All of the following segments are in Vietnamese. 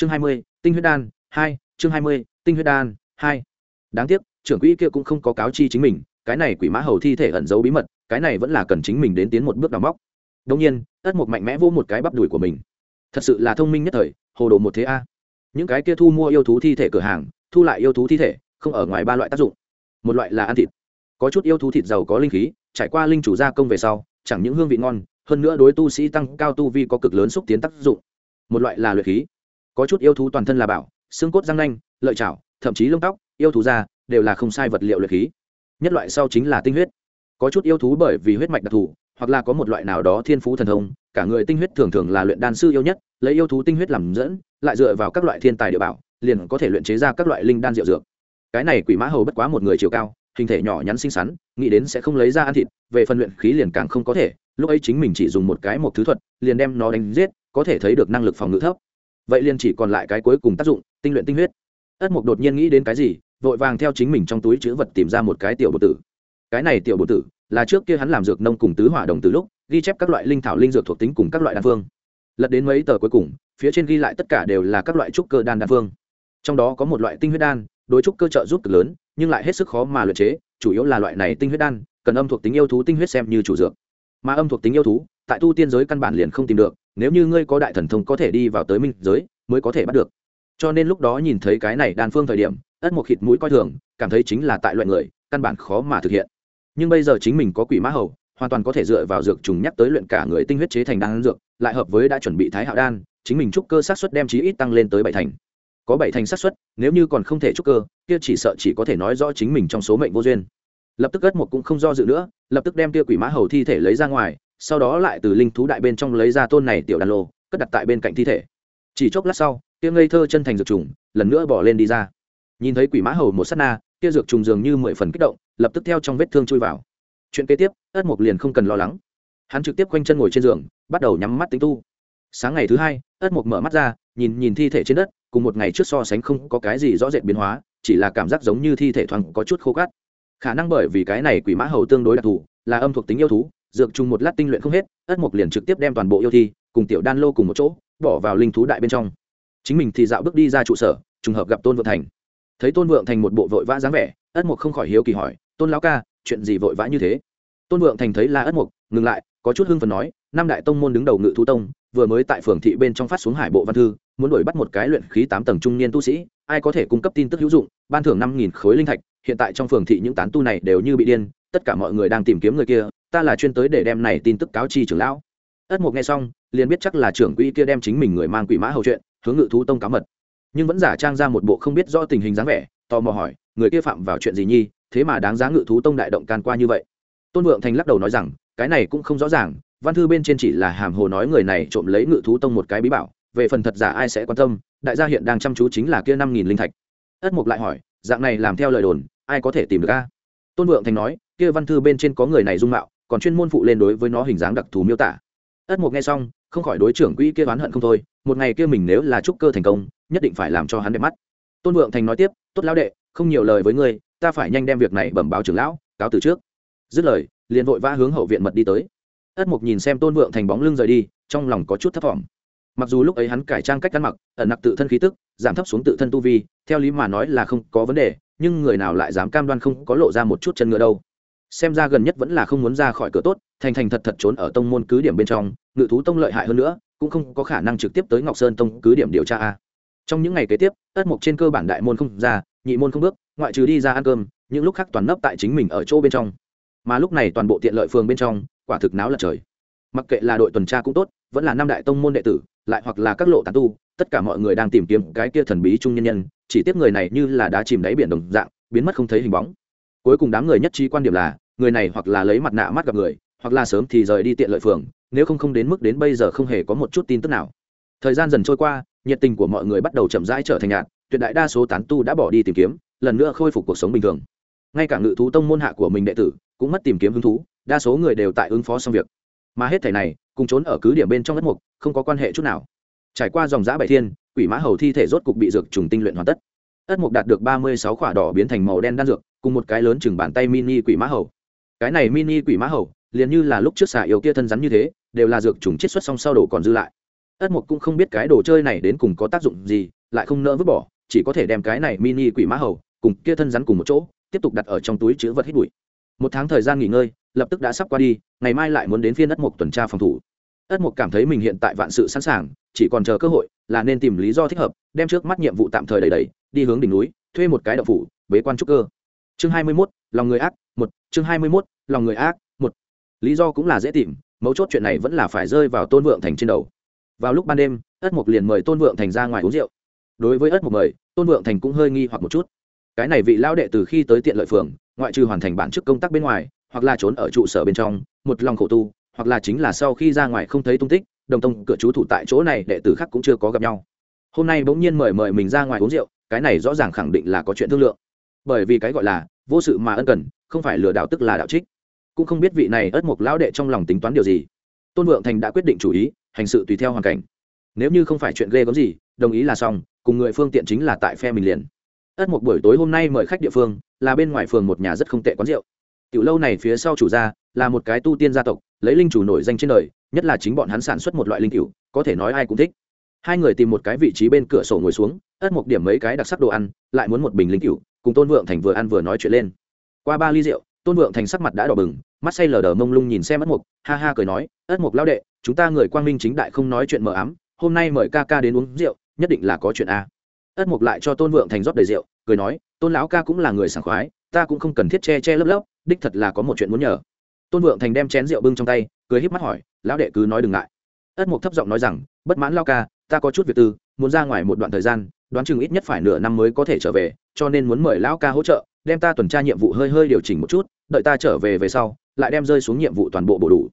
chương hai mươi, tinh huyết đan, hai, chương hai mươi, tinh huyết đan, hai. Đáng tiếc, trưởng quỹ kia cũng không có cáo chi chính mình, cái này quỷ mã hầu thi thể ẩn giấu bí mật, cái này vẫn là cần chính mình đến tiến một bước đào móc. Đông nhiên ất mục mạnh mẽ vô một cái bắp đùi của mình. Thật sự là thông minh nhất thời, hồ đồ một thế a. Những cái kia thu mua yêu thú thi thể cửa hàng, thu lại yêu thú thi thể, không ở ngoài ba loại tác dụng. Một loại là ăn thịt. Có chút yêu thú thịt giàu có linh khí, trải qua linh chủ gia công về sau, chẳng những hương vị ngon, hơn nữa đối tu sĩ tăng cao tu vi có cực lớn xúc tiến tác dụng. Một loại là luyện khí có chút yêu thú toàn thân là bảo, xương cốt răng nanh, lợi chảo, thậm chí lông tóc, yêu thú da, đều là không sai vật liệu luyện khí. Nhất loại sau chính là tinh huyết. Có chút yêu thú bởi vì huyết mạch đặc thù, hoặc là có một loại nào đó thiên phú thần thông, cả người tinh huyết thường thường là luyện đan sư yêu nhất, lấy yêu thú tinh huyết làm dẫn, lại dựa vào các loại thiên tài địa bảo, liền có thể luyện chế ra các loại linh đan diệu dược. Cái này quỷ mã hầu bất quá một người chiều cao, hình thể nhỏ nhắn xinh xắn, nghĩ đến sẽ không lấy ra ăn thịt, về phần luyện khí liền càng không có thể, lúc ấy chính mình chỉ dùng một cái một thứ thuật, liền đem nó đánh giết, có thể thấy được năng lực phòng ngự thấp vậy liền chỉ còn lại cái cuối cùng tác dụng, tinh luyện tinh huyết. Ất mục đột nhiên nghĩ đến cái gì, vội vàng theo chính mình trong túi chữ vật tìm ra một cái tiểu bột tử. Cái này tiểu bột tử là trước kia hắn làm dược nông cùng tứ hỏa đồng từ lúc, ghi chép các loại linh thảo linh dược thuộc tính cùng các loại đan phương. Lật đến mấy tờ cuối cùng, phía trên ghi lại tất cả đều là các loại trúc cơ đan đan phương. Trong đó có một loại tinh huyết đan, đối trúc cơ trợ giúp cực lớn, nhưng lại hết sức khó mà luyện chế, chủ yếu là loại này tinh huyết đan, cần âm thuộc tính yêu thú tinh huyết xem như chủ dược mà âm thuộc tính yêu thú tại tu tiên giới căn bản liền không tìm được nếu như ngươi có đại thần thông có thể đi vào tới minh giới mới có thể bắt được. Cho nên lúc đó nhìn thấy cái này đan phương thời điểm ất một khịt mũi coi thường cảm thấy chính là tại loại người căn bản khó mà thực hiện. Nhưng bây giờ chính mình có quỷ mã hầu hoàn toàn có thể dựa vào dược trùng nhắc tới luyện cả người tinh huyết chế thành đan dược lại hợp với đã chuẩn bị thái hạo đan chính mình trúc cơ sát suất đem chí ít tăng lên tới bảy thành. Có bảy thành sát suất, nếu như còn không thể trúc cơ kia chỉ sợ chỉ có thể nói rõ chính mình trong số mệnh vô duyên lập tức ất một cũng không do dự nữa, lập tức đem kia quỷ mã hầu thi thể lấy ra ngoài, sau đó lại từ linh thú đại bên trong lấy ra tôn này tiểu đàn lô, cất đặt tại bên cạnh thi thể. Chỉ chốc lát sau kia ngây thơ chân thành dược trùng, lần nữa bỏ lên đi ra. Nhìn thấy quỷ mã hầu một s á t na kia dược trùng dường như mười phần kích động, lập tức theo trong vết thương chui vào. Chuyện kế tiếp, ất mục liền không cần lo lắng. Hắn trực tiếp quanh chân ngồi trên giường, bắt đầu nhắm mắt tính tu. Sáng ngày thứ hai, ất mục mở mắt ra, nhìn nhìn thi thể trên đất, cùng một ngày trước so sánh không có cái gì rõ rệt biến hóa, chỉ là cảm giác giống như thi thể thoáng có chút khô cát khả năng bởi vì cái này quỷ mã hầu tương đối đặc thù, là âm thuộc tính yêu thú, dược chung một lát tinh luyện không hết, ất mục liền trực tiếp đem toàn bộ yêu thi cùng tiểu đan lô cùng một chỗ, bỏ vào linh thú đại bên trong. Chính mình thì dạo bước đi ra trụ sở, trùng hợp gặp tôn vượng thành. Thấy tôn vượng thành một bộ vội vã dáng vẻ, ất mục không khỏi hiếu kỳ hỏi, tôn lão ca, chuyện gì vội vã như thế? Tôn vượng thành thấy là ất mục, ngừng lại, có chút hưng phần nói, năm đại tông môn đứng đầu ngự thú tông, vừa mới tại phường thị bên trong phát xuống hải bộ văn thư, muốn đuổi bắt một cái luyện khí tám tầng trung niên tu sĩ, ai có thể cung cấp tin tức hữu dụng, ban thưởng năm nghìn khối linh thạch hiện tại trong phường thị những tán tu này đều như bị điên, tất cả mọi người đang tìm kiếm người kia, ta là chuyên tới để đem này tin tức cáo chi trưởng lão. Ất mục nghe xong, liền biết chắc là trưởng quỹ kia đem chính mình người mang quỷ mã hầu chuyện, hướng ngự thú tông cáo mật. Nhưng vẫn giả trang ra một bộ không biết rõ tình hình dáng vẻ, tò mò hỏi, người kia phạm vào chuyện gì nhi, thế mà đáng giá ngự thú tông đại động can qua như vậy? Tôn vượng thành lắc đầu nói rằng, cái này cũng không rõ ràng, văn thư bên trên chỉ là hàm hồ nói người này trộm lấy ngự thú tông một cái bí bảo, về phần thật giả ai sẽ quan tâm, đại gia hiện đang chăm chú chính là kia năm nghìn linh thạch. Ất mục lại hỏi, dạng này làm theo lời đồn ai có thể tìm được a? Tôn vượng thành nói, kia văn thư bên trên có người này dung mạo, còn chuyên môn phụ lên đối với nó hình dáng đặc thù miêu tả. Ất mục nghe xong, không khỏi đối trưởng quỹ kia oán hận không thôi, một ngày kia mình nếu là trúc cơ thành công, nhất định phải làm cho hắn đẹp mắt. Tôn vượng thành nói tiếp, tốt lão đệ, không nhiều lời với ngươi, ta phải nhanh đem việc này bẩm báo trưởng lão, cáo từ trước. Dứt lời, liền vội vã hướng hậu viện mật đi tới. Ất mục nhìn xem tôn vượng thành bóng lưng rời đi, trong lòng có chút thấp vọng. mặc dù lúc ấy hắn cải trang cách ăn mặc, ẩn nặc tự thân khí tức, giảm thấp xuống tự thân tu vi, theo lý mà nói là không có vấn đề nhưng người nào lại dám cam đoan không có lộ ra một chút chân ngựa đâu. Xem ra gần nhất vẫn là không muốn ra khỏi cửa tốt, thành thành thật thật trốn ở tông môn cứ điểm bên trong, ngự thú tông lợi hại hơn nữa, cũng không có khả năng trực tiếp tới ngọc sơn tông cứ điểm điều tra a. Trong những ngày kế tiếp, ất mục trên cơ bản đại môn không ra, nhị môn không bước, ngoại trừ đi ra ăn cơm, những lúc khác toàn nấp tại chính mình ở chỗ bên trong. Mà lúc này toàn bộ tiện lợi phường bên trong, quả thực náo lật trời. Mặc kệ là đội tuần tra cũng tốt, vẫn là năm đại tông môn đệ tử, lại hoặc là các lộ tán tu tất cả mọi người đang tìm kiếm cái kia thần bí trung nhân nhân, chỉ tiếc người này như là đá chìm đáy biển đồng dạng, biến mất không thấy hình bóng. Cuối cùng đám người nhất trí quan điểm là, người này hoặc là lấy mặt nạ mắt gặp người, hoặc là sớm thì rời đi tiện lợi phường, nếu không không đến mức đến bây giờ không hề có một chút tin tức nào. Thời gian dần trôi qua, nhiệt tình của mọi người bắt đầu chậm rãi trở thành nhạt, tuyệt đại đa số tán tu đã bỏ đi tìm kiếm, lần nữa khôi phục cuộc sống bình thường. Ngay cả ngự thú tông môn hạ của mình đệ tử cũng mất tìm kiếm hứng thú, đa số người đều tại ứng phó xong việc. Mà hết thẻ này, cùng trốn ở cứ điểm bên trong đất mục, không có quan hệ chút nào trải qua dòng giã bảy thiên, quỷ mã hầu thi thể rốt cục bị dược trùng tinh luyện hoàn tất. Ất mục đạt được ba mươi sáu khỏa đỏ biến thành màu đen đan dược, cùng một cái lớn chừng bàn tay mini quỷ mã hầu. Cái này mini quỷ mã hầu, liền như là lúc trước xà yêu kia thân rắn như thế, đều là dược trùng chiết xuất xong sau đồ còn dư lại. Ất mục cũng không biết cái đồ chơi này đến cùng có tác dụng gì, lại không nỡ vứt bỏ, chỉ có thể đem cái này mini quỷ mã hầu, cùng kia thân rắn cùng một chỗ, tiếp tục đặt ở trong túi chứa vật hít bụi. Một tháng thời gian nghỉ ngơi, lập tức đã sắp qua đi, ngày mai lại muốn đến phiên ất mục tuần tra phòng thủ ất mục cảm thấy mình hiện tại vạn sự sẵn sàng chỉ còn chờ cơ hội là nên tìm lý do thích hợp đem trước mắt nhiệm vụ tạm thời đầy đầy đi hướng đỉnh núi thuê một cái đậu phủ bế quan trúc cơ. Chương hai mươi 21, lòng người ác một. Chương hai mươi 21, lòng người ác một. Lý do cũng là dễ tìm mấu chốt chuyện này vẫn là phải rơi vào tôn vượng thành trên đầu. Vào lúc ban đêm ất mục liền mời tôn vượng thành ra ngoài uống rượu. Đối với ất mục mời tôn vượng thành cũng hơi nghi hoặc một chút. Cái này vị lao đệ từ khi tới tiện lợi phường ngoại trừ hoàn thành bản chức công tác bên ngoài hoặc là trốn ở trụ sở bên trong một lòng khổ tu hoặc là chính là sau khi ra ngoài không thấy tung tích, đồng tông cửa chú thủ tại chỗ này đệ tử khác cũng chưa có gặp nhau. Hôm nay bỗng nhiên mời mời mình ra ngoài uống rượu, cái này rõ ràng khẳng định là có chuyện thương lượng. Bởi vì cái gọi là vô sự mà ân cần, không phải lừa đảo tức là đạo trích. Cũng không biết vị này ất mục lão đệ trong lòng tính toán điều gì. Tôn vượng thành đã quyết định chủ ý, hành sự tùy theo hoàn cảnh. Nếu như không phải chuyện ghê gớm gì, đồng ý là xong, cùng người phương tiện chính là tại phe mình liền. Ất mục buổi tối hôm nay mời khách địa phương, là bên ngoài phường một nhà rất không tệ quán rượu. Tiểu lâu này phía sau chủ gia là một cái tu tiên gia tộc lấy linh chủ nổi danh trên đời, nhất là chính bọn hắn sản xuất một loại linh cựu có thể nói ai cũng thích. Hai người tìm một cái vị trí bên cửa sổ ngồi xuống, ất một điểm mấy cái đặc sắc đồ ăn, lại muốn một bình linh cựu cùng tôn vượng thành vừa ăn vừa nói chuyện lên. Qua ba ly rượu, tôn vượng thành sắc mặt đã đỏ bừng, mắt say lờ đờ mông lung nhìn xem ất mục ha ha cười nói, ất mục lao đệ, chúng ta người quang minh chính đại không nói chuyện mờ ám, hôm nay mời ca ca đến uống rượu, nhất định là có chuyện a. Ất mục lại cho tôn vượng thành rót đầy rượu, cười nói, tôn lão ca cũng là người sảng khoái, ta cũng không cần thiết che che lấp lấp, đích thật là có một chuyện muốn nhờ tôn vượng thành đem chén rượu bưng trong tay, cười híp mắt hỏi, lão đệ cứ nói đừng ngại. Ất mục thấp giọng nói rằng, bất mãn lao ca, ta có chút việc tư, muốn ra ngoài một đoạn thời gian, đoán chừng ít nhất phải nửa năm mới có thể trở về, cho nên muốn mời lão ca hỗ trợ, đem ta tuần tra nhiệm vụ hơi hơi điều chỉnh một chút, đợi ta trở về về sau, lại đem rơi xuống nhiệm vụ toàn bộ bổ đủ.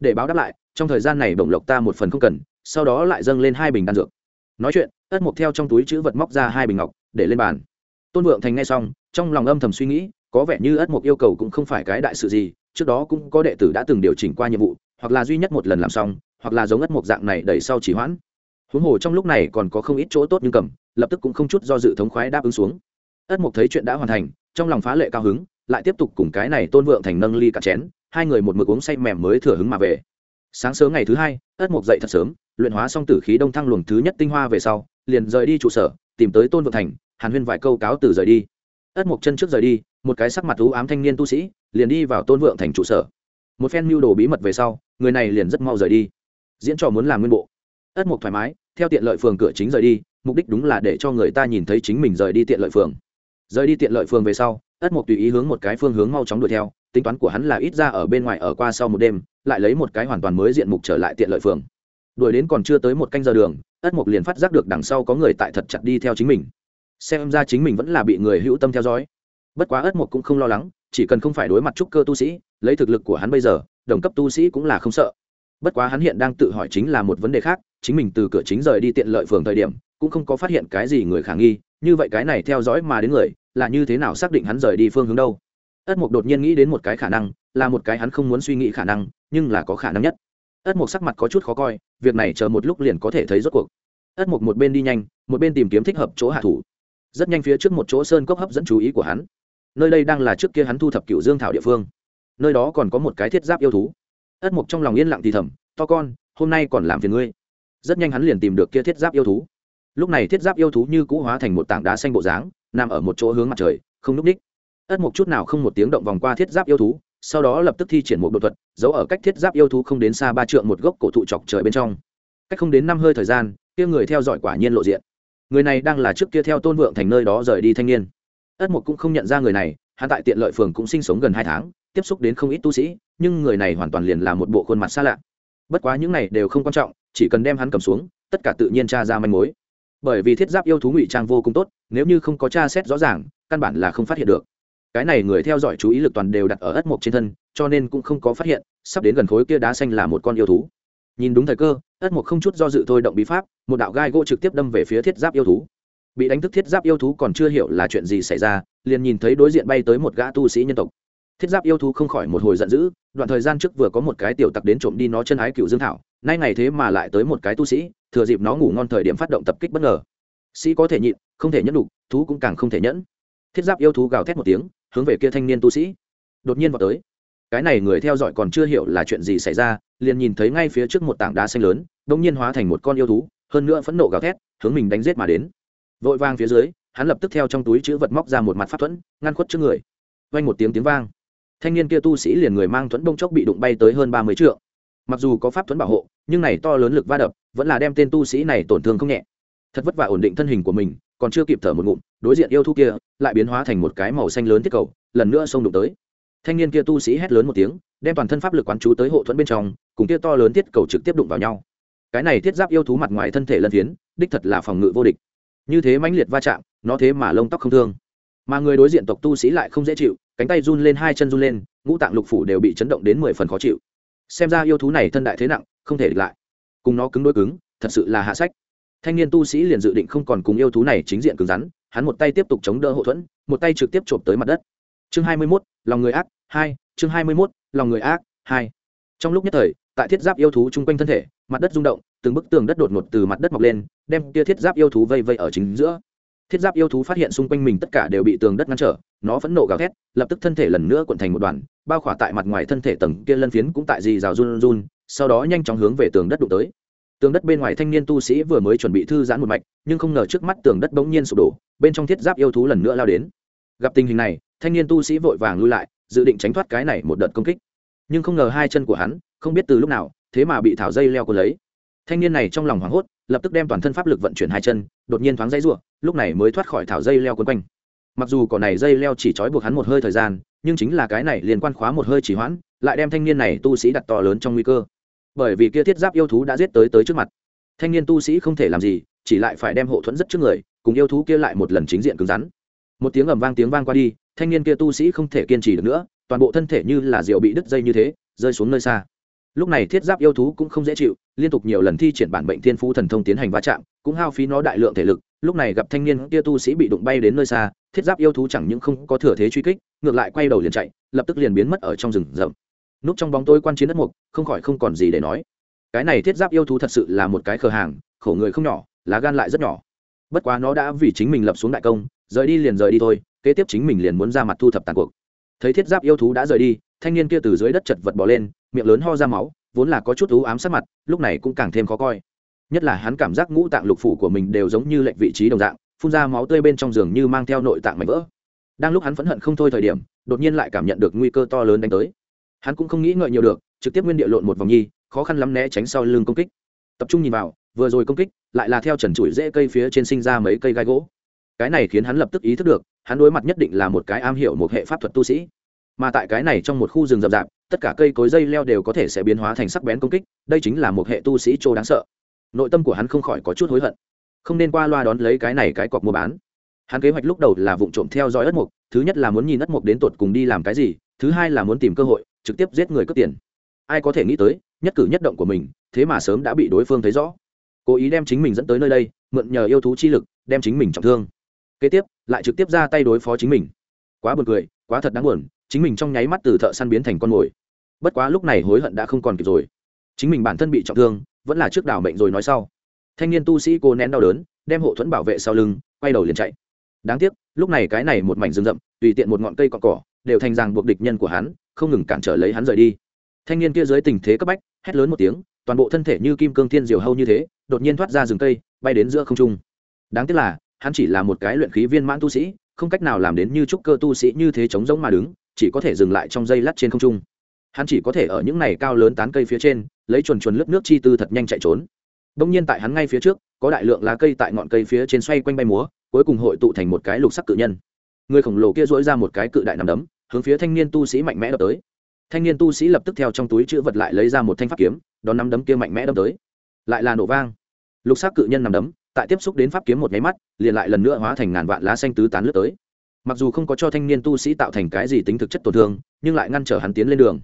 Để báo đáp lại, trong thời gian này bổng lộc ta một phần không cần, sau đó lại dâng lên hai bình đan dược. Nói chuyện, ất mục theo trong túi chữ vật móc ra hai bình ngọc, để lên bàn. Tôn vượng thành nghe xong, trong lòng âm thầm suy nghĩ, có vẻ như ất mục yêu cầu cũng không phải cái đại sự gì trước đó cũng có đệ tử đã từng điều chỉnh qua nhiệm vụ, hoặc là duy nhất một lần làm xong, hoặc là giống ất mục dạng này đẩy sau chỉ hoãn. Huống hồ trong lúc này còn có không ít chỗ tốt nhưng cầm, lập tức cũng không chút do dự thống khoái đáp ứng xuống. Ất mục thấy chuyện đã hoàn thành, trong lòng phá lệ cao hứng, lại tiếp tục cùng cái này tôn vượng thành nâng ly cả chén, hai người một mực uống say mềm mới thừa hứng mà về. Sáng sớm ngày thứ hai, ất mục dậy thật sớm, luyện hóa xong tử khí đông thăng luồng thứ nhất tinh hoa về sau, liền rời đi trụ sở, tìm tới tôn vượng thành, hàn huyên vài câu cáo từ rời đi. Ất mục chân trước rời đi, một cái sắc mặt thú ám thanh niên tu sĩ liền đi vào tôn vượng thành trụ sở. Một phen mưu đồ bí mật về sau, người này liền rất mau rời đi. Diễn trò muốn làm nguyên bộ. Ất mục thoải mái, theo tiện lợi phường cửa chính rời đi, mục đích đúng là để cho người ta nhìn thấy chính mình rời đi tiện lợi phường. Rời đi tiện lợi phường về sau, ất mục tùy ý hướng một cái phương hướng mau chóng đuổi theo, tính toán của hắn là ít ra ở bên ngoài ở qua sau một đêm, lại lấy một cái hoàn toàn mới diện mục trở lại tiện lợi phường. Đuổi đến còn chưa tới một canh giờ đường, ất mục liền phát giác được đằng sau có người tại thật chặt đi theo chính mình. Xem ra chính mình vẫn là bị người hữu tâm theo dõi. Bất quá ất mục cũng không lo lắng chỉ cần không phải đối mặt trúc cơ tu sĩ, lấy thực lực của hắn bây giờ, đồng cấp tu sĩ cũng là không sợ. Bất quá hắn hiện đang tự hỏi chính là một vấn đề khác, chính mình từ cửa chính rời đi tiện lợi phường thời điểm, cũng không có phát hiện cái gì người khả nghi, như vậy cái này theo dõi mà đến người, là như thế nào xác định hắn rời đi phương hướng đâu? Ất mục đột nhiên nghĩ đến một cái khả năng, là một cái hắn không muốn suy nghĩ khả năng, nhưng là có khả năng nhất. Ất mục sắc mặt có chút khó coi, việc này chờ một lúc liền có thể thấy rốt cuộc. Ất mục một bên đi nhanh, một bên tìm kiếm thích hợp chỗ hạ thủ. Rất nhanh phía trước một chỗ sơn cốc hấp dẫn chú ý của hắn nơi đây đang là trước kia hắn thu thập cựu dương thảo địa phương. Nơi đó còn có một cái thiết giáp yêu thú. Ất mục trong lòng yên lặng thì thầm, to con, hôm nay còn làm phiền ngươi. Rất nhanh hắn liền tìm được kia thiết giáp yêu thú. Lúc này thiết giáp yêu thú như cũ hóa thành một tảng đá xanh bộ dáng, nằm ở một chỗ hướng mặt trời, không núp ních. Ất mục chút nào không một tiếng động vòng qua thiết giáp yêu thú, sau đó lập tức thi triển một đột thuật, giấu ở cách thiết giáp yêu thú không đến xa ba trượng một gốc cổ thụ chọc trời bên trong. Cách không đến năm hơi thời gian, kia người theo dõi quả nhiên lộ diện. Người này đang là trước kia theo tôn vượng thành nơi đó rời đi thanh niên ất mục cũng không nhận ra người này, hắn tại tiện lợi phường cũng sinh sống gần hai tháng, tiếp xúc đến không ít tu sĩ, nhưng người này hoàn toàn liền là một bộ khuôn mặt xa lạ. Bất quá những này đều không quan trọng, chỉ cần đem hắn cầm xuống, tất cả tự nhiên tra ra manh mối. Bởi vì thiết giáp yêu thú ngụy trang vô cùng tốt, nếu như không có tra xét rõ ràng, căn bản là không phát hiện được. Cái này người theo dõi chú ý lực toàn đều đặt ở ất mộc trên thân, cho nên cũng không có phát hiện, sắp đến gần khối kia đá xanh là một con yêu thú. Nhìn đúng thời cơ, ất mộc không chút do dự thôi động bí pháp, một đạo gai gỗ trực tiếp đâm về phía thiết giáp yêu thú bị đánh thức thiết giáp yêu thú còn chưa hiểu là chuyện gì xảy ra, liền nhìn thấy đối diện bay tới một gã tu sĩ nhân tộc. Thiết giáp yêu thú không khỏi một hồi giận dữ, đoạn thời gian trước vừa có một cái tiểu tặc đến trộm đi nó chân ái cựu dương thảo, nay ngày thế mà lại tới một cái tu sĩ, thừa dịp nó ngủ ngon thời điểm phát động tập kích bất ngờ. Sĩ có thể nhịn, không thể nhẫn đục thú cũng càng không thể nhẫn. Thiết giáp yêu thú gào thét một tiếng, hướng về kia thanh niên tu sĩ. Đột nhiên vào tới. Cái này người theo dõi còn chưa hiểu là chuyện gì xảy ra, liền nhìn thấy ngay phía trước một tảng đá xanh lớn đ ỗ n g nhiên hóa thành một con yêu thú, hơn nữa phẫn nộ gào thét, hướng mình đánh g i ế t mà đến vội vang phía dưới, hắn lập tức theo trong túi chữ vật móc ra một mặt pháp thuẫn, ngăn khuất trước người. Vang một tiếng tiếng vang. Thanh niên kia tu sĩ liền người mang thuẫn đông chốc bị đụng bay tới hơn ba mươi triệu mặc dù có pháp thuẫn bảo hộ, nhưng này to lớn lực va đập vẫn là đem tên tu sĩ này tổn thương không nhẹ. Thật vất vả ổn định thân hình của mình, còn chưa kịp thở một ngụm, đối diện yêu thú kia lại biến hóa thành một cái màu xanh lớn thiết cầu, lần nữa xông đụng tới. Thanh niên kia tu sĩ hét lớn một tiếng, đem toàn thân pháp lực quán chú tới hộ thuẫn bên trong, cùng kia to lớn thiết cầu trực tiếp đụng vào nhau. Cái này thiết giáp yêu thú mặt ngoài thân thể lân phiến, đích thật là phòng ngự vô địch như thế mãnh liệt va chạm, nó thế mà lông tóc không thương. Mà người đối diện tộc tu sĩ lại không dễ chịu, cánh tay run lên hai chân run lên, ngũ tạng lục phủ đều bị chấn động đến mười phần khó chịu. Xem ra yêu thú này thân đại thế nặng, không thể địch lại. Cùng nó cứng đôi cứng, thật sự là hạ sách. Thanh niên tu sĩ liền dự định không còn cùng yêu thú này chính diện cứng rắn, hắn một tay tiếp tục chống đỡ hậu thuẫn, một tay trực tiếp chộp tới mặt đất. Chương hai mươi mốt, lòng người ác, hai, chương hai mươi mốt, lòng người ác, hai. Trong lúc nhất thời, tại thiết giáp yêu thú chung quanh thân thể, mặt đất rung động từng bức tường đất đột ngột từ mặt đất mọc lên, đem kia thiết giáp yêu thú vây vây ở chính giữa. Thiết giáp yêu thú phát hiện xung quanh mình tất cả đều bị tường đất ngăn trở, nó phẫn nộ gào thét, lập tức thân thể lần nữa cuộn thành một đoàn, bao khỏa tại mặt ngoài thân thể tầng kia lân phiến cũng tại dì rào run run, sau đó nhanh chóng hướng về tường đất đụng tới. Tường đất bên ngoài thanh niên tu sĩ vừa mới chuẩn bị thư giãn một mạch, nhưng không ngờ trước mắt tường đất bỗng nhiên sụp đổ, bên trong thiết giáp yêu thú lần nữa lao đến. Gặp tình hình này, thanh niên tu sĩ vội vàng lui lại, dự định tránh thoát cái này một đợt công kích. Nhưng không ngờ hai chân của hắn, không biết từ lúc nào, thế mà bị thảo dây leo cuốn lấy thanh niên này trong lòng hoảng hốt, lập tức đem toàn thân pháp lực vận chuyển hai chân, đột nhiên thoáng dây ruộng lúc này mới thoát khỏi thảo dây leo quấn quanh. Mặc dù cỏ này dây leo chỉ trói buộc hắn một hơi thời gian, nhưng chính là cái này liên quan khóa một hơi chỉ hoãn, lại đem thanh niên này tu sĩ đặt to lớn trong nguy cơ. Bởi vì kia thiết giáp yêu thú đã giết tới tới trước mặt. Thanh niên tu sĩ không thể làm gì, chỉ lại phải đem hộ thuẫn rất trước người, cùng yêu thú kia lại một lần chính diện cứng rắn. Một tiếng ầm vang tiếng vang qua đi, thanh niên kia tu sĩ không thể kiên trì được nữa, toàn bộ thân thể như là rượu bị đứt dây như thế, rơi xuống nơi xa lúc này thiết giáp yêu thú cũng không dễ chịu, liên tục nhiều lần thi triển bản bệnh thiên phú thần thông tiến hành va chạm, cũng hao phí nó đại lượng thể lực. Lúc này gặp thanh niên kia tu sĩ bị đụng bay đến nơi xa, thiết giáp yêu thú chẳng những không có thừa thế truy kích, ngược lại quay đầu liền chạy, lập tức liền biến mất ở trong rừng rậm. Núp trong bóng tối quan chiến đất mục, không khỏi không còn gì để nói. Cái này thiết giáp yêu thú thật sự là một cái khờ hàng, khổ người không nhỏ, lá gan lại rất nhỏ. Bất quá nó đã vì chính mình lập xuống đại công, rời đi liền rời đi thôi, kế tiếp chính mình liền muốn ra mặt thu thập tàn cuộc thấy thiết giáp yêu thú đã rời đi, thanh niên kia từ dưới đất chật vật bỏ lên, miệng lớn ho ra máu, vốn là có chút ú ám sát mặt, lúc này cũng càng thêm khó coi. Nhất là hắn cảm giác ngũ tạng lục phủ của mình đều giống như lệnh vị trí đồng dạng, phun ra máu tươi bên trong giường như mang theo nội tạng mảnh vỡ. Đang lúc hắn phẫn hận không thôi thời điểm, đột nhiên lại cảm nhận được nguy cơ to lớn đánh tới. Hắn cũng không nghĩ ngợi nhiều được, trực tiếp nguyên địa lộn một vòng nhi, khó khăn lắm né tránh sau lưng công kích. Tập trung nhìn vào, vừa rồi công kích, lại là theo trần trụi rễ cây phía trên sinh ra mấy cây gai gỗ. Cái này khiến hắn lập tức ý thức được hắn đối mặt nhất định là một cái am hiểu một hệ pháp thuật tu sĩ. Mà tại cái này trong một khu rừng rậm rạp, tất cả cây cối dây leo đều có thể sẽ biến hóa thành sắc bén công kích, đây chính là một hệ tu sĩ trô đáng sợ. Nội tâm của hắn không khỏi có chút hối hận. Không nên qua loa đón lấy cái này cái cọc mua bán. Hắn kế hoạch lúc đầu là vụ trộm theo dõi ất mục, thứ nhất là muốn nhìn ất mục đến tột cùng đi làm cái gì, thứ hai là muốn tìm cơ hội, trực tiếp giết người cướp tiền. Ai có thể nghĩ tới, nhất cử nhất động của mình, thế mà sớm đã bị đối phương thấy rõ. Cố ý đem chính mình dẫn tới nơi đây, mượn nhờ yêu thú chi lực, đem chính mình trọng thương kế tiếp, lại trực tiếp ra tay đối phó chính mình. Quá buồn cười, quá thật đáng buồn, chính mình trong nháy mắt từ thợ săn biến thành con mồi. Bất quá lúc này hối hận đã không còn kịp rồi. Chính mình bản thân bị trọng thương, vẫn là trước đảo mệnh rồi nói sau. Thanh niên tu sĩ cô nén đau đớn, đem hộ thuẫn bảo vệ sau lưng, quay đầu liền chạy. Đáng tiếc, lúc này cái này một mảnh rừng rậm, tùy tiện một ngọn cây cọn cỏ, đều thành ràng buộc địch nhân của hắn, không ngừng cản trở lấy hắn rời đi. Thanh niên kia dưới tình thế cấp bách, hét lớn một tiếng, toàn bộ thân thể như kim cương thiên diều hâu như thế, đột nhiên thoát ra rừng cây, bay đến giữa không trung. Đáng tiếc là hắn chỉ là một cái luyện khí viên mãn tu sĩ, không cách nào làm đến như trúc cơ tu sĩ như thế chống giống mà đứng, chỉ có thể dừng lại trong dây lát trên không trung. Hắn chỉ có thể ở những này cao lớn tán cây phía trên, lấy chuồn chuồn lướt nước chi tư thật nhanh chạy trốn. Đông nhiên tại hắn ngay phía trước, có đại lượng lá cây tại ngọn cây phía trên xoay quanh bay múa, cuối cùng hội tụ thành một cái lục sắc cự nhân. Người khổng lồ kia dỗi ra một cái cự đại nằm đấm, hướng phía thanh niên tu sĩ mạnh mẽ đập tới. Thanh niên tu sĩ lập tức theo trong túi chữ vật lại lấy ra một thanh pháp kiếm, đón nắm đấm kia mạnh mẽ đâm tới. Lại là nổ vang. Lục sắc cự nhân nằm đấm tại tiếp xúc đến pháp kiếm một nháy mắt, liền lại lần nữa hóa thành ngàn vạn lá xanh tứ tán lướt tới. Mặc dù không có cho thanh niên tu sĩ tạo thành cái gì tính thực chất tổn thương, nhưng lại ngăn trở hắn tiến lên đường.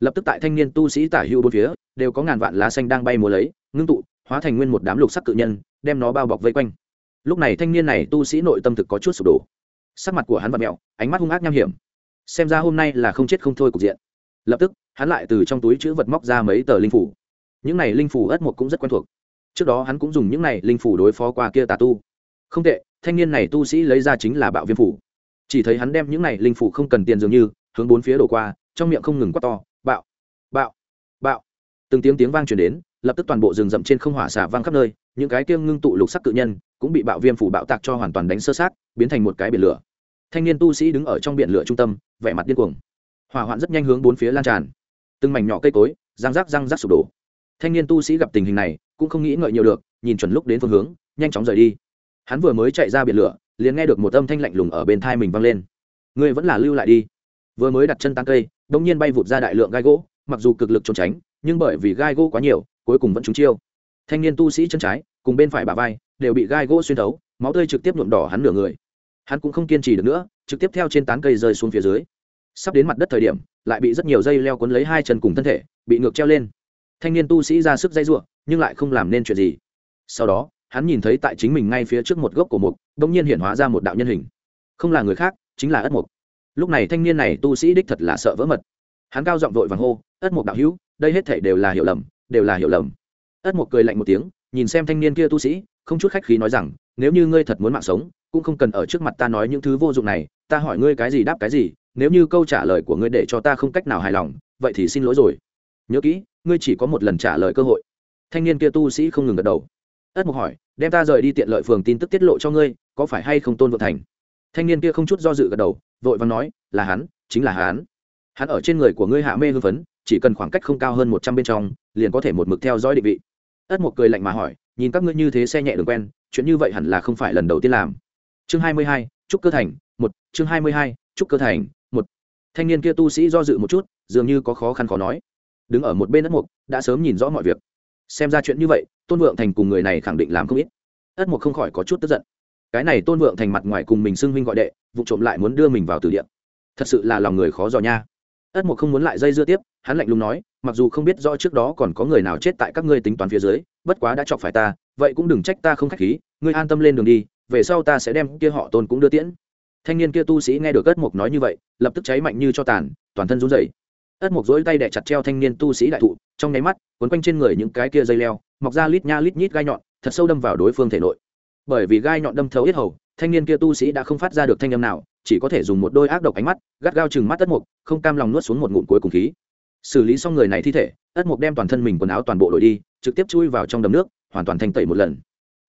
Lập tức tại thanh niên tu sĩ tả hữu bốn phía, đều có ngàn vạn lá xanh đang bay múa lấy, ngưng tụ, hóa thành nguyên một đám lục sắc cự nhân, đem nó bao bọc vây quanh. Lúc này thanh niên này tu sĩ nội tâm thực có chút sụp đổ. Sắc mặt của hắn vật mẹo, ánh mắt hung ác nham hiểm. Xem ra hôm nay là không chết không thôi cục diện. Lập tức, hắn lại từ trong túi chữ vật móc ra mấy tờ linh phủ. Những này linh phủ ất mục cũng rất quen thuộc trước đó hắn cũng dùng những này linh phủ đối phó qua kia tà tu. Không tệ, thanh niên này tu sĩ lấy ra chính là bạo viêm phủ. Chỉ thấy hắn đem những này linh phủ không cần tiền dường như, hướng bốn phía đổ qua, trong miệng không ngừng quát to, bạo bạo bạo. Từng tiếng tiếng vang truyền đến, lập tức toàn bộ rừng rậm trên không hỏa xả vang khắp nơi, những cái kia ngưng tụ lục sắc cự nhân cũng bị bạo viêm phủ bạo tạc cho hoàn toàn đánh sơ sát biến thành một cái biển lửa. Thanh niên tu sĩ đứng ở trong biển lửa trung tâm, vẻ mặt điên cuồng. Hỏa hoạn rất nhanh hướng bốn phía lan tràn. Từng mảnh nhỏ cây cối, răng rác răng rác sụp đổ. Thanh niên tu sĩ gặp tình hình này cũng không nghĩ ngợi nhiều được, nhìn chuẩn lúc đến phương hướng, nhanh chóng rời đi. Hắn vừa mới chạy ra biển lửa, liền nghe được một âm thanh lạnh lùng ở bên thai mình vang lên. Ngươi vẫn là lưu lại đi. Vừa mới đặt chân tăng cây, đông nhiên bay vụt ra đại lượng gai gỗ, mặc dù cực lực trốn tránh, nhưng bởi vì gai gỗ quá nhiều, cuối cùng vẫn trúng chiêu. Thanh niên tu sĩ chân trái, cùng bên phải bà vai, đều bị gai gỗ xuyên thấu, máu tươi trực tiếp nhuộm đỏ hắn nửa người. Hắn cũng không kiên trì được nữa, trực tiếp theo trên tán cây rơi xuống phía dưới. Sắp đến mặt đất thời điểm, lại bị rất nhiều dây leo cuốn lấy hai chân cùng thân thể, bị ngược treo lên. Thanh niên tu sĩ ra sức dây ruộng nhưng lại không làm nên chuyện gì. Sau đó, hắn nhìn thấy tại chính mình ngay phía trước một gốc của mục đ ỗ n g nhiên hiện hóa ra một đạo nhân hình. Không là người khác, chính là ất mục. Lúc này thanh niên này tu sĩ đích thật là sợ vỡ mật. Hắn cao giọng vội vàng hô, ất mục đạo hữu, đây hết thể đều là hiểu lầm, đều là hiểu lầm. Ất mục cười lạnh một tiếng, nhìn xem thanh niên kia tu sĩ, không chút khách khí nói rằng, nếu như ngươi thật muốn mạng sống, cũng không cần ở trước mặt ta nói những thứ vô dụng này, ta hỏi ngươi cái gì đáp cái gì, nếu như câu trả lời của ngươi để cho ta không cách nào hài lòng, vậy thì xin lỗi rồi. Nhớ kỹ, ngươi chỉ có một lần trả lời cơ hội thanh niên kia tu sĩ không ngừng gật đầu. Ất mục hỏi, đem ta rời đi tiện lợi phường tin tức tiết lộ cho ngươi, có phải hay không tôn vượng thành? Thanh niên kia không chút do dự gật đầu, vội vàng nói, là hắn, chính là hắn. Hắn ở trên người của ngươi hạ mê hưng phấn, chỉ cần khoảng cách không cao hơn một trăm bên trong, liền có thể một mực theo dõi định vị. Ất mục cười lạnh mà hỏi, nhìn các ngươi như thế xe nhẹ đường quen, chuyện như vậy hẳn là không phải lần đầu tiên làm. Chương hai mươi hai, trúc cơ thành, một, chương hai mươi hai, trúc cơ thành, một. Thanh niên kia tu sĩ do dự một chút, dường như có khó khăn khó nói. Đứng ở một bên ất mục, đã sớm nhìn rõ mọi việc xem ra chuyện như vậy, tôn vượng thành cùng người này khẳng định làm không ít. Ất mục không khỏi có chút tức giận. Cái này tôn vượng thành mặt ngoài cùng mình xưng huynh gọi đệ, vụ trộm lại muốn đưa mình vào từ điện thật sự là lòng người khó dò nha. Ất mục không muốn lại dây dưa tiếp, hắn lạnh lùng nói, mặc dù không biết rõ trước đó còn có người nào chết tại các ngươi tính toán phía dưới, bất quá đã chọc phải ta, vậy cũng đừng trách ta không k h á c h khí, ngươi an tâm lên đường đi, về sau ta sẽ đem kia họ tôn cũng đưa tiễn. Thanh niên kia tu sĩ nghe được ất mục nói như vậy, lập tức cháy mạnh như cho tàn, toàn thân run rẩy ất mục dỗi tay đẻ chặt treo thanh niên tu sĩ đại thụ, trong nháy mắt, quấn quanh trên người những cái kia dây leo, mọc ra lít nha lít nhít gai nhọn, thật sâu đâm vào đối phương thể nội. Bởi vì gai nhọn đâm thấu yết hầu, thanh niên kia tu sĩ đã không phát ra được thanh âm nào, chỉ có thể dùng một đôi ác độc ánh mắt, gắt gao chừng mắt ất mục không cam lòng nuốt xuống một ngụm cuối cùng khí. Xử lý xong người này thi thể, ất mục đem toàn thân mình quần áo toàn bộ đổi đi, trực tiếp chui vào trong đầm nước, hoàn toàn thanh tẩy một lần.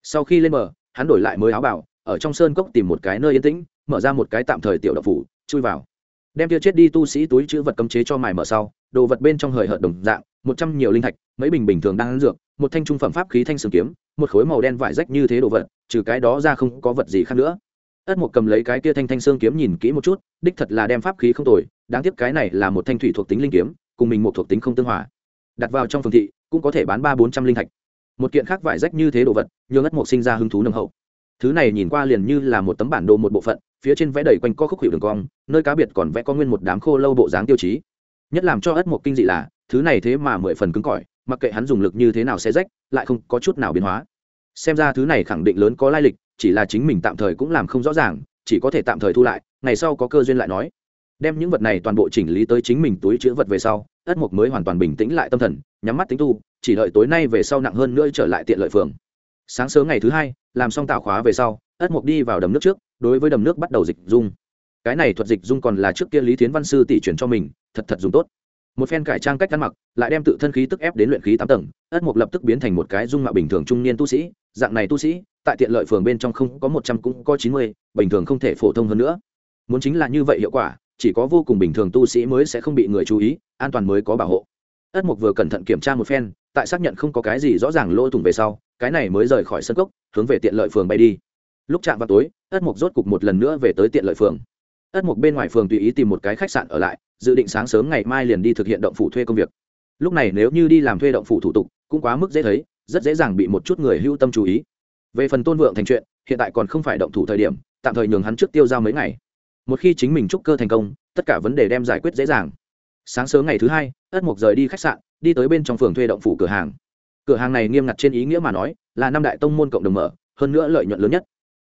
Sau khi lên bờ, hắn đổi lại mới áo bảo ở trong sơn cốc tìm một cái nơi yên tĩnh, mở ra một cái tạm thời tiểu độc phủ, chui vào đem kia chết đi tu sĩ túi chữ vật cấm chế cho mài mở sau, đồ vật bên trong hời hợt đồng dạng, một trăm nhiều linh thạch, mấy bình bình thường đang ăn dược, một thanh trung phẩm pháp khí thanh sừng kiếm, một khối màu đen vải rách như thế đồ vật, trừ cái đó ra không có vật gì khác nữa. Ất một cầm lấy cái kia thanh thanh xương kiếm nhìn kỹ một chút, đích thật là đem pháp khí không tồi, đáng tiếc cái này là một thanh thủy thuộc tính linh kiếm, cùng mình một thuộc tính không tương hòa. Đặt vào trong phương thị, cũng có thể bán ba bốn trăm linh thạch. Một kiện khác vải rách như thế đồ vật, nhường ất mục sinh ra hứng thú nâng hậu. Thứ này nhìn qua liền như là một tấm bản đồ một bộ phận phía trên vẽ đầy quanh co khúc hiệu đường cong, nơi cá biệt còn vẽ có nguyên một đám khô lâu bộ dáng tiêu chí. Nhất làm cho ất một kinh dị là, thứ này thế mà mười phần cứng cỏi, mặc kệ hắn dùng lực như thế nào sẽ rách, lại không có chút nào biến hóa. Xem ra thứ này khẳng định lớn có lai lịch, chỉ là chính mình tạm thời cũng làm không rõ ràng, chỉ có thể tạm thời thu lại, ngày sau có cơ duyên lại nói. Đem những vật này toàn bộ chỉnh lý tới chính mình túi chữ vật về sau, ất mục mới hoàn toàn bình tĩnh lại tâm thần, nhắm mắt tính tu, chỉ đợi tối nay về sau nặng hơn nữa trở lại tiện lợi phường. Sáng sớm ngày thứ hai, làm xong tạo khóa về sau, ất mục đi vào đầm nước trước đối với đầm nước bắt đầu dịch dung. Cái này thuật dịch dung còn là trước kia lý thiến văn sư tỷ chuyển cho mình, thật thật dùng tốt. Một phen cải trang cách ăn mặc, lại đem tự thân khí tức ép đến luyện khí tám tầng, ất mục lập tức biến thành một cái dung mạo bình thường trung niên tu sĩ. Dạng này tu sĩ, tại tiện lợi phường bên trong không có một trăm cũng có chín mươi, bình thường không thể phổ thông hơn nữa. Muốn chính là như vậy hiệu quả, chỉ có vô cùng bình thường tu sĩ mới sẽ không bị người chú ý, an toàn mới có bảo hộ. Ất mục vừa cẩn thận kiểm tra một phen, tại xác nhận không có cái gì rõ ràng lỗ thủng về sau, cái này mới rời khỏi sân cốc, hướng về tiện lợi phường bay đi lúc chạm vào tối, ất mục rốt cục một lần nữa về tới tiện lợi phường. Ất mục bên ngoài phường tùy ý tìm một cái khách sạn ở lại, dự định sáng sớm ngày mai liền đi thực hiện động phủ thuê công việc. Lúc này nếu như đi làm thuê động phủ thủ tục, cũng quá mức dễ thấy, rất dễ dàng bị một chút người hưu tâm chú ý. Về phần tôn vượng thành chuyện, hiện tại còn không phải động thủ thời điểm, tạm thời nhường hắn trước tiêu giao mấy ngày. Một khi chính mình trúc cơ thành công, tất cả vấn đề đem giải quyết dễ dàng. Sáng sớm ngày thứ hai, ất mục rời đi khách sạn, đi tới bên trong phường thuê động phủ cửa hàng. Cửa hàng này nghiêm ngặt trên ý nghĩa mà nói, là năm đại tông môn cộng đồng mở, hơn nữa lợi nhuận lớn nhất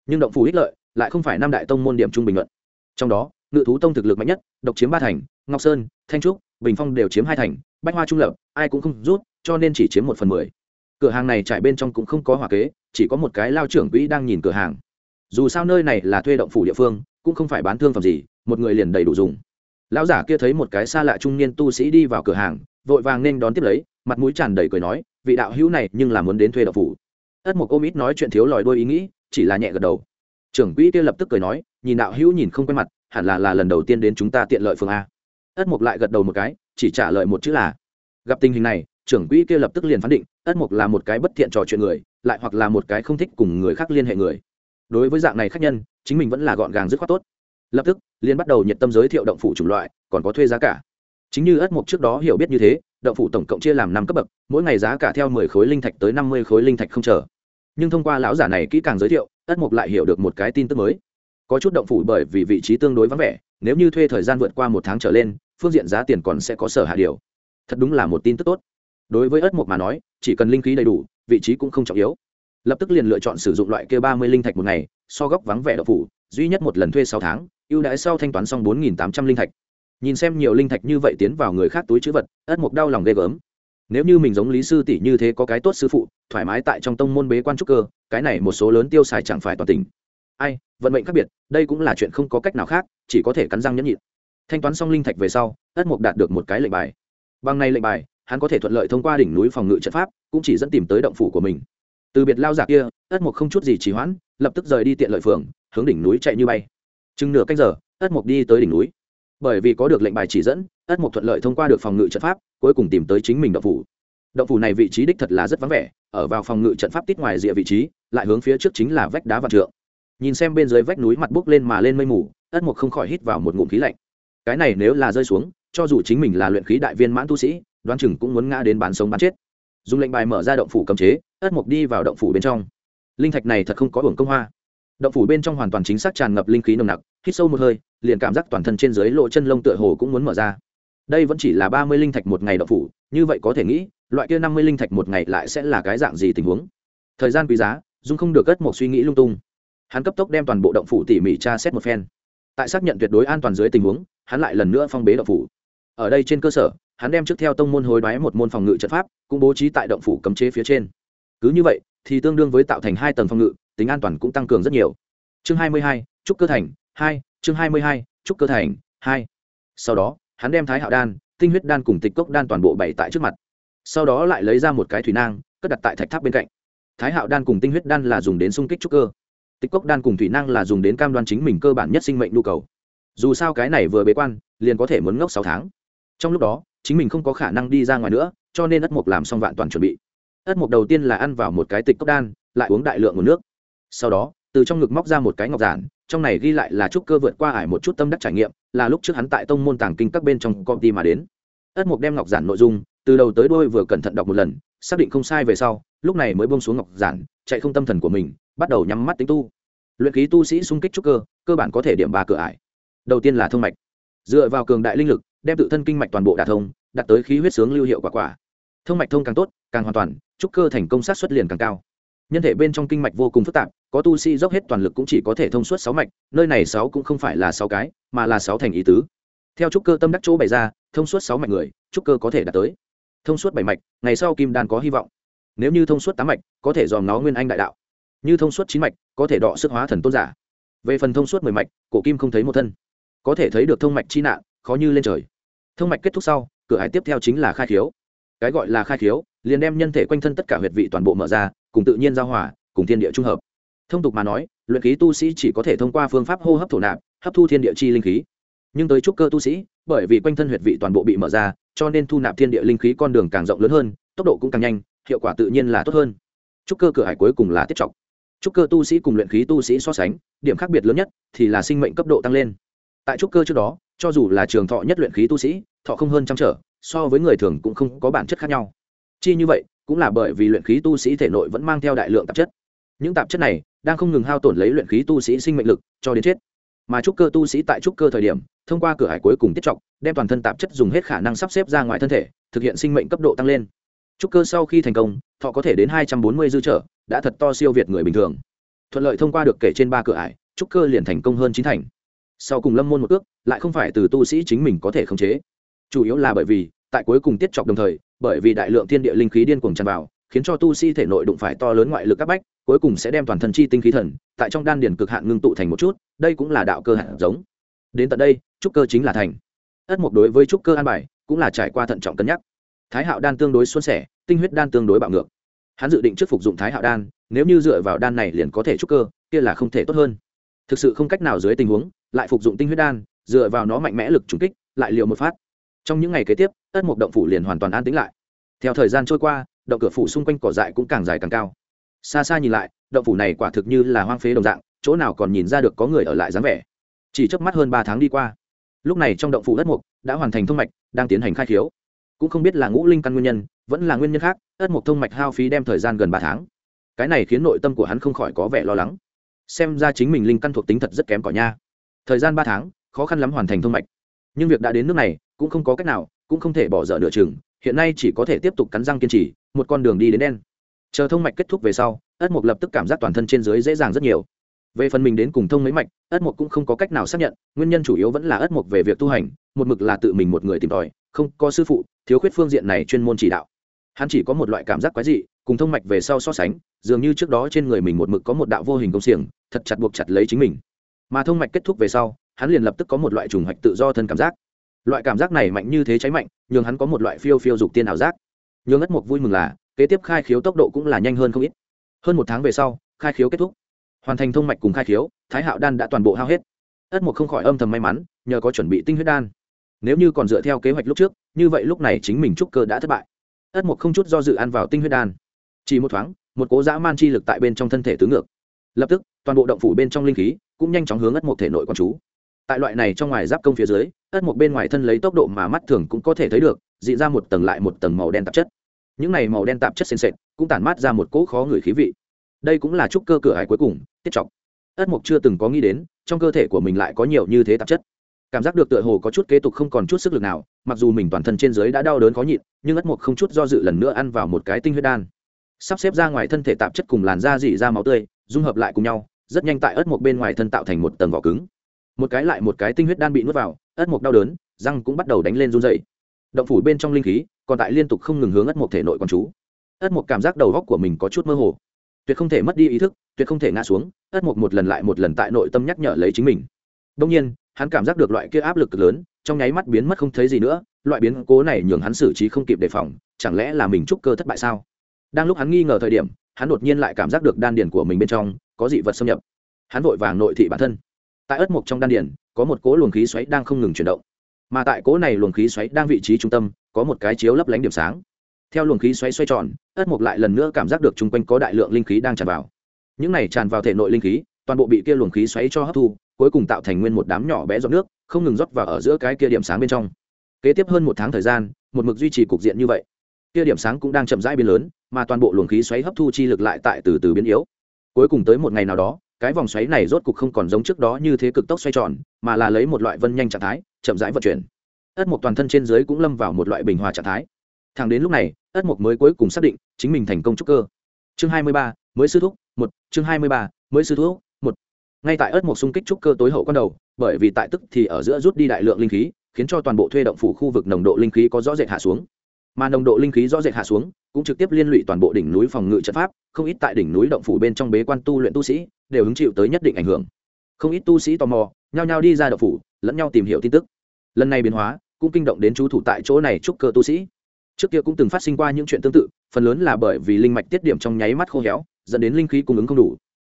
nhưng động phủ ích lợi, lại không phải năm đại tông môn điểm trung bình luận. Trong đó, ngự thú tông thực lực mạnh nhất, độc chiếm ba thành, ngọc sơn, thanh trúc, bình phong đều chiếm hai thành, bách hoa trung lập, ai cũng không rút, cho nên chỉ chiếm một phần mười. Cửa hàng này trải bên trong cũng không có hòa kế, chỉ có một cái lao trưởng quỹ đang nhìn cửa hàng. Dù sao nơi này là thuê động phủ địa phương, cũng không phải bán thương phẩm gì, một người liền đầy đủ dùng. Lão giả kia thấy một cái xa lạ trung niên tu sĩ đi vào cửa hàng, vội vàng nên đón tiếp lấy, mặt mũi tràn đầy cười nói, vị đạo hữu này nhưng là muốn đến thuê động phủ. Ất một ôm ít nói chuyện thiếu lòi đôi ý nghĩ chỉ là nhẹ gật đầu. Trưởng quỹ kia lập tức cười nói, nhìn đạo hữu nhìn không quen mặt, hẳn là là lần đầu tiên đến chúng ta tiện lợi phương a. Ất mục lại gật đầu một cái, chỉ trả lời một chữ là, gặp tình hình này, trưởng quỹ kia lập tức liền phán định, ất mục là một cái bất thiện trò chuyện người, lại hoặc là một cái không thích cùng người khác liên hệ người. Đối với dạng này khác nhân, chính mình vẫn là gọn gàng dứt khoát tốt. Lập tức liên bắt đầu nhiệt tâm giới thiệu động phủ chủng loại, còn có thuê giá cả. Chính như ất mục trước đó hiểu biết như thế, động phủ tổng cộng chia làm năm cấp bậc, mỗi ngày giá cả theo mười khối linh thạch tới năm mươi khối linh thạch không chờ nhưng thông qua lão giả này kỹ càng giới thiệu ất mục lại hiểu được một cái tin tức mới. Có chút động phủ bởi vì vị trí tương đối vắng vẻ, nếu như thuê thời gian vượt qua một tháng trở lên, phương diện giá tiền còn sẽ có sở hạ điều. Thật đúng là một tin tức tốt. Đối với ất mục mà nói, chỉ cần linh khí đầy đủ, vị trí cũng không trọng yếu. Lập tức liền lựa chọn sử dụng loại kia ba mươi linh thạch một ngày, so góc vắng vẻ động phủ, duy nhất một lần thuê sáu tháng, ưu đãi sau thanh toán xong bốn nghìn tám trăm linh thạch. Nhìn xem nhiều linh thạch như vậy tiến vào người khác túi chữ vật ất mục đau lòng ghê gớm nếu như mình giống lý sư tỷ như thế có cái tốt sư phụ, thoải mái tại trong tông môn bế quan trúc cơ, cái này một số lớn tiêu xài chẳng phải toàn tình. Ai, vận mệnh khác biệt, đây cũng là chuyện không có cách nào khác, chỉ có thể cắn răng nhẫn nhịn. Thanh toán xong linh thạch về sau, ất mục đạt được một cái lệnh bài. Bằng này lệnh bài, hắn có thể thuận lợi thông qua đỉnh núi phòng ngự trận pháp, cũng chỉ dẫn tìm tới động phủ của mình. Từ biệt lao giả kia, ất mục không chút gì trì hoãn, lập tức rời đi tiện lợi phường, hướng đỉnh núi chạy như bay. Chừng nửa cách giờ, ất mục đi tới đỉnh núi. Bởi vì có được lệnh bài chỉ dẫn, ất mục thuận lợi thông qua được phòng ngự trận pháp cuối cùng tìm tới chính mình động phủ. Động phủ này vị trí đích thật là rất vắng vẻ, ở vào phòng ngự trận pháp tít ngoài rìa vị trí, lại hướng phía trước chính là vách đá vạn trượng. Nhìn xem bên dưới vách núi mặt bốc lên mà lên mây mù, ất mục không khỏi hít vào một ngụm khí lạnh. Cái này nếu là rơi xuống, cho dù chính mình là luyện khí đại viên mãn tu sĩ, đoán chừng cũng muốn ngã đến bán sống bán chết. Dùng lệnh bài mở ra động phủ cấm chế, ất mục đi vào động phủ bên trong. Linh thạch này thật không có hưởng công hoa. Động phủ bên trong hoàn toàn chính xác tràn ngập linh khí nồng nặc, hít sâu một hơi, liền cảm giác toàn thân trên dưới lỗ chân lông tựa hồ cũng muốn mở ra đây vẫn chỉ là ba mươi linh thạch một ngày động phủ, như vậy có thể nghĩ, loại kia năm mươi linh thạch một ngày lại sẽ là cái dạng gì tình huống? Thời gian quý giá, dung không được cất một suy nghĩ lung tung. Hắn cấp tốc đem toàn bộ động phủ tỉ mỉ tra xét một phen. Tại xác nhận tuyệt đối an toàn dưới tình huống, hắn lại lần nữa phong bế động phủ. Ở đây trên cơ sở, hắn đem trước theo tông môn hối đoái một môn phòng ngự trận pháp, cũng bố trí tại động phủ cấm chế phía trên. Cứ như vậy, thì tương đương với tạo thành hai tầng phòng ngự, tính an toàn cũng tăng cường rất nhiều. Chương hai mươi hai, trúc cơ thành, hai, chương hai mươi hai, trúc cơ thành, hai. Sau đó hắn đem thái hạo đan, tinh huyết đan cùng tịch cốc đan toàn bộ bày tại trước mặt. Sau đó lại lấy ra một cái thủy nang, cất đặt tại thạch tháp bên cạnh. Thái hạo đan cùng tinh huyết đan là dùng đến sung kích trúc cơ. Tịch cốc đan cùng thủy năng là dùng đến cam đoan chính mình cơ bản nhất sinh mệnh nhu cầu. Dù sao cái này vừa bế quan, liền có thể muốn ngốc sáu tháng. Trong lúc đó, chính mình không có khả năng đi ra ngoài nữa, cho nên ất mục làm xong vạn toàn chuẩn bị. Ất mục đầu tiên là ăn vào một cái tịch cốc đan, lại uống đại lượng nguồn nước. Sau đó từ trong ngực móc ra một cái ngọc giản, trong này ghi lại là trúc cơ vượt qua ải một chút tâm đắc trải nghiệm, là lúc trước hắn tại tông môn tàng kinh các bên trong công ty mà đến. Ất mục đem ngọc giản nội dung, từ đầu tới đôi vừa cẩn thận đọc một lần, xác định không sai về sau, lúc này mới bông xuống ngọc giản, chạy không tâm thần của mình, bắt đầu nhắm mắt tính tu. Luyện khí tu sĩ xung kích trúc cơ cơ bản có thể điểm ba cửa ải. Đầu tiên là thông mạch. Dựa vào cường đại linh lực, đem tự thân kinh mạch toàn bộ đả thông đặt tới khí huyết sướng lưu hiệu quả quả. Thông mạch thông càng tốt, càng hoàn toàn trúc cơ thành công sát xuất liền càng cao. Nhân thể bên trong kinh mạch vô cùng phức tạp có tu sĩ dốc hết toàn lực cũng chỉ có thể thông suốt sáu mạch, nơi này sáu cũng không phải là sáu cái, mà là sáu thành ý tứ. Theo trúc cơ tâm đắc chỗ bày ra, thông suốt sáu mạch người, trúc cơ có thể đạt tới. Thông suốt bảy mạch, ngày sau kim đan có hy vọng. Nếu như thông suốt tám mạch, có thể dòm nó nguyên anh đại đạo. Như thông suốt chín mạch, có thể đọ sức hóa thần tôn giả. Về phần thông suốt mười mạch, cổ kim không thấy một thân. Có thể thấy được thông mạch chi nạn, khó như lên trời. Thông mạch kết thúc sau, cửa hải tiếp theo chính là khai khiếu. Cái gọi là khai khiếu, liền đem nhân thể quanh thân tất cả huyệt vị toàn bộ mở ra, cùng tự nhiên giao hòa, cùng thiên địa trung hợp thông tục mà nói, luyện khí tu sĩ chỉ có thể thông qua phương pháp hô hấp thổ nạp, hấp thu thiên địa chi linh khí. Nhưng tới trúc cơ tu sĩ, bởi vì quanh thân huyệt vị toàn bộ bị mở ra, cho nên thu nạp thiên địa linh khí con đường càng rộng lớn hơn, tốc độ cũng càng nhanh, hiệu quả tự nhiên là tốt hơn. Trúc cơ cửa hải cuối cùng là tiết trọng trúc cơ tu sĩ cùng luyện khí tu sĩ so sánh, điểm khác biệt lớn nhất thì là sinh mệnh cấp độ tăng lên. Tại trúc cơ trước đó, cho dù là trường thọ nhất luyện khí tu sĩ, thọ không hơn trăm trở, so với người thường cũng không có bản chất khác nhau. Chi như vậy, cũng là bởi vì luyện khí tu sĩ thể nội vẫn mang theo đại lượng tạp chất những tạp chất này đang không ngừng hao tổn lấy luyện khí tu sĩ sinh mệnh lực cho đến chết. Mà trúc cơ tu sĩ tại trúc cơ thời điểm, thông qua cửa hải cuối cùng tiết trọng đem toàn thân tạp chất dùng hết khả năng sắp xếp ra ngoài thân thể, thực hiện sinh mệnh cấp độ tăng lên. Trúc cơ sau khi thành công, thọ có thể đến hai trăm bốn mươi dư trở, đã thật to siêu việt người bình thường. Thuận lợi thông qua được kể trên ba cửa ải, trúc cơ liền thành công hơn chín thành. Sau cùng lâm môn một ước, lại không phải từ tu sĩ chính mình có thể khống chế. Chủ yếu là bởi vì, tại cuối cùng tiết chọc đồng thời, bởi vì đại lượng thiên địa linh khí điên cuồng tràn vào khiến cho tu sĩ thể nội đụng phải to lớn ngoại lực các bách, cuối cùng sẽ đem toàn thân chi tinh khí thần, tại trong đan điền cực hạn ngưng tụ thành một chút, đây cũng là đạo cơ hạt giống. Đến tận đây, trúc cơ chính là thành. Ất mục đối với trúc cơ an bài, cũng là trải qua thận trọng cân nhắc. Thái hạo đan tương đối xuân sẻ, tinh huyết đan tương đối bạo ngược. Hắn dự định trước phục dụng thái hạo đan, nếu như dựa vào đan này liền có thể trúc cơ, kia là không thể tốt hơn. Thực sự không cách nào dưới tình huống, lại phục dụng tinh huyết đan, dựa vào nó mạnh mẽ lực trùng kích, lại liều một phát. Trong những ngày kế tiếp, ất mục động phủ liền hoàn toàn an tĩnh lại. Theo thời gian trôi qua động cửa phủ xung quanh cỏ dại cũng càng dài càng cao. Xa xa nhìn lại, động phủ này quả thực như là hoang phế đồng dạng, chỗ nào còn nhìn ra được có người ở lại dáng vẻ. Chỉ chớp mắt hơn ba tháng đi qua, lúc này trong động phủ ất mục đã hoàn thành thông mạch, đang tiến hành khai khiếu. Cũng không biết là ngũ linh căn nguyên nhân, vẫn là nguyên nhân khác ất mục thông mạch hao phí đem thời gian gần ba tháng. Cái này khiến nội tâm của hắn không khỏi có vẻ lo lắng. Xem ra chính mình linh căn thuộc tính thật rất kém cỏi nha. Thời gian ba tháng, khó khăn lắm hoàn thành thông mạch. Nhưng việc đã đến nước này, cũng không có cách nào, cũng không thể bỏ dở nửa chừng, hiện nay chỉ có thể tiếp tục cắn răng kiên trì một con đường đi đến đen. Chờ thông mạch kết thúc về sau, ất mục lập tức cảm giác toàn thân trên dưới dễ dàng rất nhiều. Về phần mình đến cùng thông mấy mạch, ất mục cũng không có cách nào xác nhận, nguyên nhân chủ yếu vẫn là ất mục về việc tu hành, một mực là tự mình một người tìm tòi, không có sư phụ, thiếu khuyết phương diện này chuyên môn chỉ đạo. Hắn chỉ có một loại cảm giác quái dị, cùng thông mạch về sau so sánh, dường như trước đó trên người mình một mực có một đạo vô hình công xiềng, thật chặt buộc chặt lấy chính mình. Mà thông mạch kết thúc về sau, hắn liền lập tức có một loại trùng hoạch tự do thân cảm giác. Loại cảm giác này mạnh như thế cháy mạnh, nhường hắn có một loại phiêu phiêu dục tiên ảo giác nhường ất mục vui mừng là, kế tiếp khai khiếu tốc độ cũng là nhanh hơn không ít. Hơn một tháng về sau, khai khiếu kết thúc. Hoàn thành thông mạch cùng khai khiếu, thái hạo đan đã toàn bộ hao hết. Ất mục không khỏi âm thầm may mắn, nhờ có chuẩn bị tinh huyết đan. Nếu như còn dựa theo kế hoạch lúc trước, như vậy lúc này chính mình trúc cơ đã thất bại. Ất mục không chút do dự ăn vào tinh huyết đan. Chỉ một thoáng, một cố dã man chi lực tại bên trong thân thể tứ ngược. Lập tức, toàn bộ động phủ bên trong linh khí cũng nhanh chóng hướng ất mục thể nội quan chú. Tại loại này trong ngoài giáp công phía dưới ất mục bên ngoài thân lấy tốc độ mà mắt thường cũng có thể thấy được, dị ra một tầng lại một tầng màu đen tạp chất những này màu đen tạp chất sền sệt cũng tản mát ra một cỗ khó người khí vị. Đây cũng là trúc cơ cửa hải cuối cùng, tiết trọng ất mục chưa từng có nghĩ đến, trong cơ thể của mình lại có nhiều như thế tạp chất. Cảm giác được tựa hồ có chút kế tục không còn chút sức lực nào, mặc dù mình toàn thân trên dưới đã đau đớn khó nhịn, nhưng ất mục không chút do dự lần nữa ăn vào một cái tinh huyết đan. Sắp xếp ra ngoài thân thể tạp chất cùng làn da dỉ ra máu tươi, dung hợp lại cùng nhau, rất nhanh tại ất mục bên ngoài thân tạo thành một tầng vỏ cứng. Một cái lại một cái tinh huyết đan bị nuốt vào, ất mục đau đớn, răng cũng bắt đầu đánh lên run dày động phủ bên trong linh khí còn tại liên tục không ngừng hướng ất mộc thể nội con chú. Ất mộc cảm giác đầu góc của mình có chút mơ hồ. Tuyệt không thể mất đi ý thức, tuyệt không thể ngã xuống, ất mộc một lần lại một lần tại nội tâm nhắc nhở lấy chính mình. Đông nhiên, hắn cảm giác được loại kia áp lực cực lớn, trong nháy mắt biến mất không thấy gì nữa, loại biến cố này nhường hắn xử trí không kịp đề phòng, chẳng lẽ là mình trúc cơ thất bại sao? Đang lúc hắn nghi ngờ thời điểm, hắn đột nhiên lại cảm giác được đan điền của mình bên trong có dị vật xâm nhập. Hắn vội vàng nội thị bản thân. Tại ất mộc trong đan điền, có một cỗ luồng khí xoáy đang không ngừng chuyển động mà tại cỗ này luồng khí xoáy đang vị trí trung tâm, có một cái chiếu lấp lánh điểm sáng. Theo luồng khí xoáy xoay tròn, ất mục lại lần nữa cảm giác được chung quanh có đại lượng linh khí đang tràn vào. Những này tràn vào thể nội linh khí, toàn bộ bị kia luồng khí xoáy cho hấp thu, cuối cùng tạo thành nguyên một đám nhỏ bé giọt nước, không ngừng rót vào ở giữa cái kia điểm sáng bên trong. Kế tiếp hơn một tháng thời gian, một mực duy trì cục diện như vậy. Kia điểm sáng cũng đang chậm rãi biến lớn, mà toàn bộ luồng khí xoáy hấp thu chi lực lại tại từ từ biến yếu. Cuối cùng tới một ngày nào đó, cái vòng xoáy này rốt cục không còn giống trước đó như thế cực tốc xoay tròn, mà là lấy một loại vân nhanh trạng thái chậm rãi vận chuyển. Ất mục toàn thân trên dưới cũng lâm vào một loại bình hòa trạng thái. Thẳng đến lúc này, ất mục mới cuối cùng xác định chính mình thành công trúc cơ. Chương hai mươi ba, mới sư thúc, một, chương hai mươi ba, mới sư thúc, một. Ngay tại ất mục xung kích trúc cơ tối hậu con đầu, bởi vì tại tức thì ở giữa rút đi đại lượng linh khí, khiến cho toàn bộ thuê động phủ khu vực nồng độ linh khí có rõ rệt hạ xuống. Mà nồng độ linh khí rõ rệt hạ xuống, cũng trực tiếp liên lụy toàn bộ đỉnh núi phòng ngự trận pháp, không ít tại đỉnh núi động phủ bên trong bế quan tu luyện tu sĩ, đều hứng chịu tới nhất định ảnh hưởng. Không ít tu sĩ tò mò, nhao nhao đi ra động phủ, lẫn nhau tìm hiểu tin tức lần này biến hóa cũng kinh động đến chú thủ tại chỗ này trúc cơ tu sĩ. Trước kia cũng từng phát sinh qua những chuyện tương tự, phần lớn là bởi vì linh mạch tiết điểm trong nháy mắt khô héo, dẫn đến linh khí cung ứng không đủ.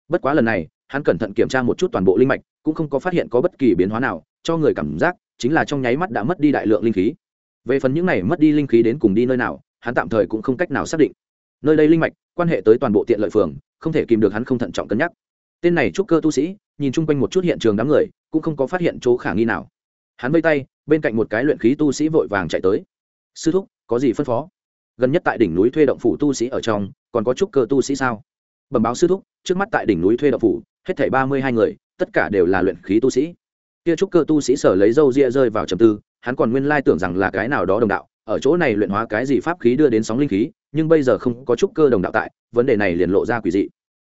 Bất quá lần này, hắn cẩn thận kiểm tra một chút toàn bộ linh mạch, cũng không có phát hiện có bất kỳ biến hóa nào, cho người cảm giác chính là trong nháy mắt đã mất đi đại lượng linh khí. Về phần những này mất đi linh khí đến cùng đi nơi nào, hắn tạm thời cũng không cách nào xác định. Nơi đây linh mạch, quan hệ tới toàn bộ tiện lợi phường, không thể kìm được hắn không thận trọng cân nhắc. Tên này trúc cơ tu sĩ, nhìn chung quanh một chút hiện trường đám người, cũng không có phát hiện chỗ khả nghi nào hắn vây tay, bên cạnh một cái luyện khí tu sĩ vội vàng chạy tới. Sư thúc, có gì phân phó? Gần nhất tại đỉnh núi thuê động phủ tu sĩ ở trong, còn có trúc cơ tu sĩ sao? Bẩm báo sư thúc, trước mắt tại đỉnh núi thuê động phủ, hết thảy ba mươi hai người, tất cả đều là luyện khí tu sĩ. Kia trúc cơ tu sĩ sở lấy dâu ria rơi vào trầm tư, hắn còn nguyên lai tưởng rằng là cái nào đó đồng đạo, ở chỗ này luyện hóa cái gì pháp khí đưa đến sóng linh khí, nhưng bây giờ không có trúc cơ đồng đạo tại, vấn đề này liền lộ ra quỷ dị.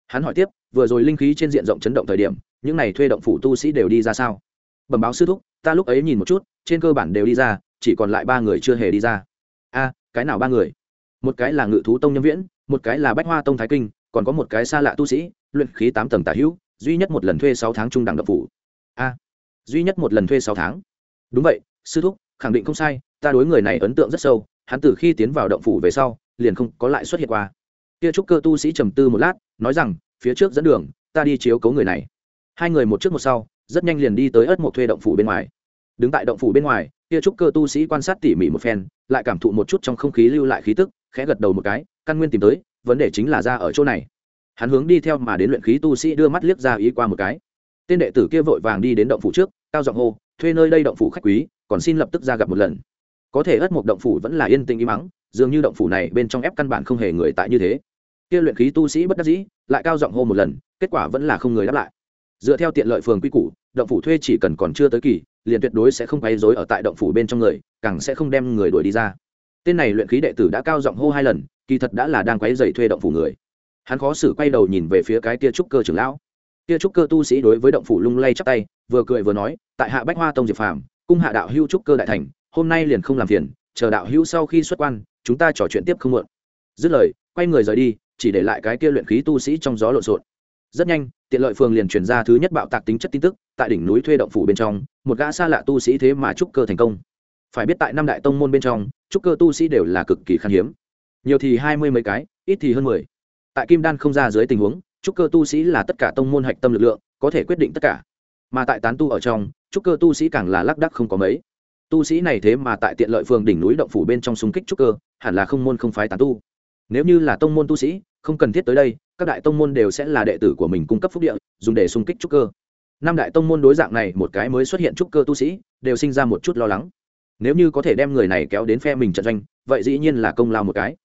Hắn hỏi tiếp, vừa rồi linh khí trên diện rộng chấn động thời điểm, những này thuê động phủ tu sĩ đều đi ra sao? Bẩm báo sư thúc, ta lúc ấy nhìn một chút, trên cơ bản đều đi ra, chỉ còn lại ba người chưa hề đi ra. A, cái nào ba người? Một cái là ngự thú tông nhâm viễn, một cái là bách hoa tông thái kinh, còn có một cái xa lạ tu sĩ, luyện khí tám tầng tả hữu, duy nhất một lần thuê sáu tháng trung đẳng đập phủ. A, duy nhất một lần thuê sáu tháng. Đúng vậy, sư thúc, khẳng định không sai, ta đối người này ấn tượng rất sâu, hắn từ khi tiến vào động phủ về sau, liền không có lại xuất hiện qua. Kia trúc cơ tu sĩ trầm tư một lát, nói rằng, phía trước dẫn đường, ta đi chiếu cấu người này. Hai người một trước một sau rất nhanh liền đi tới ớt một thuê động phủ bên ngoài. Đứng tại động phủ bên ngoài, kia trúc cơ tu sĩ quan sát tỉ mỉ một phen, lại cảm thụ một chút trong không khí lưu lại khí tức, khẽ gật đầu một cái, căn nguyên tìm tới, vấn đề chính là ra ở chỗ này. Hắn hướng đi theo mà đến luyện khí tu sĩ đưa mắt liếc ra ý qua một cái. Tên đệ tử kia vội vàng đi đến động phủ trước, cao giọng hô, thuê nơi đây động phủ khách quý, còn xin lập tức ra gặp một lần. Có thể ất một động phủ vẫn là yên tĩnh im mắng dường như động phủ này bên trong ép căn bản không hề người tại như thế. Kia luyện khí tu sĩ bất đắc dĩ, lại cao giọng hô một lần, kết quả vẫn là không người đáp lại dựa theo tiện lợi phường quy củ, động phủ thuê chỉ cần còn chưa tới kỳ, liền tuyệt đối sẽ không quấy rối ở tại động phủ bên trong người, càng sẽ không đem người đuổi đi ra. Tên này luyện khí đệ tử đã cao giọng hô hai lần, kỳ thật đã là đang quấy dày thuê động phủ người. Hắn khó xử quay đầu nhìn về phía cái kia trúc cơ trưởng lão. Kia trúc cơ tu sĩ đối với động phủ lung lay chắp tay, vừa cười vừa nói, tại hạ bách hoa tông diệp phàm, cung hạ đạo hữu trúc cơ đại thành, hôm nay liền không làm phiền, chờ đạo hữu sau khi xuất quan, chúng ta trò chuyện tiếp không muộn. Dứt lời, quay người rời đi, chỉ để lại cái kia luyện khí tu sĩ trong gió lộn xộn. Rất nhanh tiện lợi phường liền truyền ra thứ nhất bạo tạc tính chất tin tức, tại đỉnh núi thuê động phủ bên trong, một gã xa lạ tu sĩ thế mà trúc cơ thành công. Phải biết tại năm đại tông môn bên trong, trúc cơ tu sĩ đều là cực kỳ khan hiếm. Nhiều thì hai mươi mấy cái, ít thì hơn mười. Tại kim đan không ra dưới tình huống, trúc cơ tu sĩ là tất cả tông môn hạch tâm lực lượng, có thể quyết định tất cả. Mà tại tán tu ở trong, trúc cơ tu sĩ càng là lác đắc không có mấy. Tu sĩ này thế mà tại tiện lợi phường đỉnh núi động phủ bên trong xung kích trúc cơ, hẳn là không môn không phái tán tu. Nếu như là tông môn tu sĩ, không cần thiết tới đây các đại tông môn đều sẽ là đệ tử của mình cung cấp phúc địa, dùng để xung kích trúc cơ. Năm đại tông môn đối dạng này một cái mới xuất hiện trúc cơ tu sĩ, đều sinh ra một chút lo lắng. Nếu như có thể đem người này kéo đến phe mình trận doanh, vậy dĩ nhiên là công lao một cái.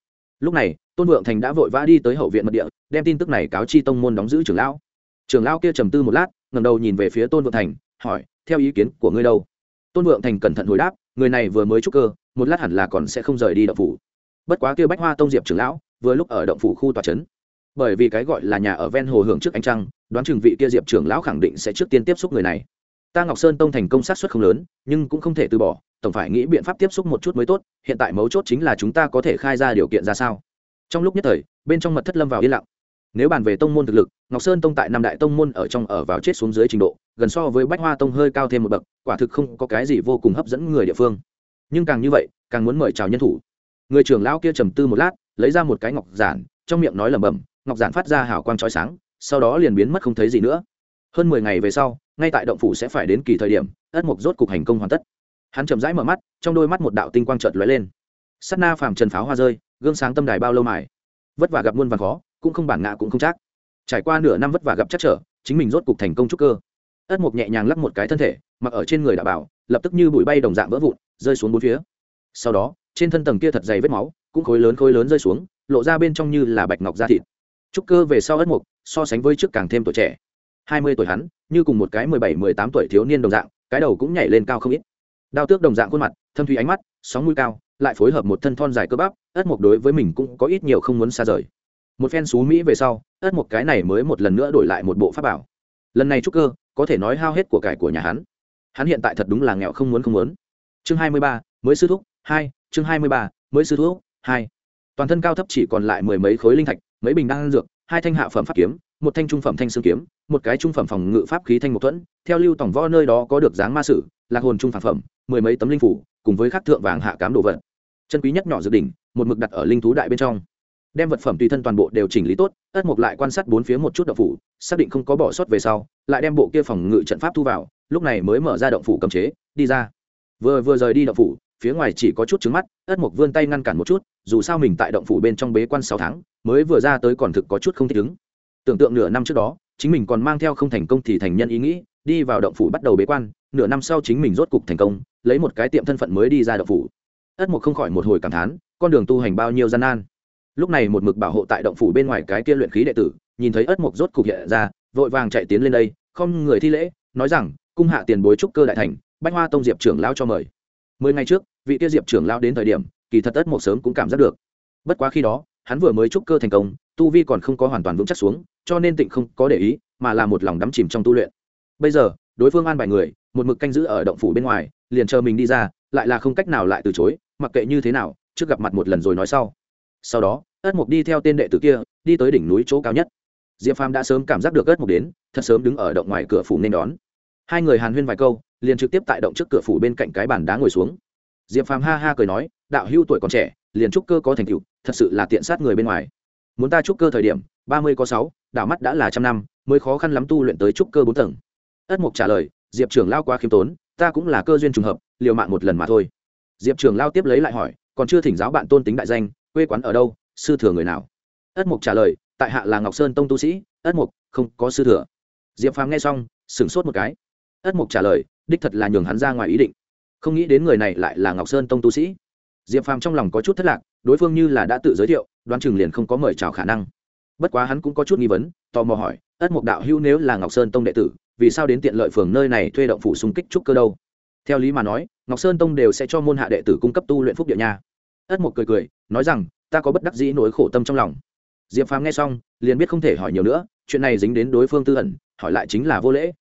Lúc này, tôn vượng thành đã vội vã đi tới hậu viện mật địa, đem tin tức này cáo chi tông môn đóng giữ trưởng lão. Trưởng lão kia trầm tư một lát ngầm đầu nhìn về phía tôn vượng thành, hỏi, theo ý kiến của ngươi đâu? Tôn vượng thành cẩn thận hồi đáp, người này vừa mới trúc cơ, một lát hẳn là còn sẽ không rời đi động phủ. Bất quá kia bách hoa tông diệp trưởng lão, vừa lúc ở động phủ khu tòa trấn bởi vì cái gọi là nhà ở ven hồ hưởng trước ánh trăng, đoán chừng vị kia diệp trưởng lão khẳng định sẽ trước tiên tiếp xúc người này. Ta ngọc sơn tông thành công sát xuất không lớn, nhưng cũng không thể từ bỏ, tổng phải nghĩ biện pháp tiếp xúc một chút mới tốt, hiện tại mấu chốt chính là chúng ta có thể khai ra điều kiện ra sao. Trong lúc nhất thời, bên trong mật thất lâm vào yên lặng. Nếu bàn về tông môn thực lực, ngọc sơn tông tại năm đại tông môn ở trong ở vào chết xuống dưới trình độ, gần so với bách hoa tông hơi cao thêm một bậc, quả thực không có cái gì vô cùng hấp dẫn người địa phương. Nhưng càng như vậy, càng muốn mời chào nhân thủ. Người trưởng lão kia trầm tư một lát, lấy ra một cái ngọc giản, trong miệng nói lẩm bẩm ngọc giản phát ra hào quang trói sáng, sau đó liền biến mất không thấy gì nữa. Hơn mười ngày về sau, ngay tại động phủ sẽ phải đến kỳ thời điểm, ất mục rốt cục hành công hoàn tất. Hắn chậm rãi mở mắt, trong đôi mắt một đạo tinh quang trợt lóe lên. Sắt na phàm trần pháo hoa rơi, gương sáng tâm đài bao lâu mài. Vất vả gặp muôn vàn khó, cũng không bản ngã cũng không chắc trải qua nửa năm vất vả gặp chắc trở, chính mình rốt cục thành công trúc cơ. Ất mục nhẹ nhàng lắc một cái thân thể, mặc ở trên người đạo bảo, lập tức như bụi bay đồng dạng vỡ vụn, rơi xuống bốn phía. Sau đó, trên thân tầng kia thật dày vết máu, cũng khối lớn khối lớn rơi xuống, lộ ra bên trong như là bạch ngọc da thịt trúc cơ về sau ất mục, so sánh với trước càng thêm tuổi trẻ. Hai mươi tuổi hắn, như cùng một cái mười bảy, mười tám tuổi thiếu niên đồng dạng, cái đầu cũng nhảy lên cao không ít. Đao tước đồng dạng khuôn mặt, thâm thủy ánh mắt, sóng mũi cao, lại phối hợp một thân thon dài cơ bắp, ất mục đối với mình cũng có ít nhiều không muốn xa rời. Một phen xú mỹ về sau, ất mục cái này mới một lần nữa đổi lại một bộ pháp bảo. Lần này trúc cơ, có thể nói hao hết của cải của nhà hắn. Hắn hiện tại thật đúng là nghèo không muốn không muốn. Chương hai mươi ba, mới sư thúc, hai, chương hai mươi ba, mới sư thúc, hai. Toàn thân cao thấp chỉ còn lại mười mấy khối linh thạch mấy bình đan dược, hai thanh hạ phẩm pháp kiếm, một thanh trung phẩm thanh xương kiếm, một cái trung phẩm phòng ngự pháp khí thanh một thuẫn, theo lưu tổng võ nơi đó có được dáng ma sử, lạc hồn trung phản phẩm, mười mấy tấm linh phủ, cùng với khắc thượng vàng hạ cám đồ vật. Chân quý nhất nhỏ dự đỉnh, một mực đặt ở linh thú đại bên trong. Đem vật phẩm tùy thân toàn bộ đều chỉnh lý tốt, ất mục lại quan sát bốn phía một chút động phủ, xác định không có bỏ sót về sau, lại đem bộ kia phòng ngự trận pháp thu vào, lúc này mới mở ra động phủ cầm chế, đi ra. Vừa vừa rời đi động phủ, phía ngoài chỉ có chút trứng mắt, ất mục vươn tay ngăn cản một chút dù sao mình tại động phủ bên trong bế quan sáu tháng, mới vừa ra tới còn thực có chút không thích ứng. Tưởng tượng nửa năm trước đó, chính mình còn mang theo không thành công thì thành nhân ý nghĩ, đi vào động phủ bắt đầu bế quan, nửa năm sau chính mình rốt cục thành công, lấy một cái tiệm thân phận mới đi ra động phủ. Ất mục không khỏi một hồi cảm thán, con đường tu hành bao nhiêu gian nan. Lúc này một mực bảo hộ tại động phủ bên ngoài cái kia luyện khí đệ tử, nhìn thấy ất mục rốt cục hiện ra, vội vàng chạy tiến lên đây, không người thi lễ, nói rằng, cung hạ tiền bối trúc cơ đại thành, bách hoa tông diệp trưởng lão cho mời. Mười ngày trước, vị kia diệp trưởng lão đến thời điểm kỳ thật ất một sớm cũng cảm giác được. Bất quá khi đó, hắn vừa mới trúc cơ thành công, tu vi còn không có hoàn toàn vững chắc xuống, cho nên tịnh không có để ý, mà là một lòng đắm chìm trong tu luyện. Bây giờ, đối phương an bài người, một mực canh giữ ở động phủ bên ngoài, liền chờ mình đi ra, lại là không cách nào lại từ chối, mặc kệ như thế nào, trước gặp mặt một lần rồi nói sau. Sau đó, ất mục đi theo tên đệ tử kia, đi tới đỉnh núi chỗ cao nhất. Diệp phàm đã sớm cảm giác được ất mục đến, thật sớm đứng ở động ngoài cửa phủ nên đón. Hai người hàn huyên vài câu, liền trực tiếp tại động trước cửa phủ bên cạnh cái bàn đá ngồi xuống diệp phàm ha ha cười nói, đạo hưu tuổi còn trẻ, liền trúc cơ có thành tựu, thật sự là tiện sát người bên ngoài. Muốn ta trúc cơ thời điểm, ba mươi có sáu đạo mắt đã là trăm năm, mới khó khăn lắm tu luyện tới trúc cơ bốn tầng. Ất mục trả lời, diệp trưởng lao quá khiêm tốn, ta cũng là cơ duyên trùng hợp, liều mạng một lần mà thôi. Diệp trưởng lao tiếp lấy lại hỏi, còn chưa thỉnh giáo bạn tôn tính đại danh, quê quán ở đâu, sư thừa người nào? Ất mục trả lời, tại hạ là ngọc sơn tông tu sĩ, ất mục, không có sư thừa. Diệp phàm nghe xong, sửng sốt một cái. Ất mục trả lời, đích thật là nhường hắn ra ngoài ý định không nghĩ đến người này lại là ngọc sơn tông tu sĩ. Diệp phàm trong lòng có chút thất lạc, đối phương như là đã tự giới thiệu, đoán chừng liền không có mời chào khả năng. Bất quá hắn cũng có chút nghi vấn, tò mò hỏi, ất mục đạo hữu nếu là ngọc sơn tông đệ tử, vì sao đến tiện lợi phường nơi này thuê động phủ xung kích trúc cơ đâu? Theo lý mà nói, ngọc sơn tông đều sẽ cho môn hạ đệ tử cung cấp tu luyện phúc địa nha. Ất mục cười cười, nói rằng, ta có bất đắc dĩ nỗi khổ tâm trong lòng. Diệp phàm nghe xong, liền biết không thể hỏi nhiều nữa, chuyện này dính đến đối phương tư ẩn, hỏi lại chính là vô lễ.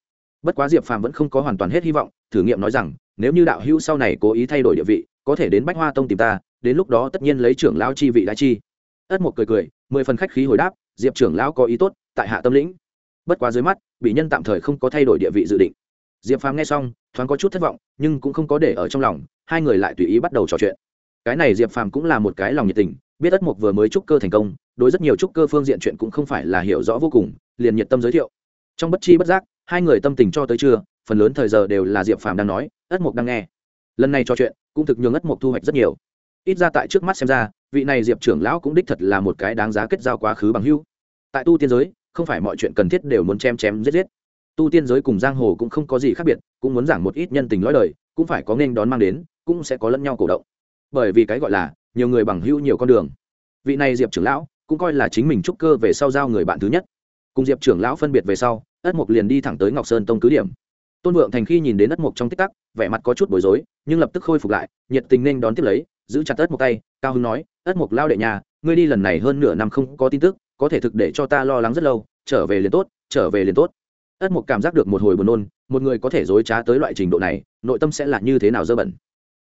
Bất quá diệp phàm vẫn không có hoàn toàn hết hy vọng, thử nghiệm nói rằng nếu như đạo hữu sau này cố ý thay đổi địa vị, có thể đến bách hoa tông tìm ta, đến lúc đó tất nhiên lấy trưởng lão chi vị đại chi. Ất một cười cười, mười phần khách khí hồi đáp, diệp trưởng lão có ý tốt, tại hạ tâm lĩnh. Bất quá dưới mắt, bị nhân tạm thời không có thay đổi địa vị dự định. Diệp phàm nghe xong, thoáng có chút thất vọng, nhưng cũng không có để ở trong lòng, hai người lại tùy ý bắt đầu trò chuyện. Cái này diệp phàm cũng là một cái lòng nhiệt tình, biết ất mục vừa mới trúc cơ thành công, đối rất nhiều trúc cơ phương diện chuyện cũng không phải là hiểu rõ vô cùng, liền nhiệt tâm giới thiệu. Trong bất chi bất giác, hai người tâm tình cho tới trưa, phần lớn thời giờ đều là diệp phàm đang nói ất mục đang nghe. Lần này trò chuyện, cũng thực nhường ất mục thu hoạch rất nhiều. Ít ra tại trước mắt xem ra, vị này diệp trưởng lão cũng đích thật là một cái đáng giá kết giao quá khứ bằng hưu tại tu tiên giới, không phải mọi chuyện cần thiết đều muốn chém chém giết giết. Tu tiên giới cùng giang hồ cũng không có gì khác biệt, cũng muốn giảng một ít nhân tình lõi đời, cũng phải có nên đón mang đến, cũng sẽ có lẫn nhau cổ động. Bởi vì cái gọi là, nhiều người bằng hữu nhiều con đường. Vị này diệp trưởng lão, cũng coi là chính mình trúc cơ về sau giao người bạn thứ nhất. Cùng diệp trưởng lão phân biệt về sau, ất mục liền đi thẳng tới ngọc sơn tông cứ điểm tôn vượng thành khi nhìn đến ất mục trong tích tắc, vẻ mặt có chút bối rối, nhưng lập tức khôi phục lại, nhiệt tình nên đón tiếp lấy, giữ chặt ất mục tay, cao hưng nói, ất mục lao đệ nhà, ngươi đi lần này hơn nửa năm không có tin tức, có thể thực để cho ta lo lắng rất lâu, trở về liền tốt, trở về liền tốt. Ất mục cảm giác được một hồi buồn nôn, một người có thể dối trá tới loại trình độ này, nội tâm sẽ là như thế nào dơ bẩn.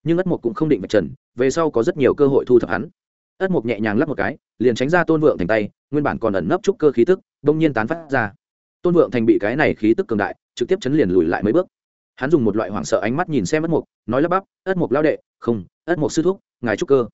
Nhưng ất mục cũng không định vạch trần, về sau có rất nhiều cơ hội thu thập hắn. Ất mục nhẹ nhàng lắp một cái, liền tránh ra tôn vượng thành tay, nguyên bản còn ẩn nấp trúc cơ khí tức đông nhiên tán phát ra. Tôn vượng thành bị cái này khí tức cường đại trực tiếp chấn liền lùi lại mấy bước. Hắn dùng một loại hoảng sợ ánh mắt nhìn xem ất mục nói lắp bắp, ất mục lao đệ, không, ất mục sư thúc, ngài trúc cơ.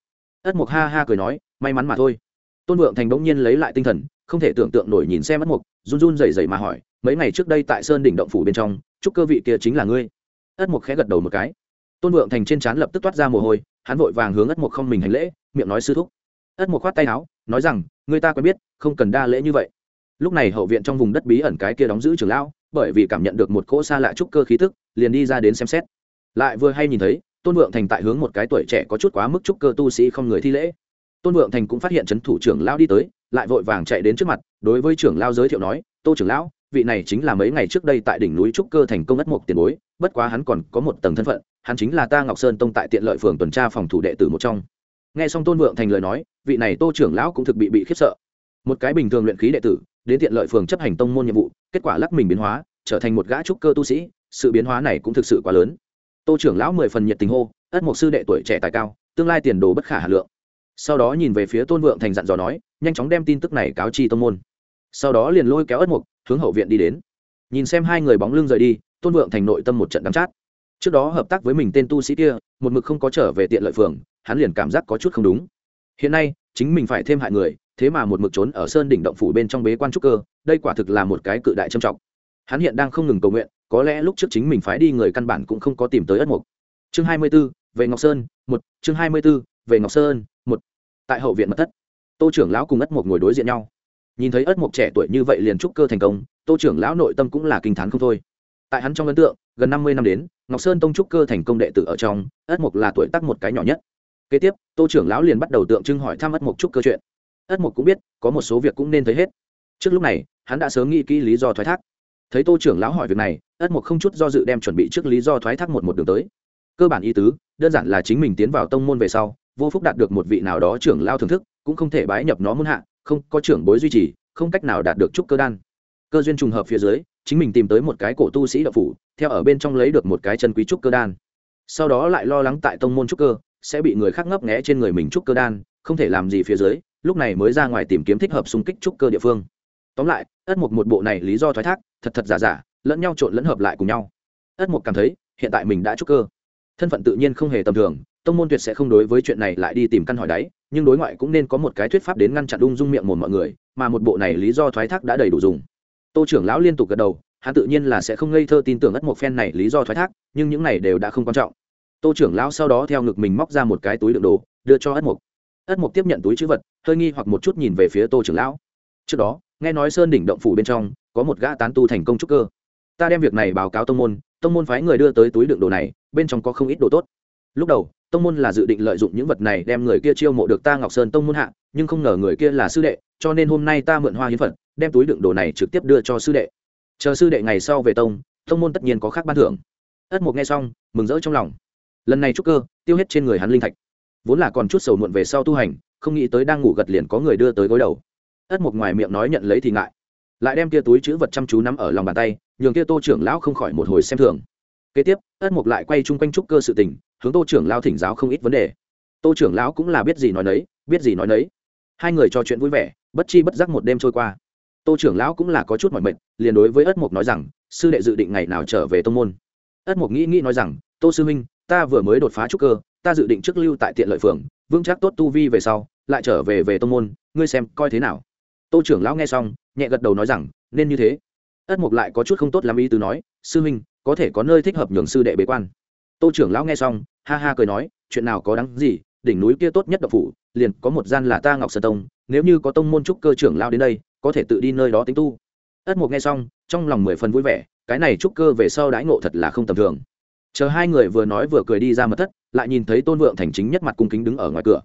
Ất mục ha ha cười nói, may mắn mà thôi. Tôn vượng thành bỗng nhiên lấy lại tinh thần, không thể tưởng tượng nổi nhìn xem ất mục run run rẩy rẩy mà hỏi, mấy ngày trước đây tại sơn đỉnh động phủ bên trong, trúc cơ vị kia chính là ngươi? Ất mục khẽ gật đầu một cái. Tôn vượng thành trên trán lập tức toát ra mồ hôi, hắn vội vàng hướng ất mục không mình hành lễ, miệng nói sư thúc. Ất mục khoát tay áo, nói rằng, người ta quen biết, không cần đa lễ như vậy lúc này hậu viện trong vùng đất bí ẩn cái kia đóng giữ trường lão, bởi vì cảm nhận được một cỗ xa lạ trúc cơ khí tức, liền đi ra đến xem xét. Lại vừa hay nhìn thấy, tôn vượng thành tại hướng một cái tuổi trẻ có chút quá mức trúc cơ tu sĩ không người thi lễ. Tôn vượng thành cũng phát hiện c thủ trưởng lao đi tới, lại vội vàng chạy đến trước mặt, đối với trưởng lao giới thiệu nói, tô trưởng lão, vị này chính là mấy ngày trước đây tại đỉnh núi trúc cơ thành công ất mộc tiền bối, bất quá hắn còn có một tầng thân phận, hắn chính là ta ngọc sơn tông tại tiện lợi phường tuần tra phòng thủ đệ tử một trong. Nghe xong tôn vượng thành lời nói, vị này tô trưởng lão cũng thực bị bị khiếp sợ. Một cái bình thường luyện khí đệ tử đến tiện lợi phường chấp hành tông môn nhiệm vụ, kết quả lắc mình biến hóa, trở thành một gã trúc cơ tu sĩ, sự biến hóa này cũng thực sự quá lớn. Tô trưởng lão mười phần nhiệt tình hô, ất một sư đệ tuổi trẻ tài cao, tương lai tiền đồ bất khả hà lượng. Sau đó nhìn về phía tôn vượng thành dặn dò nói, nhanh chóng đem tin tức này cáo chi tông môn. Sau đó liền lôi kéo ất mục, hướng hậu viện đi đến. Nhìn xem hai người bóng lưng rời đi, tôn vượng thành nội tâm một trận đắm chát. Trước đó hợp tác với mình tên tu sĩ kia, một mực không có trở về tiện lợi phường, hắn liền cảm giác có chút không đúng. Hiện nay, chính mình phải thêm hại người thế mà một mực trốn ở sơn đỉnh động phủ bên trong bế quan trúc cơ đây quả thực là một cái cự đại trầm trọng. Hắn hiện đang không ngừng cầu nguyện có lẽ lúc trước chính mình phái đi người căn bản cũng không có tìm tới ất mục. Chương hai mươi 24, về ngọc sơn một chương hai mươi 24, về ngọc sơn một. Tại hậu viện mật thất tô trưởng lão cùng ất mục ngồi đối diện nhau. Nhìn thấy ất mục trẻ tuổi như vậy liền trúc cơ thành công tô trưởng lão nội tâm cũng là kinh t h á n không thôi. Tại hắn trong ấn tượng gần năm mươi năm đến ngọc sơn tông trúc cơ thành công đệ tử ở trong ất mục là tuổi tác một cái nhỏ nhất. Kế tiếp tô trưởng lão liền bắt đầu tượng trưng hỏi thăm ất mục trúc cơ chuyện ất mục cũng biết, có một số việc cũng nên thấy hết. Trước lúc này, hắn đã sớm nghĩ kỹ lý do thoái thác. Thấy tô trưởng lão hỏi việc này, ất mục không chút do dự đem chuẩn bị trước lý do thoái thác một một đường tới. Cơ bản ý tứ, đơn giản là chính mình tiến vào tông môn về sau, vô phúc đạt được một vị nào đó trưởng lao thưởng thức, cũng không thể bái nhập nó muốn hạ, không có trưởng bối duy trì, không cách nào đạt được trúc cơ đan. Cơ duyên trùng hợp phía dưới, chính mình tìm tới một cái cổ tu sĩ đạo phủ, theo ở bên trong lấy được một cái chân quý trúc cơ đan. Sau đó lại lo lắng tại tông môn trúc cơ, sẽ bị người khác ngấp nghẽ trên người mình trúc cơ đan, không thể làm gì phía dưới lúc này mới ra ngoài tìm kiếm thích hợp xung kích trúc cơ địa phương. Tóm lại, ất mục một bộ này lý do thoái thác, thật thật giả giả, lẫn nhau trộn lẫn hợp lại cùng nhau. Ất mục cảm thấy, hiện tại mình đã trúc cơ. Thân phận tự nhiên không hề tầm thường, tông môn tuyệt sẽ không đối với chuyện này lại đi tìm căn hỏi đáy, nhưng đối ngoại cũng nên có một cái thuyết pháp đến ngăn chặn ung dung miệng một mọi người, mà một bộ này lý do thoái thác đã đầy đủ dùng. Tô trưởng lão liên tục gật đầu, hắn tự nhiên là sẽ không ngây thơ tin tưởng ất một phen này lý do thoái thác, nhưng những này đều đã không quan trọng. Tô trưởng lão sau đó theo ngực mình móc ra một cái túi đựng đồ, đưa cho ất mục ất mục tiếp nhận túi chữ vật, hơi nghi hoặc một chút nhìn về phía tô trưởng lão. Trước đó, nghe nói sơn đỉnh động phủ bên trong, có một gã tán tu thành công trúc cơ. Ta đem việc này báo cáo tông môn tông môn phái người đưa tới túi đựng đồ này, bên trong có không ít đồ tốt. Lúc đầu, tông môn là dự định lợi dụng những vật này đem người kia chiêu mộ được ta ngọc sơn tông môn hạ, nhưng không ngờ người kia là sư đệ, cho nên hôm nay ta mượn hoa hiến phật, đem túi đựng đồ này trực tiếp đưa cho sư đệ. Chờ sư đệ ngày sau về tông tông môn tất nhiên có khác ban thưởng. Ất mục nghe xong, mừng rỡ trong lòng. Lần này trúc cơ, tiêu hết trên người hắn linh thạch vốn là còn chút sầu muộn về sau tu hành, không nghĩ tới đang ngủ gật liền có người đưa tới gối đầu. Ất mục ngoài miệng nói nhận lấy thì ngại. Lại đem kia túi chữ vật chăm chú nắm ở lòng bàn tay, nhường kia tô trưởng lão không khỏi một hồi xem thường. Kế tiếp, ất mục lại quay chung quanh trúc cơ sự tình, hướng tô trưởng lão thỉnh giáo không ít vấn đề. Tô trưởng lão cũng là biết gì nói nấy, biết gì nói nấy. Hai người trò chuyện vui vẻ, bất chi bất giác một đêm trôi qua. Tô trưởng lão cũng là có chút mọi mệt, liền đối với ất mục nói rằng, sư đệ dự định ngày nào trở về tông môn? Ất mục nghĩ nghĩ nói rằng, tô sư huynh, ta vừa mới đột phá trúc cơ ta dự định trước lưu tại tiện lợi phường, vững chắc tốt tu vi về sau, lại trở về về tông môn, ngươi xem coi thế nào. Tô trưởng lão nghe xong, nhẹ gật đầu nói rằng, nên như thế. Ất mục lại có chút không tốt làm ý tứ nói, sư huynh, có thể có nơi thích hợp nhường sư đệ bế quan. Tô trưởng lão nghe xong, ha ha cười nói, chuyện nào có đáng gì, đỉnh núi kia tốt nhất độc phủ, liền có một gian là ta ngọc sơn tông, nếu như có tông môn trúc cơ trưởng lao đến đây, có thể tự đi nơi đó tính tu. Ất mục nghe xong, trong lòng mười phần vui vẻ, cái này trúc cơ về sau đãi ngộ thật là không tầm thường chờ hai người vừa nói vừa cười đi ra mật thất, lại nhìn thấy tôn vượng thành chính nhất mặt cung kính đứng ở ngoài cửa.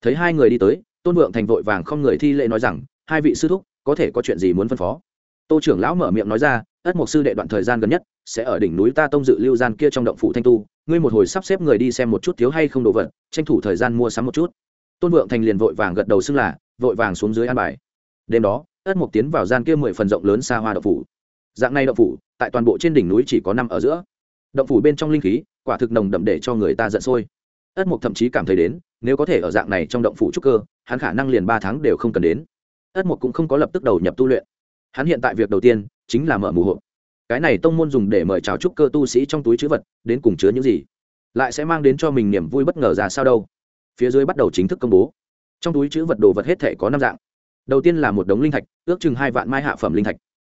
Thấy hai người đi tới, tôn vượng thành vội vàng không người thi lễ nói rằng, hai vị sư thúc, có thể có chuyện gì muốn phân phó? Tô trưởng lão mở miệng nói ra, ất mục sư đệ đoạn thời gian gần nhất, sẽ ở đỉnh núi ta tông dự lưu gian kia trong động phủ thanh tu, ngươi một hồi sắp xếp người đi xem một chút thiếu hay không đồ vật, tranh thủ thời gian mua sắm một chút. Tôn vượng thành liền vội vàng gật đầu xưng là, vội vàng xuống dưới an bài. Đêm đó, ất mục tiến vào gian kia mười phần rộng lớn xa hoa động phủ. Dạng này động phủ, tại toàn bộ trên đỉnh núi chỉ có năm ở giữa động phủ bên trong linh khí, quả thực nồng đậm để cho người ta giận sôi. Ất mục thậm chí cảm thấy đến, nếu có thể ở dạng này trong động phủ trúc cơ, hắn khả năng liền ba tháng đều không cần đến. Ất mục cũng không có lập tức đầu nhập tu luyện. Hắn hiện tại việc đầu tiên, chính là mở mù hộp. Cái này tông môn dùng để mời chào trúc cơ tu sĩ trong túi chữ vật, đến cùng chứa những gì? Lại sẽ mang đến cho mình niềm vui bất ngờ ra sao đâu? Phía dưới bắt đầu chính thức công bố. Trong túi chữ vật đồ vật hết thể có năm dạng. Đầu tiên là một đống linh thạch, ước chừng hai vạn mai hạ phẩm linh thạch.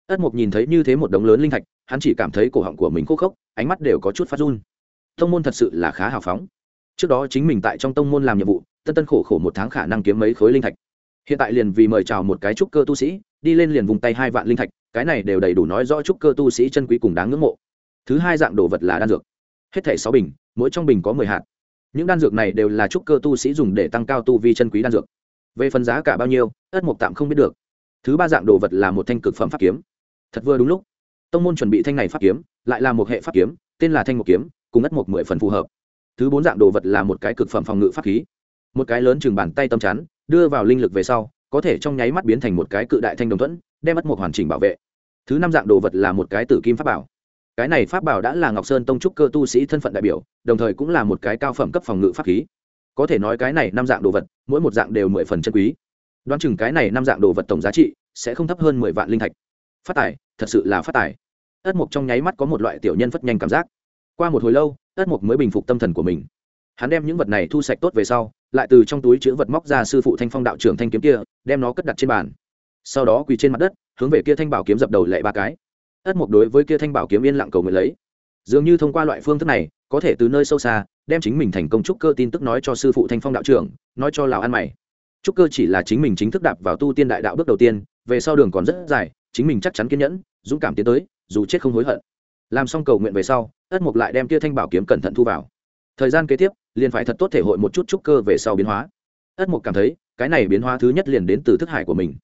Ất mục nhìn thấy như thế một đống lớn linh thạch hắn chỉ cảm thấy cổ họng của mình khô khốc, ánh mắt đều có chút phát run. Tông môn thật sự là khá hào phóng. Trước đó chính mình tại trong tông môn làm nhiệm vụ, tân tân khổ khổ một tháng khả năng kiếm mấy khối linh thạch. Hiện tại liền vì mời chào một cái trúc cơ tu sĩ, đi lên liền vùng tay hai vạn linh thạch, cái này đều đầy đủ nói rõ trúc cơ tu sĩ chân quý cùng đáng ngưỡng mộ. Thứ hai dạng đồ vật là đan dược. Hết thẻ sáu bình, mỗi trong bình có mười hạt. Những đan dược này đều là trúc cơ tu sĩ dùng để tăng cao tu vi chân quý đan dược. Về phần giá cả bao nhiêu, ất mộc tạm không biết được. Thứ ba dạng đồ vật là một thanh cực phẩm pháp kiếm. Thật vừa đúng lúc tông môn chuẩn bị thanh này pháp kiếm, lại là một hệ pháp kiếm, tên là thanh một kiếm, cùng ất một mười phần phù hợp. Thứ bốn dạng đồ vật là một cái cực phẩm phòng ngự pháp khí. Một cái lớn chừng bàn tay tâm chắn, đưa vào linh lực về sau, có thể trong nháy mắt biến thành một cái cự đại thanh đồng thuẫn, đem ất một hoàn chỉnh bảo vệ. Thứ năm dạng đồ vật là một cái tử kim pháp bảo. Cái này pháp bảo đã là ngọc sơn tông trúc cơ tu sĩ thân phận đại biểu, đồng thời cũng là một cái cao phẩm cấp phòng ngự pháp khí. Có thể nói cái này năm dạng đồ vật, mỗi một dạng đều mười phần chân quý. Đoán chừng cái này năm dạng đồ vật tổng giá trị sẽ không thấp hơn mười vạn linh thạch. Phát tài, thật sự là phát tài ất mục trong nháy mắt có một loại tiểu nhân phất nhanh cảm giác. Qua một hồi lâu, ất mục mới bình phục tâm thần của mình. Hắn đem những vật này thu sạch tốt về sau, lại từ trong túi chữ vật móc ra sư phụ thanh phong đạo trưởng thanh kiếm kia, đem nó cất đặt trên bàn. Sau đó quỳ trên mặt đất, hướng về kia thanh bảo kiếm dập đầu lệ ba cái. Ất mục đối với kia thanh bảo kiếm yên lặng cầu nguyện lấy. Dường như thông qua loại phương thức này, có thể từ nơi sâu xa, đem chính mình thành công trúc cơ tin tức nói cho sư phụ thanh phong đạo trưởng, nói cho lào ăn mày. Trúc cơ chỉ là chính mình chính thức đạp vào tu tiên đại đạo bước đầu tiên, về sau đường còn rất dài, chính mình chắc chắn kiên nhẫn, dũng cảm tiến tới dù chết không hối hận. Làm xong cầu nguyện về sau ất mục lại đem kia thanh bảo kiếm cẩn thận thu vào. Thời gian kế tiếp liền phải thật tốt thể hội một chút trúc cơ về sau biến hóa. Ất mục cảm thấy cái này biến hóa thứ nhất liền đến từ thức hải của mình.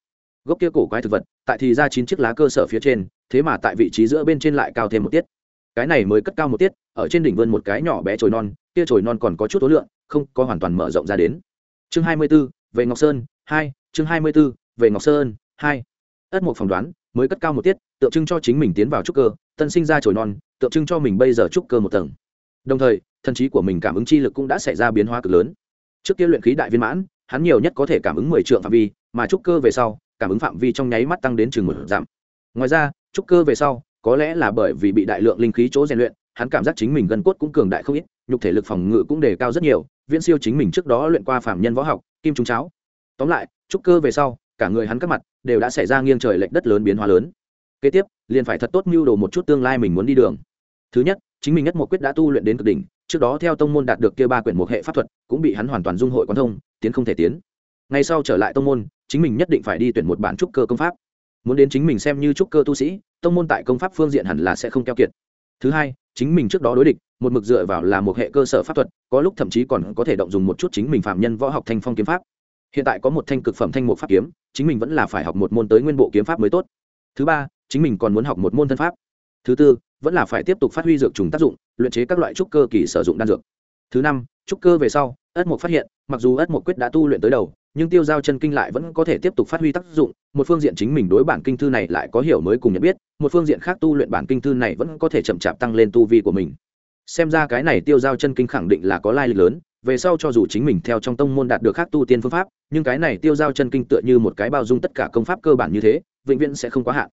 Gốc kia cổ quái thực vật tại thì ra chín chiếc lá cơ sở phía trên thế mà tại vị trí giữa bên trên lại cao thêm một tiết. Cái này mới cất cao một tiết ở trên đỉnh vươn một cái nhỏ bé trồi non kia trồi non còn có chút tối lượng không có hoàn toàn mở rộng ra đến. Chương hai mươi 24, về ngọc sơn hai chương hai mươi 24, về ngọc sơn hai. Ất mục phỏng đoán mới cất cao một tiết tượng trưng cho chính mình tiến vào trúc cơ, tân sinh ra trồi non, tượng trưng cho mình bây giờ trúc cơ một tầng. Đồng thời, thần trí của mình cảm ứng chi lực cũng đã xảy ra biến hóa cực lớn. Trước kia luyện khí đại viên mãn, hắn nhiều nhất có thể cảm ứng mười triệu phạm vi, mà trúc cơ về sau, cảm ứng phạm vi trong nháy mắt tăng đến chừng một giảm ngoài ra, trúc cơ về sau, có lẽ là bởi vì bị đại lượng linh khí chỗ rèn luyện, hắn cảm giác chính mình gân cốt cũng cường đại không ít, nhục thể lực phòng ngự cũng đề cao rất nhiều, viễn siêu chính mình trước đó luyện qua phạm nhân võ học, kim trung cháo. Tóm lại, trúc cơ về sau, cả người hắn các mặt đều đã xảy ra nghiêng trời lệch đất lớn biến hóa lớn kế tiếp, liền phải thật tốt mưu đồ một chút tương lai mình muốn đi đường. Thứ nhất, chính mình nhất một quyết đã tu luyện đến cực đỉnh, trước đó theo tông môn đạt được kia ba quyển một hệ pháp thuật, cũng bị hắn hoàn toàn dung hội quán thông, tiến không thể tiến. Ngay sau trở lại tông môn, chính mình nhất định phải đi tuyển một bản trúc cơ công pháp. Muốn đến chính mình xem như trúc cơ tu sĩ, tông môn tại công pháp phương diện hẳn là sẽ không keo kiệt. Thứ hai, chính mình trước đó đối địch, một mực dựa vào là một hệ cơ sở pháp thuật, có lúc thậm chí còn có thể động dùng một chút chính mình phạm nhân võ học thanh phong kiếm pháp. Hiện tại có một thanh cực phẩm thanh một pháp kiếm, chính mình vẫn là phải học một môn tới nguyên bộ kiếm pháp mới tốt. Thứ ba chính mình còn muốn học một môn thân pháp. Thứ tư, vẫn là phải tiếp tục phát huy dược trùng tác dụng, luyện chế các loại trúc cơ kỳ sử dụng đan dược. Thứ năm, trúc cơ về sau, ất mục phát hiện, mặc dù ất mục quyết đã tu luyện tới đầu, nhưng tiêu giao chân kinh lại vẫn có thể tiếp tục phát huy tác dụng. Một phương diện chính mình đối bản kinh thư này lại có hiểu mới cùng nhận biết, một phương diện khác tu luyện bản kinh thư này vẫn có thể chậm chạp tăng lên tu vi của mình. Xem ra cái này tiêu giao chân kinh khẳng định là có lai lịch lớn, về sau cho dù chính mình theo trong tông môn đạt được khác tu tiên phương pháp, nhưng cái này tiêu giao chân kinh tựa như một cái bao dung tất cả công pháp cơ bản như thế, vĩnh viễn sẽ không quá hạn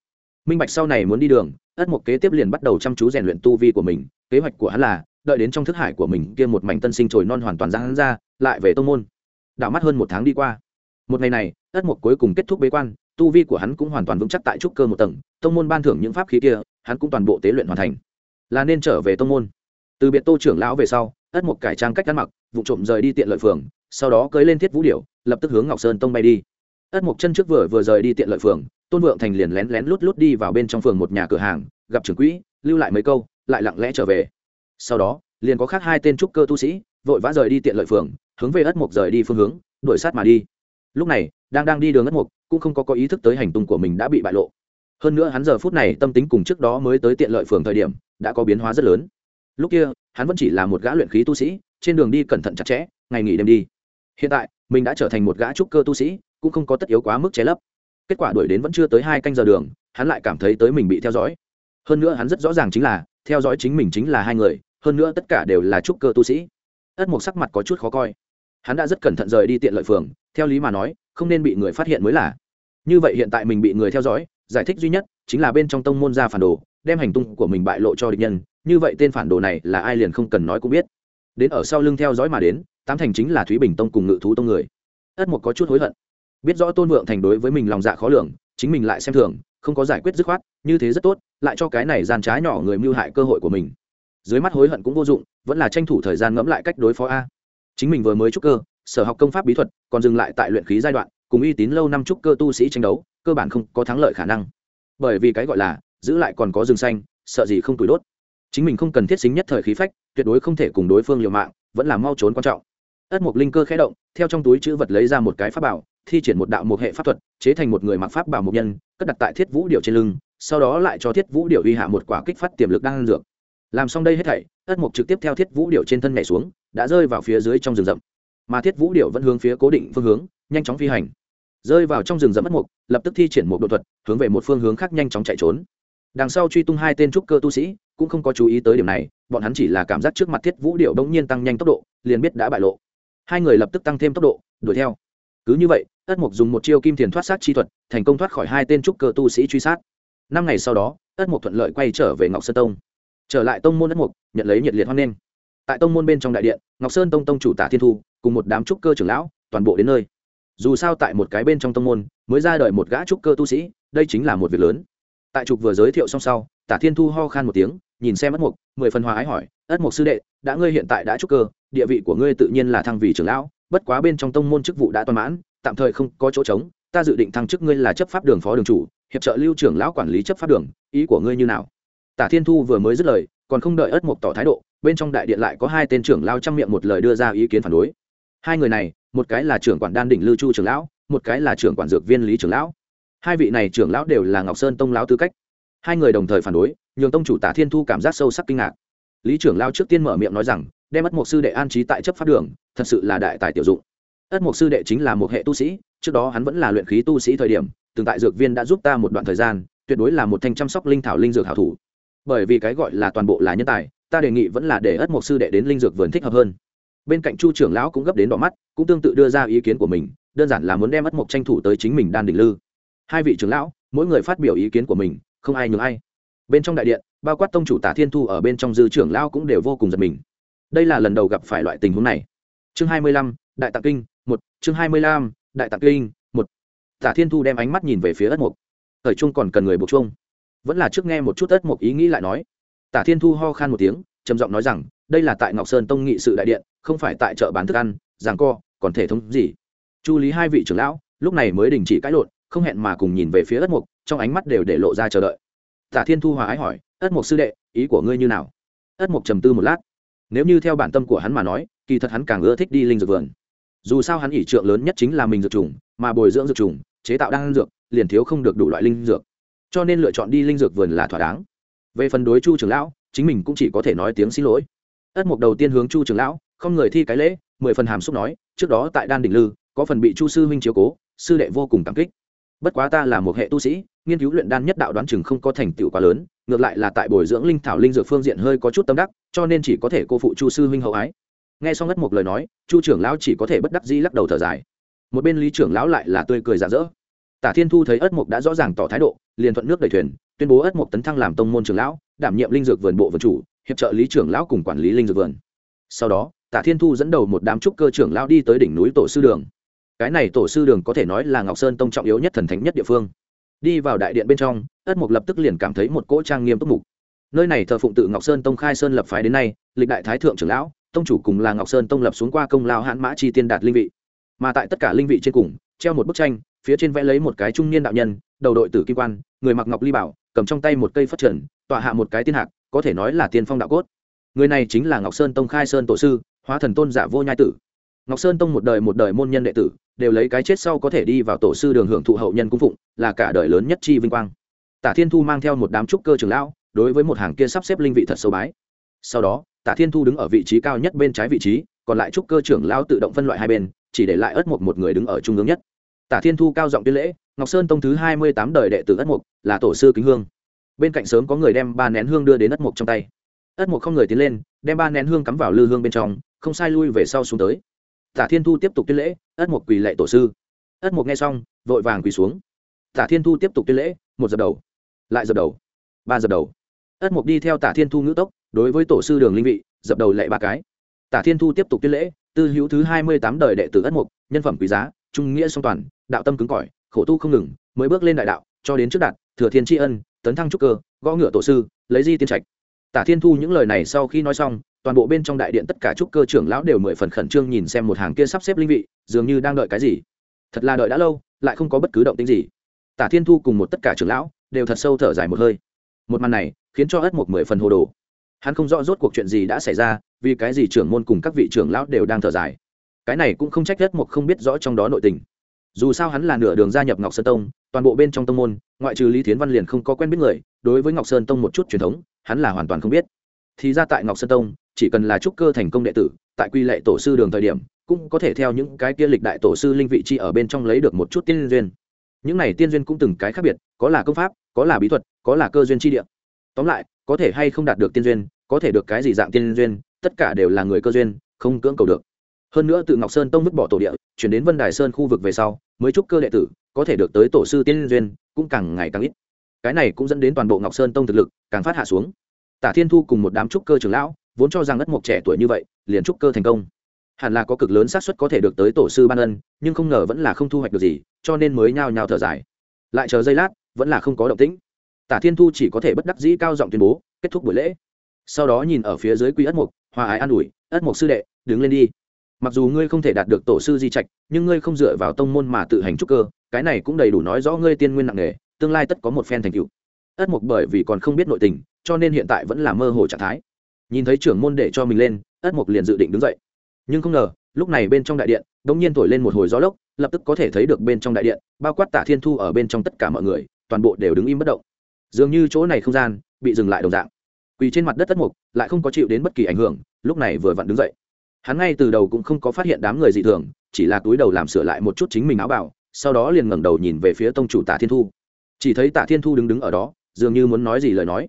minh bạch sau này muốn đi đường, ất mục kế tiếp liền bắt đầu chăm chú rèn luyện tu vi của mình, kế hoạch của hắn là, đợi đến trong thức hải của mình kia một mảnh tân sinh trồi non hoàn toàn ra hắn ra, lại về tông môn. Đảo mắt hơn một tháng đi qua. Một ngày này, ất mục cuối cùng kết thúc bế quan, tu vi của hắn cũng hoàn toàn vững chắc tại trúc cơ một tầng, tông môn ban thưởng những pháp khí kia, hắn cũng toàn bộ tế luyện hoàn thành. Là nên trở về tông môn. Từ biệt tô trưởng lão về sau, ất mục cải trang cách ăn mặc, vụ trộm rời đi tiện lợi phường, sau đó cưới lên thiết vũ điểu, lập tức hướng ngọc sơn tông bay đi. Ất mục chân trước vừa vừa rời đi tiện lợi phường tôn vượng thành liền lén lén lút lút đi vào bên trong phường một nhà cửa hàng, gặp trưởng quỹ, lưu lại mấy câu, lại lặng lẽ trở về. Sau đó, liền có khác hai tên trúc cơ tu sĩ, vội vã rời đi tiện lợi phường, hướng về ất mục rời đi phương hướng, đuổi sát mà đi. Lúc này, đang đang đi đường ất mục, cũng không có có ý thức tới hành tung của mình đã bị bại lộ. Hơn nữa hắn giờ phút này tâm tính cùng trước đó mới tới tiện lợi phường thời điểm, đã có biến hóa rất lớn. Lúc kia, hắn vẫn chỉ là một gã luyện khí tu sĩ, trên đường đi cẩn thận chặt chẽ, ngày nghỉ đêm đi. Hiện tại, mình đã trở thành một gã trúc cơ tu sĩ, cũng không có tất yếu quá mức che lấp kết quả đuổi đến vẫn chưa tới hai canh giờ đường, hắn lại cảm thấy tới mình bị theo dõi. Hơn nữa hắn rất rõ ràng chính là, theo dõi chính mình chính là hai người, hơn nữa tất cả đều là trúc cơ tu sĩ. Ất mộc sắc mặt có chút khó coi. Hắn đã rất cẩn thận rời đi tiện lợi phường, theo lý mà nói, không nên bị người phát hiện mới là. Như vậy hiện tại mình bị người theo dõi, giải thích duy nhất chính là bên trong tông môn ra phản đồ, đem hành tung của mình bại lộ cho địch nhân, như vậy tên phản đồ này là ai liền không cần nói cũng biết. Đến ở sau lưng theo dõi mà đến, tám thành chính là thúy bình tông cùng ngự thú tông người. Ất mộc có chút hối hận biết rõ tôn vượng thành đối với mình lòng dạ khó lường, chính mình lại xem thường, không có giải quyết dứt khoát, như thế rất tốt, lại cho cái này gian trái nhỏ người mưu hại cơ hội của mình. Dưới mắt hối hận cũng vô dụng, vẫn là tranh thủ thời gian ngẫm lại cách đối phó a. Chính mình vừa mới trúc cơ, sở học công pháp bí thuật, còn dừng lại tại luyện khí giai đoạn, cùng uy tín lâu năm trúc cơ tu sĩ tranh đấu, cơ bản không có thắng lợi khả năng. Bởi vì cái gọi là, giữ lại còn có rừng xanh, sợ gì không tuổi đốt. Chính mình không cần thiết xính nhất thời khí phách, tuyệt đối không thể cùng đối phương liều mạng, vẫn là mau trốn quan trọng. Ất mục linh cơ khẽ động, theo trong túi chữ vật lấy ra một cái pháp bảo thi triển một đạo một hệ pháp thuật, chế thành một người mặc pháp bảo mục nhân, cất đặt tại thiết vũ điệu trên lưng, sau đó lại cho thiết vũ điệu uy hạ một quả kích phát tiềm lực đang dược. Làm xong đây hết thảy ất mục trực tiếp theo thiết vũ điệu trên thân nhảy xuống, đã rơi vào phía dưới trong rừng rậm. Mà thiết vũ điệu vẫn hướng phía cố định phương hướng, nhanh chóng phi hành. Rơi vào trong rừng rậm ất mục lập tức thi triển một đột thuật, hướng về một phương hướng khác nhanh chóng chạy trốn. Đằng sau truy tung hai tên trúc cơ tu sĩ, cũng không có chú ý tới điểm này, bọn hắn chỉ là cảm giác trước mặt thiết vũ điệu đống nhiên tăng nhanh tốc độ, liền biết đã bại lộ. Hai người lập tức tăng thêm tốc độ, đuổi theo. Cứ như vậy ất mục dùng một chiêu kim thiền thoát sát chi thuật, thành công thoát khỏi hai tên trúc cơ tu sĩ truy sát. Năm ngày sau đó, ất mục thuận lợi quay trở về ngọc sơn tông. Trở lại tông môn ất mục nhận lấy nhiệt liệt hoan nghênh. Tại tông môn bên trong đại điện, ngọc sơn tông tông chủ tả thiên thu cùng một đám trúc cơ trưởng lão, toàn bộ đến nơi. Dù sao tại một cái bên trong tông môn, mới ra đời một gã trúc cơ tu sĩ, đây chính là một việc lớn. Tại trục vừa giới thiệu xong sau, tả thiên thu ho khan một tiếng, nhìn xem ất mục mười phần hòa ái hỏi, ất mục sư đệ, đã ngươi hiện tại đã trúc cơ, địa vị của ngươi tự nhiên là thăng vị trưởng lão, bất quá bên trong tông môn chức vụ đã toàn mãn tạm thời không có chỗ trống, ta dự định thăng chức ngươi là chấp pháp đường phó đường chủ, hiệp trợ lưu trưởng lão quản lý chấp pháp đường, ý của ngươi như nào? Tả thiên thu vừa mới dứt lời, còn không đợi ất mục tỏ thái độ, bên trong đại điện lại có hai tên trưởng lao chăm miệng một lời đưa ra ý kiến phản đối. Hai người này, một cái là trưởng quản đan đỉnh lưu chu trưởng lão, một cái là trưởng quản dược viên lý trưởng lão. Hai vị này trưởng lão đều là ngọc sơn tông lão tư cách. Hai người đồng thời phản đối, nhường tông chủ tả thiên thu cảm giác sâu sắc kinh ngạc. Lý trưởng lao trước tiên mở miệng nói rằng, đem ất một sư đệ an trí tại chấp pháp đường, thật sự là đại tài tiểu dụng ất mục sư đệ chính là một hệ tu sĩ, trước đó hắn vẫn là luyện khí tu sĩ thời điểm, từng tại dược viên đã giúp ta một đoạn thời gian, tuyệt đối là một thanh chăm sóc linh thảo linh dược hảo thủ. Bởi vì cái gọi là toàn bộ là nhân tài, ta đề nghị vẫn là để ất mục sư đệ đến linh dược vườn thích hợp hơn. Bên cạnh chu trưởng lão cũng gấp đến đỏ mắt, cũng tương tự đưa ra ý kiến của mình, đơn giản là muốn đem ất mục tranh thủ tới chính mình đan đỉnh lư. Hai vị trưởng lão, mỗi người phát biểu ý kiến của mình, không ai nhường ai. Bên trong đại điện, bao quát tông chủ tả thiên thu ở bên trong dư trưởng lão cũng đều vô cùng giật mình. Đây là lần đầu gặp phải loại tình huống này. Chương hai mươi lăm, đại tạng kinh chương hai mươi lăm, đại tạng kinh, một. Tả thiên thu đem ánh mắt nhìn về phía ất mục thời trung còn cần người buộc chung vẫn là trước nghe một chút ất mục ý nghĩ lại nói. Tả thiên thu ho khan một tiếng, trầm giọng nói rằng, đây là tại ngọc sơn tông nghị sự đại điện, không phải tại chợ bán thức ăn, giảng co, còn thể thống gì? Chu lý hai vị trưởng lão, lúc này mới đình chỉ cãi lộn, không hẹn mà cùng nhìn về phía ất mục trong ánh mắt đều để lộ ra chờ đợi. Tả thiên thu hòa ái hỏi, ất mục sư đệ, ý của ngươi như nào? Ất mục trầm tư một lát. Nếu như theo bản tâm của hắn mà nói, kỳ thật hắn càng ưa thích đi linh dược vườn dù sao hắn ỷ trượng lớn nhất chính là mình dược trùng, mà bồi dưỡng dược trùng, chế tạo đan dược, liền thiếu không được đủ loại linh dược. Cho nên lựa chọn đi linh dược vườn là thỏa đáng. Về phần đối chu trưởng lão, chính mình cũng chỉ có thể nói tiếng xin lỗi. Ất mục đầu tiên hướng chu trưởng lão, không người thi cái lễ, mười phần hàm xúc nói, trước đó tại đan đỉnh lư, có phần bị chu sư huynh chiếu cố, sư đệ vô cùng cảm kích. Bất quá ta là một hệ tu sĩ, nghiên cứu luyện đan nhất đạo đoán chừng không có thành tựu quá lớn, ngược lại là tại bồi dưỡng linh thảo linh dược phương diện hơi có chút tâm đắc, cho nên chỉ có thể cô phụ chu sư huynh hậu ái nghe xong ngất một lời nói, chu trưởng lão chỉ có thể bất đắc dĩ lắc đầu thở dài. Một bên lý trưởng lão lại là tươi cười rạng rỡ. Tả thiên thu thấy ất mục đã rõ ràng tỏ thái độ, liền thuận nước đẩy thuyền, tuyên bố ất mục tấn thăng làm tông môn trưởng lão, đảm nhiệm linh dược vườn bộ vườn chủ, hiệp trợ lý trưởng lão cùng quản lý linh dược vườn. Sau đó, tả thiên thu dẫn đầu một đám trúc cơ trưởng lão đi tới đỉnh núi tổ sư đường. Cái này tổ sư đường có thể nói là ngọc sơn tông trọng yếu nhất thần thánh nhất địa phương. Đi vào đại điện bên trong, ất mục lập tức liền cảm thấy một cỗ trang nghiêm túc mục. Nơi này thờ phụng tự ngọc sơn tông khai sơn lập phái đến nay, lịch đại thái thượng trưởng lão tông chủ cùng là ngọc sơn tông lập xuống qua công lao hãn mã chi tiên đạt linh vị. Mà tại tất cả linh vị trên cùng, treo một bức tranh, phía trên vẽ lấy một cái trung niên đạo nhân, đầu đội tử kim quan, người mặc ngọc ly bảo, cầm trong tay một cây phát trần, tọa hạ một cái tiên hạc, có thể nói là tiên phong đạo cốt. Người này chính là ngọc sơn tông khai sơn tổ sư, hóa thần tôn giả vô nhai tử. Ngọc sơn tông một đời một đời môn nhân đệ tử, đều lấy cái chết sau có thể đi vào tổ sư đường hưởng thụ hậu nhân cung phụng, là cả đời lớn nhất chi vinh quang. Tả thiên thu mang theo một đám trúc cơ trường lão, đối với một hàng kia sắp xếp linh vị thật sâu bái. Sau đó tả thiên thu đứng ở vị trí cao nhất bên trái vị trí, còn lại trúc cơ trưởng lão tự động phân loại hai bên, chỉ để lại ất mục một người đứng ở trung ương nhất. Tả thiên thu cao giọng tuyên lễ, ngọc sơn tông thứ hai mươi tám đời đệ tử ất mục, là tổ sư kính hương. Bên cạnh sớm có người đem ba nén hương đưa đến ất mục trong tay. Ất mục không người tiến lên, đem ba nén hương cắm vào lư hương bên trong, không sai lui về sau xuống tới. Tả thiên thu tiếp tục tuyên lễ ất mục quỳ lệ tổ sư. Ất mục nghe xong, vội vàng quỳ xuống. Tả thiên thu tiếp tục tuyên lễ, một dập đầu, lại dập đầu, ba dập đầu. Ất mục đi theo tả thiên thu ngữ tốc đối với tổ sư đường linh vị, dập đầu lệ ba cái. Tả thiên thu tiếp tục tuyên lễ, tư hữu thứ hai mươi tám đời đệ tử ất mục, nhân phẩm quý giá, trung nghĩa song toàn, đạo tâm cứng cỏi, khổ tu không ngừng, mới bước lên đại đạo, cho đến trước đạt, thừa thiên tri ân, tấn thăng trúc cơ, gõ ngựa tổ sư, lấy di tiên trạch. Tả thiên thu những lời này sau khi nói xong, toàn bộ bên trong đại điện tất cả trúc cơ trưởng lão đều mười phần khẩn trương nhìn xem một hàng kia sắp xếp linh vị, dường như đang đợi cái gì. Thật là đợi đã lâu, lại không có bất cứ động tính gì. Tả thiên thu cùng một tất cả trưởng lão đều thật sâu thở dài một hơi. Một màn này khiến cho ất một mười phần hồ đồ hắn không rõ rốt cuộc chuyện gì đã xảy ra, vì cái gì trưởng môn cùng các vị trưởng lão đều đang thở dài. Cái này cũng không trách ất một không biết rõ trong đó nội tình. Dù sao hắn là nửa đường gia nhập ngọc sơn tông, toàn bộ bên trong tông môn, ngoại trừ lý thiến văn liền không có quen biết người, đối với ngọc sơn tông một chút truyền thống, hắn là hoàn toàn không biết. Thì ra tại ngọc sơn tông, chỉ cần là trúc cơ thành công đệ tử, tại quy lệ tổ sư đường thời điểm, cũng có thể theo những cái kia lịch đại tổ sư linh vị chi ở bên trong lấy được một chút tiên duyên. Những này tiên duyên cũng từng cái khác biệt, có là công pháp, có là bí thuật, có là cơ duyên chi địa tóm lại, có thể hay không đạt được tiên duyên, có thể được cái gì dạng tiên duyên, tất cả đều là người cơ duyên, không cưỡng cầu được. Hơn nữa từ ngọc sơn tông vứt bỏ tổ địa, chuyển đến vân đài sơn khu vực về sau, mới trúc cơ đệ tử, có thể được tới tổ sư tiên duyên, cũng càng ngày càng ít. Cái này cũng dẫn đến toàn bộ ngọc sơn tông thực lực, càng phát hạ xuống. Tả thiên thu cùng một đám trúc cơ trưởng lão, vốn cho rằng ất mộc trẻ tuổi như vậy, liền trúc cơ thành công. Hẳn là có cực lớn xác suất có thể được tới tổ sư ban ân, nhưng không ngờ vẫn là không thu hoạch được gì, cho nên mới nhao nhao thở dài. Lại chờ giây lát, vẫn là không có động tĩnh tả thiên thu chỉ có thể bất đắc dĩ cao giọng tuyên bố, kết thúc buổi lễ. Sau đó nhìn ở phía dưới quy ất mục, hòa ái an ủi, ất mục sư đệ, đứng lên đi. Mặc dù ngươi không thể đạt được tổ sư di trạch, nhưng ngươi không dựa vào tông môn mà tự hành trúc cơ, cái này cũng đầy đủ nói rõ ngươi tiên nguyên nặng nề, tương lai tất có một phen thành tựu. Ất mục bởi vì còn không biết nội tình, cho nên hiện tại vẫn là mơ hồ trạng thái. Nhìn thấy trưởng môn để cho mình lên, ất mục liền dự định đứng dậy. Nhưng không ngờ, lúc này bên trong đại điện đ ỗ n g nhiên thổi lên một hồi gió lốc, lập tức có thể thấy được bên trong đại điện, bao quát tả thiên thu ở bên trong tất cả mọi người, toàn bộ đều đứng im bất động dường như chỗ này không gian bị dừng lại đồng dạng. Quỳ trên mặt đất tất mục, lại không có chịu đến bất kỳ ảnh hưởng, lúc này vừa vặn đứng dậy. Hắn ngay từ đầu cũng không có phát hiện đám người dị thường, chỉ là túi đầu làm sửa lại một chút chính mình áo bảo sau đó liền ngẩng đầu nhìn về phía tông chủ tả thiên thu. Chỉ thấy tả thiên thu đứng đứng ở đó, dường như muốn nói gì lời nói.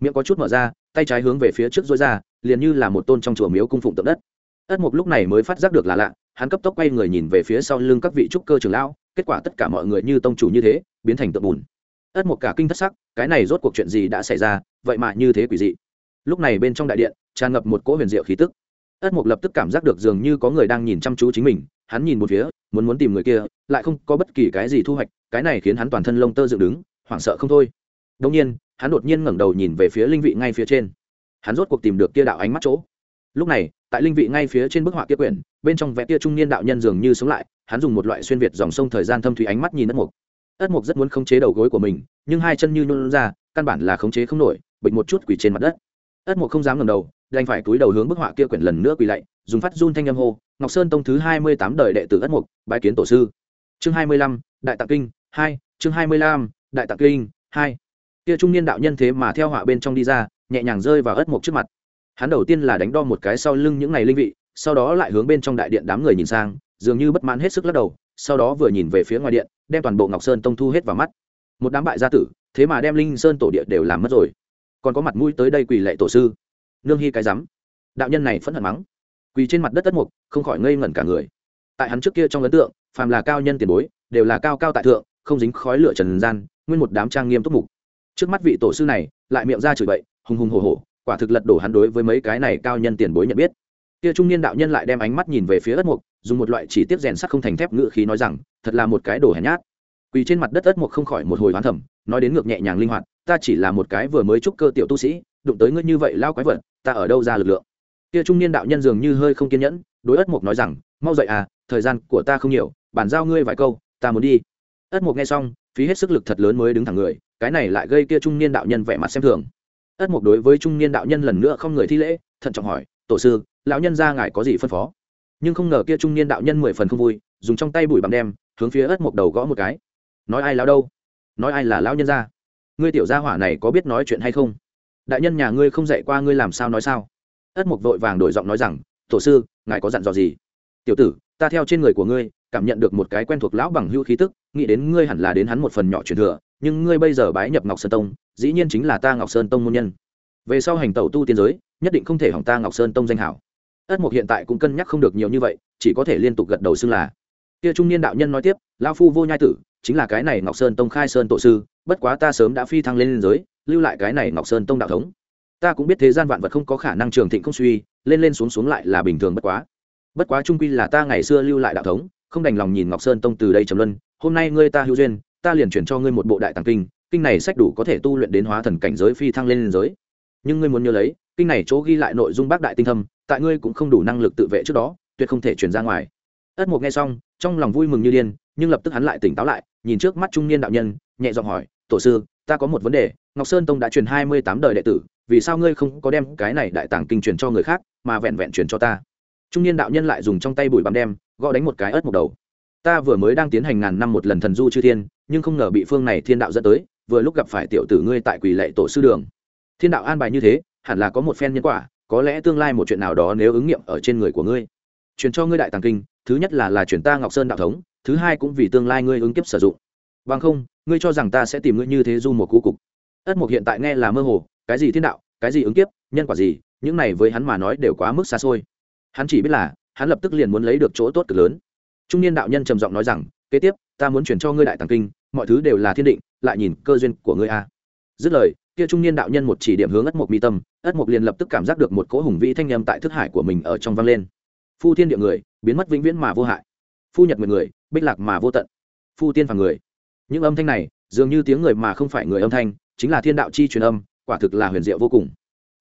Miệng có chút mở ra, tay trái hướng về phía trước dối ra, liền như là một tôn trong chùa miếu cung phụng tượng đất. Ất mục lúc này mới phát giác được là lạ, hắn cấp tốc quay người nhìn về phía sau lưng các vị trúc cơ trường lão, kết quả tất cả mọi người như tông chủ như thế, biến thành tượng bùn ất một cả kinh thất sắc, cái này rốt cuộc chuyện gì đã xảy ra, vậy mà như thế quỷ dị. Lúc này bên trong đại điện, tràn ngập một cỗ huyền diệu khí tức. Ất mục lập tức cảm giác được dường như có người đang nhìn chăm chú chính mình, hắn nhìn một phía, muốn muốn tìm người kia, lại không có bất kỳ cái gì thu hoạch, cái này khiến hắn toàn thân lông tơ dựng đứng, hoảng sợ không thôi. Đông nhiên, hắn đột nhiên ngẩng đầu nhìn về phía linh vị ngay phía trên. Hắn rốt cuộc tìm được kia đạo ánh mắt chỗ. Lúc này, tại linh vị ngay phía trên bức họa kia quyển, bên trong vẽ kia trung niên đạo nhân dường như sống lại, hắn dùng một loại xuyên việt dòng sông thời gian thâm thủy ánh mắt nhìn ất mục ất mục rất muốn khống chế đầu gối của mình, nhưng hai chân như nhún ra, căn bản là khống chế không nổi, bịch một chút quỳ trên mặt đất. Ất mục không dám ngẩng đầu, đành phải cúi đầu hướng bức họa kia quyển lần nữa quỳ lạy, dùng phát run thanh âm hô, ngọc sơn tông thứ hai mươi tám đời đệ tử ất mục, bái kiến tổ sư. Chương hai mươi lăm, đại tạng kinh hai, chương hai mươi lăm, đại tạng kinh hai. Kia trung niên đạo nhân thế mà theo họa bên trong đi ra, nhẹ nhàng rơi vào ất mục trước mặt. Hắn đầu tiên là đánh đo một cái sau lưng những này linh vị, sau đó lại hướng bên trong đại điện đám người nhìn sang, dường như bất mãn hết sức lắc đầu sau đó vừa nhìn về phía ngoài điện, đem toàn bộ ngọc sơn tông thu hết vào mắt. Một đám bại gia tử, thế mà đem linh sơn tổ địa đều làm mất rồi. Còn có mặt mũi tới đây quỳ lệ tổ sư. Nương hy cái rắm. Đạo nhân này phẫn hận mắng. Quỳ trên mặt đất tất mục, không khỏi ngây ngẩn cả người. Tại hắn trước kia trong ấn tượng, phàm là cao nhân tiền bối, đều là cao cao tại thượng, không dính khói lửa trần gian, nguyên một đám trang nghiêm túc mục. Trước mắt vị tổ sư này, lại miệng ra chửi bậy, hùng hùng hồ hồ quả thực lật đổ hắn đối với mấy cái này cao nhân tiền bối nhận biết. Kia trung niên đạo nhân lại đem ánh mắt nhìn về phía đất mục dùng một loại chỉ tiết rèn sắt không thành thép ngự khí nói rằng, thật là một cái đồ hèn nhát. Quỳ trên mặt đất ất mục không khỏi một hồi hoán thẩm nói đến ngược nhẹ nhàng linh hoạt, ta chỉ là một cái vừa mới trúc cơ tiểu tu sĩ, đụng tới ngươi như vậy lao quái vật, ta ở đâu ra lực lượng? Kia trung niên đạo nhân dường như hơi không kiên nhẫn, đối ất mục nói rằng, mau dậy à thời gian của ta không nhiều bản giao ngươi vài câu, ta muốn đi. Ất mục nghe xong, phí hết sức lực thật lớn mới đứng thẳng người, cái này lại gây kia trung niên đạo nhân vẻ mặt xem thường. Ất mục đối với trung niên đạo nhân lần nữa không người thi lễ, thận trọng hỏi, tổ sư, lão nhân ra ngài có gì phân phó? Nhưng không ngờ kia trung niên đạo nhân mười phần không vui, dùng trong tay bụi bằng đem, hướng phía ất mục đầu gõ một cái. Nói ai lão đâu? Nói ai là lão nhân ra ngươi tiểu gia hỏa này có biết nói chuyện hay không? Đại nhân nhà ngươi không dạy qua ngươi làm sao nói sao? Ất mục vội vàng đổi giọng nói rằng, tổ sư, ngài có dặn dò gì? Tiểu tử, ta theo trên người của ngươi, cảm nhận được một cái quen thuộc lão bằng hưu khí tức, nghĩ đến ngươi hẳn là đến hắn một phần nhỏ truyền thừa, nhưng ngươi bây giờ bái nhập ngọc sơn tông, dĩ nhiên chính là ta ngọc sơn tông môn nhân. Về sau hành tẩu tu tiên giới, nhất định không thể hỏng ta ngọc sơn tông danh hảo ất mục hiện tại cũng cân nhắc không được nhiều như vậy, chỉ có thể liên tục gật đầu xưng là. Kia trung niên đạo nhân nói tiếp lao phu vô nhai tử, chính là cái này ngọc sơn tông khai sơn tổ sư, bất quá ta sớm đã phi thăng lên giới, lưu lại cái này ngọc sơn tông đạo thống. Ta cũng biết thế gian vạn vật không có khả năng trường thịnh không suy, lên lên xuống xuống lại là bình thường bất quá. Bất quá trung quy là ta ngày xưa lưu lại đạo thống, không đành lòng nhìn ngọc sơn tông từ đây trầm luân, hôm nay ngươi ta hữu duyên, ta liền chuyển cho ngươi một bộ đại tàng kinh kinh này sách đủ có thể tu luyện đến hóa thần cảnh giới phi thăng lên lên giới. Nhưng ngươi muốn nhớ lấy, kinh này chỗ ghi lại nội dung bác đại tinh thâm tại ngươi cũng không đủ năng lực tự vệ trước đó, tuyệt không thể chuyển ra ngoài. Ất mục nghe xong, trong lòng vui mừng như điên, nhưng lập tức hắn lại tỉnh táo lại, nhìn trước mắt trung niên đạo nhân, nhẹ giọng hỏi, tổ sư, ta có một vấn đề, ngọc sơn tông đã truyền hai mươi tám đời đệ tử, vì sao ngươi không có đem cái này đại tàng kinh truyền cho người khác, mà vẹn vẹn truyền cho ta? Trung niên đạo nhân lại dùng trong tay bụi bằm đem, gõ đánh một cái ớt một đầu. Ta vừa mới đang tiến hành ngàn năm một lần thần du chư thiên, nhưng không ngờ bị phương này thiên đạo dẫn tới, vừa lúc gặp phải tiểu tử ngươi tại quỷ lệ tổ sư đường. Thiên đạo an bài như thế, hẳn là có một phen nhân quả có lẽ tương lai một chuyện nào đó nếu ứng nghiệm ở trên người của ngươi. Truyền cho ngươi đại tàng kinh, thứ nhất là là chuyển ta ngọc sơn đạo thống, thứ hai cũng vì tương lai ngươi ứng kiếp sử dụng. Bằng không, ngươi cho rằng ta sẽ tìm ngươi như thế du một cú cục. Ất mục hiện tại nghe là mơ hồ, cái gì thiên đạo, cái gì ứng kiếp, nhân quả gì, những này với hắn mà nói đều quá mức xa xôi. Hắn chỉ biết là, hắn lập tức liền muốn lấy được chỗ tốt cực lớn. Trung niên đạo nhân trầm giọng nói rằng, kế tiếp, ta muốn chuyển cho ngươi đại tàng kinh, mọi thứ đều là thiên định, lại nhìn cơ duyên của ngươi a. Dứt lời, kia trung niên đạo nhân một chỉ điểm hướng ất mục mi tâm ất mục liền lập tức cảm giác được một cỗ hùng vĩ thanh âm tại thức hải của mình ở trong vang lên. Phu thiên địa người, biến mất vĩnh viễn mà vô hại. Phu nhật người người, bích lạc mà vô tận. Phu tiên phàm người. Những âm thanh này, dường như tiếng người mà không phải người âm thanh, chính là thiên đạo chi truyền âm, quả thực là huyền diệu vô cùng.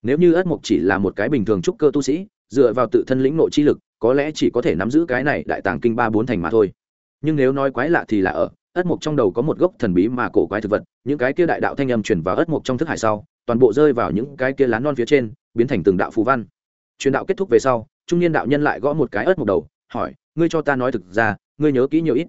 Nếu như ất mục chỉ là một cái bình thường trúc cơ tu sĩ, dựa vào tự thân lĩnh nội chi lực, có lẽ chỉ có thể nắm giữ cái này đại tàng kinh ba bốn thành mà thôi. Nhưng nếu nói quái lạ thì là ở, ất mục trong đầu có một gốc thần bí mà cổ quái thực vật, những cái kia đại đạo thanh âm truyền vào ất mục trong thức hải sau toàn bộ rơi vào những cái kia lá non phía trên, biến thành từng đạo phù văn. Truyền đạo kết thúc về sau, trung niên đạo nhân lại gõ một cái ất mục đầu, hỏi, ngươi cho ta nói thực ra, ngươi nhớ kỹ nhiều ít.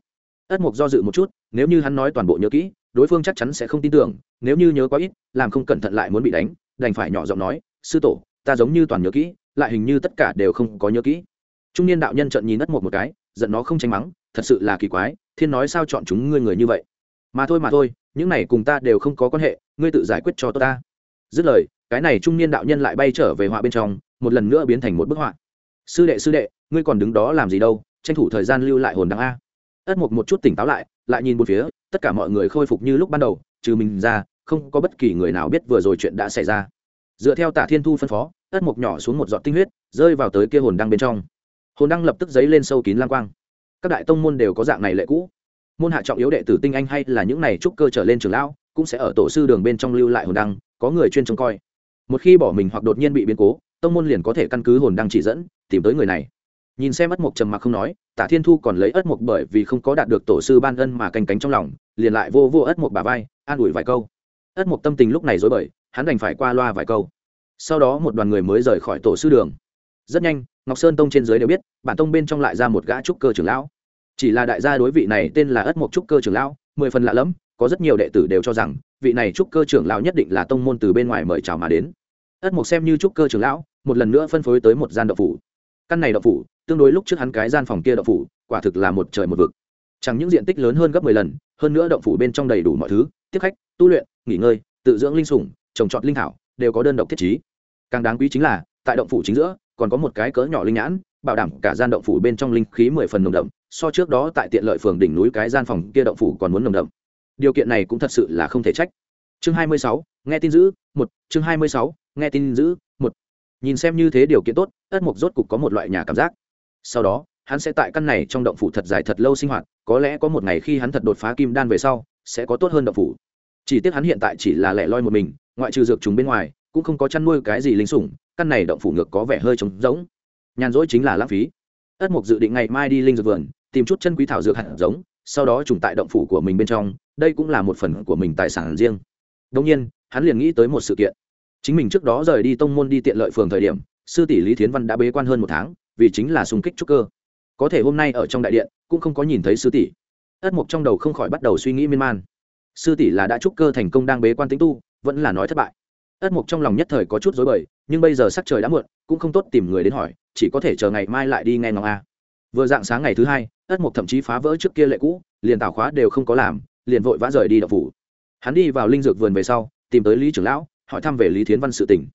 Ất mục do dự một chút, nếu như hắn nói toàn bộ nhớ kỹ, đối phương chắc chắn sẽ không tin tưởng, nếu như nhớ quá ít, làm không cẩn thận lại muốn bị đánh, đành phải nhỏ giọng nói, sư tổ, ta giống như toàn nhớ kỹ, lại hình như tất cả đều không có nhớ kỹ. Trung niên đạo nhân trợn nhìn ất mục một cái, giận nó không tránh mắng, thật sự là kỳ quái, thiên nói sao chọn chúng ngươi người như vậy? Mà thôi mà thôi, những này cùng ta đều không có quan hệ, ngươi tự giải quyết cho tôi ta dứt lời, cái này trung niên đạo nhân lại bay trở về họa bên trong, một lần nữa biến thành một bức họa. Sư đệ sư đệ, ngươi còn đứng đó làm gì đâu, tranh thủ thời gian lưu lại hồn đăng a. Ất mục một chút tỉnh táo lại lại nhìn một phía, tất cả mọi người khôi phục như lúc ban đầu, trừ mình ra, không có bất kỳ người nào biết vừa rồi chuyện đã xảy ra. Dựa theo tả thiên thu phân phó, ất mục nhỏ xuống một giọt tinh huyết, rơi vào tới kia hồn đăng bên trong. Hồn đăng lập tức dấy lên sâu kín lang quang. Các đại tông môn đều có dạng này lệ cũ. Môn hạ trọng yếu đệ tử tinh anh hay là những này trúc cơ trở lên trường lão, cũng sẽ ở tổ sư đường bên trong lưu lại hồn đăng có người chuyên trông coi. Một khi bỏ mình hoặc đột nhiên bị biến cố, tông môn liền có thể căn cứ hồn đăng chỉ dẫn, tìm tới người này. Nhìn xem ất mộc trầm mặc không nói, tả thiên thu còn lấy ất mộc bởi vì không có đạt được tổ sư ban ân mà canh cánh trong lòng, liền lại vô vô ất mộc bà vai, an ủi vài câu. Ất mộc tâm tình lúc này dối bời, hắn đành phải qua loa vài câu. Sau đó một đoàn người mới rời khỏi tổ sư đường. Rất nhanh, ngọc sơn tông trên dưới đều biết, bản tông bên trong lại ra một gã trúc cơ trưởng lão. Chỉ là đại gia đối vị này tên là ất mộc trúc cơ trưởng lão, mười phần lạ lẫm có rất nhiều đệ tử đều cho rằng, vị này trúc cơ trưởng lão nhất định là tông môn từ bên ngoài mời chào mà đến. Ất mục xem như trúc cơ trưởng lão, một lần nữa phân phối tới một gian đậu phủ. Căn này đậu phủ, tương đối lúc trước hắn cái gian phòng kia đậu phủ, quả thực là một trời một vực. Chẳng những diện tích lớn hơn gấp mười lần, hơn nữa đậu phủ bên trong đầy đủ mọi thứ, tiếp khách, tu luyện, nghỉ ngơi, tự dưỡng linh sủng, trồng trọt linh thảo, đều có đơn độc thiết trí. Càng đáng quý chính là, tại động phủ chính giữa, còn có một cái cỡ nhỏ linh nhãn, bảo đảm cả gian động phủ bên trong linh khí mười phần nồng đậm, so trước đó tại tiện lợi phường đỉnh núi cái gian phòng kia động phủ còn muốn nồng đậm điều kiện này cũng thật sự là không thể trách. Chương hai mươi sáu, nghe tin giữ, một, chương hai mươi sáu, nghe tin giữ, một. Nhìn xem như thế điều kiện tốt ất mục rốt cục có một loại nhà cảm giác. Sau đó, hắn sẽ tại căn này trong động phủ thật dài thật lâu sinh hoạt, có lẽ có một ngày khi hắn thật đột phá kim đan về sau, sẽ có tốt hơn động phủ. Chỉ tiếc hắn hiện tại chỉ là lẻ loi một mình, ngoại trừ dược chúng bên ngoài, cũng không có chăn nuôi cái gì linh sủng, căn này động phủ ngược có vẻ hơi trống rỗng. Nhàn rỗi chính là lãng phí. Ất mục dự định ngày mai đi linh dược vườn, tìm chút chân quý thảo dược hạt giống, sau đó trùng tại động phủ của mình bên trong đây cũng là một phần của mình tài sản riêng. Đông nhiên, hắn liền nghĩ tới một sự kiện. Chính mình trước đó rời đi tông môn đi tiện lợi phường thời điểm, sư tỷ lý thiến văn đã bế quan hơn một tháng, vì chính là xung kích trúc cơ. Có thể hôm nay ở trong đại điện, cũng không có nhìn thấy sư tỷ. Ất mục trong đầu không khỏi bắt đầu suy nghĩ miên man. Sư tỷ là đã trúc cơ thành công đang bế quan tính tu, vẫn là nói thất bại. Ất mục trong lòng nhất thời có chút dối bời, nhưng bây giờ sắc trời đã muộn, cũng không tốt tìm người đến hỏi, chỉ có thể chờ ngày mai lại đi nghe ngóng a. Vừa dạng sáng ngày thứ hai, ất mục thậm chí phá vỡ trước kia lệ cũ, liền tảo khóa đều không có làm liền vội vã rời đi đậu phủ. Hắn đi vào linh dược vườn về sau, tìm tới lý trưởng lão, hỏi thăm về lý thiến văn sự tình.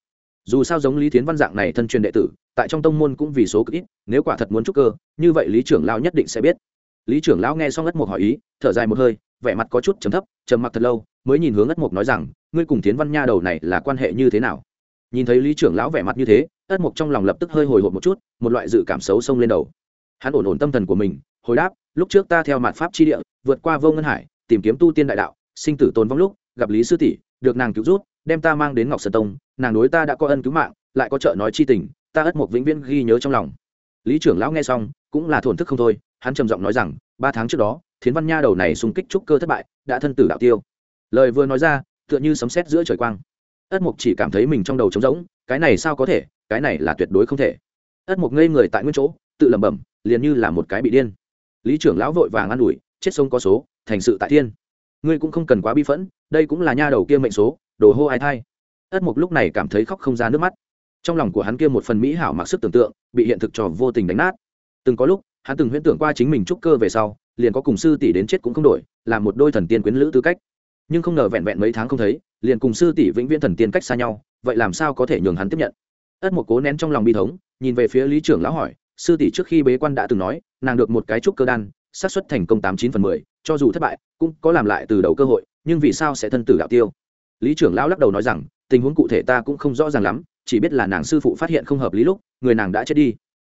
Dù sao giống lý thiến văn dạng này thân truyền đệ tử, tại trong tông môn cũng vì số cực ít, nếu quả thật muốn trúc cơ, như vậy lý trưởng lão nhất định sẽ biết. Lý trưởng lão nghe xong ất mục hỏi ý, thở dài một hơi, vẻ mặt có chút trầm thấp, trầm mặc thật lâu, mới nhìn hướng ất mục nói rằng, ngươi cùng thiến văn nha đầu này là quan hệ như thế nào? Nhìn thấy lý trưởng lão vẻ mặt như thế ất mục trong lòng lập tức hơi hồi hộp một chút, một loại dự cảm xấu xông lên đầu. Hắn ổn ổn tâm thần của mình, hồi đáp, lúc trước ta theo mặt pháp chi địa, vượt qua vô ngân hải tìm kiếm tu tiên đại đạo, sinh tử tồn vong lúc, gặp lý sư tỷ, được nàng cứu rút, đem ta mang đến ngọc sơn tông, nàng đối ta đã có ân cứu mạng, lại có trợ nói chi tình, ta ất mục vĩnh viễn ghi nhớ trong lòng. Lý trưởng lão nghe xong, cũng là thổn thức không thôi, hắn trầm giọng nói rằng, ba tháng trước đó, thiến văn nha đầu này xung kích trúc cơ thất bại, đã thân tử đạo tiêu. Lời vừa nói ra, tựa như sấm sét giữa trời quang. Ất mục chỉ cảm thấy mình trong đầu trống rỗng, cái này sao có thể, cái này là tuyệt đối không thể. Ất mục ngây người tại nguyên chỗ, tự lẩm bẩm, liền như là một cái bị điên. Lý trưởng lão vội vàng an ủi, chết sông có số thành sự tại thiên. Ngươi cũng không cần quá bi phẫn, đây cũng là nha đầu kia mệnh số, đồ hô ai thai. Ất mục lúc này cảm thấy khóc không ra nước mắt. Trong lòng của hắn kia một phần mỹ hảo mặc sức tưởng tượng, bị hiện thực trò vô tình đánh nát. Từng có lúc, hắn từng huyễn tưởng qua chính mình trúc cơ về sau, liền có cùng sư tỷ đến chết cũng không đổi làm một đôi thần tiên quyến lữ tư cách. Nhưng không ngờ vẹn vẹn mấy tháng không thấy, liền cùng sư tỷ vĩnh viễn thần tiên cách xa nhau, vậy làm sao có thể nhường hắn tiếp nhận? Ất một cố nén trong lòng bi thống, nhìn về phía lý trưởng lão hỏi, sư tỷ trước khi bế quan đã từng nói, nàng được một cái trúc cơ đan, xác suất thành công tám chín phần mười cho dù thất bại, cũng có làm lại từ đầu cơ hội, nhưng vì sao sẽ thân tử đạo tiêu? Lý trưởng lão lắc đầu nói rằng, tình huống cụ thể ta cũng không rõ ràng lắm, chỉ biết là nàng sư phụ phát hiện không hợp lý lúc, người nàng đã chết đi.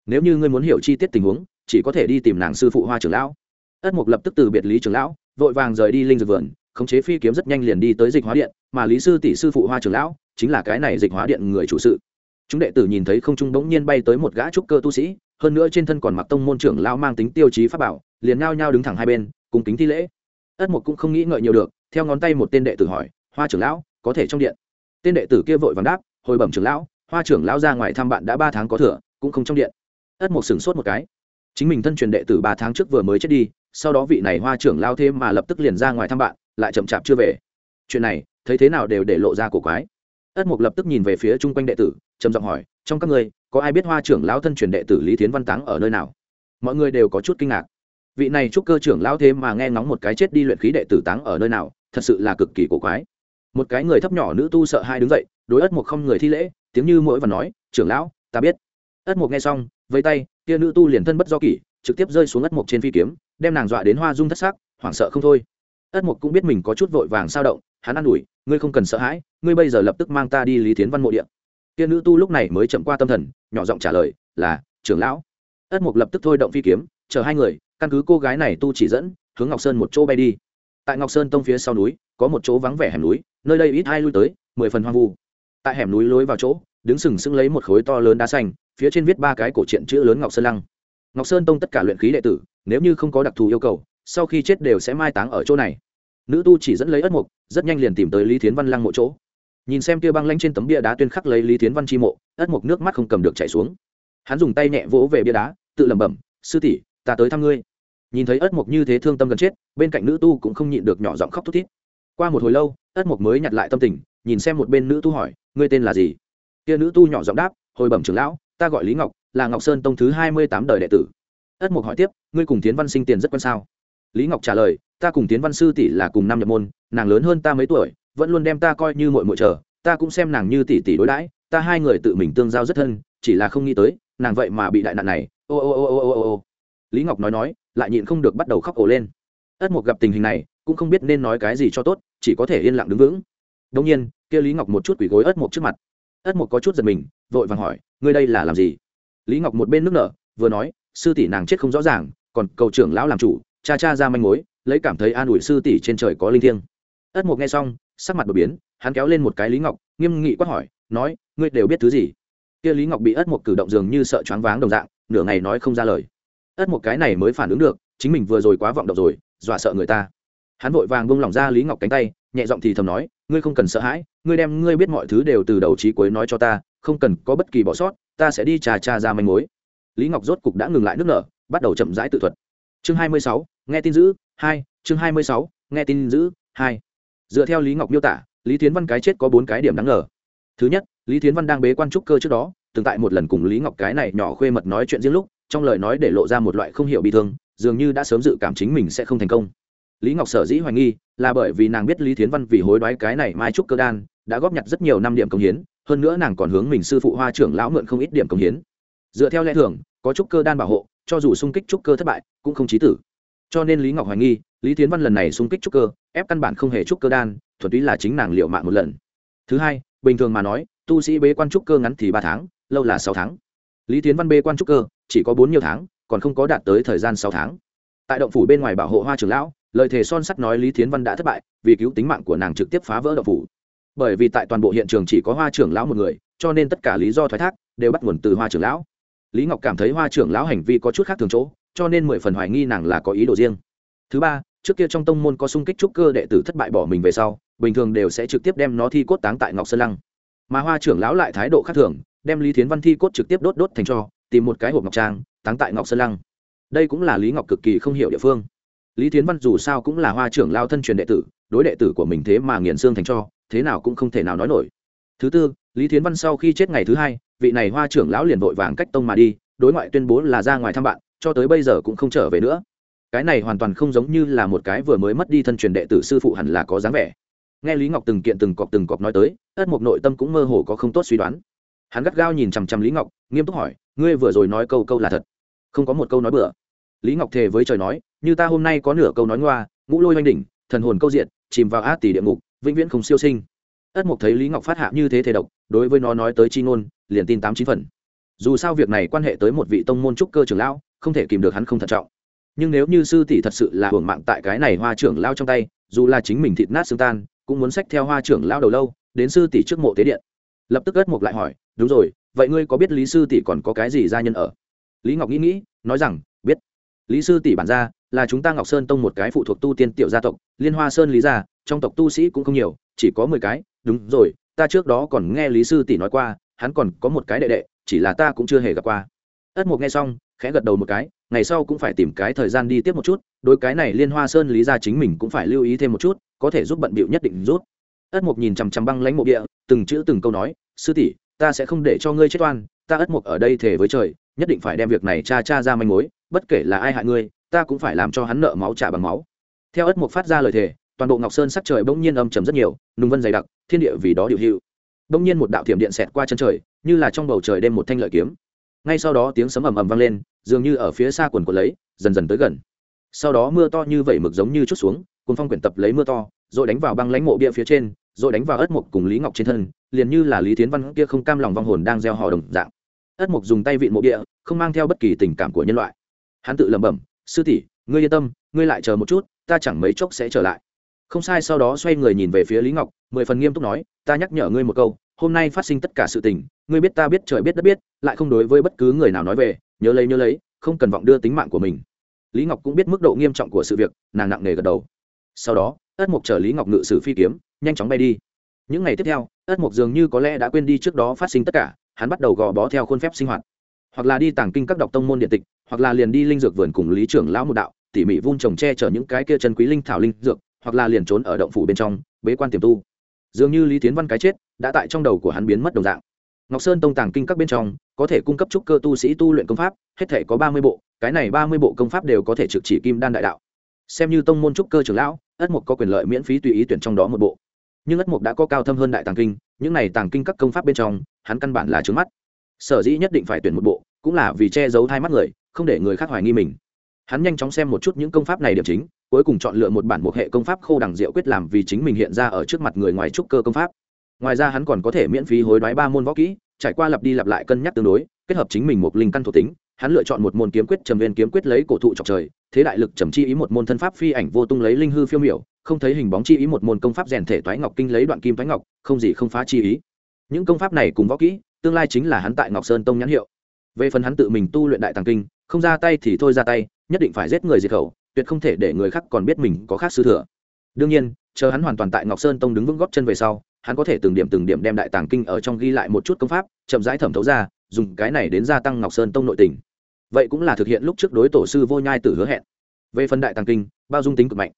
Nếu như ngươi muốn hiểu chi tiết tình huống, chỉ có thể đi tìm nàng sư phụ hoa trưởng lão. Ất mục lập tức từ biệt lý trưởng lão, vội vàng rời đi linh dược vườn, khống chế phi kiếm rất nhanh liền đi tới dịch hóa điện, mà lý sư tỷ sư phụ hoa trưởng lão chính là cái này dịch hóa điện người chủ sự. Chúng đệ tử nhìn thấy không trung bỗng nhiên bay tới một gã trúc cơ tu sĩ, hơn nữa trên thân còn mặc tông môn trưởng lão mang tính tiêu chí pháp bảo, liền nhao nhao đứng thẳng hai bên cùng kính thi lễ. Ất mục cũng không nghĩ ngợi nhiều được, theo ngón tay một tên đệ tử hỏi, hoa trưởng lão, có thể trong điện? Tên đệ tử kia vội vàng đáp, hồi bẩm trưởng lão, hoa trưởng lão ra ngoài thăm bạn đã ba tháng có thừa, cũng không trong điện. Ất mục sửng sốt một cái. Chính mình thân truyền đệ tử ba tháng trước vừa mới chết đi, sau đó vị này hoa trưởng lao thêm mà lập tức liền ra ngoài thăm bạn, lại chậm chạp chưa về. Chuyện này, thấy thế nào đều để lộ ra cổ quái. Ất mục lập tức nhìn về phía chung quanh đệ tử, trầm giọng hỏi, trong các ngươi, có ai biết hoa trưởng lão thân truyền đệ tử lý thiến văn táng ở nơi nào? Mọi người đều có chút kinh ngạc vị này trúc cơ trưởng lão thế mà nghe ngóng một cái chết đi luyện khí đệ tử táng ở nơi nào, thật sự là cực kỳ cổ quái. Một cái người thấp nhỏ nữ tu sợ hai đứng dậy, đối ất mục không người thi lễ, tiếng như mỗi và nói, trưởng lão, ta biết. Ất mục nghe xong, vây tay, kia nữ tu liền thân bất do kỷ, trực tiếp rơi xuống ất mục trên phi kiếm, đem nàng dọa đến hoa dung thất xác hoảng sợ không thôi. Ất mục cũng biết mình có chút vội vàng sao động, hắn an ủi, ngươi không cần sợ hãi, ngươi bây giờ lập tức mang ta đi lý thiến văn mộ điện tiên nữ tu lúc này mới chậm qua tâm thần, nhỏ giọng trả lời, là, trưởng lão. Ất mục lập tức thôi động phi kiếm, chờ hai người căn cứ cô gái này tu chỉ dẫn, hướng ngọc sơn một chỗ bay đi. Tại ngọc sơn tông phía sau núi, có một chỗ vắng vẻ hẻm núi, nơi đây ít ai lui tới, mười phần hoang vu. Tại hẻm núi lối vào chỗ, đứng sừng sững lấy một khối to lớn đá xanh, phía trên viết ba cái cổ truyện chữ lớn ngọc sơn lăng. Ngọc sơn tông tất cả luyện khí đệ tử, nếu như không có đặc thù yêu cầu, sau khi chết đều sẽ mai táng ở chỗ này. Nữ tu chỉ dẫn lấy ất mục, rất nhanh liền tìm tới lý thiến văn lăng mộ chỗ. Nhìn xem kia băng lanh trên tấm bia đá tuyên khắc lấy lý thiến văn chi mộ, ất mục nước mắt không cầm được chảy xuống. Hắn dùng tay nhẹ vỗ về bia đá, tự lẩm bẩm, sư tỷ ta tới thăm ngươi. Nhìn thấy ất mục như thế thương tâm gần chết, bên cạnh nữ tu cũng không nhịn được nhỏ giọng khóc thút thít. Qua một hồi lâu, ất mục mới nhặt lại tâm tình, nhìn xem một bên nữ tu hỏi, ngươi tên là gì? Kia nữ tu nhỏ giọng đáp, hồi bẩm trưởng lão, ta gọi lý ngọc, là ngọc sơn tông thứ hai mươi tám đời đệ tử. Ất mục hỏi tiếp, ngươi cùng tiến văn sinh tiền rất quan sao? Lý ngọc trả lời, ta cùng tiến văn sư tỷ là cùng năm nhập môn, nàng lớn hơn ta mấy tuổi, vẫn luôn đem ta coi như mội mội chờ, ta cũng xem nàng như tỷ tỷ đối đãi, ta hai người tự mình tương giao rất thân, chỉ là không nghĩ tới, nàng vậy mà bị đại nạn này. Ô ô ô ô ô ô ô lý ngọc nói nói, lại nhịn không được bắt đầu khóc ổ lên. Ất mục gặp tình hình này, cũng không biết nên nói cái gì cho tốt, chỉ có thể yên lặng đứng vững. Đông nhiên, kia lý ngọc một chút quỳ gối ất mục trước mặt. Ất mục có chút giật mình, vội vàng hỏi, ngươi đây là làm gì? Lý ngọc một bên nước nở, vừa nói, sư tỷ nàng chết không rõ ràng, còn cầu trưởng lão làm chủ, cha cha ra manh mối, lấy cảm thấy an ủi sư tỷ trên trời có linh thiêng. Ất mục nghe xong, sắc mặt đột biến, hắn kéo lên một cái lý ngọc, nghiêm nghị quát hỏi, nói, ngươi đều biết thứ gì? Kia lý ngọc bị ất mục cử động dường như sợ choáng váng đồng dạng, nửa ngày nói không ra lời ất một cái này mới phản ứng được, chính mình vừa rồi quá vọng động rồi, dọa sợ người ta. Hắn vội vàng bông lỏng ra lý ngọc cánh tay, nhẹ giọng thì thầm nói, ngươi không cần sợ hãi, ngươi đem ngươi biết mọi thứ đều từ đầu trí cuối nói cho ta, không cần có bất kỳ bỏ sót, ta sẽ đi trà trà ra manh mối. Lý ngọc rốt cục đã ngừng lại nước nở, bắt đầu chậm rãi tự thuật. Chương hai mươi sáu, nghe tin giữ, hai, chương hai mươi sáu, nghe tin giữ, hai. Dựa theo lý ngọc miêu tả, lý tiến văn cái chết có bốn cái điểm đáng ngờ. Thứ nhất, lý tiến văn đang bế quan trúc cơ trước đó, từng tại một lần cùng lý ngọc cái này nhỏ khuê mật nói chuyện riêng lúc trong lời nói để lộ ra một loại không hiểu bị thương, dường như đã sớm dự cảm chính mình sẽ không thành công. Lý ngọc sở dĩ hoài nghi là bởi vì nàng biết lý thiến văn vì hối đoái cái này mai trúc cơ đan, đã góp nhặt rất nhiều năm điểm công hiến, hơn nữa nàng còn hướng mình sư phụ hoa trưởng lão mượn không ít điểm công hiến. Dựa theo lẽ thường, có trúc cơ đan bảo hộ, cho dù xung kích trúc cơ thất bại, cũng không chí tử. Cho nên lý ngọc hoài nghi, lý thiến văn lần này xung kích trúc cơ, ép căn bản không hề trúc cơ đan, thuần túy là chính nàng liệu mạng một lần. Thứ hai, bình thường mà nói, tu sĩ bế quan trúc cơ ngắn thì ba tháng, lâu là sáu tháng. Lý tiến văn bê quan trúc cơ chỉ có bốn nhiều tháng, còn không có đạt tới thời gian sáu tháng. Tại động phủ bên ngoài bảo hộ hoa trưởng lão, lời thề son sắt nói lý Thiến văn đã thất bại vì cứu tính mạng của nàng trực tiếp phá vỡ động phủ. Bởi vì tại toàn bộ hiện trường chỉ có hoa trưởng lão một người, cho nên tất cả lý do thoái thác đều bắt nguồn từ hoa trưởng lão. Lý ngọc cảm thấy hoa trưởng lão hành vi có chút khác thường chỗ, cho nên mười phần hoài nghi nàng là có ý đồ riêng. Thứ ba, trước kia trong tông môn có sung kích trúc cơ đệ tử thất bại bỏ mình về sau, bình thường đều sẽ trực tiếp đem nó thi cốt táng tại ngọc sơn lăng. Mà hoa trưởng lão lại thái độ khác thường, đem lý thiến văn thi cốt trực tiếp đốt đốt thành cho tìm một cái hộp ngọc trang, táng tại ngọc sơn lăng. Đây cũng là lý ngọc cực kỳ không hiểu địa phương. Lý thiến văn dù sao cũng là hoa trưởng lao thân truyền đệ tử, đối đệ tử của mình thế mà nghiền xương thành cho, thế nào cũng không thể nào nói nổi. Thứ tư, lý thiến văn sau khi chết ngày thứ hai, vị này hoa trưởng lão liền vội vàng cách tông mà đi, đối ngoại tuyên bố là ra ngoài thăm bạn, cho tới bây giờ cũng không trở về nữa. Cái này hoàn toàn không giống như là một cái vừa mới mất đi thân truyền đệ tử sư phụ hẳn là có dáng vẻ. Nghe lý ngọc từng kiện từng cọc từng cọc nói tới, ất mục nội tâm cũng mơ hồ có không tốt suy đoán. Hắn gắt gao nhìn chằm chằm lý ngọc, nghiêm túc hỏi ngươi vừa rồi nói câu câu là thật. Không có một câu nói bừa. Lý ngọc thề với trời nói, như ta hôm nay có nửa câu nói ngoa, ngũ lôi oanh đỉnh, thần hồn câu diện chìm vào át tỷ địa ngục, vĩnh viễn không siêu sinh. Ất mục thấy lý ngọc phát hạ như thế thể độc, đối với nó nói tới chi ngôn, liền tin tám chín phần. Dù sao việc này quan hệ tới một vị tông môn trúc cơ trưởng lão, không thể kìm được hắn không thận trọng. Nhưng nếu như sư tỷ thật sự là hưởng mạng tại cái này hoa trưởng lao trong tay, dù là chính mình thịt nát xương tan, cũng muốn xách theo hoa trưởng lao đầu lâu, đến sư tỷ trước mộ tế điện. Lập tức ất mục lại hỏi, đúng rồi vậy ngươi có biết lý sư tỷ còn có cái gì gia nhân ở? Lý ngọc nghĩ nghĩ, nói rằng, biết. Lý sư tỷ bản ra là chúng ta ngọc sơn tông một cái phụ thuộc tu tiên tiểu gia tộc, liên hoa sơn lý gia, trong tộc tu sĩ cũng không nhiều, chỉ có mười cái. Đúng rồi, ta trước đó còn nghe lý sư tỷ nói qua, hắn còn có một cái đệ đệ, chỉ là ta cũng chưa hề gặp qua. Ất mục nghe xong, khẽ gật đầu một cái, ngày sau cũng phải tìm cái thời gian đi tiếp một chút đôi cái này liên hoa sơn lý gia chính mình cũng phải lưu ý thêm một chút, có thể giúp bận bịu nhất định rút. Ất mục nhìn chằm chằm băng lãnh mộ địa, từng chữ từng câu nói, sư tỷ ta sẽ không để cho ngươi chết oan, ta ất mục ở đây thể với trời, nhất định phải đem việc này cha cha ra manh mối, bất kể là ai hại ngươi, ta cũng phải làm cho hắn nợ máu trả bằng máu. Theo ất mục phát ra lời thề, toàn bộ ngọc sơn sắc trời bỗng nhiên âm trầm rất nhiều, nùng vân dày đặc, thiên địa vì đó điều hữu bỗng nhiên một đạo thiểm điện xẹt qua chân trời, như là trong bầu trời đêm một thanh lợi kiếm. Ngay sau đó tiếng sấm ầm ầm vang lên, dường như ở phía xa quần của lấy, dần dần tới gần. Sau đó mưa to như vậy mực giống như chút xuống cuốn phong quyển tập lấy mưa to, rồi đánh vào băng lãnh mộ bia phía trên rồi đánh vào ất mục cùng lý ngọc trên thân, liền như là lý tiến văn kia không cam lòng vong hồn đang gieo hò đồng dạng. Ất mục dùng tay vịn mộ địa, không mang theo bất kỳ tình cảm của nhân loại. Hắn tự lẩm bẩm, sư tỷ, ngươi yên tâm, ngươi lại chờ một chút, ta chẳng mấy chốc sẽ trở lại. Không sai, sau đó xoay người nhìn về phía lý ngọc, mười phần nghiêm túc nói, ta nhắc nhở ngươi một câu, hôm nay phát sinh tất cả sự tình, ngươi biết ta biết trời biết đất biết, lại không đối với bất cứ người nào nói về, nhớ lấy nhớ lấy, không cần vọng đưa tính mạng của mình. Lý ngọc cũng biết mức độ nghiêm trọng của sự việc, nàng nặng nề gật đầu. Sau đó, ất mục chở lý ngọc ngự sử phi kiếm nhanh chóng bay đi. Những ngày tiếp theo, ất mục dường như có lẽ đã quên đi trước đó phát sinh tất cả, hắn bắt đầu gò bó theo khuôn phép sinh hoạt. Hoặc là đi tàng kinh các đọc tông môn điện tịch, hoặc là liền đi linh dược vườn cùng lý trưởng lão một đạo, tỉ mỉ vun trồng che chở những cái kia chân quý linh thảo linh dược, hoặc là liền trốn ở động phủ bên trong, bế quan tiềm tu. Dường như lý tiến văn cái chết, đã tại trong đầu của hắn biến mất đồng dạng. Ngọc sơn tông tàng kinh các bên trong, có thể cung cấp trúc cơ tu sĩ tu luyện công pháp, hết thể có ba mươi bộ, cái này ba mươi bộ công pháp đều có thể trực chỉ kim đan đại đạo. Xem như tông môn trúc cơ trưởng lão, ất mục có quyền lợi miễn phí tùy ý tuyển trong đó một bộ nhưng ất mục đã có cao thâm hơn đại tàng kinh, những này tàng kinh các công pháp bên trong, hắn căn bản là trướng mắt. Sở dĩ nhất định phải tuyển một bộ, cũng là vì che giấu hai mắt người, không để người khác hoài nghi mình. Hắn nhanh chóng xem một chút những công pháp này điểm chính, cuối cùng chọn lựa một bản một hệ công pháp khô đằng diệu quyết làm vì chính mình hiện ra ở trước mặt người ngoài trúc cơ công pháp. Ngoài ra hắn còn có thể miễn phí hối đoái ba môn võ kỹ, trải qua lặp đi lặp lại cân nhắc tương đối, kết hợp chính mình một linh căn thuộc tính, hắn lựa chọn một môn kiếm quyết trầm viên kiếm quyết lấy cổ thụ trọc trời, thế đại lực trầm chi ý một môn thân pháp phi ảnh vô tung lấy linh hư phiêu miểu không thấy hình bóng chi ý một môn công pháp rèn thể toái ngọc kinh lấy đoạn kim toái ngọc, không gì không phá chi ý. Những công pháp này cùng võ kỹ, tương lai chính là hắn tại ngọc sơn tông nhãn hiệu. Về phần hắn tự mình tu luyện đại tàng kinh, không ra tay thì thôi ra tay, nhất định phải giết người diệt khẩu, tuyệt không thể để người khác còn biết mình có khác sư thừa. Đương nhiên, chờ hắn hoàn toàn tại ngọc sơn tông đứng vững góp chân về sau, hắn có thể từng điểm từng điểm đem đại tàng kinh ở trong ghi lại một chút công pháp, chậm rãi thẩm thấu ra, dùng cái này đến gia tăng ngọc sơn tông nội tình. Vậy cũng là thực hiện lúc trước đối tổ sư vô nhai tử hứa hẹn. Về phần đại tàng kinh, bao dung tính cực mạnh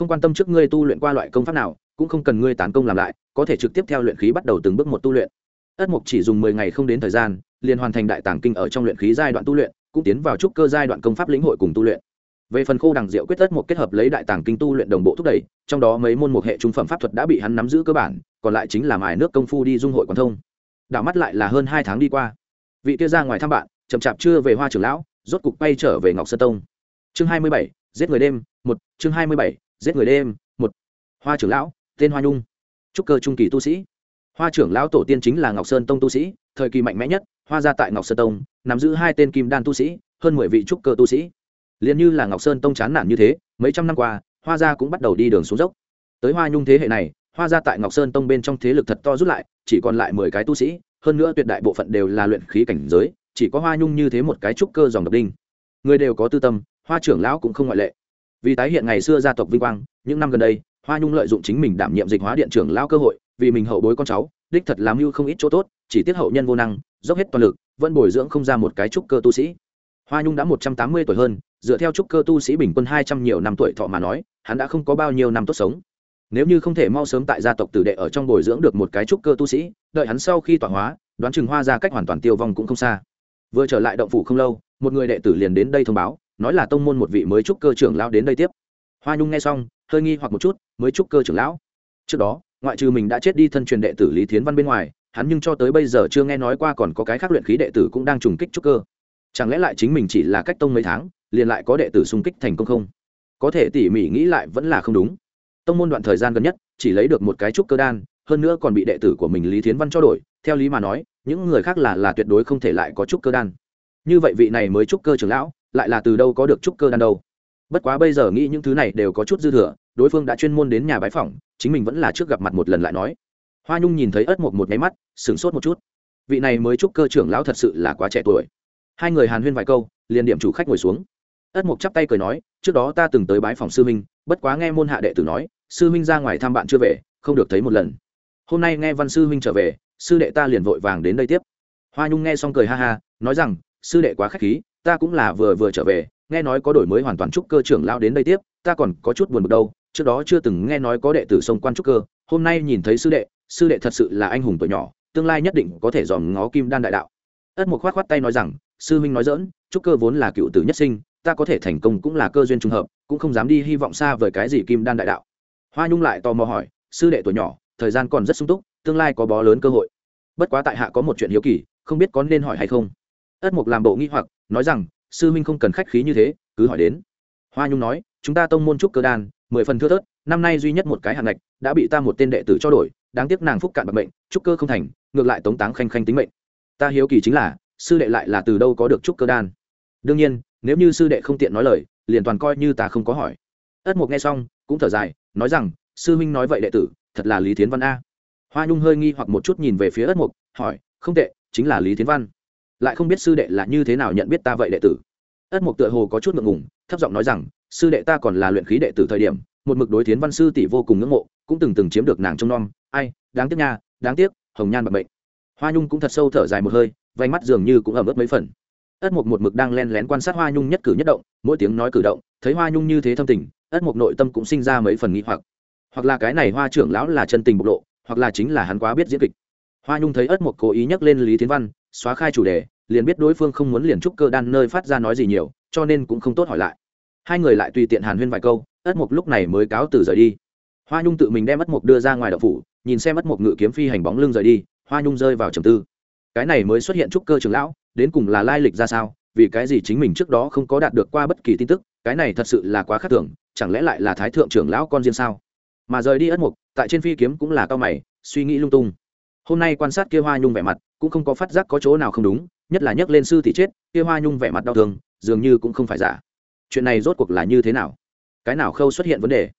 không quan tâm trước ngươi tu luyện qua loại công pháp nào, cũng không cần ngươi tán công làm lại, có thể trực tiếp theo luyện khí bắt đầu từng bước một tu luyện. Ất mục chỉ dùng mười ngày không đến thời gian, liền hoàn thành đại tàng kinh ở trong luyện khí giai đoạn tu luyện, cũng tiến vào trúc cơ giai đoạn công pháp lĩnh hội cùng tu luyện. Về phần khô đằng diệu quyết ất một kết hợp lấy đại tàng kinh tu luyện đồng bộ thúc đẩy, trong đó mấy môn một hệ trung phẩm pháp thuật đã bị hắn nắm giữ cơ bản, còn lại chính là mài nước công phu đi dung hội quán thông. Đảo mắt lại là hơn hai tháng đi qua. Vị kia ra ngoài thăm bạn, chậm chạp chưa về hoa trưởng lão, rốt cục bay trở về ngọc sơn tông. Chương hai mươi bảy, giết người đêm, một, chương hai mươi bảy giết người đêm, một, hoa trưởng lão, tên hoa nhung. Trúc cơ trung kỳ tu sĩ. Hoa trưởng lão tổ tiên chính là ngọc sơn tông tu sĩ, thời kỳ mạnh mẽ nhất, hoa gia tại ngọc sơn tông, nắm giữ hai tên kim đan tu sĩ, hơn mười vị trúc cơ tu sĩ. Liền như là ngọc sơn tông chán nản như thế, mấy trăm năm qua, hoa gia cũng bắt đầu đi đường xuống dốc. Tới hoa nhung thế hệ này, hoa gia tại ngọc sơn tông bên trong thế lực thật to rút lại, chỉ còn lại mười cái tu sĩ, hơn nữa tuyệt đại bộ phận đều là luyện khí cảnh giới, chỉ có hoa nhung như thế một cái trúc cơ dòng độc đinh. Người đều có tư tâm, hoa trưởng lão cũng không ngoại lệ vì tái hiện ngày xưa gia tộc vinh quang, những năm gần đây, hoa nhung lợi dụng chính mình đảm nhiệm dịch hóa điện trưởng lao cơ hội, vì mình hậu bối con cháu, đích thật làm mưu không ít chỗ tốt, chỉ tiết hậu nhân vô năng, dốc hết toàn lực, vẫn bồi dưỡng không ra một cái trúc cơ tu sĩ. Hoa nhung đã một trăm tám mươi tuổi hơn, dựa theo trúc cơ tu sĩ bình quân hai trăm nhiều năm tuổi thọ mà nói, hắn đã không có bao nhiêu năm tốt sống. Nếu như không thể mau sớm tại gia tộc tử đệ ở trong bồi dưỡng được một cái trúc cơ tu sĩ, đợi hắn sau khi tọa hóa, đoán chừng hoa ra cách hoàn toàn tiêu vong cũng không xa. Vừa trở lại động phủ không lâu, một người đệ tử liền đến đây thông báo nói là tông môn một vị mới trúc cơ trưởng lão đến đây tiếp. Hoa nhung nghe xong, hơi nghi hoặc một chút, mới trúc cơ trưởng lão. Trước đó, ngoại trừ mình đã chết đi thân truyền đệ tử lý thiến văn bên ngoài, hắn nhưng cho tới bây giờ chưa nghe nói qua còn có cái khác luyện khí đệ tử cũng đang trùng kích trúc cơ. Chẳng lẽ lại chính mình chỉ là cách tông mấy tháng, liền lại có đệ tử xung kích thành công không? Có thể tỉ mỉ nghĩ lại vẫn là không đúng. Tông môn đoạn thời gian gần nhất, chỉ lấy được một cái trúc cơ đan, hơn nữa còn bị đệ tử của mình lý thiến văn cho đổi, theo lý mà nói, những người khác là là tuyệt đối không thể lại có trúc cơ đan. Như vậy vị này mới trúc cơ trưởng lão lại là từ đâu có được trúc cơ đan đâu. Bất quá bây giờ nghĩ những thứ này đều có chút dư thừa, đối phương đã chuyên môn đến nhà bái phỏng, chính mình vẫn là trước gặp mặt một lần lại nói. Hoa nhung nhìn thấy ớt một một nháy mắt, sửng sốt một chút. Vị này mới trúc cơ trưởng lão thật sự là quá trẻ tuổi. Hai người hàn huyên vài câu, liền điểm chủ khách ngồi xuống. Ất mục chắp tay cười nói, trước đó ta từng tới bái phòng sư minh bất quá nghe môn hạ đệ tử nói, sư minh ra ngoài thăm bạn chưa về, không được thấy một lần. Hôm nay nghe văn sư minh trở về, sư đệ ta liền vội vàng đến đây tiếp. Hoa nhung nghe xong cười ha ha, nói rằng, sư đệ quá k h á c h khí ta cũng là vừa vừa trở về, nghe nói có đổi mới hoàn toàn trúc cơ trưởng lao đến đây tiếp, ta còn có chút buồn bực đâu, trước đó chưa từng nghe nói có đệ tử sông quan trúc cơ, hôm nay nhìn thấy sư đệ sư đệ thật sự là anh hùng tuổi nhỏ, tương lai nhất định có thể dòm ngó kim đan đại đạo. Ất một khoát khoát tay nói rằng, sư minh nói dỡn trúc cơ vốn là cựu tử nhất sinh, ta có thể thành công cũng là cơ duyên trùng hợp, cũng không dám đi hy vọng xa với cái gì kim đan đại đạo. Hoa nhung lại tò mò hỏi, sư đệ tuổi nhỏ, thời gian còn rất sung túc, tương lai có bó lớn cơ hội. Bất quá tại hạ có một chuyện hiếu kỳ, không biết có nên hỏi hay không. Ất mục làm bộ nghi hoặc nói rằng sư minh không cần khách khí như thế cứ hỏi đến. Hoa nhung nói chúng ta tông môn trúc cơ đan mười phần thưa thớt năm nay duy nhất một cái hạng ngạch đã bị ta một tên đệ tử cho đổi đáng tiếc nàng phúc cạn bạc mệnh, trúc cơ không thành ngược lại tống táng khanh khanh tính mệnh. Ta hiếu kỳ chính là sư đệ lại là từ đâu có được trúc cơ đan? Đương nhiên nếu như sư đệ không tiện nói lời liền toàn coi như ta không có hỏi. Ất mục nghe xong cũng thở dài nói rằng sư huynh nói vậy đệ tử thật là lý thiến văn a. Hoa nhung hơi nghi hoặc một chút nhìn về phía ất mục hỏi không tệ chính là lý thiến văn lại không biết sư đệ là như thế nào nhận biết ta vậy đệ tử. Ất mục tựa hồ có chút ngượng ngùng, thấp giọng nói rằng, sư đệ ta còn là luyện khí đệ tử thời điểm, một mực đối thiến văn sư tỷ vô cùng ngưỡng mộ, cũng từng từng chiếm được nàng trong nom. Ai, đáng tiếc nha, đáng tiếc, hồng nhan bậm bệnh hoa nhung cũng thật sâu thở dài một hơi vánh mắt dường như cũng ẩm ướt mấy phần. Ất mục một mực đang len lén quan sát hoa nhung nhất cử nhất động, mỗi tiếng nói cử động, thấy hoa nhung như thế thâm tình, ất mục nội tâm cũng sinh ra mấy phần nghĩ hoặc. Hoặc là cái này hoa trưởng lão là chân tình bộc lộ, hoặc là chính là hắn quá biết diễn kịch. Hoa nhung thấy ất mục cố ý nhắc lên lý tiến văn xóa khai chủ đề, liền biết đối phương không muốn liền trúc cơ đan nơi phát ra nói gì nhiều, cho nên cũng không tốt hỏi lại. Hai người lại tùy tiện hàn huyên vài câu, ất mục lúc này mới cáo từ rời đi. Hoa nhung tự mình đem ất mục đưa ra ngoài đậu phủ, nhìn xem ất mục ngự kiếm phi hành bóng lưng rời đi, hoa nhung rơi vào trầm tư. Cái này mới xuất hiện trúc cơ trưởng lão, đến cùng là lai lịch ra sao, vì cái gì chính mình trước đó không có đạt được qua bất kỳ tin tức, cái này thật sự là quá khắc thường, chẳng lẽ lại là thái thượng trưởng lão con riêng sao? Mà rời đi ất mục tại trên phi kiếm cũng là cao mày, suy nghĩ lung tung hôm nay quan sát kia hoa nhung vẻ mặt, cũng không có phát giác có chỗ nào không đúng, nhất là nhắc lên sư thì chết, kia hoa nhung vẻ mặt đau thương, dường như cũng không phải giả. Chuyện này rốt cuộc là như thế nào? Cái nào khâu xuất hiện vấn đề?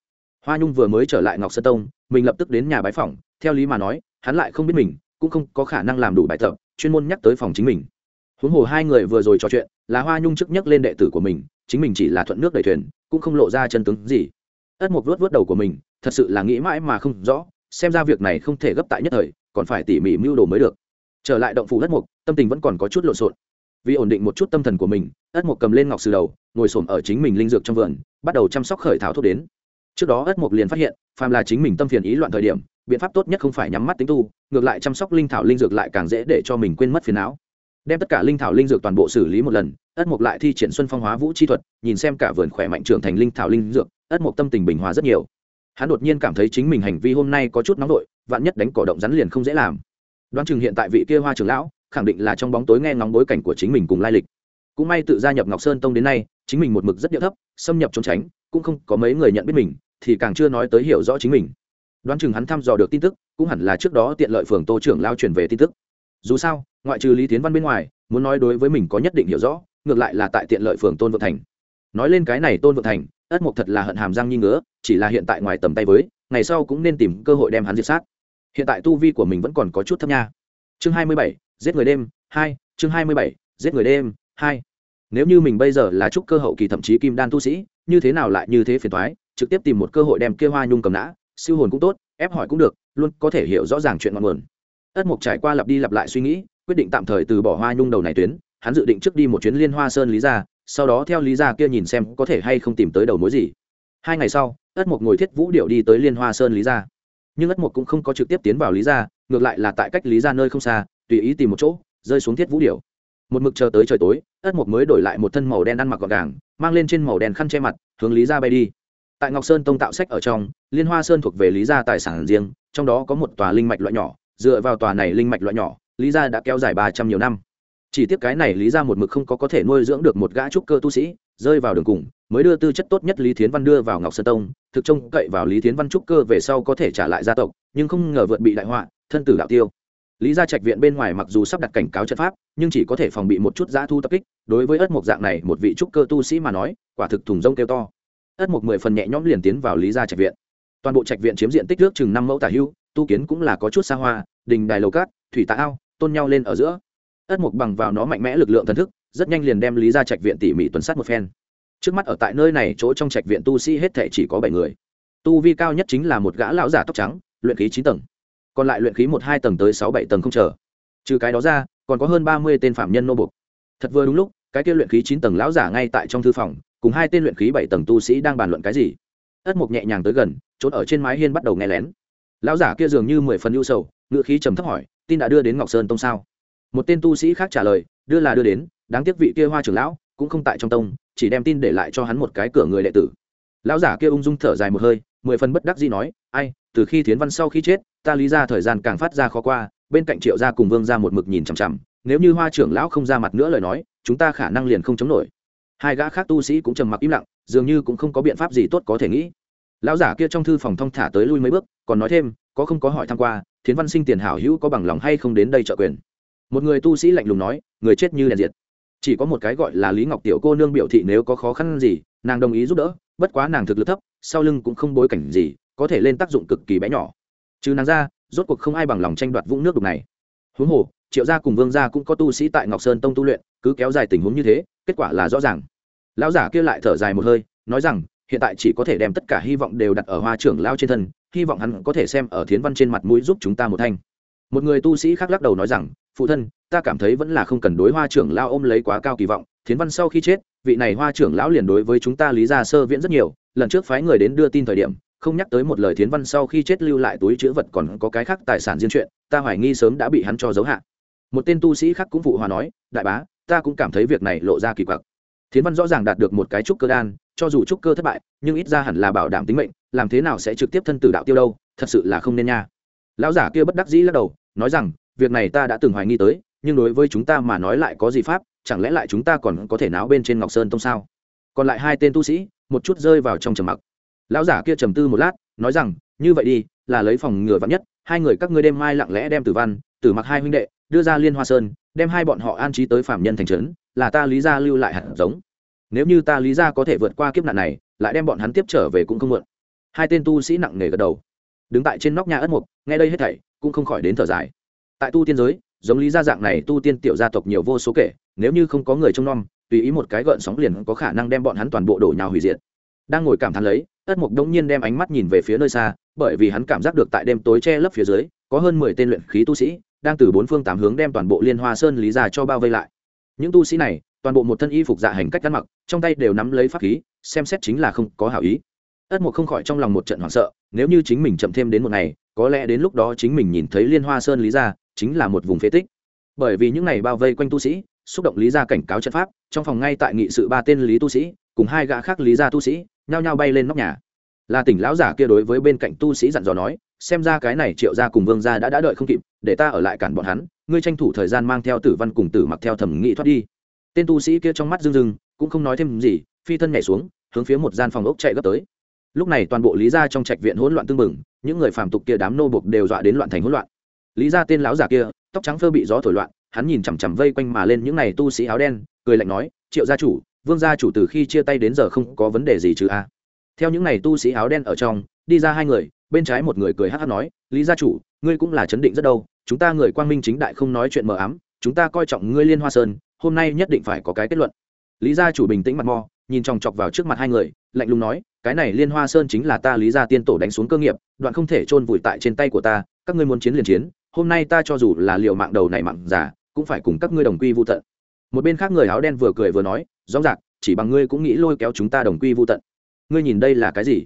Hoa nhung vừa mới trở lại ngọc sơn tông, mình lập tức đến nhà bái phòng theo lý mà nói, hắn lại không biết mình, cũng không có khả năng làm đủ bài tập, chuyên môn nhắc tới phòng chính mình. Huống hồ hai người vừa rồi trò chuyện, là hoa nhung trước nhắc lên đệ tử của mình, chính mình chỉ là thuận nước đầy thuyền, cũng không lộ ra chân tướng gì. Ất mục vuốt vuốt đầu của mình, thật sự là nghĩ mãi mà không rõ, xem ra việc này không thể gấp tại nhất thời còn phải tỉ mỉ mưu đồ mới được. Trở lại động phủ đất mục tâm tình vẫn còn có chút lộn xộn. Vì ổn định một chút tâm thần của mình, ất mục cầm lên ngọc sư đầu, ngồi xổm ở chính mình linh dược trong vườn, bắt đầu chăm sóc khởi thảo thuốc đến. Trước đó ất mục liền phát hiện, phàm là chính mình tâm phiền ý loạn thời điểm, biện pháp tốt nhất không phải nhắm mắt tính tu, ngược lại chăm sóc linh thảo linh dược lại càng dễ để cho mình quên mất phiền não. Đem tất cả linh thảo linh dược toàn bộ xử lý một lần, ất mục lại thi triển xuân phong hóa vũ chi thuật, nhìn xem cả vườn khỏe mạnh trưởng thành linh thảo linh dược, ất mục tâm tình bình hòa rất nhiều hắn đột nhiên cảm thấy chính mình hành vi hôm nay có chút nóng nổi vạn nhất đánh cỏ động rắn liền không dễ làm. Đoán chừng hiện tại vị kia hoa trưởng lão, khẳng định là trong bóng tối nghe ngóng bối cảnh của chính mình cùng lai lịch. Cũng may tự gia nhập ngọc sơn tông đến nay, chính mình một mực rất địa thấp, xâm nhập trốn tránh, cũng không có mấy người nhận biết mình, thì càng chưa nói tới hiểu rõ chính mình. Đoán chừng hắn thăm dò được tin tức, cũng hẳn là trước đó tiện lợi phường tô trưởng lao truyền về tin tức. Dù sao, ngoại trừ lý tiến văn bên ngoài, muốn nói đối với mình có nhất định hiểu rõ, ngược lại là tại tiện lợi phường tôn vượng thành. Nói lên cái này tôn vượng thành ất mục thật là hận hàm răng nhi ngứa, chỉ là hiện tại ngoài tầm tay với, ngày sau cũng nên tìm cơ hội đem hắn diệt sát. Hiện tại tu vi của mình vẫn còn có chút thấp nha. Chương hai mươi bảy, giết người đêm, hai, chương hai mươi bảy, giết người đêm, hai. Nếu như mình bây giờ là trúc cơ hậu kỳ thậm chí kim đan tu sĩ, như thế nào lại như thế phiền thoái trực tiếp tìm một cơ hội đem kia hoa nhung cầm nã, siêu hồn cũng tốt, ép hỏi cũng được, luôn có thể hiểu rõ ràng chuyện ngọn nguồn. Ất mục trải qua lặp đi lặp lại suy nghĩ, quyết định tạm thời từ bỏ hoa nhung đầu này tuyến, hắn dự định trước đi một chuyến liên hoa sơn lý ra sau đó theo lý gia kia nhìn xem có thể hay không tìm tới đầu mối gì. Hai ngày sau, ất mục ngồi thiết vũ điệu đi tới liên hoa sơn lý gia. Nhưng ất mục cũng không có trực tiếp tiến vào lý gia, ngược lại là tại cách lý gia nơi không xa, tùy ý tìm một chỗ, rơi xuống thiết vũ điệu một mực chờ tới trời tối, ất mục mới đổi lại một thân màu đen ăn mặc gọn gàng, mang lên trên màu đen khăn che mặt, hướng lý gia bay đi. Tại ngọc sơn tông tạo sách ở trong, liên hoa sơn thuộc về lý gia tài sản riêng, trong đó có một tòa linh mạch loại nhỏ, dựa vào tòa này linh mạch loại nhỏ, lý gia đã kéo dài ba trăm nhiều năm chỉ tiếc cái này lý gia một mực không có có thể nuôi dưỡng được một gã trúc cơ tu sĩ, rơi vào đường cùng, mới đưa tư chất tốt nhất lý thiến văn đưa vào ngọc sơn tông, thực trông cậy vào lý thiến văn trúc cơ về sau có thể trả lại gia tộc, nhưng không ngờ vượt bị đại họa, thân tử đạo tiêu. Lý gia trạch viện bên ngoài mặc dù sắp đặt cảnh cáo trận pháp, nhưng chỉ có thể phòng bị một chút giã thu tập kích, đối với ất mộc dạng này một vị trúc cơ tu sĩ mà nói, quả thực thùng rông kêu to. Ất mộc mười phần nhẹ nhõm liền tiến vào lý gia trạch viện. Toàn bộ trạch viện chiếm diện tích nước chừng năm mẫu tả hưu, tu kiến cũng là có chút xa hoa, đình đài lầu cát, thủy tạ ao, tôn nhau lên ở giữa ất mục bằng vào nó mạnh mẽ lực lượng thần thức, rất nhanh liền đem lý gia trạch viện tỉ mỉ tuần sát một phen. Trước mắt ở tại nơi này chỗ trong trạch viện tu sĩ hết thể chỉ có bảy người. Tu vi cao nhất chính là một gã lão giả tóc trắng, luyện khí chín tầng. Còn lại luyện khí một hai tầng tới sáu bảy tầng không chờ. Trừ cái đó ra, còn có hơn ba mươi tên phạm nhân nô bục thật vừa đúng lúc, cái kia luyện khí chín tầng lão giả ngay tại trong thư phòng, cùng hai tên luyện khí bảy tầng tu sĩ đang bàn luận cái gì. Ất mục nhẹ nhàng tới gần trốn ở trên mái hiên bắt đầu nghe lén. Lão giả kia dường như mười phần ưu sầu ngự khí trầm thấp hỏi, tin đã đưa đến ngọc sơn tông sao? Một tên tu sĩ khác trả lời, đưa là đưa đến, đáng tiếc vị kia hoa trưởng lão cũng không tại trong tông, chỉ đem tin để lại cho hắn một cái cửa người đệ tử. Lão giả kia ung dung thở dài một hơi, mười phần bất đắc dĩ nói, ai, từ khi thiến văn sau khi chết, ta lý ra thời gian càng phát ra khó qua, bên cạnh triệu gia cùng vương ra một mực nhìn chằm chằm, nếu như hoa trưởng lão không ra mặt nữa lời nói, chúng ta khả năng liền không chống nổi. Hai gã khác tu sĩ cũng trầm mặc im lặng, dường như cũng không có biện pháp gì tốt có thể nghĩ. Lão giả kia trong thư phòng thong thả tới lui mấy bước, còn nói thêm, có không có hỏi tham q u a thiến văn sinh tiền hảo hữu có bằng lòng hay không đến đây trợ quyền? Một người tu sĩ lạnh lùng nói, người chết như đèn diệt. Chỉ có một cái gọi là lý ngọc tiểu cô nương biểu thị nếu có khó khăn gì, nàng đồng ý giúp đỡ, bất quá nàng thực lực thấp, sau lưng cũng không bối cảnh gì, có thể lên tác dụng cực kỳ bé nhỏ. Trừ nàng ra, rốt cuộc không ai bằng lòng tranh đoạt vũng nước đục này. Huống hồ, triệu gia cùng vương gia cũng có tu sĩ tại ngọc sơn tông tu luyện, cứ kéo dài tình huống như thế, kết quả là rõ ràng. Lão giả kia lại thở dài một hơi, nói rằng, hiện tại chỉ có thể đem tất cả hy vọng đều đặt ở hoa trưởng lao trên thân, hy vọng hắn có thể xem ở thiến văn trên mặt mũi giúp chúng ta một thanh. Một người tu sĩ khác lắc đầu nói rằng phụ thân, ta cảm thấy vẫn là không cần đối hoa trưởng lao ôm lấy quá cao kỳ vọng, thiến văn sau khi chết, vị này hoa trưởng lão liền đối với chúng ta lý ra sơ viễn rất nhiều, lần trước phái người đến đưa tin thời điểm, không nhắc tới một lời thiến văn sau khi chết lưu lại túi chữ vật còn có cái khác tài sản riêng chuyện, ta hoài nghi sớm đã bị hắn cho giấu hạ. Một tên tu sĩ khác cũng phụ hòa nói, đại bá, ta cũng cảm thấy việc này lộ ra kỳ quặc. Thiến văn rõ ràng đạt được một cái trúc cơ đan, cho dù trúc cơ thất bại, nhưng ít ra hẳn là bảo đảm tính mệnh, làm thế nào sẽ trực tiếp thân tử đạo tiêu đâu, thật sự là không nên nha. Lão giả kia bất đắc dĩ lắc đầu, nói rằng việc này ta đã từng hoài nghi tới, nhưng đối với chúng ta mà nói lại có gì pháp, chẳng lẽ lại chúng ta còn có thể náo bên trên ngọc sơn tông sao? Còn lại hai tên tu sĩ, một chút rơi vào trong trầm mặc. Lão giả kia trầm tư một lát, nói rằng, như vậy đi, là lấy phòng ngừa vắn nhất, hai người các ngươi đêm mai lặng lẽ đem tử văn, tử mặc hai huynh đệ, đưa ra liên hoa sơn, đem hai bọn họ an trí tới phạm nhân thành trấn, là ta lý gia lưu lại hạt giống. Nếu như ta lý gia có thể vượt qua kiếp nạn này, lại đem bọn hắn tiếp trở về cũng không muộn. Hai tên tu sĩ nặng nề gật đầu. Đứng tại trên nóc nhà ất mục, nghe đây hết thảy, cũng không khỏi đến thở dài tại tu tiên giới, giống lý gia dạng này tu tiên tiểu gia tộc nhiều vô số kể, nếu như không có người trông nom, tùy ý một cái gợn sóng liền có khả năng đem bọn hắn toàn bộ đổ nhào hủy diệt. Đang ngồi cảm thán lấy ất mục đống nhiên đem ánh mắt nhìn về phía nơi xa, bởi vì hắn cảm giác được tại đêm tối che lấp phía dưới, có hơn mười tên luyện khí tu sĩ, đang từ bốn phương tám hướng đem toàn bộ liên hoa sơn lý gia cho bao vây lại. Những tu sĩ này, toàn bộ một thân y phục dạ hành cách ăn mặc, trong tay đều nắm lấy pháp khí, xem xét chính là không có hảo ý. Ất mục không khỏi trong lòng một trận hoảng sợ, nếu như chính mình chậm thêm đến một ngày, có lẽ đến lúc đó chính mình nhìn thấy liên hoa sơn lý gia chính là một vùng phế tích. Bởi vì những này bao vây quanh tu sĩ, xúc động lý gia cảnh cáo trận pháp, trong phòng ngay tại nghị sự ba tên lý tu sĩ, cùng hai gã khác lý gia tu sĩ, nhao nhao bay lên nóc nhà. Là tỉnh lão giả kia đối với bên cạnh tu sĩ dặn dò nói, xem ra cái này triệu gia cùng vương gia đã đã đợi không kịp, để ta ở lại cản bọn hắn, ngươi tranh thủ thời gian mang theo tử văn cùng tử mặc theo thẩm nghị thoát đi. Tên tu sĩ kia trong mắt rưng rưng, cũng không nói thêm gì, phi thân nhảy xuống, hướng phía một gian phòng ốc chạy gấp tới. Lúc này toàn bộ lý gia trong trạch viện hỗn loạn tương mừng những người phàm tục kia đám nô bộc đều dọa đến loạn thành hỗn loạn lý gia tên lão giả kia, tóc trắng phơ bị gió thổi loạn, hắn nhìn chằm chằm vây quanh mà lên những này tu sĩ áo đen, cười lạnh nói, triệu gia chủ, vương gia chủ từ khi chia tay đến giờ không có vấn đề gì chứ a? Theo những này tu sĩ áo đen ở trong, đi ra hai người, bên trái một người cười hát hát nói, lý gia chủ, ngươi cũng là chấn định rất đâu, chúng ta người quang minh chính đại không nói chuyện mờ ám, chúng ta coi trọng ngươi liên hoa sơn, hôm nay nhất định phải có cái kết luận. Lý gia chủ bình tĩnh mặt mò nhìn chòng chọc vào trước mặt hai người, lạnh lùng nói, cái này liên hoa sơn chính là ta lý gia tiên tổ đánh xuống cơ nghiệp, đoạn không thể chôn vùi tại trên tay của ta, các ngươi muốn chiến liền chiến hôm nay ta cho dù là liều mạng đầu này mạng giả cũng phải cùng các ngươi đồng quy vô tận. Một bên khác người áo đen vừa cười vừa nói rõ ràng chỉ bằng ngươi cũng nghĩ lôi kéo chúng ta đồng quy vô tận. Ngươi nhìn đây là cái gì?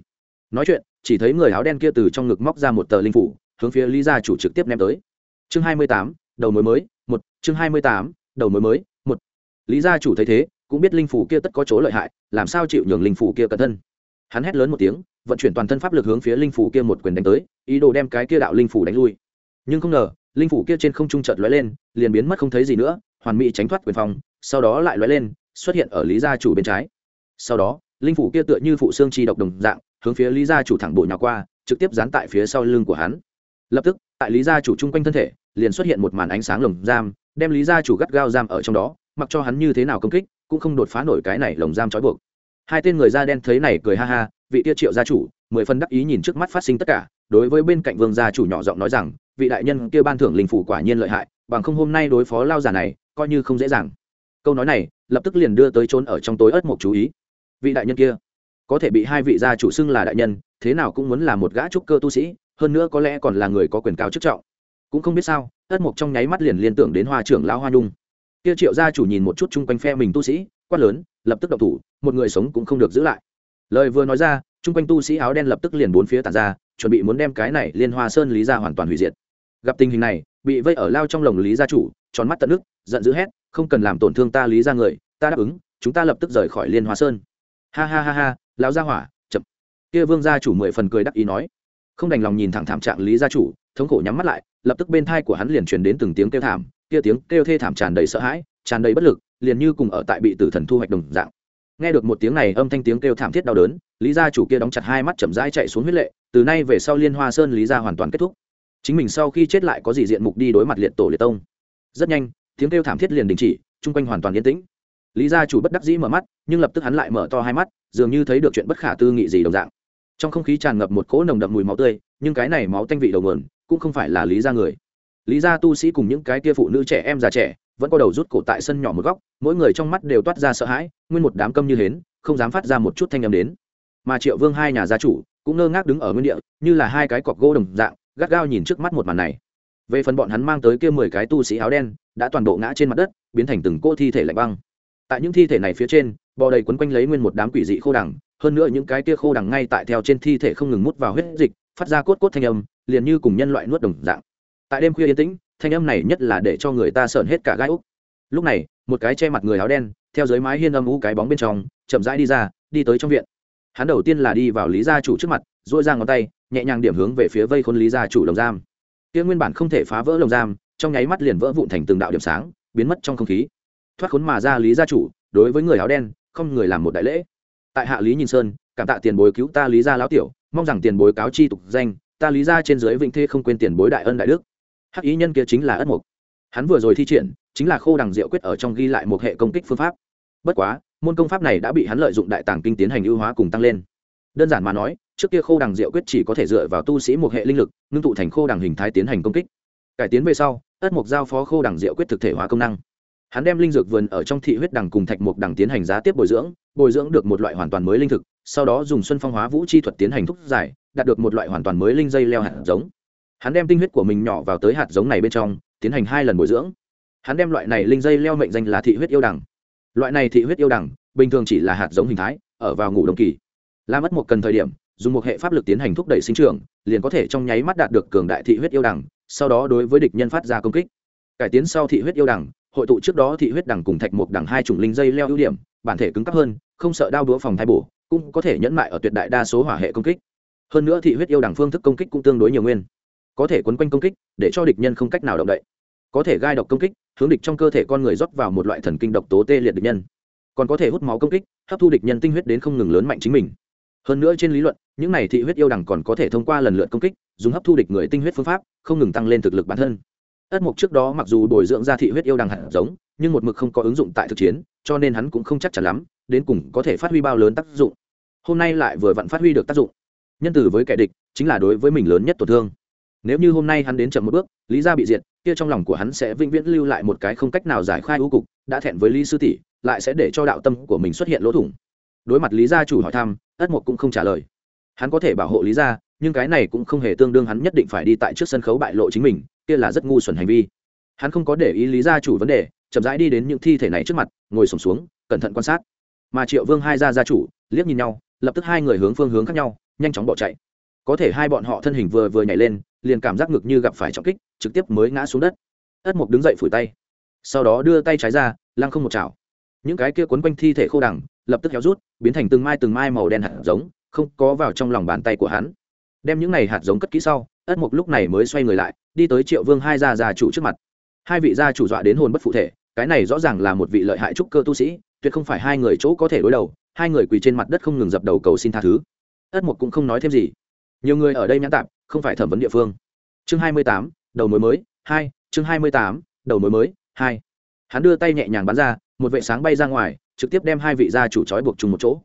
Nói chuyện, chỉ thấy người áo đen kia từ trong ngực móc ra một tờ linh phủ, hướng phía lý gia chủ trực tiếp ném tới. Chương hai mươi tám, đầu mối mới, một, chương hai mươi tám, đầu mối mới, một. Lý gia chủ thấy thế, cũng biết linh phủ kia tất có chỗ lợi hại, làm sao chịu nhường linh phủ kia cẩn thân. Hắn hét lớn một tiếng, vận chuyển toàn thân pháp lực hướng phía linh phủ kia một quyền đánh tới, ý đồ đem cái kia đạo linh phủ đánh lui nhưng không ngờ, linh phủ kia trên không trung chợt lóe lên, liền biến mất không thấy gì nữa, hoàn mỹ tránh thoát quyền phòng sau đó lại lóe lên, xuất hiện ở lý gia chủ bên trái. Sau đó, linh phủ kia tựa như phụ xương chi độc đồng dạng, hướng phía lý gia chủ thẳng bộ nhào qua, trực tiếp dán tại phía sau lưng của hắn. Lập tức, tại lý gia chủ chung quanh thân thể, liền xuất hiện một màn ánh sáng lồng giam, đem lý gia chủ gắt gao giam ở trong đó, mặc cho hắn như thế nào công kích, cũng không đột phá nổi cái này lồng giam trói buộc. Hai tên người da đen thấy này cười ha ha, vị tiêu triệu gia chủ, mười phân đắc ý nhìn trước mắt phát sinh tất cả, đối với bên cạnh vương gia chủ nhỏ giọng nói rằng vị đại nhân kia ban thưởng linh phủ quả nhiên lợi hại, bằng không hôm nay đối phó lao giả này, coi như không dễ dàng. Câu nói này, lập tức liền đưa tới trốn ở trong tối ớt một chú ý. Vị đại nhân kia, có thể bị hai vị gia chủ xưng là đại nhân, thế nào cũng muốn là một gã trúc cơ tu sĩ, hơn nữa có lẽ còn là người có quyền cao chức trọng. Cũng không biết sao ất mộc trong nháy mắt liền liên tưởng đến hoa trưởng lão hoa nhung. Kia triệu gia chủ nhìn một chút chung quanh phe mình tu sĩ, quát lớn, lập tức động thủ, một người sống cũng không được giữ lại. Lời vừa nói ra, chung quanh tu sĩ áo đen lập tức liền bốn phía tàn ra, chuẩn bị muốn đem cái này liên hoa sơn lý ra hoàn toàn hủy diệt gặp tình hình này, bị vây ở lao trong lồng lý gia chủ, tròn mắt tận nước, giận dữ hét, không cần làm tổn thương ta lý ra người, ta đáp ứng, chúng ta lập tức rời khỏi liên hoa sơn. Ha ha ha ha, lão gia hỏa, chậm. Kia vương gia chủ mười phần cười đắc ý nói. Không đành lòng nhìn thẳng thảm trạng lý gia chủ, thống khổ nhắm mắt lại, lập tức bên thai của hắn liền truyền đến từng tiếng kêu thảm, kia tiếng kêu thê thảm tràn đầy sợ hãi, tràn đầy bất lực, liền như cùng ở tại bị tử thần thu hoạch đồng dạng. Nghe được một tiếng này, âm thanh tiếng kêu thảm thiết đau đớn, lý gia chủ kia đóng chặt hai mắt chậm rãi chạy xuống huyết lệ, từ nay về sau liên hoa sơn lý gia hoàn toàn kết thúc chính mình sau khi chết lại có gì diện mục đi đối mặt liệt tổ liệt tông. Rất nhanh, tiếng kêu thảm thiết liền đình chỉ, chung quanh hoàn toàn yên tĩnh. Lý gia chủ bất đắc dĩ mở mắt, nhưng lập tức hắn lại mở to hai mắt, dường như thấy được chuyện bất khả tư nghị gì đồng dạng. Trong không khí tràn ngập một cỗ nồng đậm mùi máu tươi, nhưng cái này máu tanh vị đầu nguồn, cũng không phải là lý gia người. Lý gia tu sĩ cùng những cái kia phụ nữ trẻ em già trẻ, vẫn có đầu rút cổ tại sân nhỏ một góc, mỗi người trong mắt đều toát ra sợ hãi, nguyên một đám câm như hến, không dám phát ra một chút thanh âm đến. Mà triệu vương hai nhà gia chủ, cũng ngơ ngác đứng ở nguyên địa, như là hai cái cọc gỗ đồng dạng gắt gao nhìn trước mắt một màn này. Về phần bọn hắn mang tới kia mười cái tu sĩ áo đen, đã toàn bộ ngã trên mặt đất, biến thành từng cỗ thi thể lạnh băng. Tại những thi thể này phía trên, bò đầy quấn quanh lấy nguyên một đám quỷ dị khô đằng, hơn nữa những cái kia khô đằng ngay tại theo trên thi thể không ngừng mút vào huyết dịch, phát ra cốt cốt thanh âm, liền như cùng nhân loại nuốt đồng dạng. Tại đêm khuya yên tĩnh, thanh âm này nhất là để cho người ta sợn hết cả gai úc. Lúc này, một cái che mặt người áo đen, theo dưới mái hiên âm u cái bóng bên trong, chậm rãi đi ra, đi tới trong viện. Hắn đầu tiên là đi vào lý gia chủ trước mặt dội ra ngón tay, nhẹ nhàng điểm hướng về phía vây khôn lý gia chủ lồng giam. Kia nguyên bản không thể phá vỡ lồng giam, trong nháy mắt liền vỡ vụn thành từng đạo điểm sáng, biến mất trong không khí. Thoát khốn mà ra lý gia chủ, đối với người áo đen, không người làm một đại lễ. Tại hạ lý nhìn sơn, cảm tạ tiền bối cứu ta lý gia lão tiểu, mong rằng tiền bối cáo chi tục danh, ta lý gia trên dưới vĩnh thê không quên tiền bối đại ân đại đức. Hắc ý nhân kia chính là ất mục. Hắn vừa rồi thi triển, chính là khô đằng diệu quyết ở trong ghi lại một hệ công kích phương pháp. Bất quá, môn công pháp này đã bị hắn lợi dụng đại tàng kinh tiến hành ưu hóa cùng tăng lên đơn giản mà nói, trước kia khô đằng diệu quyết chỉ có thể dựa vào tu sĩ một hệ linh lực, ngưng tụ thành khô đằng hình thái tiến hành công kích. Cải tiến về sau, ất mục giao phó khô đằng diệu quyết thực thể hóa công năng. Hắn đem linh dược vườn ở trong thị huyết đằng cùng thạch mục đằng tiến hành giá tiếp bồi dưỡng bồi dưỡng được một loại hoàn toàn mới linh thực, sau đó dùng xuân phong hóa vũ chi thuật tiến hành thúc giải, đạt được một loại hoàn toàn mới linh dây leo hạt giống. Hắn đem tinh huyết của mình nhỏ vào tới hạt giống này bên trong, tiến hành hai lần bồi dưỡng. Hắn đem loại này linh dây leo mệnh danh là thị huyết yêu đằng. Loại này thị huyết yêu đằng, bình thường chỉ là hạt giống hình thái, ở vào ngủ đồng kỳ la mất một cần thời điểm dùng một hệ pháp lực tiến hành thúc đẩy sinh trưởng liền có thể trong nháy mắt đạt được cường đại thị huyết yêu đẳng. sau đó đối với địch nhân phát ra công kích. Cải tiến sau thị huyết yêu đẳng, hội tụ trước đó thị huyết đẳng cùng thạch mục đẳng hai chủng linh dây leo ưu điểm bản thể cứng cấp hơn không sợ đao đũa phòng thai bổ cũng có thể nhẫn mại ở tuyệt đại đa số hỏa hệ công kích. Hơn nữa thị huyết yêu đẳng phương thức công kích cũng tương đối nhiều nguyên. Có thể quấn quanh công kích để cho địch nhân không cách nào động đậy. Có thể gai độc công kích hướng địch trong cơ thể con người rót vào một loại thần kinh độc tố tê liệt địch nhân. Còn có thể hút máu công kích hấp thu địch nhân tinh huyết đến không ngừng lớn mạnh chính mình hơn nữa trên lý luận, những này thị huyết yêu đằng còn có thể thông qua lần lượt công kích, dùng hấp thu địch người tinh huyết phương pháp, không ngừng tăng lên thực lực bản thân. Ất mục trước đó mặc dù bồi dưỡng ra thị huyết yêu đằng hạt giống, nhưng một mực không có ứng dụng tại thực chiến, cho nên hắn cũng không chắc chắn lắm, đến cùng có thể phát huy bao lớn tác dụng. Hôm nay lại vừa vặn phát huy được tác dụng. Nhân từ với kẻ địch, chính là đối với mình lớn nhất tổn thương. Nếu như hôm nay hắn đến chậm một bước, lý gia bị diệt, kia trong lòng của hắn sẽ vĩnh viễn lưu lại một cái không cách nào giải khai ưu cục, đã thẹn với lý sư tỷ, lại sẽ để cho đạo tâm của mình xuất hiện lỗ thủng đối mặt lý gia chủ hỏi thăm, ất mục cũng không trả lời. Hắn có thể bảo hộ lý gia, nhưng cái này cũng không hề tương đương hắn nhất định phải đi tại trước sân khấu bại lộ chính mình, kia là rất ngu xuẩn hành vi. Hắn không có để ý lý gia chủ vấn đề, chậm rãi đi đến những thi thể này trước mặt, ngồi sổm xuống, cẩn thận quan sát. Mà triệu vương hai gia gia chủ, liếc nhìn nhau, lập tức hai người hướng phương hướng khác nhau, nhanh chóng bỏ chạy. Có thể hai bọn họ thân hình vừa vừa nhảy lên, liền cảm giác ngực như gặp phải trọng kích, trực tiếp mới ngã xuống đất. Ất mục đứng dậy phủi tay, sau đó đưa tay trái ra, lăng không một chảo những cái kia quấn quanh thi thể khô đằng, lập tức héo rút, biến thành từng mai từng mai màu đen hạt giống, không có vào trong lòng bàn tay của hắn. Đem những này hạt giống cất kỹ sau, ất mục lúc này mới xoay người lại, đi tới triệu vương hai gia gia chủ trước mặt. Hai vị gia chủ dọa đến hồn bất phụ thể, cái này rõ ràng là một vị lợi hại trúc cơ tu sĩ, tuyệt không phải hai người chỗ có thể đối đầu, hai người quỳ trên mặt đất không ngừng dập đầu cầu xin tha thứ. Ất mục cũng không nói thêm gì. Nhiều người ở đây nhãn tạp, không phải thẩm vấn địa phương. Chương hai mươi tám, đầu mối mới, hai, chương hai mươi tám, đầu mối mới, hai. Hắn đưa tay nhẹ nhàng bắn ra một vệ sáng bay ra ngoài, trực tiếp đem hai vị gia chủ trói buộc chung một chỗ.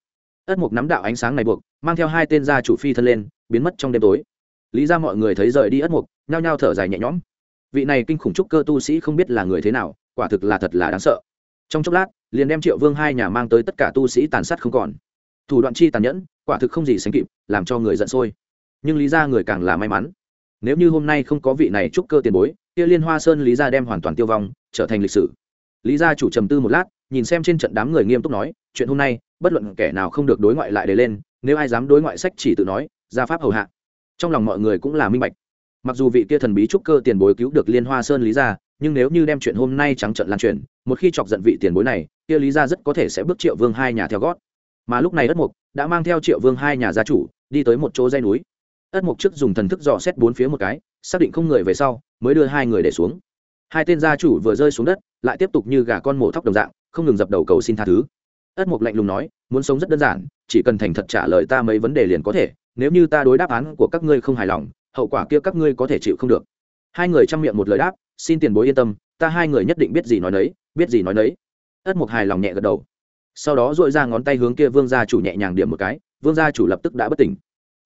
Ất mục nắm đạo ánh sáng này buộc, mang theo hai tên gia chủ phi thân lên, biến mất trong đêm tối. Lý ra mọi người thấy rời đi ất mục, nhao nhao thở dài nhẹ nhõm. Vị này kinh khủng trúc cơ tu sĩ không biết là người thế nào, quả thực là thật là đáng sợ. Trong chốc lát, liền đem triệu vương hai nhà mang tới tất cả tu sĩ tàn sát không còn. Thủ đoạn chi tàn nhẫn, quả thực không gì sánh kịp, làm cho người giận sôi. Nhưng lý ra người càng là may mắn. Nếu như hôm nay không có vị này trúc cơ tiền bối, kia liên hoa sơn lý ra đem hoàn toàn tiêu vong, trở thành lịch sử lý gia chủ trầm tư một lát, nhìn xem trên trận đám người nghiêm túc nói, chuyện hôm nay, bất luận kẻ nào không được đối ngoại lại để lên, nếu ai dám đối ngoại sách chỉ tự nói ra pháp hầu hạ. Trong lòng mọi người cũng là minh bạch. Mặc dù vị kia thần bí trúc cơ tiền bối cứu được liên hoa sơn lý gia, nhưng nếu như đem chuyện hôm nay trắng trận lan truyền, một khi chọc giận vị tiền bối này, kia lý gia rất có thể sẽ bước triệu vương hai nhà theo gót. Mà lúc này ất mục đã mang theo triệu vương hai nhà gia chủ, đi tới một chỗ dây núi. Ất mục trước dùng thần thức dò xét bốn phía một cái, xác định không người về sau, mới đưa hai người để xuống hai tên gia chủ vừa rơi xuống đất, lại tiếp tục như gà con mổ thóc đồng dạng, không ngừng dập đầu cầu xin tha thứ. Ất mục lạnh lùng nói, muốn sống rất đơn giản, chỉ cần thành thật trả lời ta mấy vấn đề liền có thể, nếu như ta đối đáp án của các ngươi không hài lòng, hậu quả kia các ngươi có thể chịu không được. Hai người chăm miệng một lời đáp, xin tiền bối yên tâm, ta hai người nhất định biết gì nói nấy, biết gì nói nấy. Ất mục hài lòng nhẹ gật đầu. Sau đó dội ra ngón tay hướng kia vương gia chủ nhẹ nhàng điểm một cái, vương gia chủ lập tức đã bất tỉnh.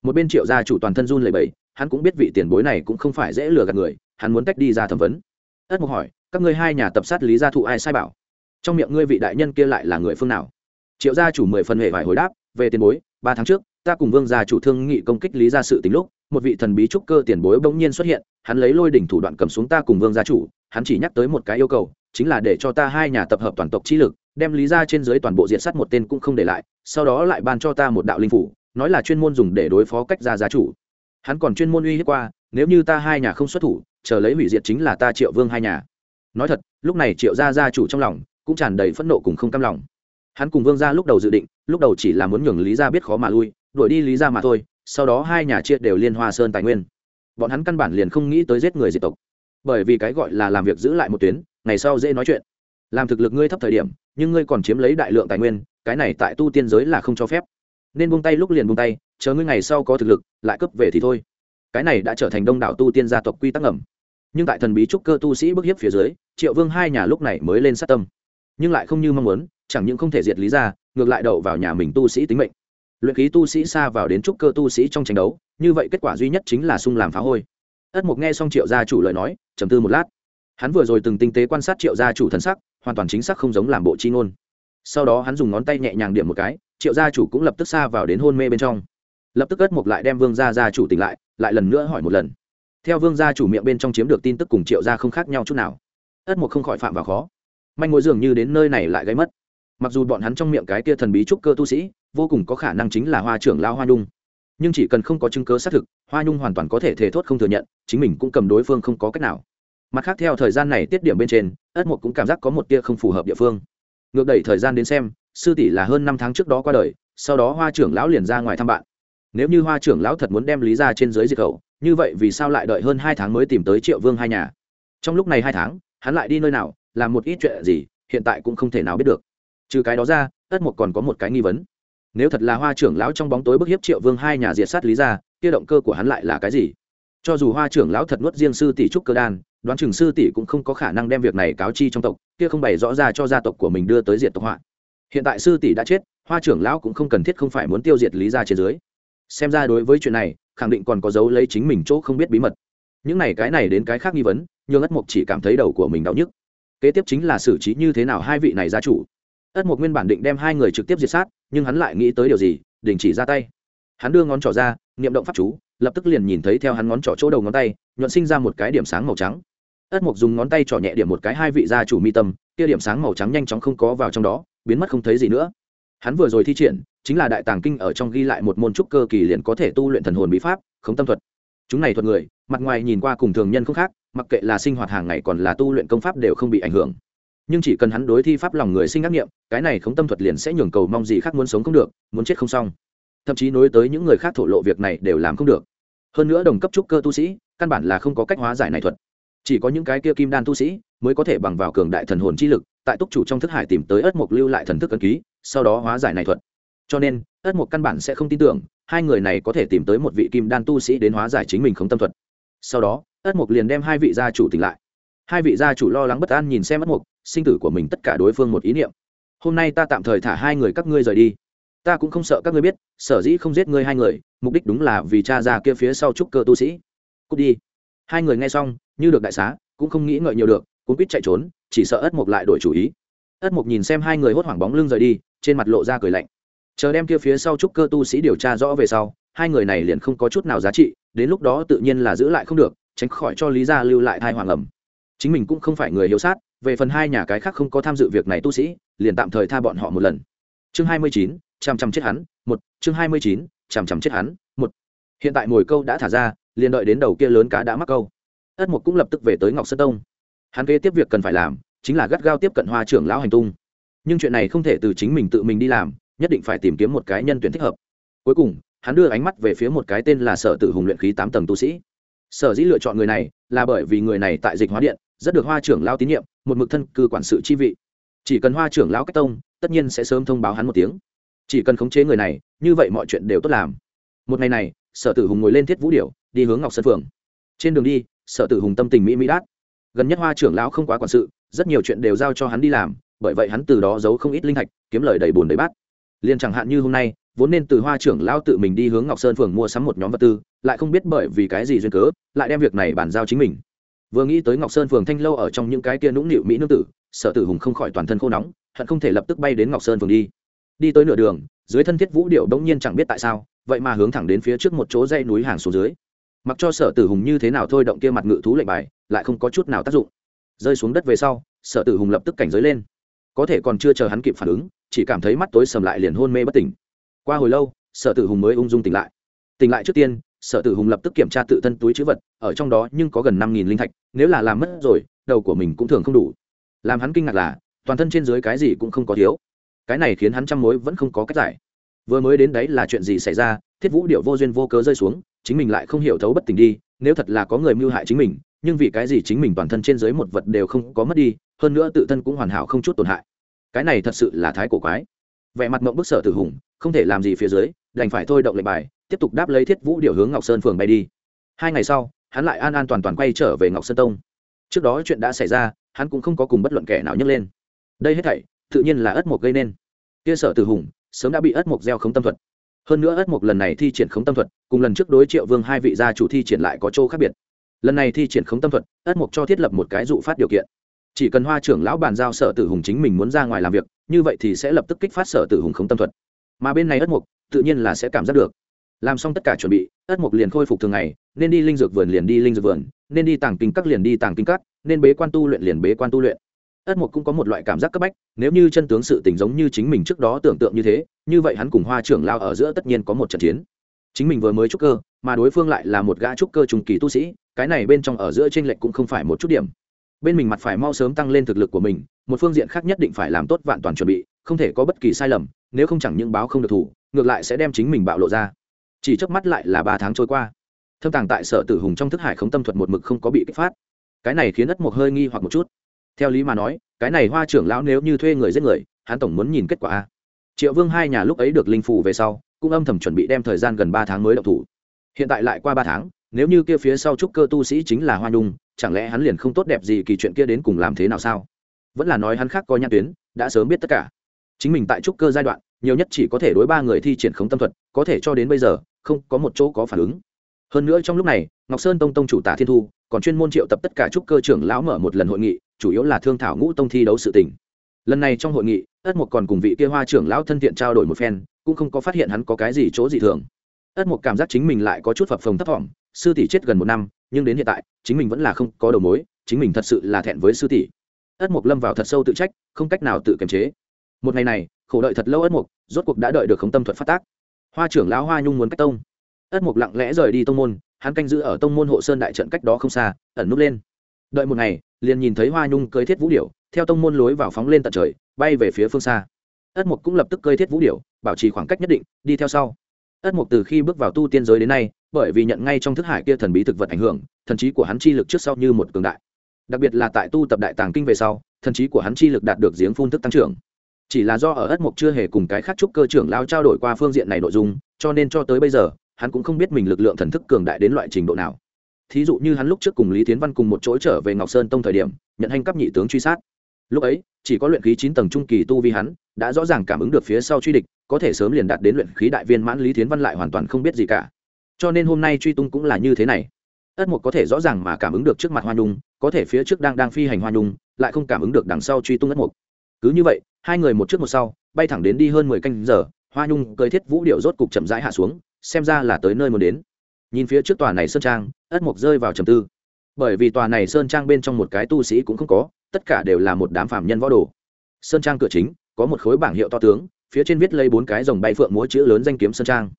Một bên triệu gia chủ toàn thân run lẩy bẩy, hắn cũng biết vị tiền bối này cũng không phải dễ lừa gạt người, hắn muốn tách đi ra thẩm vấn ất mục hỏi, các ngươi hai nhà tập sát lý gia thụ ai sai bảo? Trong miệng ngươi vị đại nhân kia lại là người phương nào? Triệu gia chủ mười phần hệ vải hồi đáp, về tiền bối, ba tháng trước, ta cùng vương gia chủ thương nghị công kích lý gia sự tình lúc, một vị thần bí trúc cơ tiền bối bỗng nhiên xuất hiện, hắn lấy lôi đỉnh thủ đoạn cầm xuống ta cùng vương gia chủ, hắn chỉ nhắc tới một cái yêu cầu, chính là để cho ta hai nhà tập hợp toàn tộc chi lực, đem lý gia trên dưới toàn bộ diện sát một tên cũng không để lại, sau đó lại ban cho ta một đạo linh phủ, nói là chuyên môn dùng để đối phó cách gia gia chủ. Hắn còn chuyên môn uy hiếp qua nếu như ta hai nhà không xuất thủ, chờ lấy hủy diệt chính là ta triệu vương hai nhà. Nói thật, lúc này triệu gia gia chủ trong lòng cũng tràn đầy phẫn nộ cùng không cam lòng. Hắn cùng vương gia lúc đầu dự định, lúc đầu chỉ là muốn nhường lý gia biết khó mà lui, đuổi đi lý gia mà thôi, sau đó hai nhà chia đều liên hoa sơn tài nguyên. Bọn hắn căn bản liền không nghĩ tới giết người diệt tộc. Bởi vì cái gọi là làm việc giữ lại một tuyến, ngày sau dễ nói chuyện. Làm thực lực ngươi thấp thời điểm, nhưng ngươi còn chiếm lấy đại lượng tài nguyên, cái này tại tu tiên giới là không cho phép. Nên buông tay lúc liền buông tay, chờ ngươi ngày sau có thực lực, lại cấp về thì thôi cái này đã trở thành đông đảo tu tiên gia tộc quy tắc ngầm. Nhưng tại thần bí trúc cơ tu sĩ bức hiếp phía dưới, triệu vương hai nhà lúc này mới lên sát tâm. Nhưng lại không như mong muốn, chẳng những không thể diệt lý ra, ngược lại đậu vào nhà mình tu sĩ tính mệnh. Luyện khí tu sĩ xa vào đến trúc cơ tu sĩ trong tranh đấu, như vậy kết quả duy nhất chính là sung làm phá hôi. Ất mục nghe xong triệu gia chủ lời nói, trầm tư một lát. Hắn vừa rồi từng tinh tế quan sát triệu gia chủ thần sắc, hoàn toàn chính xác không giống làm bộ chi ngôn. Sau đó hắn dùng ngón tay nhẹ nhàng điểm một cái, triệu gia chủ cũng lập tức xa vào đến hôn mê bên trong. Lập tức ất mục lại đem vương gia gia chủ tỉnh lại lại lần nữa hỏi một lần. Theo vương gia chủ miệng bên trong chiếm được tin tức cùng triệu gia không khác nhau chút nào. Ất mục không khỏi phạm vào khó. Manh mối dường như đến nơi này lại gây mất. Mặc dù bọn hắn trong miệng cái kia thần bí trúc cơ tu sĩ, vô cùng có khả năng chính là hoa trưởng lao hoa nhung. Nhưng chỉ cần không có chứng cớ xác thực, hoa nhung hoàn toàn có thể thể thốt không thừa nhận, chính mình cũng cầm đối phương không có cách nào. Mặt khác theo thời gian này tiết điểm bên trên, ất mục cũng cảm giác có một tia không phù hợp địa phương. Ngược đẩy thời gian đến xem, sư tỷ là hơn năm tháng trước đó qua đời, sau đó hoa trưởng lão liền ra ngoài thăm bạn nếu như hoa trưởng lão thật muốn đem lý ra trên dưới diệt khẩu, như vậy vì sao lại đợi hơn hai tháng mới tìm tới triệu vương hai nhà? Trong lúc này hai tháng, hắn lại đi nơi nào, làm một ít chuyện gì, hiện tại cũng không thể nào biết được. Trừ cái đó ra tất một còn có một cái nghi vấn. Nếu thật là hoa trưởng lão trong bóng tối bức hiếp triệu vương hai nhà diệt sát lý ra, kia động cơ của hắn lại là cái gì? Cho dù hoa trưởng lão thật nuốt riêng sư tỷ trúc cơ đan, đoán chừng sư tỷ cũng không có khả năng đem việc này cáo chi trong tộc, kia không bày rõ ra cho gia tộc của mình đưa tới diệt tộc họa. Hiện tại sư tỷ đã chết, hoa trưởng lão cũng không cần thiết không phải muốn tiêu diệt lý ra trên dưới xem ra đối với chuyện này, khẳng định còn có dấu lấy chính mình chỗ không biết bí mật. Những này cái này đến cái khác nghi vấn nhưng ất mục chỉ cảm thấy đầu của mình đau nhức. Kế tiếp chính là xử trí như thế nào hai vị này gia chủ. Ất mục nguyên bản định đem hai người trực tiếp diệt sát, nhưng hắn lại nghĩ tới điều gì, đình chỉ ra tay. Hắn đưa ngón trỏ ra, niệm động pháp chú, lập tức liền nhìn thấy theo hắn ngón trỏ chỗ đầu ngón tay, nhuận sinh ra một cái điểm sáng màu trắng. Ất mục dùng ngón tay trỏ nhẹ điểm một cái hai vị gia chủ mi tâm, kia điểm sáng màu trắng nhanh chóng không có vào trong đó, biến mất không thấy gì nữa hắn vừa rồi thi triển, chính là đại tàng kinh ở trong ghi lại một môn trúc cơ kỳ liền có thể tu luyện thần hồn bí pháp, khống tâm thuật. Chúng này thuật người, mặt ngoài nhìn qua cùng thường nhân không khác, mặc kệ là sinh hoạt hàng ngày còn là tu luyện công pháp đều không bị ảnh hưởng. Nhưng chỉ cần hắn đối thi pháp lòng người sinh ác nghiệm, cái này không tâm thuật liền sẽ nhường cầu mong gì khác muốn sống không được, muốn chết không xong. Thậm chí nối tới những người khác thổ lộ việc này đều làm không được. Hơn nữa đồng cấp trúc cơ tu sĩ, căn bản là không có cách hóa giải này thuật. Chỉ có những cái kia kim đan tu sĩ mới có thể bằng vào cường đại thần hồn chi lực tại túc chủ trong thức hải tìm tới ất mục lưu lại thần thức ấn ký, sau đó hóa giải này thuật. Cho nên, ất mục căn bản sẽ không tin tưởng, hai người này có thể tìm tới một vị kim đan tu sĩ đến hóa giải chính mình không tâm thuật. Sau đó, ất mục liền đem hai vị gia chủ tỉnh lại. Hai vị gia chủ lo lắng bất an nhìn xem ất mục sinh tử của mình tất cả đối phương một ý niệm. Hôm nay ta tạm thời thả hai người các ngươi rời đi. Ta cũng không sợ các ngươi biết, sở dĩ không giết ngươi hai người, mục đích đúng là vì cha già kia phía sau trúc cơ tu sĩ. Cút đi. Hai người nghe xong, như được đại xá, cũng không nghĩ ngợi nhiều được cũng biết chạy trốn, chỉ sợ ất mục lại đổi chủ ý. Ất mục nhìn xem hai người hốt hoảng bóng lưng rời đi, trên mặt lộ ra cười lạnh. Chờ đem kia phía sau trúc cơ tu sĩ điều tra rõ về sau, hai người này liền không có chút nào giá trị, đến lúc đó tự nhiên là giữ lại không được, tránh khỏi cho lý gia lưu lại thai hoàng ẩm chính mình cũng không phải người hiếu sát, về phần hai nhà cái khác không có tham dự việc này tu sĩ, liền tạm thời tha bọn họ một lần. Chương hai mươi chín, chằm chằm chết hắn, một, chương hai mươi chín, chằm chằm chết hắn, một. Hiện tại mồi câu đã thả ra, liền đợi đến đầu kia lớn cá đã mắc câu. Ất mục cũng lập tức về tới ngọc sơn tông hắn kế tiếp việc cần phải làm chính là gắt gao tiếp cận hoa trưởng lão hành tung. Nhưng chuyện này không thể từ chính mình tự mình đi làm, nhất định phải tìm kiếm một cái nhân tuyển thích hợp. Cuối cùng, hắn đưa ánh mắt về phía một cái tên là sở tử hùng luyện khí tám tầng tu sĩ. Sở dĩ lựa chọn người này là bởi vì người này tại dịch hóa điện rất được hoa trưởng lao tín nhiệm, một mực thân cư quản sự chi vị. Chỉ cần hoa trưởng lão cách tông, tất nhiên sẽ sớm thông báo hắn một tiếng. Chỉ cần khống chế người này, như vậy mọi chuyện đều tốt làm. Một ngày này, sở tử hùng ngồi lên thiết vũ điệu đi hướng ngọc sơn phường trên đường đi, sở tử hùng tâm tình mỹ mỹ đát gần nhất hoa trưởng lão không quá quản sự, rất nhiều chuyện đều giao cho hắn đi làm, bởi vậy hắn từ đó giấu không ít linh thạch, kiếm lời đầy bùn đầy bát. Liền chẳng hạn như hôm nay, vốn nên từ hoa trưởng lão tự mình đi hướng ngọc sơn phường mua sắm một nhóm vật tư, lại không biết bởi vì cái gì duyên cớ, lại đem việc này bàn giao chính mình. Vừa nghĩ tới ngọc sơn phường thanh lâu ở trong những cái kia nũng nịu mỹ nương tử, sở tử hùng không khỏi toàn thân khô nóng, hận không thể lập tức bay đến ngọc sơn phường đi. Đi tới nửa đường, dưới thân thiết vũ điệu bỗng nhiên chẳng biết tại sao, vậy mà hướng thẳng đến phía trước một chỗ dây núi hàng xuống dưới. Mặc cho sở tử hùng như thế nào thôi động kia mặt ngự thú lệnh bài lại không có chút nào tác dụng. Rơi xuống đất về sau, sở tử hùng lập tức cảnh giới lên. Có thể còn chưa chờ hắn kịp phản ứng, chỉ cảm thấy mắt tối sầm lại liền hôn mê bất tỉnh. Qua hồi lâu, sở tử hùng mới ung dung tỉnh lại. Tỉnh lại trước tiên, sở tử hùng lập tức kiểm tra tự thân túi chữ vật, ở trong đó nhưng có gần năm nghìn linh thạch, nếu là làm mất rồi, đầu của mình cũng thường không đủ. Làm hắn kinh ngạc là, toàn thân trên dưới cái gì cũng không có thiếu. Cái này khiến hắn trăm mối vẫn không có cách giải. Vừa mới đến đấy là chuyện gì xảy ra, thiết vũ điệu vô duyên vô cớ rơi xuống, chính mình lại không hiểu thấu bất tỉnh đi, nếu thật là có người mưu hại chính mình nhưng vì cái gì chính mình toàn thân trên dưới một vật đều không có mất đi, hơn nữa tự thân cũng hoàn hảo không chút tổn hại. Cái này thật sự là thái cổ quái. Vẻ mặt mộng bức sở tử hùng, không thể làm gì phía dưới, đành phải thôi động lệnh bài, tiếp tục đáp lấy thiết vũ điệu hướng ngọc sơn phường bay đi. Hai ngày sau, hắn lại an an toàn toàn quay trở về ngọc sơn tông. Trước đó chuyện đã xảy ra, hắn cũng không có cùng bất luận kẻ nào nhấc lên. Đây hết thảy, tự nhiên là ất mộc gây nên. Kia sở tử hùng, sớm đã bị ất mộc gieo khống tâm thuật. Hơn nữa ất mộc lần này thi triển khống tâm thuật, cùng lần trước đối triệu vương hai vị gia chủ thi triển lại có chỗ khác biệt lần này thi triển khống tâm thuật ất mục cho thiết lập một cái dụ phát điều kiện. Chỉ cần hoa trưởng lão bàn giao sở tử hùng chính mình muốn ra ngoài làm việc như vậy thì sẽ lập tức kích phát sở tử hùng khống tâm thuật. Mà bên này ất mục, tự nhiên là sẽ cảm giác được. Làm xong tất cả chuẩn bị ất mục liền khôi phục thường ngày nên đi linh dược vườn liền đi linh dược vườn nên đi tàng kinh các liền đi tàng kinh các nên bế quan tu luyện liền bế quan tu luyện. Ất mục cũng có một loại cảm giác cấp bách nếu như chân tướng sự tình giống như chính mình trước đó tưởng tượng như thế như vậy hắn cùng hoa trưởng lao ở giữa tất nhiên có một trận chiến. Chính mình vừa mới trúc cơ mà đối phương lại là một gã trúc cơ trùng kỳ tu sĩ cái này bên trong ở giữa tranh lệch cũng không phải một chút điểm. Bên mình mặt phải mau sớm tăng lên thực lực của mình, một phương diện khác nhất định phải làm tốt vạn toàn chuẩn bị, không thể có bất kỳ sai lầm, nếu không chẳng những báo không được thủ, ngược lại sẽ đem chính mình bạo lộ ra. Chỉ trước mắt lại là ba tháng trôi qua. Thâm tàng tại sở tử hùng trong thức hải không tâm thuật một mực không có bị kích phát. Cái này khiến ất mộc hơi nghi hoặc một chút. Theo lý mà nói, cái này hoa trưởng lão nếu như thuê người giết người, hắn tổng muốn nhìn kết quả a. Triệu vương hai nhà lúc ấy được linh phủ về sau, cũng âm thầm chuẩn bị đem thời gian gần ba tháng mới đậu thủ. Hiện tại lại qua ba tháng nếu như kia phía sau trúc cơ tu sĩ chính là hoa nhung, chẳng lẽ hắn liền không tốt đẹp gì kỳ chuyện kia đến cùng làm thế nào sao? Vẫn là nói hắn khác có nhãn tuyến, đã sớm biết tất cả. Chính mình tại trúc cơ giai đoạn, nhiều nhất chỉ có thể đối ba người thi triển khống tâm thuật, có thể cho đến bây giờ, không có một chỗ có phản ứng. Hơn nữa trong lúc này, ngọc sơn tông tông chủ tả thiên thu, còn chuyên môn triệu tập tất cả trúc cơ trưởng lão mở một lần hội nghị, chủ yếu là thương thảo ngũ tông thi đấu sự tình. Lần này trong hội nghị ất mục còn cùng vị kia hoa trưởng lão thân thiện trao đổi một phen, cũng không có phát hiện hắn có cái gì chỗ dị thường ất mục cảm giác chính mình lại có chút phập phồng thấp thỏm sư tỷ chết gần một năm nhưng đến hiện tại chính mình vẫn là không có đầu mối chính mình thật sự là thẹn với sư tỷ. ất mục lâm vào thật sâu tự trách không cách nào tự kiềm chế. Một ngày này khổ đợi thật lâu ất mục rốt cuộc đã đợi được khống tâm thuật phát tác. Hoa trưởng lão hoa nhung muốn cách tông. ất mục lặng lẽ rời đi tông môn hắn canh giữ ở tông môn hộ sơn đại trận cách đó không xa ẩn núp lên. Đợi một ngày liền nhìn thấy hoa nhung cưỡi thiết vũ điểu theo tông môn lối vào phóng lên tận trời bay về phía phương xa. ất mục cũng lập tức cơi thiết vũ điểu, bảo trì khoảng cách nhất định đi theo sau ất mục từ khi bước vào tu tiên giới đến nay, bởi vì nhận ngay trong thức hải kia thần bí thực vật ảnh hưởng, thần trí của hắn chi lực trước sau như một cường đại. Đặc biệt là tại tu tập đại tàng kinh về sau, thần trí của hắn chi lực đạt được giếng phun thức tăng trưởng. Chỉ là do ở ất mục chưa hề cùng cái khác trúc cơ trưởng lao trao đổi qua phương diện này nội dung, cho nên cho tới bây giờ, hắn cũng không biết mình lực lượng thần thức cường đại đến loại trình độ nào. Thí dụ như hắn lúc trước cùng lý tiến văn cùng một chỗ trở về ngọc sơn tông thời điểm, nhận hành cấp nhị tướng truy sát lúc ấy, chỉ có luyện khí chín tầng trung kỳ tu vi hắn, đã rõ ràng cảm ứng được phía sau truy địch, có thể sớm liền đạt đến luyện khí đại viên mãn lý thiến văn lại hoàn toàn không biết gì cả. Cho nên hôm nay truy tung cũng là như thế này. Ất mục có thể rõ ràng mà cảm ứng được trước mặt hoa nhung, có thể phía trước đang đang phi hành hoa nhung, lại không cảm ứng được đằng sau truy tung ất mục. Cứ như vậy, hai người một trước một sau, bay thẳng đến đi hơn mười canh giờ, hoa nhung cơi thiết vũ điệu rốt cục chậm rãi hạ xuống, xem ra là tới nơi muốn đến. Nhìn phía trước tòa này sơn trang, ất mục rơi vào trầm tư bởi vì tòa này sơn trang bên trong một cái tu sĩ cũng không có, tất cả đều là một đám phạm nhân võ đồ. Sơn trang cửa chính, có một khối bảng hiệu to tướng, phía trên viết lấy bốn cái dòng bay phượng múa chữ lớn danh kiếm sơn trang.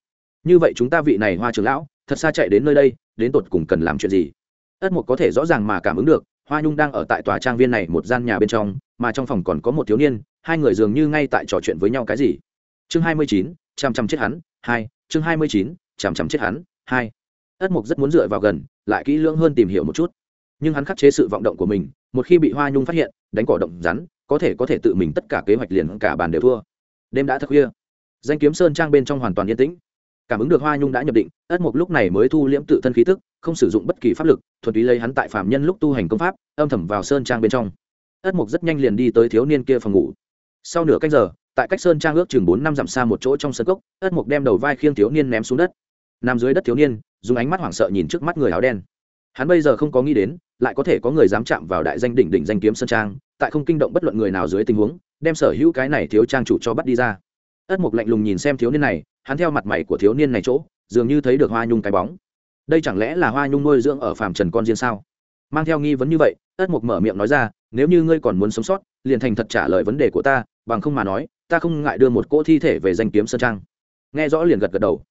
Như vậy chúng ta vị này hoa trưởng lão, thật xa chạy đến nơi đây, đến tột cùng cần làm chuyện gì? Ất mục có thể rõ ràng mà cảm ứng được, hoa nhung đang ở tại tòa trang viên này một gian nhà bên trong, mà trong phòng còn có một thiếu niên, hai người dường như ngay tại trò chuyện với nhau cái gì? Chương hai mươi chín, chằm chằm chết hắn, hai, chương hai mươi chín, chằm chằm chết hắn, hai ất mục rất muốn dựa vào gần, lại kỹ lưỡng hơn tìm hiểu một chút. Nhưng hắn khắc chế sự vọng động của mình, một khi bị hoa nhung phát hiện, đánh cỏ động rắn, có thể có thể tự mình tất cả kế hoạch liền cả bàn đều thua. Đêm đã thật khuya. Danh kiếm sơn trang bên trong hoàn toàn yên tĩnh. Cảm ứng được hoa nhung đã nhập định, ất mục lúc này mới thu liễm tự thân khí tức, không sử dụng bất kỳ pháp lực, thuần túy lấy hắn tại phạm nhân lúc tu hành công pháp, âm thầm vào sơn trang bên trong. Ất mục rất nhanh liền đi tới thiếu niên kia phòng ngủ. Sau nửa canh giờ, tại cách sơn trang ước chừng bốn năm dặm xa một chỗ trong sân cốc, ất mục đem đầu vai khiêng thiếu niên ném xuống đất. Nằm dưới đất thiếu niên dùng ánh mắt hoảng sợ nhìn trước mắt người áo đen. Hắn bây giờ không có nghĩ đến, lại có thể có người dám chạm vào đại danh đỉnh đỉnh danh kiếm sơn trang, tại không kinh động bất luận người nào dưới tình huống, đem sở hữu cái này thiếu trang chủ cho bắt đi ra. Ất mục lạnh lùng nhìn xem thiếu niên này, hắn theo mặt mày của thiếu niên này chỗ, dường như thấy được hoa nhung cái bóng. Đây chẳng lẽ là hoa nhung nuôi dưỡng ở phàm trần con riêng sao? Mang theo nghi vấn như vậy, ất mục mở miệng nói ra, nếu như ngươi còn muốn sống sót, liền thành thật trả lời vấn đề của ta, bằng không mà nói, ta không ngại đưa một cỗ thi thể về danh kiếm sơn trang. Nghe rõ liền gật gật đầu.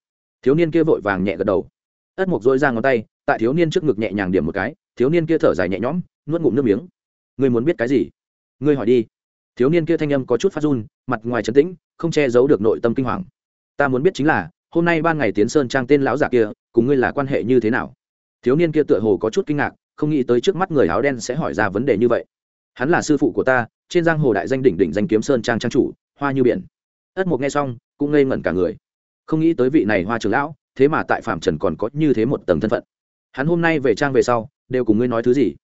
Thiếu niên kia vội vàng nhẹ gật đầu ất mục dội ra ngón tay, tại thiếu niên trước ngực nhẹ nhàng điểm một cái, thiếu niên kia thở dài nhẹ nhõm, nuốt ngụm nước miếng. Ngươi muốn biết cái gì? Ngươi hỏi đi. Thiếu niên kia thanh âm có chút phát run, mặt ngoài trấn tĩnh, không che giấu được nội tâm kinh hoàng. Ta muốn biết chính là, hôm nay ban ngày tiến sơn trang tên lão giả kia, cùng ngươi là quan hệ như thế nào? Thiếu niên kia tựa hồ có chút kinh ngạc, không nghĩ tới trước mắt người áo đen sẽ hỏi ra vấn đề như vậy. Hắn là sư phụ của ta, trên giang hồ đại danh đỉnh đỉnh danh kiếm sơn trang trang chủ, hoa như biển. Ất mục nghe xong, cũng ngây ngẩn cả người. Không nghĩ tới vị này hoa trưởng lão thế mà tại phạm trần còn có như thế một tầng thân phận. Hắn hôm nay về trang về sau, đều cùng ngươi nói thứ gì?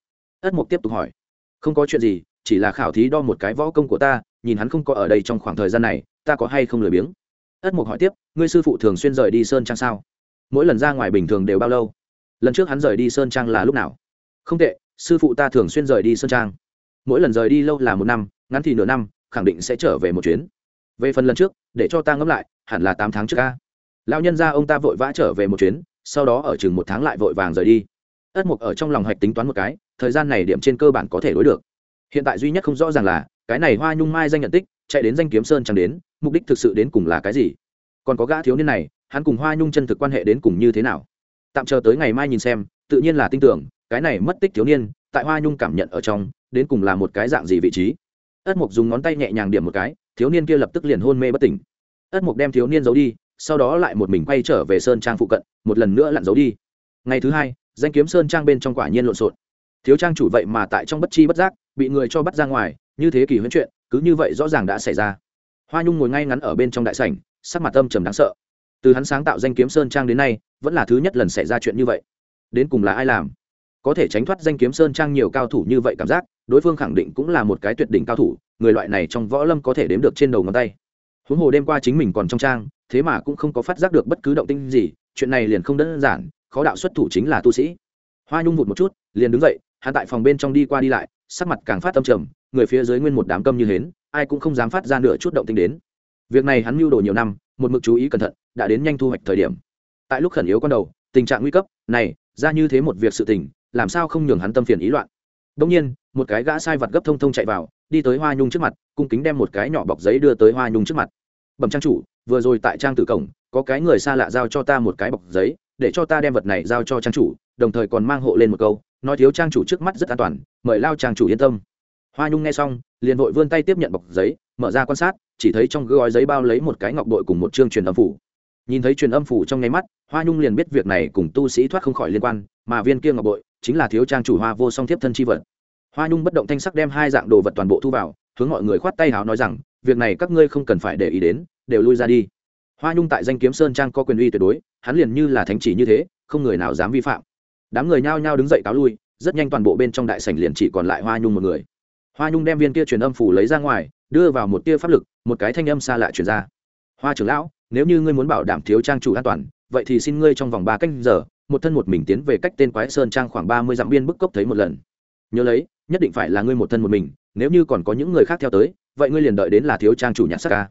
Ất mục tiếp tục hỏi. Không có chuyện gì, chỉ là khảo thí đo một cái võ công của ta, nhìn hắn không có ở đây trong khoảng thời gian này, ta có hay không lười biếng? Ất mục hỏi tiếp, ngươi sư phụ thường xuyên rời đi sơn trang sao? Mỗi lần ra ngoài bình thường đều bao lâu? Lần trước hắn rời đi sơn trang là lúc nào? Không tệ, sư phụ ta thường xuyên rời đi sơn trang. Mỗi lần rời đi lâu là một năm, ngắn thì nửa năm, khẳng định sẽ trở về một chuyến. Về phần lần trước, để cho ta ngẫm lại, hẳn là tám tháng trước ca lão nhân ra ông ta vội vã trở về một chuyến, sau đó ở chừng một tháng lại vội vàng rời đi. Ất mục ở trong lòng hạch tính toán một cái, thời gian này điểm trên cơ bản có thể đối được. Hiện tại duy nhất không rõ ràng là, cái này hoa nhung mai danh nhận tích, chạy đến danh kiếm sơn chẳng đến, mục đích thực sự đến cùng là cái gì? Còn có gã thiếu niên này, hắn cùng hoa nhung chân thực quan hệ đến cùng như thế nào? Tạm chờ tới ngày mai nhìn xem, tự nhiên là tin tưởng, cái này mất tích thiếu niên, tại hoa nhung cảm nhận ở trong, đến cùng là một cái dạng gì vị trí? Ất mục dùng ngón tay nhẹ nhàng điểm một cái, thiếu niên kia lập tức liền hôn mê bất tỉnh. Ất mục đem thiếu niên giấu đi sau đó lại một mình quay trở về sơn trang phụ cận, một lần nữa lặn giấu đi. Ngày thứ hai, danh kiếm sơn trang bên trong quả nhiên lộn xộn. Thiếu trang chủ vậy mà tại trong bất chi bất giác, bị người cho bắt ra ngoài, như thế kỷ huyễn chuyện, cứ như vậy rõ ràng đã xảy ra. Hoa nhung ngồi ngay ngắn ở bên trong đại sảnh, sắc mặt âm trầm đáng sợ. Từ hắn sáng tạo danh kiếm sơn trang đến nay, vẫn là thứ nhất lần xảy ra chuyện như vậy. Đến cùng là ai làm? Có thể tránh thoát danh kiếm sơn trang nhiều cao thủ như vậy cảm giác, đối phương khẳng định cũng là một cái tuyệt đỉnh cao thủ, người loại này trong võ lâm có thể đếm được trên đầu ngón tay. Huống hồ đêm qua chính mình còn trong trang thế mà cũng không có phát giác được bất cứ động tinh gì, chuyện này liền không đơn giản, khó đạo xuất thủ chính là tu sĩ. Hoa nhung vụt một chút, liền đứng dậy, hắn tại phòng bên trong đi qua đi lại, sắc mặt càng phát tâm trầm, người phía dưới nguyên một đám câm như hến, ai cũng không dám phát ra nửa chút động tinh đến. Việc này hắn mưu đồ nhiều năm, một mực chú ý cẩn thận, đã đến nhanh thu hoạch thời điểm. Tại lúc khẩn yếu con đầu, tình trạng nguy cấp, này, ra như thế một việc sự tình, làm sao không nhường hắn tâm phiền ý loạn. Đông nhiên, một cái gã sai vật gấp thông thông chạy vào, đi tới hoa nhung trước mặt, cung kính đem một cái nhỏ bọc giấy đưa tới hoa nhung trước mặt. Bẩm trang chủ vừa rồi tại trang tử cổng, có cái người xa lạ giao cho ta một cái bọc giấy, để cho ta đem vật này giao cho trang chủ, đồng thời còn mang hộ lên một câu, nói thiếu trang chủ trước mắt rất an toàn, mời lao trang chủ yên tâm. Hoa nhung nghe xong, liền vội vươn tay tiếp nhận bọc giấy, mở ra quan sát, chỉ thấy trong gói giấy bao lấy một cái ngọc bội cùng một chương truyền âm phủ. Nhìn thấy truyền âm phủ trong nháy mắt, hoa nhung liền biết việc này cùng tu sĩ thoát không khỏi liên quan, mà viên kia ngọc bội chính là thiếu trang chủ hoa vô song tiếp thân chi vật. Hoa nhung bất động thanh sắc đem hai dạng đồ vật toàn bộ thu vào, hướng mọi người khoát tay hào nói rằng, việc này các ngươi không cần phải để ý đến đều lui ra đi. Hoa nhung tại danh kiếm sơn trang có quyền uy tuyệt đối, hắn liền như là thánh chỉ như thế, không người nào dám vi phạm. Đám người nhao nhao đứng dậy cáo lui, rất nhanh toàn bộ bên trong đại sảnh liền chỉ còn lại hoa nhung một người. Hoa nhung đem viên kia truyền âm phủ lấy ra ngoài, đưa vào một tia pháp lực, một cái thanh âm xa lạ truyền ra. Hoa trưởng lão, nếu như ngươi muốn bảo đảm thiếu trang chủ an toàn, vậy thì xin ngươi trong vòng ba canh giờ, một thân một mình tiến về cách tên quái sơn trang khoảng ba mươi dặm biên bức cốc thấy một lần. Nhớ lấy, nhất định phải là ngươi một thân một mình, nếu như còn có những người khác theo tới, vậy ngươi liền đợi đến là thiếu trang chủ nhạc sắc ca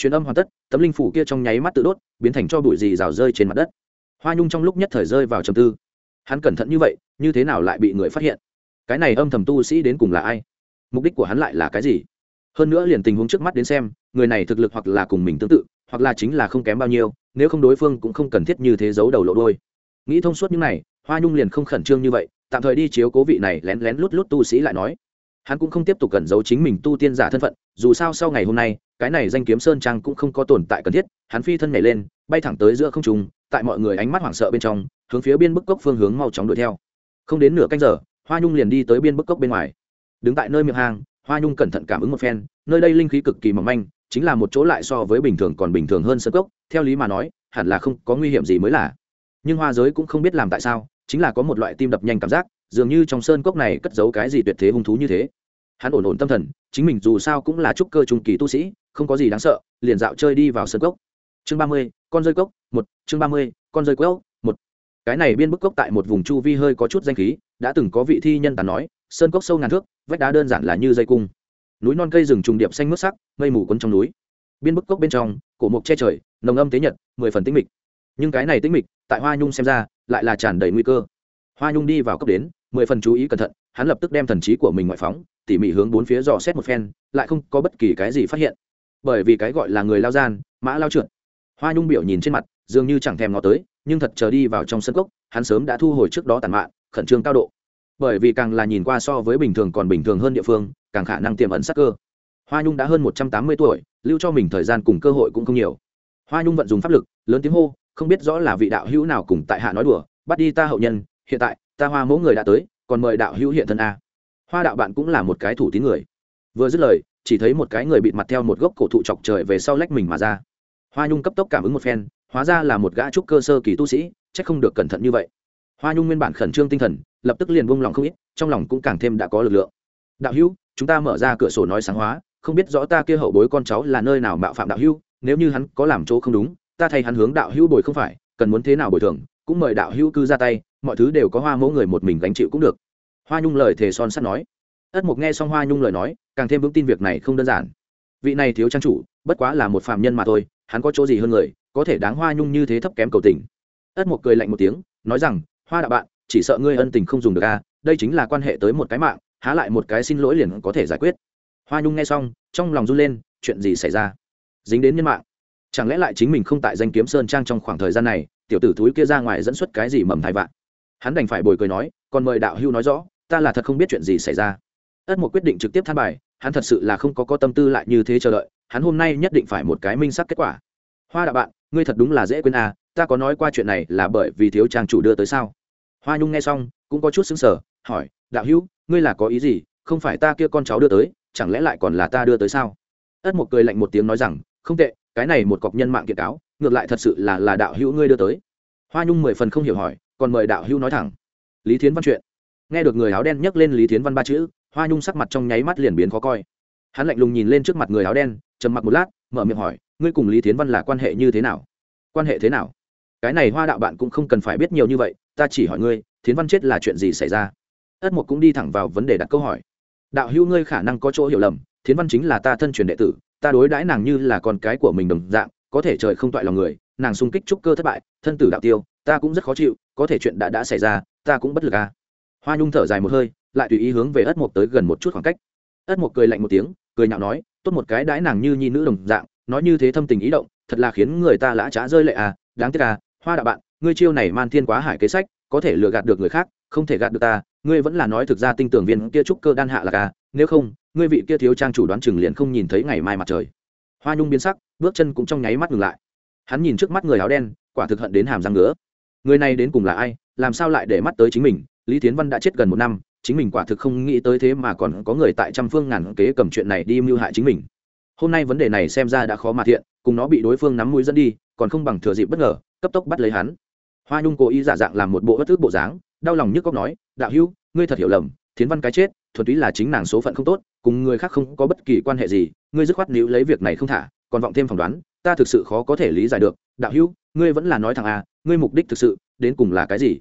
truyền âm hoàn tất, tấm linh phủ kia trong nháy mắt tự đốt, biến thành cho bụi gì rào rơi trên mặt đất. Hoa nhung trong lúc nhất thời rơi vào trầm tư. Hắn cẩn thận như vậy, như thế nào lại bị người phát hiện? Cái này âm thầm tu sĩ đến cùng là ai? Mục đích của hắn lại là cái gì? Hơn nữa liền tình huống trước mắt đến xem, người này thực lực hoặc là cùng mình tương tự, hoặc là chính là không kém bao nhiêu, nếu không đối phương cũng không cần thiết như thế giấu đầu lộ đôi nghĩ thông suốt những này, hoa nhung liền không khẩn trương như vậy, tạm thời đi chiếu cố vị này lén lén lút lút tu sĩ lại nói. Hắn cũng không tiếp tục cẩn giấu chính mình tu tiên giả thân phận, dù sao sau ngày hôm nay cái này danh kiếm sơn trang cũng không có tồn tại cần thiết, hắn phi thân nhảy lên, bay thẳng tới giữa không trung, tại mọi người ánh mắt hoảng sợ bên trong, hướng phía biên bức cốc phương hướng mau chóng đuổi theo. Không đến nửa canh giờ, hoa nhung liền đi tới biên bức cốc bên ngoài. Đứng tại nơi miệng hang, hoa nhung cẩn thận cảm ứng một phen, nơi đây linh khí cực kỳ mỏng manh, chính là một chỗ lại so với bình thường còn bình thường hơn sơ cốc, theo lý mà nói, hẳn là không có nguy hiểm gì mới là. Nhưng hoa giới cũng không biết làm tại sao, chính là có một loại tim đập nhanh cảm giác, dường như trong sơn cốc này cất giấu cái gì tuyệt thế hung thú như thế. Hắn ổn ổn tâm thần, chính mình dù sao cũng là trúc cơ trung kỳ tu sĩ không có gì đáng sợ, liền dạo chơi đi vào sơn cốc. Chương ba mươi, con rơi cốc, một, chương ba mươi, con rơi cốc, một. Cái này biên bức cốc tại một vùng chu vi hơi có chút danh khí, đã từng có vị thi nhân tàn nói, sơn cốc sâu ngàn thước, vách đá đơn giản là như dây cung. Núi non cây rừng trùng điệp xanh mướt sắc, mây mù quấn trong núi. Biên bức cốc bên trong, cổ mục che trời, nồng âm tế nhật, mười phần tĩnh mịch. Nhưng cái này tĩnh mịch, tại hoa nhung xem ra, lại là tràn đầy nguy cơ. Hoa nhung đi vào cốc đến, mười phần chú ý cẩn thận, hắn lập tức đem thần trí của mình ngoại phóng, tỉ mỉ hướng bốn phía dò xét một phen, lại không có bất kỳ cái gì phát hiện bởi vì cái gọi là người lao gian, mã lao trượt. Hoa nhung biểu nhìn trên mặt, dường như chẳng thèm ngó tới, nhưng thật chờ đi vào trong sân cốc, hắn sớm đã thu hồi trước đó tàn mạn, khẩn trương cao độ. Bởi vì càng là nhìn qua so với bình thường còn bình thường hơn địa phương, càng khả năng tiềm ẩn sắc cơ. Hoa nhung đã hơn một trăm tám mươi tuổi, lưu cho mình thời gian cùng cơ hội cũng không nhiều. Hoa nhung vận dùng pháp lực, lớn tiếng hô, không biết rõ là vị đạo hữu nào cùng tại hạ nói đùa, bắt đi ta hậu nhân, hiện tại, ta hoa mẫu người đã tới, còn mời đạo hữu hiện thân a. Hoa đạo bạn cũng là một cái thủ tín người. Vừa dứt lời chỉ thấy một cái người bịt mặt theo một gốc cổ thụ chọc trời về sau lách mình mà ra. Hoa nhung cấp tốc cảm ứng một phen, hóa ra là một gã trúc cơ sơ kỳ tu sĩ c h ắ c không được cẩn thận như vậy. Hoa nhung nguyên bản khẩn trương tinh thần, lập tức liền buông lòng không ít, trong lòng cũng càng thêm đã có lực lượng. Đạo hữu, chúng ta mở ra cửa sổ nói sáng hóa, không biết rõ ta kia hậu bối con cháu là nơi nào mạo phạm đạo hữu, nếu như hắn có làm chỗ không đúng, ta thay hắn hướng đạo hữu bồi không phải, cần muốn thế nào bồi thường, cũng mời đạo hữu cư ra tay, mọi thứ đều có hoa mẫu người một mình gánh chịu cũng được. Hoa nhung lời thề son sắt nói ất mục nghe xong hoa nhung lời nói, càng thêm vững tin việc này không đơn giản. Vị này thiếu trang chủ, bất quá là một phạm nhân mà thôi, hắn có chỗ gì hơn người, có thể đáng hoa nhung như thế thấp kém cầu tình. Ất mục cười lạnh một tiếng, nói rằng, hoa đạo bạn, chỉ sợ ngươi ân tình không dùng được a đây chính là quan hệ tới một cái mạng, há lại một cái xin lỗi liền có thể giải quyết. Hoa nhung nghe xong, trong lòng run lên, chuyện gì xảy ra? Dính đến nhân mạng. Chẳng lẽ lại chính mình không tại danh kiếm sơn trang trong khoảng thời gian này, tiểu tử thúi kia ra ngoài dẫn xuất cái gì mầm thai vạn? Hắn đành phải bồi cười nói, còn mời đạo hưu nói rõ, ta là thật không biết chuyện gì xảy ra ất một quyết định trực tiếp than bài, hắn thật sự là không có có tâm tư lại như thế chờ đợi, hắn hôm nay nhất định phải một cái minh sắc kết quả. Hoa đạo bạn, ngươi thật đúng là dễ quên à ta có nói qua chuyện này là bởi vì thiếu trang chủ đưa tới sao? Hoa nhung nghe xong, cũng có chút xứng sở hỏi, đạo hữu, ngươi là có ý gì, không phải ta kia con cháu đưa tới, chẳng lẽ lại còn là ta đưa tới sao? Ất một cười lạnh một tiếng nói rằng, không tệ, cái này một cọc nhân mạng kiện cáo, ngược lại thật sự là là đạo hữu ngươi đưa tới. Hoa nhung mười phần không hiểu hỏi, còn mời đạo hữu nói thẳng. Lý thiến văn chuyện. Nghe được người áo đen nhắc lên lý thiến văn ba chữ hoa nhung sắc mặt trong nháy mắt liền biến khó coi. Hắn lạnh lùng nhìn lên trước mặt người áo đen, trầm mặc một lát, mở miệng hỏi, ngươi cùng lý thiến văn là quan hệ như thế nào? Quan hệ thế nào? Cái này hoa đạo bạn cũng không cần phải biết nhiều như vậy, ta chỉ hỏi ngươi, thiến văn chết là chuyện gì xảy ra? Ất mục cũng đi thẳng vào vấn đề đặt câu hỏi. Đạo hữu ngươi khả năng có chỗ hiểu lầm, thiến văn chính là ta thân truyền đệ tử, ta đối đãi nàng như là con cái của mình đồng dạng, có thể trời không toại lòng người, nàng xung kích trúc cơ thất bại, thân tử đạo tiêu, ta cũng rất khó chịu, có thể chuyện đã đã xảy ra, ta cũng bất lực à. Hoa nhung thở dài một hơi lại tùy ý hướng về ất mục tới gần một chút khoảng cách. Ất mục cười lạnh một tiếng, cười nhạo nói, tốt một cái đãi nàng như nhi nữ đồng dạng, nói như thế thâm tình ý động, thật là khiến người ta lã trá rơi lệ à đáng tiếc à hoa đạo bạn, ngươi chiêu này man thiên quá hải kế sách, có thể lừa gạt được người khác, không thể gạt được ta, ngươi vẫn là nói thực ra tinh tưởng viên kia trúc cơ đan hạ là ca nếu không, ngươi vị kia thiếu trang chủ đoán chừng liền không nhìn thấy ngày mai mặt trời. Hoa nhung biến sắc, bước chân cũng trong nháy mắt ngừng lại. Hắn nhìn trước mắt người áo đen, quả thực hận đến hàm răng ngứa. Người này đến cùng là ai, làm sao lại để mắt tới chính mình, lý tiến văn đã chết gần một năm chính mình quả thực không nghĩ tới thế mà còn có người tại trăm phương ngàn kế cầm chuyện này đi mưu hại chính mình. Hôm nay vấn đề này xem ra đã khó mà thiện, cùng nó bị đối phương nắm mũi dẫn đi, còn không bằng thừa dịp bất ngờ, cấp tốc bắt lấy hắn. Hoa nhung cố ý giả dạng làm một bộ bất thức bộ dáng, đau lòng nhức cóc nói, đạo hữu, ngươi thật hiểu lầm, thiến văn cái chết, thuần túy là chính nàng số phận không tốt, cùng người khác không có bất kỳ quan hệ gì, ngươi dứt khoát níu lấy việc này không thả, còn vọng thêm phỏng đoán, ta thực sự khó có thể lý giải được. Đạo hữu, ngươi vẫn là nói thằng à ngươi mục đích thực sự đến cùng là cái gì?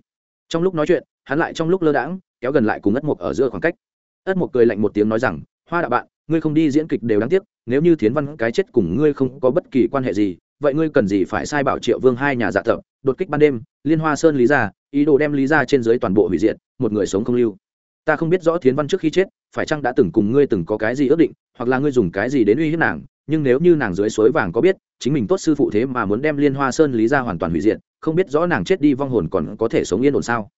Trong lúc nói chuyện, hắn lại trong lúc lơ đãng kéo gần lại cùng ất mục ở giữa khoảng cách. Ất mục cười lạnh một tiếng nói rằng, hoa đạo bạn, ngươi không đi diễn kịch đều đáng tiếc, nếu như thiến văn cái chết cùng ngươi không có bất kỳ quan hệ gì, vậy ngươi cần gì phải sai bảo triệu vương hai nhà dạ thợ, đột kích ban đêm, liên hoa sơn lý ra ý đồ đem lý ra trên dưới toàn bộ hủy diệt, một người sống không lưu. Ta không biết rõ thiến văn trước khi chết, phải chăng đã từng cùng ngươi từng có cái gì ước định, hoặc là ngươi dùng cái gì đến uy hiếp nàng, nhưng nếu như nàng dưới suối vàng có biết, chính mình tốt sư phụ thế mà muốn đem liên hoa sơn lý ra hoàn toàn hủy diệt, không biết rõ nàng chết đi vong hồn còn có thể sống yên ổn sao?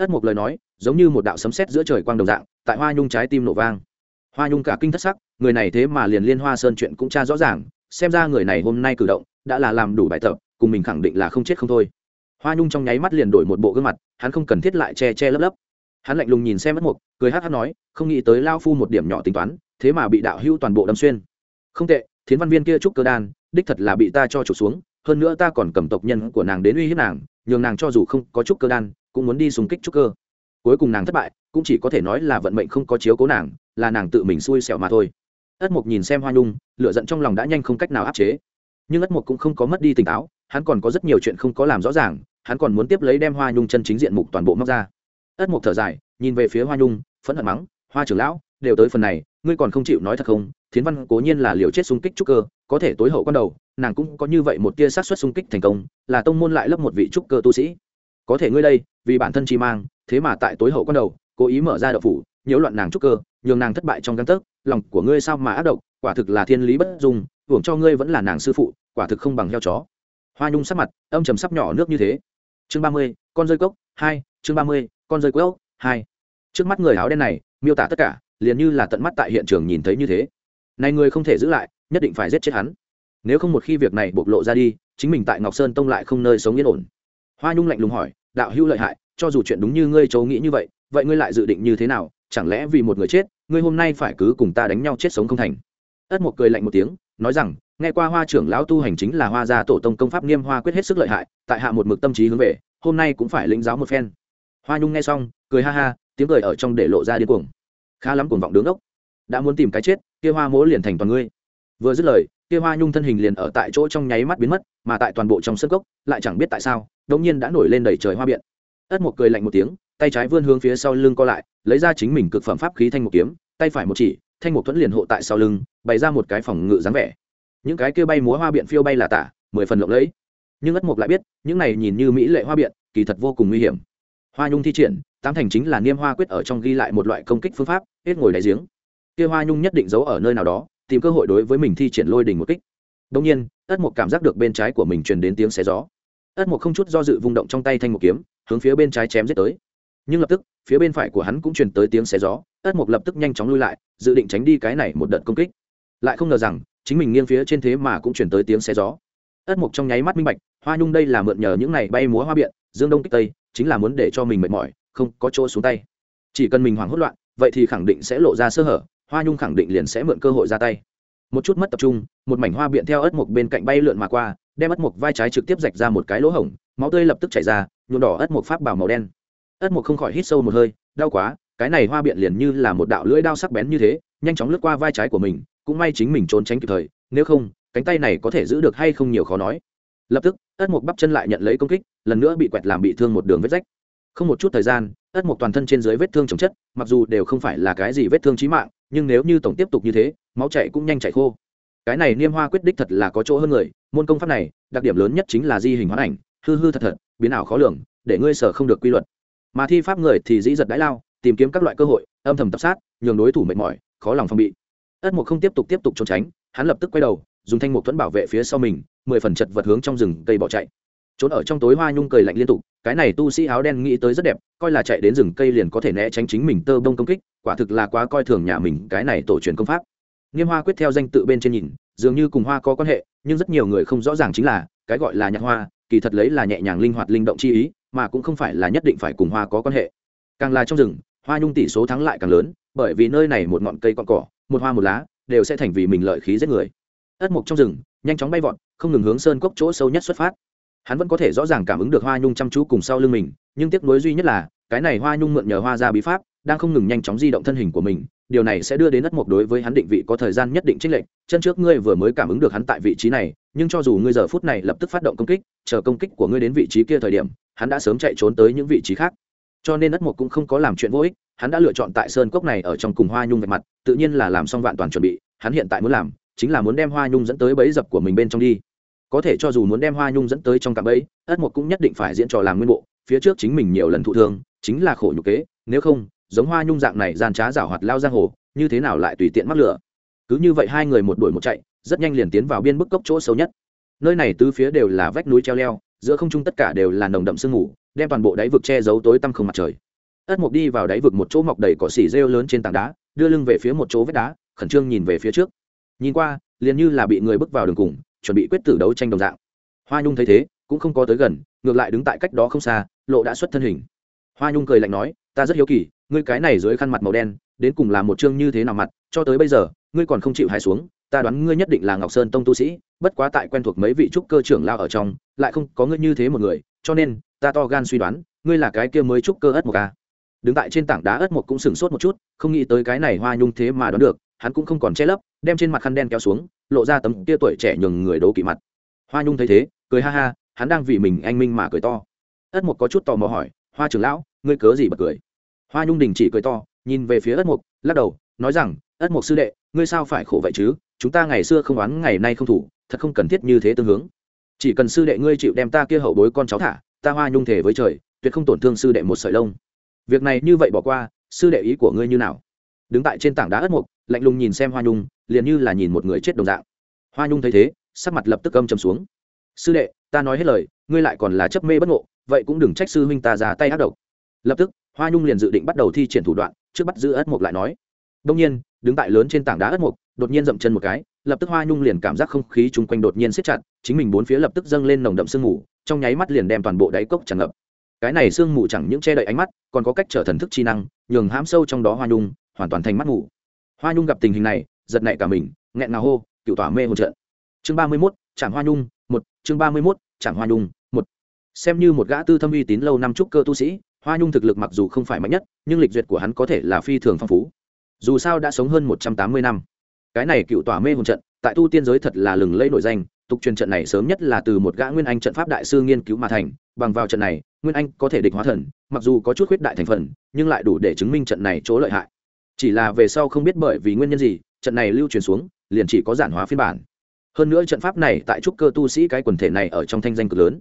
Ất một lời nói, giống như một đạo sấm sét giữa trời quang đồng dạng, tại hoa nhung trái tim nổ vang. Hoa nhung cả kinh thất sắc, người này thế mà liền liên hoa sơn chuyện cũng tra rõ ràng, xem ra người này hôm nay cử động, đã là làm đủ bài tập, cùng mình khẳng định là không chết không thôi. Hoa nhung trong nháy mắt liền đổi một bộ gương mặt, hắn không cần thiết lại che che lấp lấp. Hắn lạnh lùng nhìn xem mất mục, cười hát hát nói, không nghĩ tới lao phu một điểm nhỏ tính toán, thế mà bị đạo hưu toàn bộ đâm xuyên. Không tệ, thiến văn viên kia trúc cơ đan, đích thật là bị ta cho trục xuống, hơn nữa ta còn cầm tộc nhân của nàng đến uy hiếp nàng, nhường nàng cho dù không có trúc cơ đan cũng muốn đi xung kích trúc cơ. Cuối cùng nàng thất bại, cũng chỉ có thể nói là vận mệnh không có chiếu cố nàng, là nàng tự mình xui xẻo mà thôi. Ất mục nhìn xem hoa nhung lựa giận trong lòng đã nhanh không cách nào áp chế. Nhưng ất mục cũng không có mất đi tỉnh táo, hắn còn có rất nhiều chuyện không có làm rõ ràng, hắn còn muốn tiếp lấy đem hoa nhung chân chính diện mục toàn bộ móc ra. Ất mục thở dài, nhìn về phía hoa nhung, phẫn hận mắng, hoa trưởng lão, đều tới phần này, ngươi còn không chịu nói thật không? Thiến văn cố nhiên là liều chết xung kích trúc cơ, có thể tối hậu con đầu, nàng cũng có như vậy một tia sát xuất xung kích thành công, là tông môn lại lấp một vị trúc cơ tu sĩ có thể ngươi đây, vì bản thân chi mang, thế mà tại tối hậu con đầu, cố ý mở ra đậu phủ, nhiễu loạn nàng trúc cơ, nhường nàng thất bại trong căn tấc, lòng của ngươi sao mà ác độc, quả thực là thiên lý bất dung, hưởng cho ngươi vẫn là nàng sư phụ, quả thực không bằng heo chó. Hoa nhung sắc mặt, âm trầm sắp nhỏ nước như thế. Chương ba mươi, con rơi cốc, hai, chương ba mươi, con rơi cốc, hai. Trước mắt người áo đen này, miêu tả tất cả, liền như là tận mắt tại hiện trường nhìn thấy như thế. Này người không thể giữ lại, nhất định phải giết chết hắn. Nếu không một khi việc này bộc lộ ra đi, chính mình tại ngọc sơn tông lại không nơi sống yên ổn hoa nhung lạnh lùng hỏi, đạo hữu lợi hại, cho dù chuyện đúng như ngươi chấu nghĩ như vậy vậy ngươi lại dự định như thế nào? Chẳng lẽ vì một người chết, ngươi hôm nay phải cứ cùng ta đánh nhau chết sống không thành? Ất một cười lạnh một tiếng, nói rằng, nghe qua hoa trưởng lão tu hành chính là hoa gia tổ tông công pháp nghiêm hoa quyết hết sức lợi hại, tại hạ một mực tâm trí hướng về, hôm nay cũng phải lĩnh giáo một phen. Hoa nhung nghe xong, cười ha ha, tiếng cười ở trong để lộ ra điên cuồng. Khá lắm cuồng vọng đứng ốc. Đã muốn tìm cái chết, kia hoa mỗ liền thành toàn ngươi. Vừa dứt lời, kia hoa nhung thân hình liền ở tại chỗ trong nháy mắt biến mất, mà tại toàn bộ trong sân cốc lại chẳng biết tại sao đống nhiên đã nổi lên đầy trời hoa biện. Ất một cười lạnh một tiếng, tay trái vươn hướng phía sau lưng co lại, lấy ra chính mình cực phẩm pháp khí thanh một kiếm, tay phải một chỉ, thanh một thuẫn liền hộ tại sau lưng, bày ra một cái phòng ngự dáng vẻ. Những cái kia bay múa hoa biện phiêu bay là tả, mười phần lộng lẫy. Nhưng ất mục lại biết, những này nhìn như mỹ lệ hoa biện, kỳ thật vô cùng nguy hiểm. Hoa nhung thi triển, tám thành chính là niêm hoa quyết ở trong ghi lại một loại công kích phương pháp, hết ngồi đáy giếng. Kia hoa nhung nhất định giấu ở nơi nào đó, tìm cơ hội đối với mình thi triển lôi đình một kích. Đông nhiên, ất mục cảm giác được bên trái của mình truyền đến tiếng xé gió ất mục không chút do dự vung động trong tay thanh một kiếm, hướng phía bên trái chém giết tới. Nhưng lập tức, phía bên phải của hắn cũng truyền tới tiếng xé gió, ất mục lập tức nhanh chóng lui lại, dự định tránh đi cái này một đợt công kích. Lại không ngờ rằng, chính mình nghiêng phía trên thế mà cũng truyền tới tiếng xé gió. Ất mục trong nháy mắt minh bạch, hoa nhung đây là mượn nhờ những này bay múa hoa biện, dương đông kích tây, chính là muốn để cho mình mệt mỏi, không có chỗ xuống tay. Chỉ cần mình hoảng hốt loạn, vậy thì khẳng định sẽ lộ ra sơ hở, hoa nhung khẳng định liền sẽ mượn cơ hội ra tay một chút mất tập trung, một mảnh hoa biện theo ớt mục bên cạnh bay lượn mà qua, đem ớt mục vai trái trực tiếp rạch ra một cái lỗ hổng, máu tươi lập tức chảy ra, nhuộm đỏ ớt mục pháp bảo màu đen. Ớt mục không khỏi hít sâu một hơi, đau quá, cái này hoa biện liền như là một đạo lưỡi đao sắc bén như thế, nhanh chóng lướt qua vai trái của mình, cũng may chính mình trốn tránh kịp thời, nếu không, cánh tay này có thể giữ được hay không nhiều khó nói. Lập tức, ớt mục bắp chân lại nhận lấy công kích, lần nữa bị quẹt làm bị thương một đường vết rách. Không một chút thời gian, ớt mục toàn thân trên dưới vết thương chồng chất, mặc dù đều không phải là cái gì vết thương trí mạng nhưng nếu như tổng tiếp tục như thế, máu chạy cũng nhanh chạy khô. Cái này niêm hoa quyết đích thật là có chỗ hơn người, môn công pháp này, đặc điểm lớn nhất chính là di hình hoán ảnh, hư hư thật thật, biến ảo khó lường, để ngươi sở không được quy luật. Mà thi pháp người thì dĩ giật đãi lao, tìm kiếm các loại cơ hội, âm thầm tập sát, nhường đối thủ mệt mỏi, khó lòng phòng bị. Ất mục không tiếp tục tiếp tục trốn tránh, hắn lập tức quay đầu, dùng thanh mục thuẫn bảo vệ phía sau mình, mười phần chật vật hướng trong rừng cây bỏ chạy. Trốn ở trong tối hoa nhung cười lạnh liên tục, cái này tu sĩ áo đen nghĩ tới rất đẹp, coi là chạy đến rừng cây liền có thể né tránh chính mình tơ bông công kích quả thực là quá coi thường nhà mình cái này tổ truyền công pháp. Nghiêm hoa quyết theo danh tự bên trên nhìn, dường như cùng hoa có quan hệ, nhưng rất nhiều người không rõ ràng chính là, cái gọi là nhạc hoa, kỳ thật lấy là nhẹ nhàng linh hoạt linh động chi ý, mà cũng không phải là nhất định phải cùng hoa có quan hệ. Càng là trong rừng, hoa nhung tỷ số thắng lại càng lớn, bởi vì nơi này một ngọn cây con cỏ, một hoa một lá, đều sẽ thành vì mình lợi khí giết người. Ất mục trong rừng, nhanh chóng bay vọt, không ngừng hướng sơn cốc chỗ sâu nhất xuất phát. Hắn vẫn có thể rõ ràng cảm ứng được hoa nhung chăm chú cùng sau lưng mình, nhưng tiếc nuối duy nhất là, cái này hoa nhung mượn nhờ hoa ra bí pháp đang không ngừng nhanh chóng di động thân hình của mình, điều này sẽ đưa đến đất mộc đối với hắn định vị có thời gian nhất định trích lệnh chân trước ngươi vừa mới cảm ứng được hắn tại vị trí này, nhưng cho dù ngươi giờ phút này lập tức phát động công kích, chờ công kích của ngươi đến vị trí kia thời điểm, hắn đã sớm chạy trốn tới những vị trí khác. Cho nên đất mộc cũng không có làm chuyện vô ích, hắn đã lựa chọn tại sơn cốc này ở trong cùng hoa nhung vạch mặt, tự nhiên là làm xong vạn toàn chuẩn bị, hắn hiện tại muốn làm chính là muốn đem hoa nhung dẫn tới bẫy dập của mình bên trong đi. Có thể cho dù muốn đem hoa nhung dẫn tới trong cạm bẫy, ất mộc cũng nhất định phải diễn trò làm nguyên bộ, phía trước chính mình nhiều lần thụ thương, chính là khổ nhục kế, nếu không giống hoa nhung dạng này gian trá rảo hoạt lao giang hồ, như thế nào lại tùy tiện mắc lửa? Cứ như vậy hai người một đuổi một chạy, rất nhanh liền tiến vào biên bức cốc chỗ sâu nhất. Nơi này tứ phía đều là vách núi treo leo, giữa không trung tất cả đều là nồng đậm sương mù, đem toàn bộ đáy vực che giấu tối tăm không mặt trời. Ất mục đi vào đáy vực một chỗ mọc đầy cỏ xỉ rêu lớn trên tảng đá, đưa lưng về phía một chỗ vách đá, khẩn trương nhìn về phía trước. Nhìn qua, liền như là bị người bước vào đường cùng, chuẩn bị quyết tử đấu tranh đồng dạng. Hoa nhung thấy thế, cũng không có tới gần, ngược lại đứng tại cách đó không xa, lộ đã xuất thân hình. Hoa nhung cười lạnh nói, ta rất hiếu kỳ ngươi cái này dưới khăn mặt màu đen, đến cùng là một chương như thế nào mặt, cho tới bây giờ, ngươi còn không chịu hài xuống, ta đoán ngươi nhất định là ngọc sơn tông tu sĩ, bất quá tại quen thuộc mấy vị trúc cơ trưởng lao ở trong, lại không có ngươi như thế một người, cho nên, ta to gan suy đoán, ngươi là cái kia mới trúc cơ ất một ca à. đứng tại trên tảng đá ất một cũng sửng sốt một chút, không nghĩ tới cái này hoa nhung thế mà đoán được, hắn cũng không còn che lấp, đem trên mặt khăn đen kéo xuống, lộ ra tấm kia tuổi trẻ nhường người đấu kỵ mặt. Hoa nhung thấy thế, cười ha ha, hắn đang vì mình anh minh mà cười to. Ất một có chút tò mò hỏi, hoa trưởng lão, ngươi cớ gì bật cười? Hoa nhung đình chỉ cười to, nhìn về phía ất mục lắc đầu, nói rằng, ất mục sư đệ, ngươi sao phải khổ vậy chứ? Chúng ta ngày xưa không oán, ngày nay không thủ, thật không cần thiết như thế tương hướng. Chỉ cần sư đệ ngươi chịu đem ta kia hậu bối con cháu thả, ta hoa nhung thể với trời, tuyệt không tổn thương sư đệ một sợi lông. Việc này như vậy bỏ qua, sư đệ ý của ngươi như nào? Đứng tại trên tảng đá ất mục lạnh lùng nhìn xem hoa nhung, liền như là nhìn một người chết đồng dạng. Hoa nhung thấy thế, sắc mặt lập tức âm trầm xuống. Sư đệ, ta nói hết lời, ngươi lại còn là chấp mê bất ngộ, vậy cũng đừng trách sư huynh ta ra tay ác độc. Lập tức hoa nhung liền dự định bắt đầu thi triển thủ đoạn, trước bắt giữ ất mục lại nói. Đông nhiên, đứng tại lớn trên tảng đá ất mục đột nhiên dậm chân một cái, lập tức hoa nhung liền cảm giác không khí chung quanh đột nhiên siết chặt, chính mình bốn phía lập tức dâng lên nồng đậm sương mù, trong nháy mắt liền đem toàn bộ đáy cốc tràn ngập. Cái này sương mù chẳng những che đậy ánh mắt, còn có cách trở thần thức chi năng, nhường hãm sâu trong đó hoa nhung hoàn toàn thành mắt ngủ. Hoa nhung gặp tình hình này, giật nảy cả mình, nghẹn ngào hô, cựu tỏa mê hồn trận. Chương ba mươi mốt trạm hoa nhung, một, chương ba mươi mốt trạm hoa nhung, một. Xem như một gã tư thâm uy tín lâu năm trúc cơ tu sĩ hoa nhung thực lực mặc dù không phải mạnh nhất, nhưng lịch duyệt của hắn có thể là phi thường phong phú. Dù sao đã sống hơn một trăm tám mươi năm. Cái này cựu tỏa mê hồn trận, tại tu tiên giới thật là lừng lẫy nổi danh, tục truyền trận này sớm nhất là từ một gã nguyên anh trận pháp đại sư nghiên cứu mà thành, bằng vào trận này, nguyên anh có thể địch hóa thần, mặc dù có chút khuyết đại thành phần, nhưng lại đủ để chứng minh trận này chỗ lợi hại. Chỉ là về sau không biết bởi vì nguyên nhân gì, trận này lưu truyền xuống, liền chỉ có giản hóa phiên bản. Hơn nữa trận pháp này tại trúc cơ tu sĩ cái quần thể này ở trong thanh danh cực lớn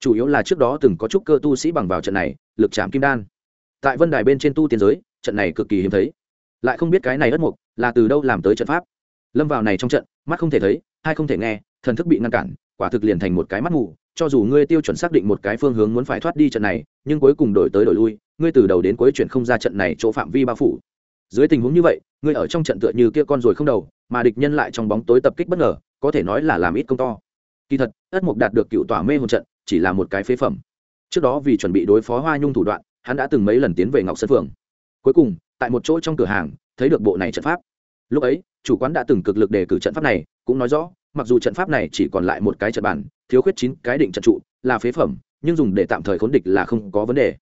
chủ yếu là trước đó từng có trúc cơ tu sĩ bằng vào trận này, lực chạm kim đan. Tại vân đài bên trên tu tiên giới, trận này cực kỳ hiếm thấy. Lại không biết cái này ất mục là từ đâu làm tới trận pháp. Lâm vào này trong trận, mắt không thể thấy, hai không thể nghe, thần thức bị ngăn cản, quả thực liền thành một cái mắt mù. Cho dù ngươi tiêu chuẩn xác định một cái phương hướng muốn phải thoát đi trận này, nhưng cuối cùng đổi tới đổi lui, ngươi từ đầu đến cuối chuyển không ra trận này chỗ phạm vi bao phủ. Dưới tình huống như vậy, ngươi ở trong trận tựa như kia con rồi không đầu, mà địch nhân lại trong bóng tối tập kích bất ngờ, có thể nói là làm ít công to. Kỳ thật, ất mục đạt được cựu tỏa mê hồn trận chỉ là một cái phế phẩm. Trước đó vì chuẩn bị đối phó hoa nhung thủ đoạn, hắn đã từng mấy lần tiến về ngọc sơn phường. Cuối cùng, tại một chỗ trong cửa hàng, thấy được bộ này trận pháp. Lúc ấy, chủ quán đã từng cực lực đề cử trận pháp này, cũng nói rõ, mặc dù trận pháp này chỉ còn lại một cái trận bản, thiếu khuyết chín cái định trận trụ, là phế phẩm, nhưng dùng để tạm thời khốn địch là không có vấn đề.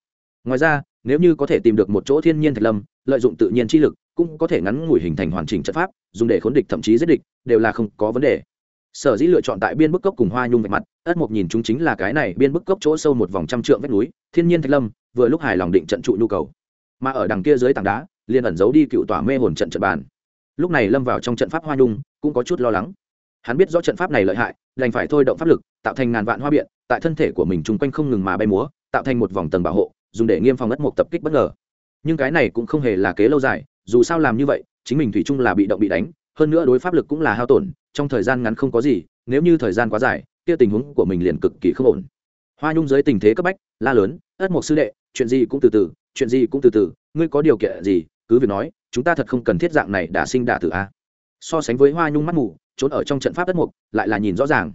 Ngoài ra, nếu như có thể tìm được một chỗ thiên nhiên thạch lâm, lợi dụng tự nhiên chi lực, cũng có thể ngắn ngủi hình thành hoàn chỉnh trận pháp, dùng để khốn địch thậm chí giết địch, đều là không có vấn đề sở dĩ lựa chọn tại biên bức cốc cùng hoa nhung vạch mặt, ất mục nhìn chúng chính là cái này biên bức cốc chỗ sâu một vòng trăm trượng vách núi, thiên nhiên thạch lâm, vừa lúc hài lòng định trận trụ nhu cầu. Mà ở đằng kia dưới tảng đá, liền ẩn giấu đi cựu tỏa mê hồn trận trận bàn. Lúc này lâm vào trong trận pháp hoa nhung, cũng có chút lo lắng. Hắn biết rõ trận pháp này lợi hại, đành phải thôi động pháp lực, tạo thành ngàn vạn hoa biện, tại thân thể của mình chung quanh không ngừng mà bay múa, tạo thành một vòng tầng bảo hộ, dùng để nghiêm phòng ất mục tập kích bất ngờ. Nhưng cái này cũng không hề là kế lâu dài, dù sao làm như vậy, chính mình thủy chung là bị động bị đánh, hơn nữa đối pháp lực cũng là hao tổn trong thời gian ngắn không có gì, nếu như thời gian quá dài, kia tình huống của mình liền cực kỳ không ổn. Hoa nhung dưới tình thế cấp bách, la lớn, ất mộc sư đệ, chuyện gì cũng từ từ, chuyện gì cũng từ từ, ngươi có điều kiện gì, cứ việc nói, chúng ta thật không cần thiết dạng này đả sinh đả tử a. So sánh với hoa nhung mắt mù, trốn ở trong trận pháp đất mục lại là nhìn rõ ràng.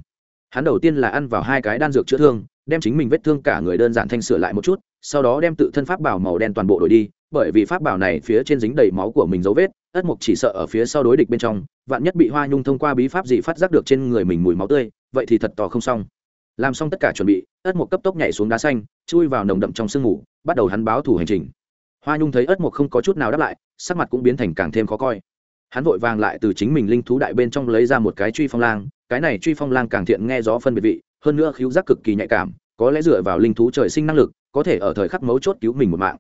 Hắn đầu tiên là ăn vào hai cái đan dược chữa thương, đem chính mình vết thương cả người đơn giản thanh sửa lại một chút, sau đó đem tự thân pháp bảo màu đen toàn bộ đổi đi, bởi vì pháp bảo này phía trên dính đầy máu của mình dấu vết, ất mục chỉ sợ ở phía sau đối địch bên trong vạn nhất bị hoa nhung thông qua bí pháp gì phát giác được trên người mình mùi máu tươi, vậy thì thật tò không xong. Làm xong tất cả chuẩn bị, ất Mộc cấp tốc nhảy xuống đá xanh, chui vào nồng đậm trong sương mù, bắt đầu hắn báo thủ hành trình. Hoa nhung thấy ất Mộc không có chút nào đáp lại, sắc mặt cũng biến thành càng thêm khó coi. Hắn vội vàng lại từ chính mình linh thú đại bên trong lấy ra một cái truy phong lang, cái này truy phong lang càng thiện nghe gió phân biệt vị, hơn nữa khiếu giác cực kỳ nhạy cảm, có lẽ dựa vào linh thú trời sinh năng lực, có thể ở thời khắc mấu chốt cứu mình một mạng.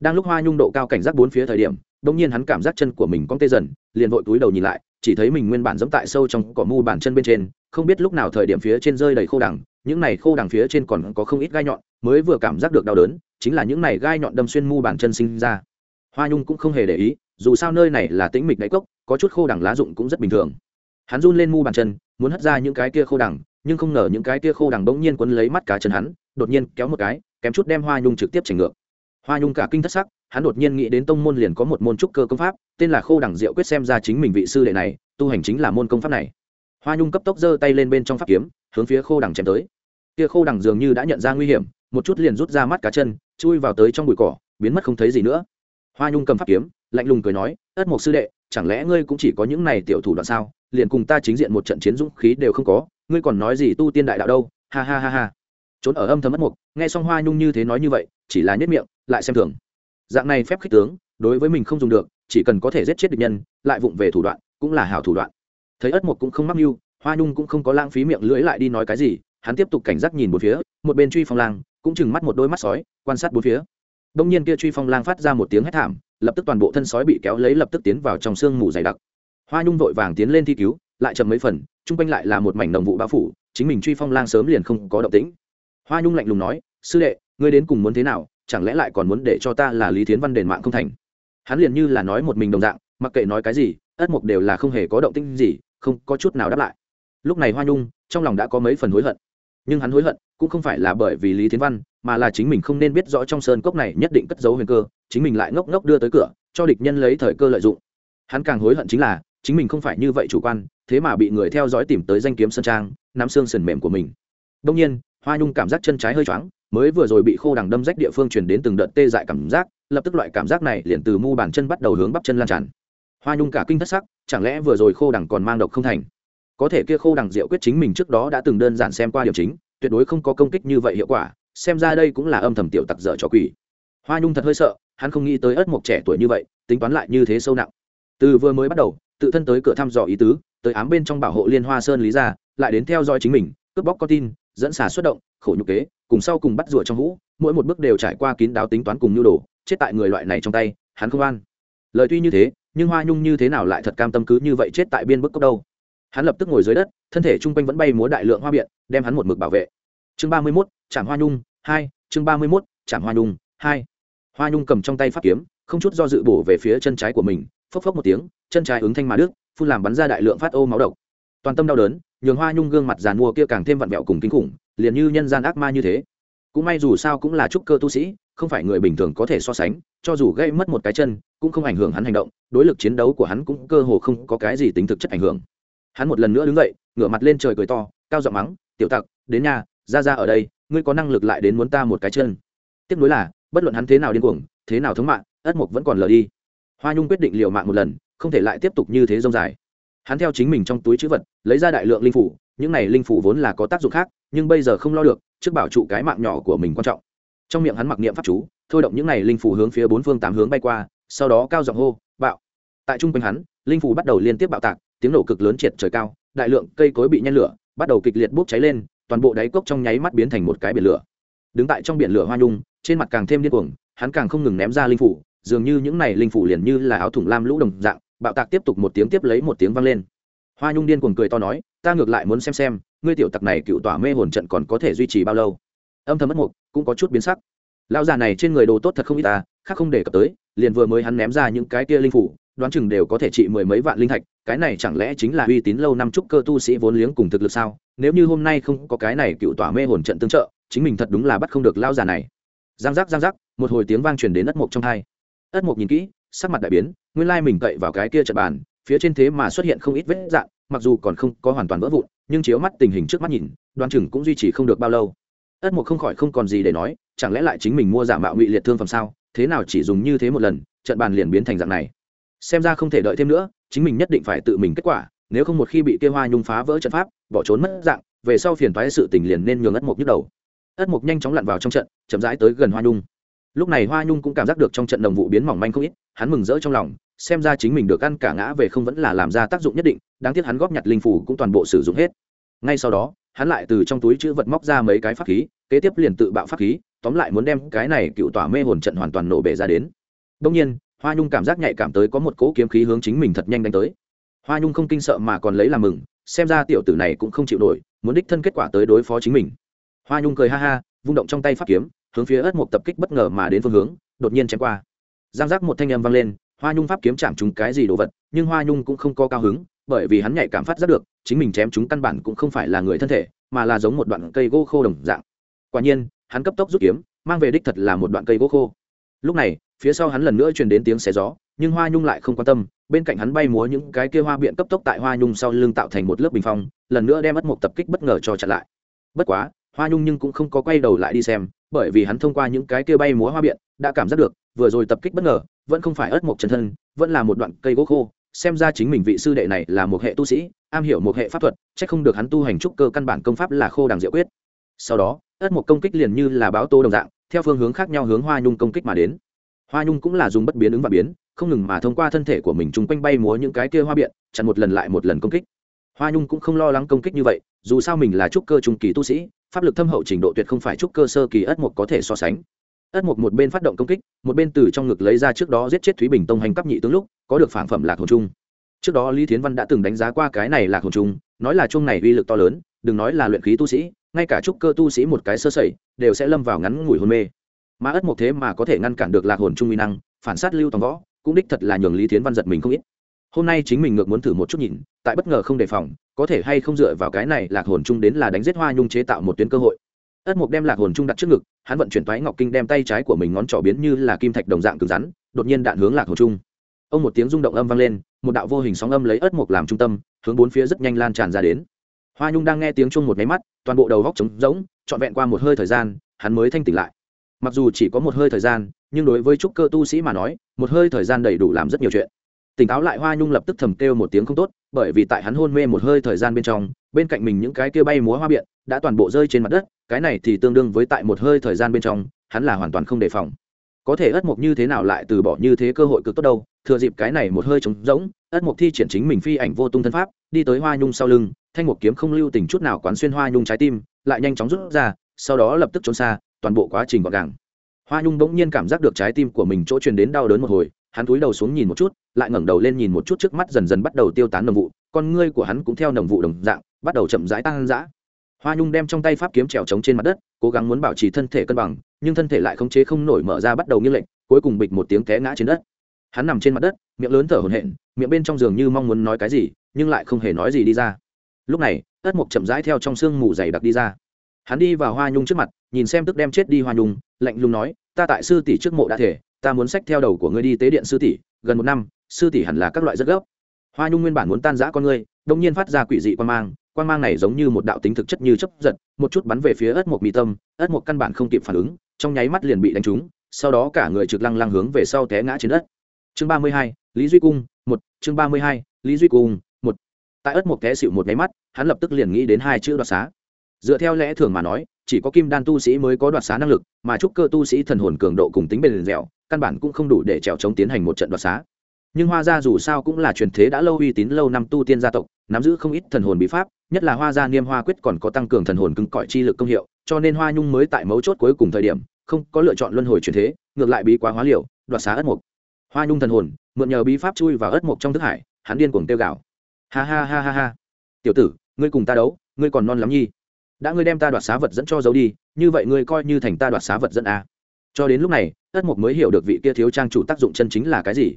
Đang lúc hoa nhung độ cao cảnh giác bốn phía thời điểm đông nhiên hắn cảm giác chân của mình cong tê dần, liền vội túi đầu nhìn lại chỉ thấy mình nguyên bản dẫm tại sâu trong cỏ mu bàn chân bên trên, không biết lúc nào thời điểm phía trên rơi đầy khô đằng, những này khô đằng phía trên còn có không ít gai nhọn, mới vừa cảm giác được đau đớn, chính là những này gai nhọn đâm xuyên mu bàn chân sinh ra. Hoa nhung cũng không hề để ý, dù sao nơi này là tĩnh mịch đáy cốc, có chút khô đằng lá dụng cũng rất bình thường. Hắn run lên mu bàn chân, muốn hất ra những cái kia khô đằng, nhưng không ngờ những cái kia khô đằng bỗng nhiên quấn lấy mắt cá chân hắn, đột nhiên kéo một cái, kém chút đem hoa nhung trực tiếp chảy ngược hoa nhung cả kinh thất sắc, hắn đột nhiên nghĩ đến tông môn liền có một môn trúc cơ công pháp, tên là khô đẳng diệu quyết xem ra chính mình vị sư đệ này, tu hành chính là môn công pháp này. Hoa nhung cấp tốc giơ tay lên bên trong pháp kiếm, hướng phía khô đẳng chém tới. Kia khô đẳng dường như đã nhận ra nguy hiểm, một chút liền rút ra mắt cá chân, chui vào tới trong bụi cỏ, biến mất không thấy gì nữa. Hoa nhung cầm pháp kiếm, lạnh lùng cười nói, ất mộc sư đệ, chẳng lẽ ngươi cũng chỉ có những này tiểu thủ đoạn sao? Liền cùng ta chính diện một trận chiến dũng khí đều không có, ngươi còn nói gì tu tiên đại đạo đâu? Ha ha ha ha. Trốn ở âm thầm mất mộc, nghe xong hoa nhung như thế nói như vậy, chỉ là nhất miệng lại xem thường. Dạng này phép khích tướng, đối với mình không dùng được, chỉ cần có thể giết chết địch nhân, lại vụng về thủ đoạn, cũng là hảo thủ đoạn. Thấy ất mục cũng không mắc mưu, hoa nhung cũng không có lãng phí miệng lưỡi lại đi nói cái gì, hắn tiếp tục cảnh giác nhìn một phía, một bên truy phong lang cũng chừng mắt một đôi mắt sói, quan sát bốn phía. Đông nhiên kia truy phong lang phát ra một tiếng hét thảm, lập tức toàn bộ thân sói bị kéo lấy lập tức tiến vào trong sương mù dày đặc. Hoa nhung vội vàng tiến lên thi cứu, lại chậm mấy phần, chung quanh lại là một mảnh đồng vụ bao phủ, chính mình truy phong lang sớm liền không có động tĩnh. Hoa nhung lạnh lùng nói, sư đệ, ngươi đến cùng muốn thế nào? Chẳng lẽ lại còn muốn để cho ta là lý thiến văn đền mạng không thành? Hắn liền như là nói một mình đồng dạng, mặc kệ nói cái gì, ất mục đều là không hề có động tĩnh gì, không có chút nào đáp lại. Lúc này hoa nhung, trong lòng đã có mấy phần hối hận. Nhưng hắn hối hận cũng không phải là bởi vì lý thiến văn, mà là chính mình không nên biết rõ trong sơn cốc này nhất định cất giấu huyền cơ, chính mình lại ngốc ngốc đưa tới cửa, cho địch nhân lấy thời cơ lợi dụng. Hắn càng hối hận chính là, chính mình không phải như vậy chủ quan, thế mà bị người theo dõi tìm tới danh kiếm sơn trang, nắm xương sườn mềm của mình. Đông nhiên, hoa nhung cảm giác chân trái hơi choáng mới vừa rồi bị khô đằng đâm rách địa phương chuyển đến từng đợt tê dại cảm giác, lập tức loại cảm giác này liền từ mu bàn chân bắt đầu hướng bắp chân lan tràn. Hoa nhung cả kinh thất sắc, chẳng lẽ vừa rồi khô đằng còn mang độc không thành? Có thể kia khô đằng diệu quyết chính mình trước đó đã từng đơn giản xem qua điểm chính, tuyệt đối không có công kích như vậy hiệu quả, xem ra đây cũng là âm thầm tiểu tặc dở trò quỷ. Hoa nhung thật hơi sợ, hắn không nghĩ tới ớt mộc trẻ tuổi như vậy, tính toán lại như thế sâu nặng. Từ vừa mới bắt đầu, tự thân tới cửa thăm dò ý tứ, tới ám bên trong bảo hộ liên hoa sơn lý ra, lại đến theo dõi chính mình, cướp bóc con tin dẫn xả xuất động, khổ nhục kế, cùng sau cùng bắt rùa trong hũ, mỗi một bước đều trải qua kín đáo tính toán cùng nhu đồ, chết tại người loại này trong tay, hắn không an. Lời tuy như thế, nhưng hoa nhung như thế nào lại thật cam tâm cứ như vậy chết tại biên bức cốc đâu? Hắn lập tức ngồi dưới đất, thân thể chung quanh vẫn bay múa đại lượng hoa biện, đem hắn một mực bảo vệ. Chương ba mươi mốt trạm hoa nhung, hai, chương ba mươi mốt trạm hoa nhung, hai. Hoa nhung cầm trong tay pháp kiếm, không chút do dự bổ về phía chân trái của mình, phốc phốc một tiếng, chân trái ứng thanh mà đức phun làm bắn ra đại lượng phát ô máu độc. Toàn tâm đau đớn nhường hoa nhung gương mặt giàn mua kia càng thêm vặn vẹo cùng kinh khủng, liền như nhân gian ác ma như thế. Cũng may dù sao cũng là trúc cơ tu sĩ, không phải người bình thường có thể so sánh, cho dù gây mất một cái chân, cũng không ảnh hưởng hắn hành động, đối lực chiến đấu của hắn cũng cơ hồ không có cái gì tính thực chất ảnh hưởng. Hắn một lần nữa đứng dậy, ngửa mặt lên trời cười to, cao giọng mắng, tiểu tặc, đến nhà, ra ra ở đây, ngươi có năng lực lại đến muốn ta một cái chân. Tiếp nối là, bất luận hắn thế nào điên cuồng, thế nào thống mạng, ất mục vẫn còn lờ đi. Hoa nhung quyết định liều mạng một lần, không thể lại tiếp tục như thế rông dài hắn theo chính mình trong túi chữ vật, lấy ra đại lượng linh phủ, những này linh phủ vốn là có tác dụng khác, nhưng bây giờ không lo được, trước bảo trụ cái mạng nhỏ của mình quan trọng. Trong miệng hắn mặc niệm pháp chú, thôi động những này linh phủ hướng phía bốn phương tám hướng bay qua, sau đó cao giọng hô, bạo! Tại trung quanh hắn, linh phủ bắt đầu liên tiếp bạo tạc, tiếng nổ cực lớn triệt trời cao, đại lượng cây cối bị nhen lửa, bắt đầu kịch liệt bốc cháy lên, toàn bộ đáy cốc trong nháy mắt biến thành một cái biển lửa. Đứng tại trong biển lửa hoa nhung, trên mặt càng thêm điên cuồng, hắn càng không ngừng ném ra linh phủ, dường như những này linh phủ liền như là áo thủng lam lũ đồng dạng bạo tạc tiếp tục một tiếng tiếp lấy một tiếng vang lên. Hoa nhung điên cuồng cười to nói, ta ngược lại muốn xem xem, ngươi tiểu tặc này cựu tỏa mê hồn trận còn có thể duy trì bao lâu? Âm thầm mất mục, cũng có chút biến sắc. Lão già này trên người đồ tốt thật không ít ta khác không để cập tới, liền vừa mới hắn ném ra những cái kia linh phủ, đoán chừng đều có thể trị mười mấy vạn linh thạch, cái này chẳng lẽ chính là uy tín lâu năm trúc cơ tu sĩ vốn liếng cùng thực lực sao? Nếu như hôm nay không có cái này cựu tỏa mê hồn trận tương trợ, chính mình thật đúng là bắt không được lão già này. Giang giác giang giác, một hồi tiếng vang truyền đến ất mộc trong hai. Ất mộc nhìn kỹ, sắc mặt đại biến nguyên lai mình cậy vào cái kia trận bàn, phía trên thế mà xuất hiện không ít vết dạn, mặc dù còn không có hoàn toàn vỡ vụn, nhưng chiếu mắt tình hình trước mắt nhìn, đoan chừng cũng duy trì không được bao lâu. Ất mộc không khỏi không còn gì để nói, chẳng lẽ lại chính mình mua giả mạo ngụy liệt thương phẩm sao? Thế nào chỉ dùng như thế một lần, trận bàn liền biến thành dạng này? Xem ra không thể đợi thêm nữa, chính mình nhất định phải tự mình kết quả, nếu không một khi bị kia hoa nhung phá vỡ trận pháp, bỏ trốn mất dạng, về sau phiền thoái sự tình liền nên nhường ất mộc nhức đầu. Ất mộc nhanh chóng lặn vào trong trận, chậm rãi tới gần hoa nhung lúc này hoa nhung cũng cảm giác được trong trận đồng vụ biến mỏng manh không ít, hắn mừng rỡ trong lòng, xem ra chính mình được ăn cả ngã về không vẫn là làm ra tác dụng nhất định, đáng tiếc hắn góp nhặt linh phủ cũng toàn bộ sử dụng hết. Ngay sau đó, hắn lại từ trong túi chữ vật móc ra mấy cái pháp khí, kế tiếp liền tự bạo pháp khí, tóm lại muốn đem cái này cựu tỏa mê hồn trận hoàn toàn nổ bể ra đến. Đông nhiên, hoa nhung cảm giác nhạy cảm tới có một cỗ kiếm khí hướng chính mình thật nhanh đánh tới. Hoa nhung không kinh sợ mà còn lấy làm mừng, xem ra tiểu tử này cũng không chịu nổi, muốn đích thân kết quả tới đối phó chính mình. Hoa nhung cười ha ha, vung động trong tay pháp kiếm hướng phía ất một tập kích bất ngờ mà đến phương hướng, đột nhiên chém qua. Giang giác một thanh âm vang lên, hoa nhung pháp kiếm chạm chúng cái gì đồ vật, nhưng hoa nhung cũng không có cao hứng, bởi vì hắn nhạy cảm phát giác được, chính mình chém chúng căn bản cũng không phải là người thân thể, mà là giống một đoạn cây gỗ khô đồng dạng. Quả nhiên, hắn cấp tốc rút kiếm, mang về đích thật là một đoạn cây gỗ khô. Lúc này, phía sau hắn lần nữa truyền đến tiếng xé gió, nhưng hoa nhung lại không quan tâm, bên cạnh hắn bay múa những cái kia hoa biện cấp tốc tại hoa nhung sau lưng tạo thành một lớp bình phong, lần nữa đem mất một tập kích bất ngờ cho chặn lại. Bất quá hoa nhung nhưng cũng không có quay đầu lại đi xem, bởi vì hắn thông qua những cái kia bay múa hoa biện, đã cảm giác được, vừa rồi tập kích bất ngờ, vẫn không phải ớt mộc chân thân, vẫn là một đoạn cây gỗ khô. Xem ra chính mình vị sư đệ này là một hệ tu sĩ, am hiểu một hệ pháp thuật c h ắ c không được hắn tu hành trúc cơ căn bản công pháp là khô đằng diệu quyết. Sau đó, ớt một công kích liền như là báo tô đồng dạng, theo phương hướng khác nhau hướng hoa nhung công kích mà đến. Hoa nhung cũng là dùng bất biến ứng và biến, không ngừng mà thông qua thân thể của mình chung quanh bay múa những cái kia hoa biện, chặn một lần lại một lần công kích. Hoa nhung cũng không lo lắng công kích như vậy, dù sao mình là trúc cơ trung kỳ tu sĩ pháp lực thâm hậu trình độ tuyệt không phải trúc cơ sơ kỳ ất mục có thể so sánh. Ất mục một bên phát động công kích, một bên từ trong ngực lấy ra trước đó giết chết thúy bình tông hành cấp nhị tướng lúc, có được phản phẩm lạc hồn trung. Trước đó lý thiến văn đã từng đánh giá qua cái này lạc hồn trung, nói là chung này uy lực to lớn, đừng nói là luyện khí tu sĩ, ngay cả trúc cơ tu sĩ một cái sơ sẩy, đều sẽ lâm vào ngắn ngủi hôn mê. Mà ất mục thế mà có thể ngăn cản được lạc hồn trung uy năng, phản sát lưu tòng võ, cũng đích thật là nhường lý thiến văn giật mình không ít hôm nay chính mình ngược muốn thử một chút nhìn, tại bất ngờ không đề phòng, có thể hay không dựa vào cái này lạc hồn chung đến là đánh giết hoa nhung chế tạo một tuyến cơ hội. Ất mục đem lạc hồn chung đặt trước ngực, hắn vận chuyển thoái ngọc kinh đem tay trái của mình ngón trỏ biến như là kim thạch đồng dạng cứng rắn, đột nhiên đạn hướng lạc hồn chung ông một tiếng rung động âm vang lên, một đạo vô hình sóng âm lấy ất mục làm trung tâm, hướng bốn phía rất nhanh lan tràn ra đến. Hoa nhung đang nghe tiếng chung một máy mắt, toàn bộ đầu góc trống rỗng, trọn vẹn qua một hơi thời gian, hắn mới thanh tỉnh lại. Mặc dù chỉ có một hơi thời gian, nhưng đối với trúc cơ tu sĩ mà nói, một hơi thời gian đầy đủ làm rất nhiều chuyện tỉnh táo lại hoa nhung lập tức thầm kêu một tiếng không tốt, bởi vì tại hắn hôn mê một hơi thời gian bên trong, bên cạnh mình những cái kia bay múa hoa biện, đã toàn bộ rơi trên mặt đất, cái này thì tương đương với tại một hơi thời gian bên trong, hắn là hoàn toàn không đề phòng. Có thể ất mộc như thế nào lại từ bỏ như thế cơ hội cực tốt đâu, thừa dịp cái này một hơi trống rỗng, ất mộc thi triển chính mình phi ảnh vô tung thân pháp, đi tới hoa nhung sau lưng, thanh một kiếm không lưu tình chút nào quán xuyên hoa nhung trái tim, lại nhanh chóng rút ra, sau đó lập tức trốn xa, toàn bộ quá trình gọn gàng. Hoa nhung bỗng nhiên cảm giác được trái tim của mình chỗ truyền đến đau đớn một hồi hắn cúi đầu xuống nhìn một chút, lại ngẩng đầu lên nhìn một chút trước mắt dần dần bắt đầu tiêu tán nồng vụ, con ngươi của hắn cũng theo nồng vụ đồng dạng, bắt đầu chậm rãi tăng dã. Hoa nhung đem trong tay pháp kiếm trèo trống trên mặt đất, cố gắng muốn bảo trì thân thể cân bằng, nhưng thân thể lại không chế không nổi mở ra bắt đầu nghiêng lệnh cuối cùng bịch một tiếng té ngã trên đất. Hắn nằm trên mặt đất, miệng lớn thở hổn hển, miệng bên trong giường như mong muốn nói cái gì, nhưng lại không hề nói gì đi ra. Lúc này ất mục chậm rãi theo trong sương mù dày đặc đi ra. Hắn đi vào hoa nhung trước mặt, nhìn xem tức đem chết đi hoa nhung, lạnh lùng nói, ta tại sư tỷ trước mộ đã thể ta muốn xách theo đầu của ngươi đi tế điện sư tỷ, gần một năm, sư tỷ hẳn là các loại rất gốc hoa nhung nguyên bản muốn tan giã con ngươi, đông nhiên phát ra quỷ dị quan mang quan mang này giống như một đạo tính thực chất như chấp giật, một chút bắn về phía ớt một mi tâm, ớt một căn bản không kịp phản ứng, trong nháy mắt liền bị đánh trúng, sau đó cả người trực lăng lăng hướng về sau té ngã trên đất. Chương ba mươi hai, lý duy cung, một, chương ba mươi hai, lý duy cung, một. Tại ớt một té xịu một nháy mắt, hắn lập tức liền nghĩ đến hai chữ đoạt xá. Dựa theo lẽ thường mà nói chỉ có kim đan tu sĩ mới có đoạt xá năng lực, mà trúc cơ tu sĩ thần hồn cường độ cùng tính bền dẻo, căn bản cũng không đủ để trèo chống tiến hành một trận đoạt xá. Nhưng hoa gia dù sao cũng là truyền thế đã lâu uy tín lâu năm tu tiên gia tộc, nắm giữ không ít thần hồn bí pháp, nhất là hoa gia niêm hoa quyết còn có tăng cường thần hồn cứng cỏi chi lực công hiệu, cho nên hoa nhung mới tại mấu chốt cuối cùng thời điểm, không có lựa chọn luân hồi truyền thế, ngược lại bí quá hóa liều, đoạt xá ất mục. Hoa nhung thần hồn, mượn nhờ bí pháp chui vào ất mục trong thức hải, hắn điên cuồng tiêu gạo ha ha ha ha ha. Tiểu tử, ngươi cùng ta đấu, ngươi còn non lắm nhi đã ngươi đem ta đoạt xá vật dẫn cho giấu đi, như vậy ngươi coi như thành ta đoạt xá vật dẫn a. Cho đến lúc này ất mục mới hiểu được vị kia thiếu trang chủ tác dụng chân chính là cái gì.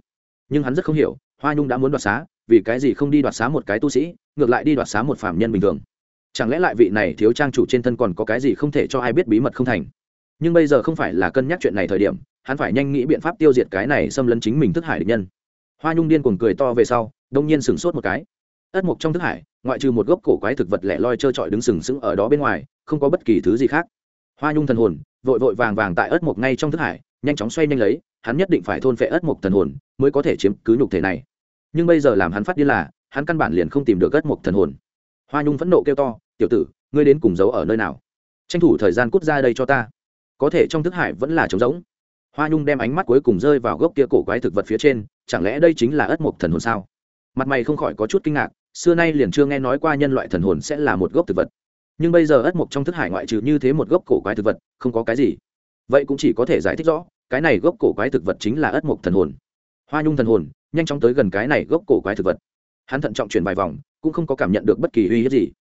Nhưng hắn rất không hiểu, hoa nhung đã muốn đoạt xá, vì cái gì không đi đoạt xá một cái tu sĩ, ngược lại đi đoạt xá một phạm nhân bình thường. Chẳng lẽ lại vị này thiếu trang chủ trên thân còn có cái gì không thể cho ai biết bí mật không thành? Nhưng bây giờ không phải là cân nhắc chuyện này thời điểm, hắn phải nhanh nghĩ biện pháp tiêu diệt cái này xâm lấn chính mình thức hải địch nhân. Hoa nhung điên cuồng cười to về sau, đông nhiên sửng sốt một cái ất mục trong thức hải, ngoại trừ một gốc cổ quái thực vật lẻ loi trơ trọi đứng sừng sững ở đó bên ngoài, không có bất kỳ thứ gì khác. Hoa nhung thần hồn, vội vội vàng vàng tại ất mục ngay trong thức hải, nhanh chóng xoay nhanh lấy, hắn nhất định phải thôn phệ ất mục thần hồn mới có thể chiếm cứ nhục thể này. Nhưng bây giờ làm hắn phát điên là, hắn căn bản liền không tìm được ất mục thần hồn. Hoa nhung phẫn nộ kêu to, tiểu tử, ngươi đến cùng giấu ở nơi nào? Tranh thủ thời gian cút ra đây cho ta. Có thể trong thức hải vẫn là trống rỗng. Hoa nhung đem ánh mắt cuối cùng rơi vào gốc kia cổ quái thực vật phía trên, chẳng lẽ đây chính là ất mục thần hồn sao? Mặt mày không khỏi có chút kinh ngạc xưa nay liền chưa nghe nói qua nhân loại thần hồn sẽ là một gốc thực vật. Nhưng bây giờ ất mục trong thức hải ngoại trừ như thế một gốc cổ quái thực vật, không có cái gì. Vậy cũng chỉ có thể giải thích rõ, cái này gốc cổ quái thực vật chính là ất mục thần hồn. Hoa nhung thần hồn, nhanh chóng tới gần cái này gốc cổ quái thực vật. Hắn thận trọng chuyển vài vòng, cũng không có cảm nhận được bất kỳ uy hiếp gì.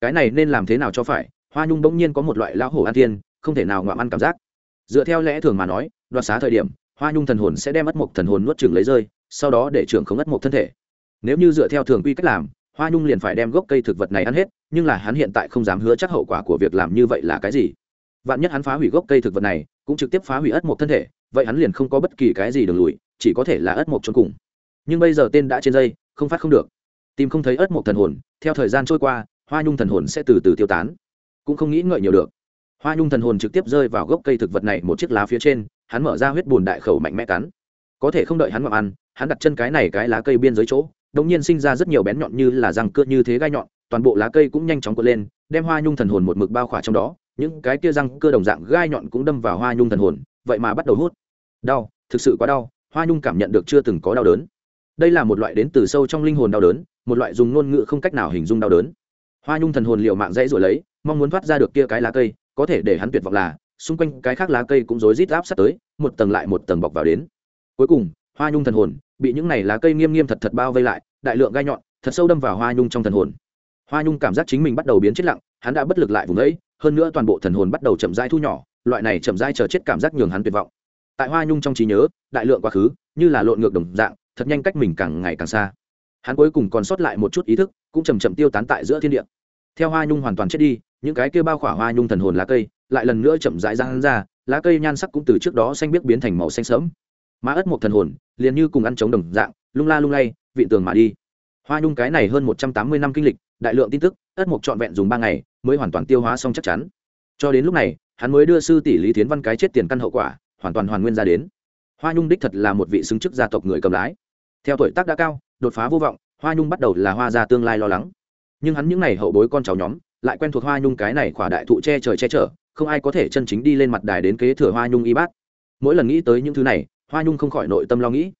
Cái này nên làm thế nào cho phải? Hoa nhung bỗng nhiên có một loại lão hổ an thiên, không thể nào ngoạm ăn cảm giác. Dựa theo lẽ thường mà nói, đoạt xá thời điểm, hoa nhung thần hồn sẽ đem ất mộc thần hồn nuốt chừng lấy rơi, sau đó để trưởng không ất mộc thân thể. Nếu như dựa theo thường quy cách làm hoa nhung liền phải đem gốc cây thực vật này ăn hết, nhưng là hắn hiện tại không dám hứa chắc hậu quả của việc làm như vậy là cái gì. Vạn nhất hắn phá hủy gốc cây thực vật này, cũng trực tiếp phá hủy ất mộc thân thể, vậy hắn liền không có bất kỳ cái gì đường lùi, chỉ có thể là ất mộc trốn cùng. Nhưng bây giờ tên đã trên dây, không phát không được. Tìm không thấy ất mộc thần hồn, theo thời gian trôi qua, hoa nhung thần hồn sẽ từ từ tiêu tán. Cũng không nghĩ ngợi nhiều được. Hoa nhung thần hồn trực tiếp rơi vào gốc cây thực vật này một chiếc lá phía trên, hắn mở ra huyết bùn đại khẩu mạnh mẽ cắn. Có thể không đợi hắn ngậm ăn, hắn đặt chân cái này cái lá cây biên dưới chỗ đ nhiên sinh ra rất nhiều bén nhọn như là răng cưa như thế gai nhọn, toàn bộ lá cây cũng nhanh chóng cuộn lên, đem hoa nhung thần hồn một mực bao khỏa trong đó, những cái kia răng cưa đồng dạng gai nhọn cũng đâm vào hoa nhung thần hồn, vậy mà bắt đầu hút. Đau, thực sự quá đau, hoa nhung cảm nhận được chưa từng có đau đớn. Đây là một loại đến từ sâu trong linh hồn đau đớn, một loại dùng ngôn ngữ không cách nào hình dung đau đớn. Hoa nhung thần hồn liều mạng dãy rồi lấy, mong muốn thoát ra được kia cái lá cây, có thể để hắn tuyệt vọng là, xung quanh cái khác lá cây cũng rối rít áp sát tới, một tầng lại một tầng bọc vào đến. Cuối cùng hoa nhung thần hồn, bị những này lá cây nghiêm nghiêm thật thật bao vây lại, đại lượng gai nhọn, thật sâu đâm vào hoa nhung trong thần hồn. Hoa nhung cảm giác chính mình bắt đầu biến chết lặng, hắn đã bất lực lại vùng ấy, hơn nữa toàn bộ thần hồn bắt đầu chậm rãi thu nhỏ, loại này chậm rãi chờ chết cảm giác nhường hắn tuyệt vọng. Tại hoa nhung trong trí nhớ, đại lượng quá khứ, như là lộn ngược đồng dạng, thật nhanh cách mình càng ngày càng xa. Hắn cuối cùng còn sót lại một chút ý thức, cũng chầm chậm tiêu tán tại giữa thiên địa. Theo hoa nhung hoàn toàn chết đi, những cái kia bao khỏa hoa nhung thần hồn lá cây, lại lần nữa chậm rãi hắn ra, lá cây nhan sắc cũng từ trước đó xanh biếc biến thành màu xanh sớm má ất một thần hồn liền như cùng ăn trống đồng dạng, lung la lung lay vị tường mà đi. Hoa nhung cái này hơn một trăm tám mươi năm kinh lịch, đại lượng tin tức, ất một trọn vẹn dùng ba ngày mới hoàn toàn tiêu hóa xong chắc chắn. Cho đến lúc này, hắn mới đưa sư tỷ lý tiến văn cái chết tiền căn hậu quả, hoàn toàn hoàn nguyên ra đến. Hoa nhung đích thật là một vị xứng chức gia tộc người cầm lái. Theo tuổi tác đã cao, đột phá vô vọng, hoa nhung bắt đầu là hoa gia tương lai lo lắng. Nhưng hắn những n à y hậu bối con cháu nhóm, lại quen thuộc hoa nhung cái này khỏa đại thụ che trời che chở, không ai có thể chân chính đi lên mặt đài đến kế thừa hoa nhung y bát. Mỗi lần nghĩ tới những thứ này hoa nhung không khỏi nội tâm lo nghĩ.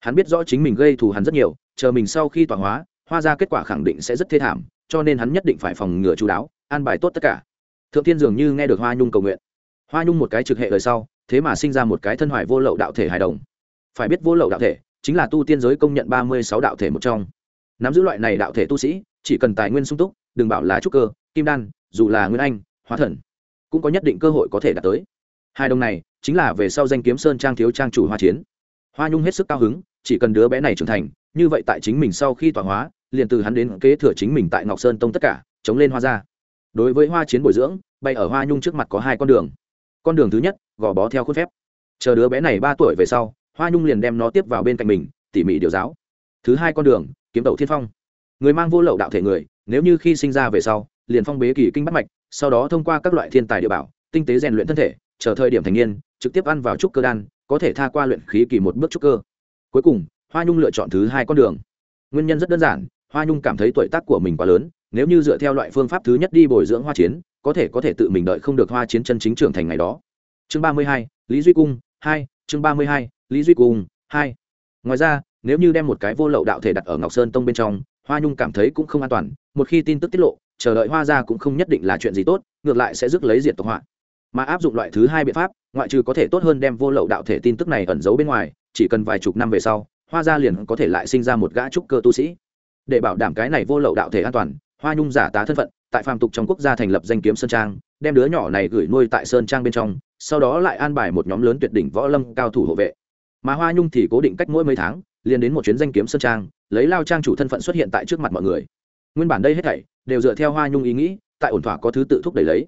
Hắn biết rõ chính mình gây thù hắn rất nhiều, chờ mình sau khi tọa hóa, hoa ra kết quả khẳng định sẽ rất thê thảm, cho nên hắn nhất định phải phòng ngừa chú đáo, an bài tốt tất cả. Thượng Thiên dường như nghe được hoa nhung cầu nguyện. Hoa nhung một cái trực hệ đời sau, thế mà sinh ra một cái thân hoài vô lậu đạo thể hài đồng. Phải biết vô lậu đạo thể, chính là tu tiên giới công nhận ba mươi sáu đạo thể một trong. Nắm giữ loại này đạo thể tu sĩ, chỉ cần tài nguyên sung túc, đừng bảo là trúc cơ, kim đan, dù là nguyên anh, hóa thần, cũng có nhất định cơ hội có thể đạt tới hai đồng này chính là về sau danh kiếm sơn trang thiếu trang chủ hoa chiến. Hoa nhung hết sức cao hứng, chỉ cần đứa bé này trưởng thành, như vậy tại chính mình sau khi tọa hóa, liền từ hắn đến kế thừa chính mình tại ngọc sơn tông tất cả, chống lên hoa ra đối với hoa chiến bồi dưỡng bay ở hoa nhung trước mặt có hai con đường. Con đường thứ nhất, gò bó theo khuôn phép. Chờ đứa bé này ba tuổi về sau, hoa nhung liền đem nó tiếp vào bên cạnh mình, tỉ mỉ điều giáo. Thứ hai con đường, kiếm tẩu thiên phong. Người mang vô lậu đạo thể người, nếu như khi sinh ra về sau, liền phong bế kỳ kinh bắt mạch, sau đó thông qua các loại thiên tài địa bảo, tinh tế rèn luyện thân thể chờ thời điểm thành niên, trực tiếp ăn vào trúc cơ đan, có thể tha qua luyện khí kỳ một bước trúc cơ. Cuối cùng, hoa nhung lựa chọn thứ hai con đường. Nguyên nhân rất đơn giản, hoa nhung cảm thấy tuổi tác của mình quá lớn, nếu như dựa theo loại phương pháp thứ nhất đi bồi dưỡng hoa chiến, có thể có thể tự mình đợi không được hoa chiến chân chính trưởng thành ngày đó. Chương ba mươi hai, lý duy cung, hai, chương ba mươi hai, lý duy cung, hai. Ngoài ra, nếu như đem một cái vô lậu đạo thể đặt ở ngọc sơn tông bên trong, hoa nhung cảm thấy cũng không an toàn, một khi tin tức tiết lộ, chờ đợi hoa ra cũng không nhất định là chuyện gì tốt, ngược lại sẽ rước lấy diệt tộc họa mà áp dụng loại thứ hai biện pháp, ngoại trừ có thể tốt hơn đem vô lậu đạo thể tin tức này ẩn giấu bên ngoài, chỉ cần vài chục năm về sau, hoa gia liền có thể lại sinh ra một gã trúc cơ tu sĩ. Để bảo đảm cái này vô lậu đạo thể an toàn, hoa nhung giả tá thân phận, tại phàm tục trong quốc gia thành lập danh kiếm sơn trang, đem đứa nhỏ này gửi nuôi tại sơn trang bên trong, sau đó lại an bài một nhóm lớn tuyệt đỉnh võ lâm cao thủ hộ vệ. Mà hoa nhung thì cố định cách mỗi mấy tháng, liền đến một chuyến danh kiếm sơn trang, lấy lao trang chủ thân phận xuất hiện tại trước mặt mọi người. Nguyên bản đây hết thảy, đều dựa theo hoa nhung ý nghĩ, tại ổn thỏa có thứ tự thúc đẩy lấy.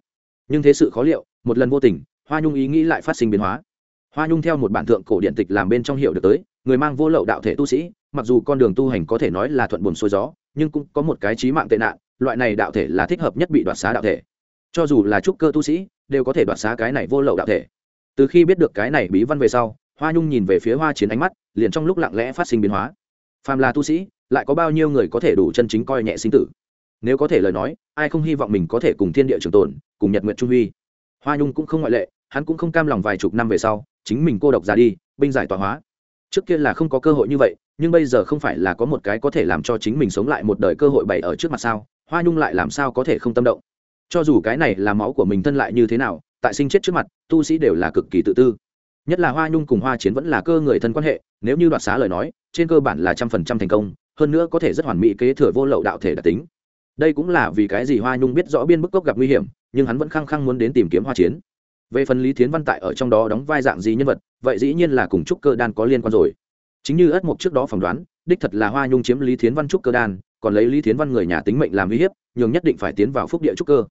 Nhưng thế sự khó liệu một lần vô tình, hoa nhung ý nghĩ lại phát sinh biến hóa. Hoa nhung theo một bản thượng cổ điện tịch làm bên trong hiệu được tới, người mang vô lậu đạo thể tu sĩ, mặc dù con đường tu hành có thể nói là thuận buồn xuôi gió, nhưng cũng có một cái trí mạng tệ nạn, loại này đạo thể là thích hợp nhất bị đoạt xá đạo thể. Cho dù là trúc cơ tu sĩ, đều có thể đoạt xá cái này vô lậu đạo thể. Từ khi biết được cái này bí văn về sau, hoa nhung nhìn về phía hoa chiến ánh mắt, liền trong lúc lặng lẽ phát sinh biến hóa. Phàm là tu sĩ, lại có bao nhiêu người có thể đủ chân chính coi nhẹ sinh tử? Nếu có thể lời nói, ai không hy vọng mình có thể cùng thiên địa trường tồn, cùng nhật nguyện trung huy? Hoa nhung cũng không ngoại lệ, hắn cũng không cam lòng vài chục năm về sau, chính mình cô độc ra đi, binh giải tọa hóa. Trước kia là không có cơ hội như vậy, nhưng bây giờ không phải là có một cái có thể làm cho chính mình sống lại một đời cơ hội bày ở trước mặt sao? Hoa nhung lại làm sao có thể không tâm động? Cho dù cái này là máu của mình thân lại như thế nào, tại sinh chết trước mặt, tu sĩ đều là cực kỳ tự tư. Nhất là hoa nhung cùng hoa chiến vẫn là cơ người thân quan hệ, nếu như đoạt xá lời nói, trên cơ bản là trăm phần trăm thành công, hơn nữa có thể rất hoàn mỹ kế thừa vô lậu đạo thể đặc tính. Đây cũng là vì cái gì hoa nhung biết rõ biên bức cốc gặp nguy hiểm nhưng hắn vẫn khăng khăng muốn đến tìm kiếm hoa chiến. Về phần lý thiến văn tại ở trong đó đóng vai dạng gì nhân vật, vậy dĩ nhiên là cùng trúc cơ đan có liên quan rồi. Chính như ất mục trước đó phỏng đoán, đích thật là hoa nhung chiếm lý thiến văn trúc cơ đan, còn lấy lý thiến văn người nhà tính mệnh làm uy hiếp, nhường nhất định phải tiến vào phúc địa trúc cơ.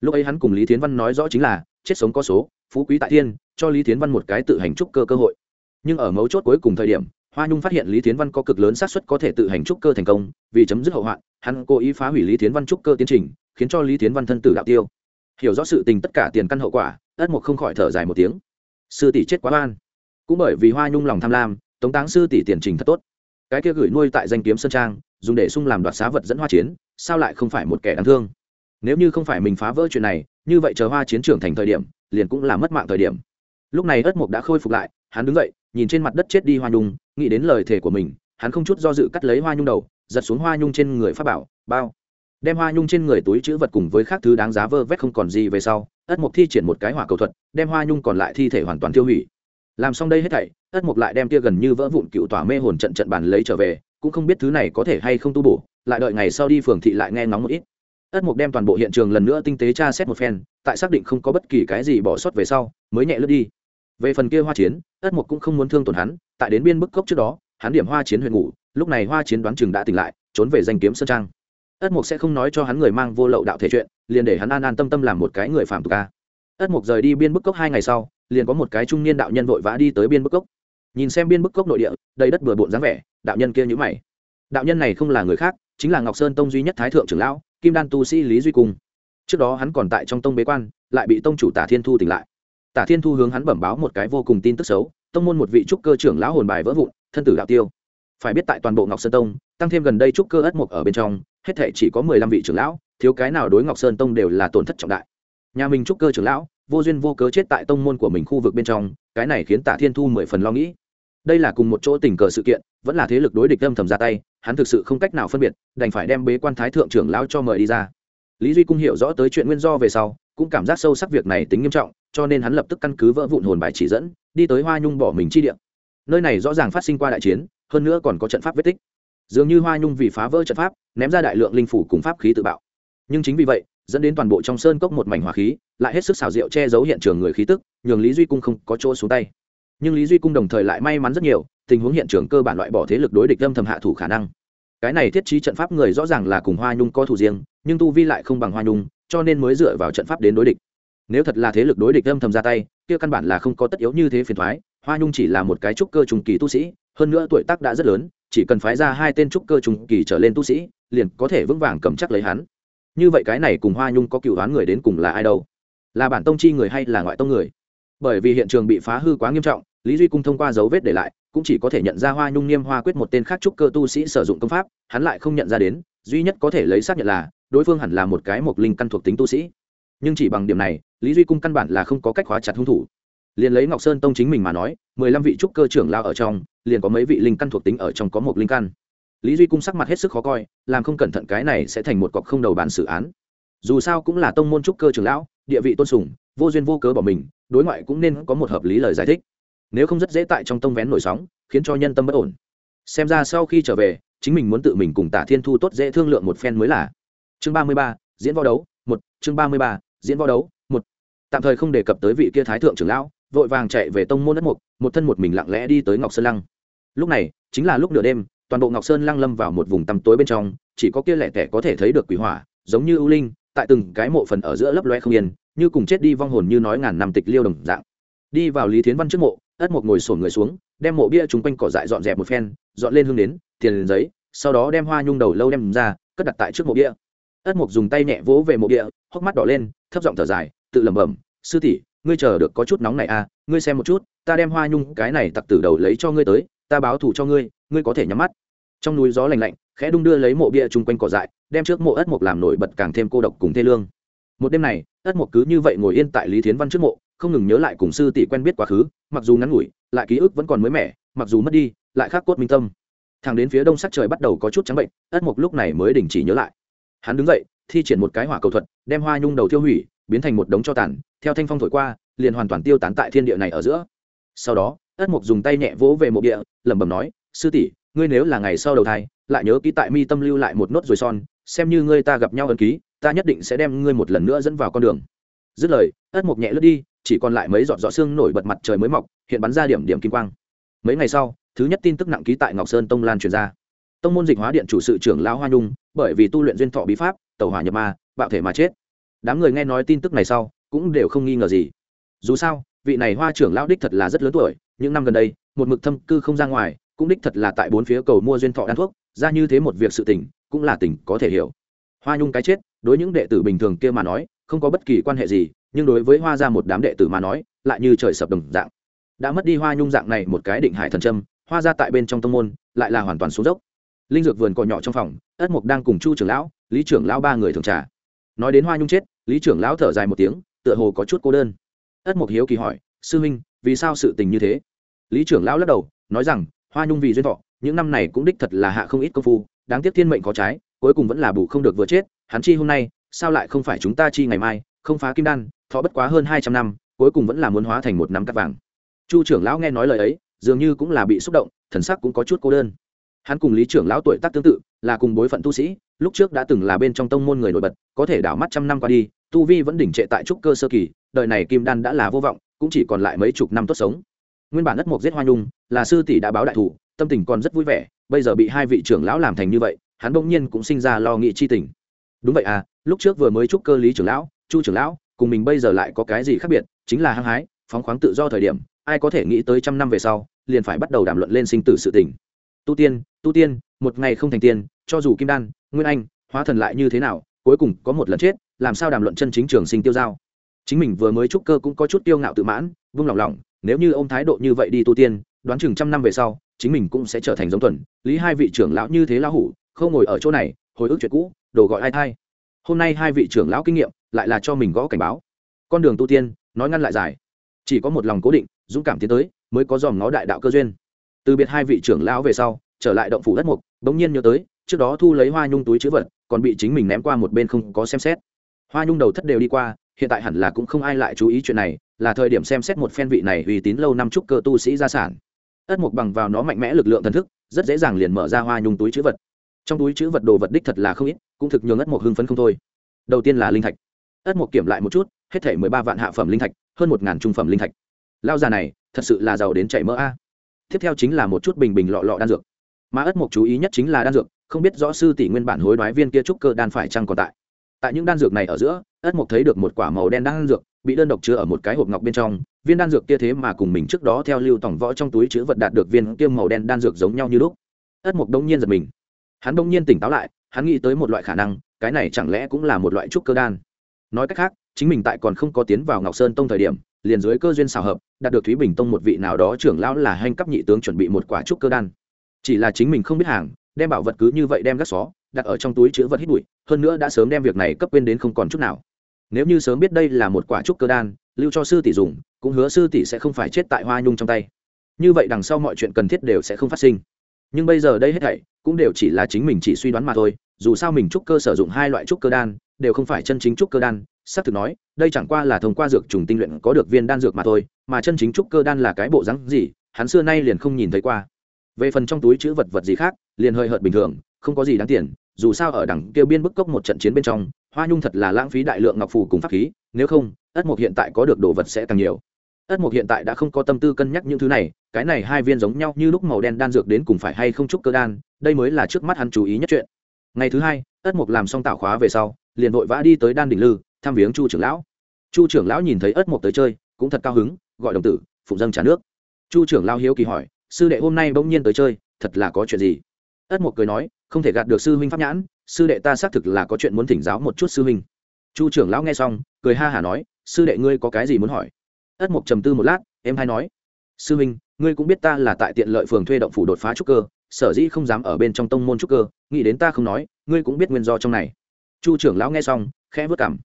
Lúc ấy hắn cùng lý thiến văn nói rõ chính là, chết sống có số, phú quý tại thiên, cho lý thiến văn một cái tự hành trúc cơ cơ hội. Nhưng ở mấu chốt cuối cùng thời điểm, hoa nhung phát hiện lý thiến văn có cực lớn xác suất có thể tự hành trúc cơ thành công, vì chấm dứt hậu hoạn, hắn cố ý phá hủy lý thiến văn trúc cơ tiến trình, khiến cho lý thiến văn thân tử đạo tiêu hiểu rõ sự tình tất cả tiền căn hậu quả, ất mục không khỏi thở dài một tiếng. Sư tỷ chết quá oan. Cũng bởi vì hoa nhung lòng tham lam, tống táng sư tỷ tiền trình thật tốt. Cái kia gửi nuôi tại danh kiếm sơn trang, dùng để sung làm đoạt xá vật dẫn hoa chiến, sao lại không phải một kẻ đáng thương? Nếu như không phải mình phá vỡ chuyện này, như vậy chờ hoa chiến trưởng thành thời điểm, liền cũng là mất mạng thời điểm. Lúc này ất mục đã khôi phục lại, hắn đứng dậy, nhìn trên mặt đất chết đi hoa nhung, nghĩ đến lời thề của mình, hắn không chút do dự cắt lấy hoa nhung đầu, giật xuống hoa nhung trên người pháp bảo, bao đem hoa nhung trên người túi chữ vật cùng với các thứ đáng giá vơ vét không còn gì về sau, ất mục thi triển một cái hỏa cầu thuật, đem hoa nhung còn lại thi thể hoàn toàn tiêu hủy. Làm xong đây hết thảy, ất mục lại đem tia gần như vỡ vụn cựu tỏa mê hồn trận trận bàn lấy trở về, cũng không biết thứ này có thể hay không tu bổ, lại đợi ngày sau đi phường thị lại nghe ngóng một ít. Ất mục đem toàn bộ hiện trường lần nữa tinh tế tra xét một phen, tại xác định không có bất kỳ cái gì bỏ sót về sau, mới nhẹ lướt đi. Về phần kia hoa chiến, ất mục cũng không muốn thương tổn hắn, tại đến biên bức cốc trước đó, hắn điểm hoa chiến huyện ngủ, lúc này hoa chiến đoán chừng đã tỉnh lại, trốn về danh kiếm sơn trang ất mục sẽ không nói cho hắn người mang vô lậu đạo thể chuyện, liền để hắn an an tâm tâm làm một cái người phạm tục ca ất mục rời đi biên bức cốc hai ngày sau, liền có một cái trung niên đạo nhân vội vã đi tới biên bức cốc. Nhìn xem biên bức cốc nội địa, đầy đất bừa bộn dáng vẻ, đạo nhân kia nhữ mày. Đạo nhân này không là người khác, chính là ngọc sơn tông duy nhất thái thượng trưởng lão, kim đan tu sĩ lý duy cung. Trước đó hắn còn tại trong tông bế quan, lại bị tông chủ tả thiên thu tỉnh lại. Tả thiên thu hướng hắn bẩm báo một cái vô cùng tin tức xấu, tông môn một vị trúc cơ trưởng lão hồn bài vỡ vụn, thân tử đạo tiêu. Phải biết tại toàn bộ ngọc sơn tông, tăng thêm gần đây trúc cơ ất mục ở bên trong hết thể chỉ có mười lăm vị trưởng lão, thiếu cái nào đối ngọc sơn tông đều là tổn thất trọng đại. Nhà mình trúc cơ trưởng lão, vô duyên vô cớ chết tại tông môn của mình khu vực bên trong, cái này khiến Tạ thiên thu mười phần lo nghĩ. Đây là cùng một chỗ tình cờ sự kiện, vẫn là thế lực đối địch âm thầm ra tay, hắn thực sự không cách nào phân biệt, đành phải đem bế quan thái thượng trưởng lão cho mời đi ra. Lý duy cung hiểu rõ tới chuyện nguyên do về sau, cũng cảm giác sâu sắc việc này tính nghiêm trọng, cho nên hắn lập tức căn cứ vỡ vụn hồn bài chỉ dẫn, đi tới hoa nhung bỏ mình chi điện nơi này rõ ràng phát sinh qua đại chiến, hơn nữa còn có trận pháp vết tích dường như hoa nhung vì phá vỡ trận pháp, ném ra đại lượng linh phủ cùng pháp khí tự bạo. Nhưng chính vì vậy, dẫn đến toàn bộ trong sơn cốc một mảnh hỏa khí, lại hết sức xào rượu che giấu hiện trường người khí tức, nhường lý duy cung không có chỗ xuống tay. Nhưng lý duy cung đồng thời lại may mắn rất nhiều, tình huống hiện trường cơ bản loại bỏ thế lực đối địch âm thầm hạ thủ khả năng. Cái này thiết trí trận pháp người rõ ràng là cùng hoa nhung có thủ riêng, nhưng tu vi lại không bằng hoa nhung, cho nên mới dựa vào trận pháp đến đối địch. Nếu thật là thế lực đối địch âm thầm ra tay, kia căn bản là không có tất yếu như thế phiền thoái hoa nhung chỉ là một cái trúc cơ trùng kỳ tu sĩ, hơn nữa tuổi tác đã rất lớn chỉ cần phái ra hai tên trúc cơ trùng kỳ trở lên tu sĩ, liền có thể vững vàng cầm chắc lấy hắn. Như vậy cái này cùng hoa nhung có cựu đoán người đến cùng là ai đâu? Là bản tông chi người hay là ngoại tông người? Bởi vì hiện trường bị phá hư quá nghiêm trọng, lý duy cung thông qua dấu vết để lại, cũng chỉ có thể nhận ra hoa nhung niêm hoa quyết một tên khác trúc cơ tu sĩ sử dụng công pháp, hắn lại không nhận ra đến, duy nhất có thể lấy xác nhận là, đối phương hẳn là một cái mộc linh căn thuộc tính tu sĩ. Nhưng chỉ bằng điểm này, lý duy cung căn bản là không có cách hóa chặt hung thủ liền lấy ngọc sơn tông chính mình mà nói, mười lăm vị trúc cơ trưởng lao ở trong, liền có mấy vị linh căn thuộc tính ở trong có một linh căn. Lý duy cung sắc mặt hết sức khó coi, làm không cẩn thận cái này sẽ thành một cọc không đầu bàn xử án. Dù sao cũng là tông môn trúc cơ trưởng lão, địa vị tôn sùng, vô duyên vô cớ bỏ mình, đối ngoại cũng nên có một hợp lý lời giải thích. Nếu không rất dễ tại trong tông vén nổi sóng, khiến cho nhân tâm bất ổn. Xem ra sau khi trở về, chính mình muốn tự mình cùng tả thiên thu tốt dễ thương lượng một phen mới là. Chương ba mươi ba, diễn võ đấu, một, chương ba mươi ba, diễn võ đấu, một. Tạm thời không đề cập tới vị kia thái thượng trưởng lão vội vàng chạy về tông môn đất mục, một thân một mình lặng lẽ đi tới ngọc sơn lăng. Lúc này, chính là lúc nửa đêm, toàn bộ ngọc sơn lăng lâm vào một vùng tăm tối bên trong, chỉ có kia lẻ tẻ có thể thấy được quỷ hỏa, giống như ưu linh, tại từng cái mộ phần ở giữa lấp loe không yên, như cùng chết đi vong hồn như nói ngàn năm tịch liêu đồng dạng. Đi vào lý thiến văn trước mộ ất mộc ngồi sổn người xuống, đem mộ bia chúng quanh cỏ dại dọn dẹp một phen, dọn lên hương đến tiền lên giấy, sau đó đem hoa nhung đầu lâu đem ra, cất đặt tại trước mộ bia. Ất mộc dùng tay nhẹ vỗ về mộ bia, hốc mắt đỏ lên, thấp giọng thở dài, tự lẩm bẩm, sư tỷ ngươi chờ được có chút nóng này à ngươi xem một chút, ta đem hoa nhung cái này tặc tử đầu lấy cho ngươi tới, ta báo thù cho ngươi ngươi có thể nhắm mắt. Trong núi gió lành lạnh, khẽ đung đưa lấy mộ bia chung quanh cỏ dại, đem trước mộ ất mộc làm nổi bật càng thêm cô độc cùng thê lương. Một đêm này, ất mộc cứ như vậy ngồi yên tại lý thiến văn trước mộ, không ngừng nhớ lại cùng sư tỷ quen biết quá khứ, mặc dù ngắn ngủi, lại ký ức vẫn còn mới mẻ, mặc dù mất đi, lại khắc cốt minh tâm. Thằng đến phía đông sắc trời bắt đầu có chút trắng bệnh, ất mộc lúc này mới đình chỉ nhớ lại. Hắn đứng dậy, thi triển một cái hỏa cầu thuật, đem hoa nhung đầu tiêu hủy biến thành một đống cho tàn, theo thanh phong thổi qua, liền hoàn toàn tiêu tán tại thiên địa này ở giữa. Sau đó, ất mục dùng tay nhẹ vỗ về mộ địa, lẩm bẩm nói, sư tỷ, ngươi nếu là ngày sau đầu thai, lại nhớ ký tại mi tâm lưu lại một nốt rồi son, xem như ngươi ta gặp nhau ân ký, ta nhất định sẽ đem ngươi một lần nữa dẫn vào con đường. Dứt lời, ất mục nhẹ lướt đi, chỉ còn lại mấy giọt giọt xương nổi bật mặt trời mới mọc, hiện bắn ra điểm điểm kim quang. Mấy ngày sau, thứ nhất tin tức nặng ký tại ngọc sơn tông lan truyền ra. Tông môn dịch hóa điện chủ sự trưởng lão hoa nhung, bởi vì tu luyện duyên thọ bí pháp tàu hỏa nhập ma, bạo thể mà chết đám người nghe nói tin tức này sau, cũng đều không nghi ngờ gì. Dù sao, vị này hoa trưởng lão đích thật là rất lớn tuổi, những năm gần đây, một mực thâm cư không ra ngoài, cũng đích thật là tại bốn phía cầu mua duyên thọ đan thuốc, ra như thế một việc sự tình, cũng là tình có thể hiểu. Hoa nhung cái chết, đối những đệ tử bình thường kia mà nói, không có bất kỳ quan hệ gì, nhưng đối với hoa ra một đám đệ tử mà nói, lại như trời sập đồng dạng. Đã mất đi hoa nhung dạng này một cái định hải thần trâm hoa ra tại bên trong tông môn, lại là hoàn toàn xuống dốc. Linh dược vườn cỏ nhỏ trong phòng, ất mục đang cùng chu trưởng lão, lý trưởng lão ba người thường trà nói đến hoa nhung chết, lý trưởng lão thở dài một tiếng, tựa hồ có chút cô đơn. Ất mục hiếu kỳ hỏi, sư huynh, vì sao sự tình như thế? Lý trưởng lão lắc đầu, nói rằng, hoa nhung vì duyên thọ, những năm này cũng đích thật là hạ không ít công phu, đáng tiếc thiên mệnh có trái, cuối cùng vẫn là bù không được vừa chết, hắn chi hôm nay, sao lại không phải chúng ta chi ngày mai, không phá kim đan, thọ bất quá hơn hai trăm năm, cuối cùng vẫn là muốn hóa thành một nắm cắt vàng. Chu trưởng lão nghe nói lời ấy, dường như cũng là bị xúc động, thần sắc cũng có chút cô đơn hắn cùng lý trưởng lão tuổi tác tương tự, là cùng bối phận tu sĩ, lúc trước đã từng là bên trong tông môn người nổi bật, có thể đảo mắt trăm năm qua đi, tu vi vẫn đỉnh trệ tại trúc cơ sơ kỳ, đời này kim đan đã là vô vọng, cũng chỉ còn lại mấy chục năm tốt sống. Nguyên bản đất mộc giết hoa nhung, là sư tỷ đã báo đại thủ, tâm tình còn rất vui vẻ, bây giờ bị hai vị trưởng lão làm thành như vậy, hắn bỗng nhiên cũng sinh ra lo nghị chi tình. Đúng vậy à lúc trước vừa mới chúc cơ lý trưởng lão, chu trưởng lão, cùng mình bây giờ lại có cái gì khác biệt, chính là hăng hái, phóng khoáng tự do thời điểm, ai có thể nghĩ tới trăm năm về sau, liền phải bắt đầu đàm luận lên sinh tử sự tình. Tu tiên tu tiên, một ngày không thành tiên, cho dù kim đan, nguyên anh, hóa thần lại như thế nào, cuối cùng có một lần chết, làm sao đàm luận chân chính trường sinh tiêu giao. Chính mình vừa mới trúc cơ cũng có chút tiêu ngạo tự mãn, vung lòng lòng, nếu như ông thái độ như vậy đi tu tiên, đoán chừng trăm năm về sau, chính mình cũng sẽ trở thành giống tuần, lý hai vị trưởng lão như thế lão hủ, không ngồi ở chỗ này, hồi ức chuyện cũ, đồ gọi ai thay hôm nay hai vị trưởng lão kinh nghiệm, lại là cho mình gõ cảnh báo. Con đường tu tiên, nói ngăn lại dài. Chỉ có một lòng cố định, dũng cảm tiến tới, mới có dòm nó đại đạo cơ duyên. Từ biệt hai vị trưởng lão về sau trở lại động phủ đất mục, bỗng nhiên nhớ tới, trước đó thu lấy hoa nhung túi chữ vật, còn bị chính mình ném qua một bên không có xem xét. Hoa nhung đầu thất đều đi qua, hiện tại hẳn là cũng không ai lại chú ý chuyện này, là thời điểm xem xét một phen vị này uy tín lâu năm trúc cơ tu sĩ gia sản. Ất mục bằng vào nó mạnh mẽ lực lượng thần thức, rất dễ dàng liền mở ra hoa nhung túi chữ vật. Trong túi chữ vật đồ vật đích thật là không ít, cũng thực nhường ất mục hưng phấn không thôi. Đầu tiên là linh thạch. Ất mục kiểm lại một chút, hết thể mười ba vạn hạ phẩm linh thạch, hơn một ngàn trung phẩm linh thạch. Lao già này, thật sự là giàu đến chảy mỡ a. Tiếp theo chính là một chút bình bình lọ lọ đan dược mà ất mục chú ý nhất chính là đan dược, không biết rõ sư tỷ nguyên bản hối đoái viên kia trúc cơ đan phải chăng còn tại. Tại những đan dược này ở giữa, ất mục thấy được một quả màu đen đan dược, bị đơn độc chứa ở một cái hộp ngọc bên trong, viên đan dược kia thế mà cùng mình trước đó theo lưu tổng võ trong túi chứa vật đạt được viên kia màu đen đan dược giống nhau như lúc. Ất mục đông nhiên giật mình. Hắn đông nhiên tỉnh táo lại, hắn nghĩ tới một loại khả năng, cái này chẳng lẽ cũng là một loại trúc cơ đan. Nói cách khác, chính mình tại còn không có tiến vào ngọc sơn tông thời điểm, liền dưới cơ duyên xào hợp, đạt được thúy bình tông một vị nào đó trưởng lão là hành cấp nhị tướng chuẩn bị một quả trúc cơ đan chỉ là chính mình không biết hàng, đem bảo vật cứ như vậy đem gác xó, đặt ở trong túi chứa vật hít bụi, hơn nữa đã sớm đem việc này cấp quên đến không còn chút nào. Nếu như sớm biết đây là một quả trúc cơ đan, lưu cho sư tỷ dùng, cũng hứa sư tỷ sẽ không phải chết tại hoa nhung trong tay. Như vậy đằng sau mọi chuyện cần thiết đều sẽ không phát sinh. Nhưng bây giờ đây hết thảy, cũng đều chỉ là chính mình chỉ suy đoán mà thôi, dù sao mình trúc cơ sử dụng hai loại trúc cơ đan, đều không phải chân chính trúc cơ đan, xác thực nói, đây chẳng qua là thông qua dược trùng tinh luyện có được viên đan dược mà thôi, mà chân chính trúc cơ đan là cái bộ rắn gì, hắn xưa nay liền không nhìn thấy qua về phần trong túi chữ vật vật gì khác, liền hơi hợt bình thường, không có gì đáng tiền, dù sao ở đằng kêu biên bức cốc một trận chiến bên trong, hoa nhung thật là lãng phí đại lượng ngọc phù cùng pháp khí, nếu không, ất mục hiện tại có được đồ vật sẽ càng nhiều. Ất mục hiện tại đã không có tâm tư cân nhắc những thứ này, cái này hai viên giống nhau như lúc màu đen đan dược đến cùng phải hay không trúc cơ đan, đây mới là trước mắt hắn chú ý nhất chuyện. Ngày thứ hai, ất mục làm xong tạo khóa về sau, liền vội vã đi tới đan đỉnh lư, thăm viếng chu trưởng lão. Chu trưởng lão nhìn thấy ất mục tới chơi, cũng thật cao hứng, gọi đồng tử, phụng dâng trả nước. Chu trưởng lão hiếu kỳ hỏi sư đệ hôm nay bỗng nhiên tới chơi, thật là có chuyện gì? Ất mục cười nói, không thể gạt được sư huynh pháp nhãn, sư đệ ta xác thực là có chuyện muốn thỉnh giáo một chút sư huynh. Chu trưởng lão nghe xong, cười ha hả nói, sư đệ ngươi có cái gì muốn hỏi? Ất mục trầm tư một lát, em hay nói, sư huynh, ngươi cũng biết ta là tại tiện lợi phường thuê động phủ đột phá trúc cơ, sở dĩ không dám ở bên trong tông môn trúc cơ, nghĩ đến ta không nói, ngươi cũng biết nguyên do trong này. Chu trưởng lão nghe xong, khẽ vất cảm.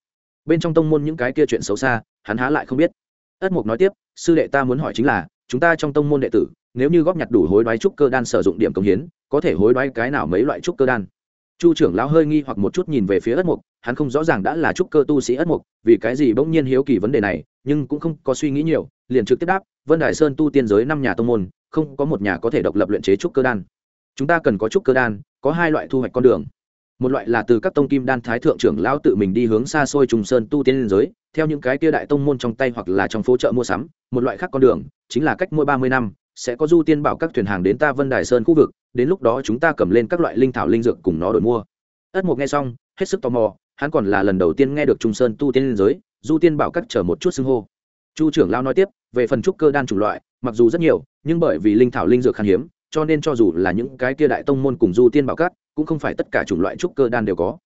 Bên trong tông môn những cái kia chuyện xấu xa, hắn há lại không biết. Ất mục nói tiếp, sư đệ ta muốn hỏi chính là, chúng ta trong tông môn đệ tử nếu như góp nhặt đủ hối đoái trúc cơ đan sử dụng điểm công hiến, có thể hối đoái cái nào mấy loại trúc cơ đan? Chu trưởng lão hơi nghi hoặc một chút nhìn về phía ất mục, hắn không rõ ràng đã là trúc cơ tu sĩ ất mục, vì cái gì bỗng nhiên hiếu kỳ vấn đề này, nhưng cũng không có suy nghĩ nhiều, liền trực tiếp đáp, vân đại sơn tu tiên giới năm nhà tông môn, không có một nhà có thể độc lập luyện chế trúc cơ đan. Chúng ta cần có trúc cơ đan, có hai loại thu hoạch con đường. Một loại là từ các tông kim đan thái thượng trưởng lão tự mình đi hướng xa xôi trùng sơn tu tiên giới, theo những cái kia đại tông môn trong tay hoặc là trong phố chợ mua sắm, một loại khác con đường, chính là cách mỗi ba mươi năm sẽ có du tiên bảo các thuyền hàng đến ta vân đài sơn khu vực, đến lúc đó chúng ta cầm lên các loại linh thảo linh dược cùng nó đổi mua. Ất mục nghe xong, hết sức tò mò, hắn còn là lần đầu tiên nghe được trung sơn tu tiên liên giới, du tiên bảo các chờ một chút xưng hô. Chu trưởng lao nói tiếp, về phần trúc cơ đan chủng loại, mặc dù rất nhiều, nhưng bởi vì linh thảo linh dược khan hiếm, cho nên cho dù là những cái kia đại tông môn cùng du tiên bảo các, cũng không phải tất cả chủng loại trúc cơ đan đều có.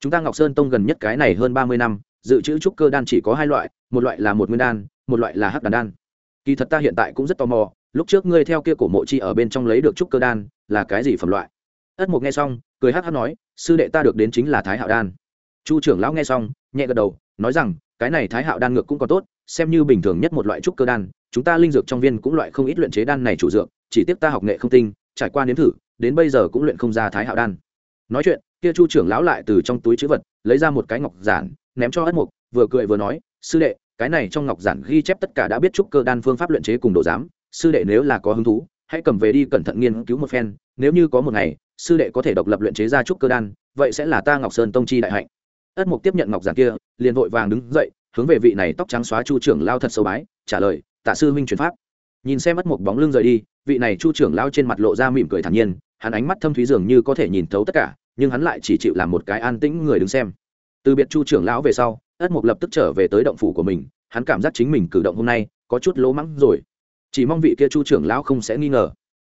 Chúng ta ngọc sơn tông gần nhất cái này hơn ba mươi năm, dự trữ trúc cơ đan chỉ có hai loại, một loại là một nguyên đan, một loại là hắc đàn đan. Kỳ thật ta hiện tại cũng rất tò mò lúc trước ngươi theo kia cổ mộ chi ở bên trong lấy được trúc cơ đan, là cái gì phẩm loại? Ất mục nghe xong, cười hát hát nói, sư đệ ta được đến chính là thái hạo đan. Chu trưởng lão nghe xong, nhẹ gật đầu, nói rằng, cái này thái hạo đan ngược cũng có tốt, xem như bình thường nhất một loại trúc cơ đan, chúng ta linh dược trong viên cũng loại không ít luyện chế đan này chủ dược, chỉ tiếp ta học nghệ không tinh, trải qua nếm thử, đến bây giờ cũng luyện không ra thái hạo đan. Nói chuyện, kia chu trưởng lão lại từ trong túi chữ vật, lấy ra một cái ngọc giản, ném cho ất mục, vừa cười vừa nói, sư đệ, cái này trong ngọc giản ghi chép tất cả đã biết trúc cơ đan phương pháp luyện chế cùng đồ giám sư đệ nếu là có hứng thú, hãy cầm về đi cẩn thận nghiên cứu một phen, nếu như có một ngày, sư đệ có thể độc lập luyện chế ra trúc cơ đan, vậy sẽ là ta ngọc sơn tông chi đại hạnh. Ất mục tiếp nhận ngọc giản kia, liền vội vàng đứng dậy, hướng về vị này tóc trắng xóa chu trưởng lao thật sâu bái, trả lời, tạ sư minh truyền pháp. Nhìn xem ất mục bóng lưng rời đi, vị này chu trưởng lao trên mặt lộ ra mỉm cười thản nhiên, hắn ánh mắt thâm thúy dường như có thể nhìn thấu tất cả, nhưng hắn lại chỉ chịu làm một cái an tĩnh người đứng xem. Từ biệt chu trưởng lão về sau, ất mục lập tức trở về tới động phủ của mình, hắn cảm giác chính mình cử động hôm nay có chút lỗ mắng rồi chỉ mong vị kia chu trưởng lão không sẽ nghi ngờ.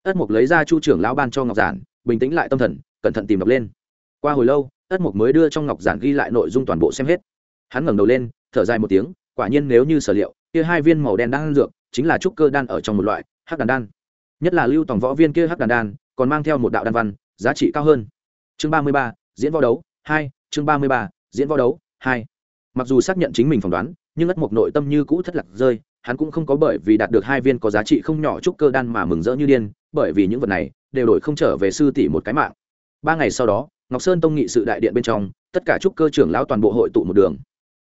Ất mục lấy ra chu trưởng lão ban cho ngọc giản, bình tĩnh lại tâm thần, cẩn thận tìm đọc lên. Qua hồi lâu, ất mục mới đưa trong ngọc giản ghi lại nội dung toàn bộ xem hết. Hắn ngẩng đầu lên, thở dài một tiếng, quả nhiên nếu như sở liệu, kia hai viên màu đen đang dược, chính là trúc cơ đan ở trong một loại, hắc đàn đan. Nhất là lưu tổng võ viên kia hắc đàn đan, còn mang theo một đạo đan văn, giá trị cao hơn. Chương ba mươi ba, diễn võ đấu, hai, chương ba mươi ba, diễn võ đấu, hai. Mặc dù xác nhận chính mình phỏng đoán, nhưng ất mục nội tâm như cũ thất lạc rơi hắn cũng không có bởi vì đạt được hai viên có giá trị không nhỏ trúc cơ đan mà mừng rỡ như điên, bởi vì những vật này đều đổi không trở về sư tỷ một cái mạng. Ba ngày sau đó, ngọc sơn tông nghị sự đại điện bên trong, tất cả trúc cơ trưởng lão toàn bộ hội tụ một đường.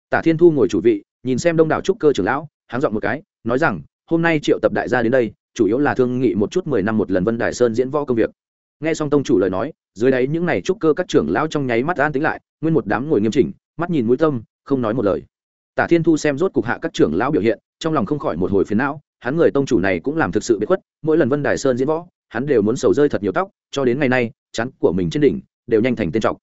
Tả thiên thu ngồi chủ vị, nhìn xem đông đảo trúc cơ trưởng lão, hắn dọn một cái, nói rằng, hôm nay triệu tập đại gia đến đây, chủ yếu là thương nghị một chút mười năm một lần vân đài sơn diễn võ công việc. Nghe xong tông chủ lời nói, dưới đáy những n à y trúc cơ các trưởng lão trong nháy mắt an tính lại, nguyên một đám ngồi nghiêm chỉnh, mắt nhìn mũi tâm, không nói một lời. Tả thiên thu xem rốt cục hạ các trưởng lão biểu hiện trong lòng không khỏi một hồi phiền não, hắn người tông chủ này cũng làm thực sự bị khuất, mỗi lần vân đài sơn diễn võ, hắn đều muốn sầu rơi thật nhiều tóc, cho đến ngày nay, chắn của mình trên đỉnh đều nhanh thành tên trọc.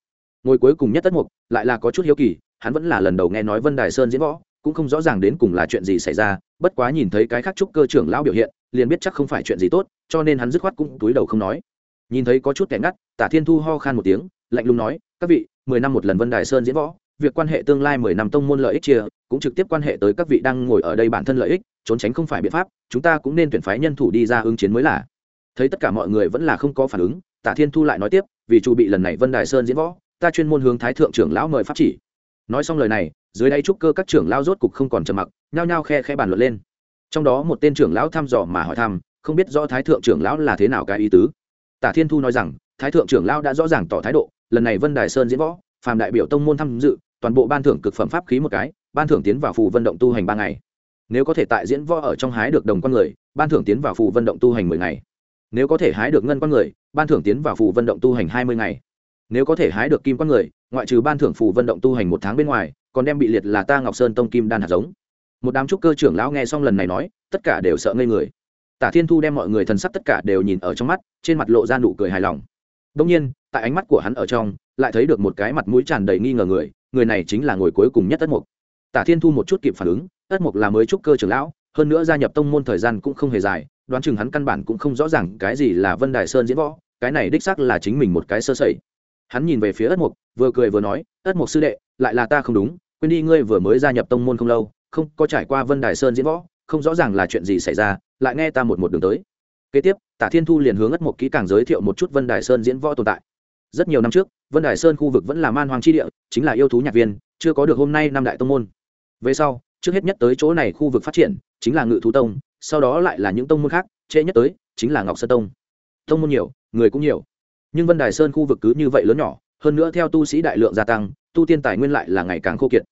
Ngồi cuối cùng nhất tất mục, lại là có chút hiếu kỳ, hắn vẫn là lần đầu nghe nói vân đài sơn diễn võ, cũng không rõ ràng đến cùng là chuyện gì xảy ra, bất quá nhìn thấy cái khác trúc cơ trưởng lão biểu hiện, liền biết chắc không phải chuyện gì tốt, cho nên hắn dứt khoát cũng túi đầu không nói. Nhìn thấy có chút kẻ ngắt, tả thiên thu ho khan một tiếng, lạnh lùng nói, các vị, mười năm một lần vân đài sơn diễn võ, việc quan hệ tương lai mười năm tông môn lợi ích chia cũng trực tiếp quan hệ tới các vị đang ngồi ở đây bản thân lợi ích, trốn tránh không phải biện pháp, chúng ta cũng nên tuyển phái nhân thủ đi ra ứng chiến mới là. Thấy tất cả mọi người vẫn là không có phản ứng, tả thiên thu lại nói tiếp, vì chủ bị lần này vân đài sơn diễn võ, ta chuyên môn hướng thái thượng trưởng lão mời pháp chỉ. Nói xong lời này, dưới đây trúc cơ các trưởng lão rốt cục không còn trầm mặc, nhao nhao khe khe bàn luận lên. Trong đó một tên trưởng lão thăm dò mà hỏi thăm, không biết rõ thái thượng trưởng lão là thế nào cái ý tứ. Tả thiên thu nói rằng, thái thượng trưởng lão đã rõ ràng tỏ thái độ, lần này vân đài sơn diễn võ, phàm đại biểu tông môn tham dự, toàn bộ ban thưởng cực phẩm pháp khí một cái ban thưởng tiến vào phù vận động tu hành ba ngày. Nếu có thể tại diễn võ ở trong hái được đồng con người, ban thưởng tiến vào phù vận động tu hành mười ngày. Nếu có thể hái được ngân con người, ban thưởng tiến vào phù vận động tu hành hai mươi ngày. Nếu có thể hái được kim con người, ngoại trừ ban thưởng phù vận động tu hành một tháng bên ngoài, còn đem bị liệt là ta ngọc sơn tông kim đan hạt giống. Một đám trúc cơ trưởng lão nghe xong lần này nói, tất cả đều sợ ngây người. Tả thiên thu đem mọi người thần sắc tất cả đều nhìn ở trong mắt, trên mặt lộ ra nụ cười hài lòng. Đông nhiên, tại ánh mắt của hắn ở trong, lại thấy được một cái mặt mũi tràn đầy nghi ngờ người người này chính là ngồi cuối cùng nhất tất mục tả thiên thu một chút kịp phản ứng ất mục là mới trúc cơ trưởng lão, hơn nữa gia nhập tông môn thời gian cũng không hề dài, đoán chừng hắn căn bản cũng không rõ ràng cái gì là vân đài sơn diễn võ, cái này đích xác là chính mình một cái sơ sẩy. Hắn nhìn về phía ất mục vừa cười vừa nói ất mục sư đệ, lại là ta không đúng, quên đi ngươi vừa mới gia nhập tông môn không lâu, không, có trải qua vân đài sơn diễn võ, không rõ ràng là chuyện gì xảy ra, lại nghe ta một một đường tới. Kế tiếp, tả thiên thu liền hướng ất mục kỹ càng giới thiệu một chút vân đài sơn diễn võ tồn tại. Rất nhiều năm trước, vân đài sơn khu vực vẫn là man hoàng chi địa, chính là yêu thú nhạc viên, chưa có được hôm nay năm đại tông môn về sau, trước hết nhất tới chỗ này khu vực phát triển, chính là ngự thú tông, sau đó lại là những tông môn khác, trễ nhất tới chính là ngọc sơn tông. Tông môn nhiều, người cũng nhiều. Nhưng vân đài sơn khu vực cứ như vậy lớn nhỏ, hơn nữa theo tu sĩ đại lượng gia tăng, tu tiên tài nguyên lại là ngày càng khô kiệt.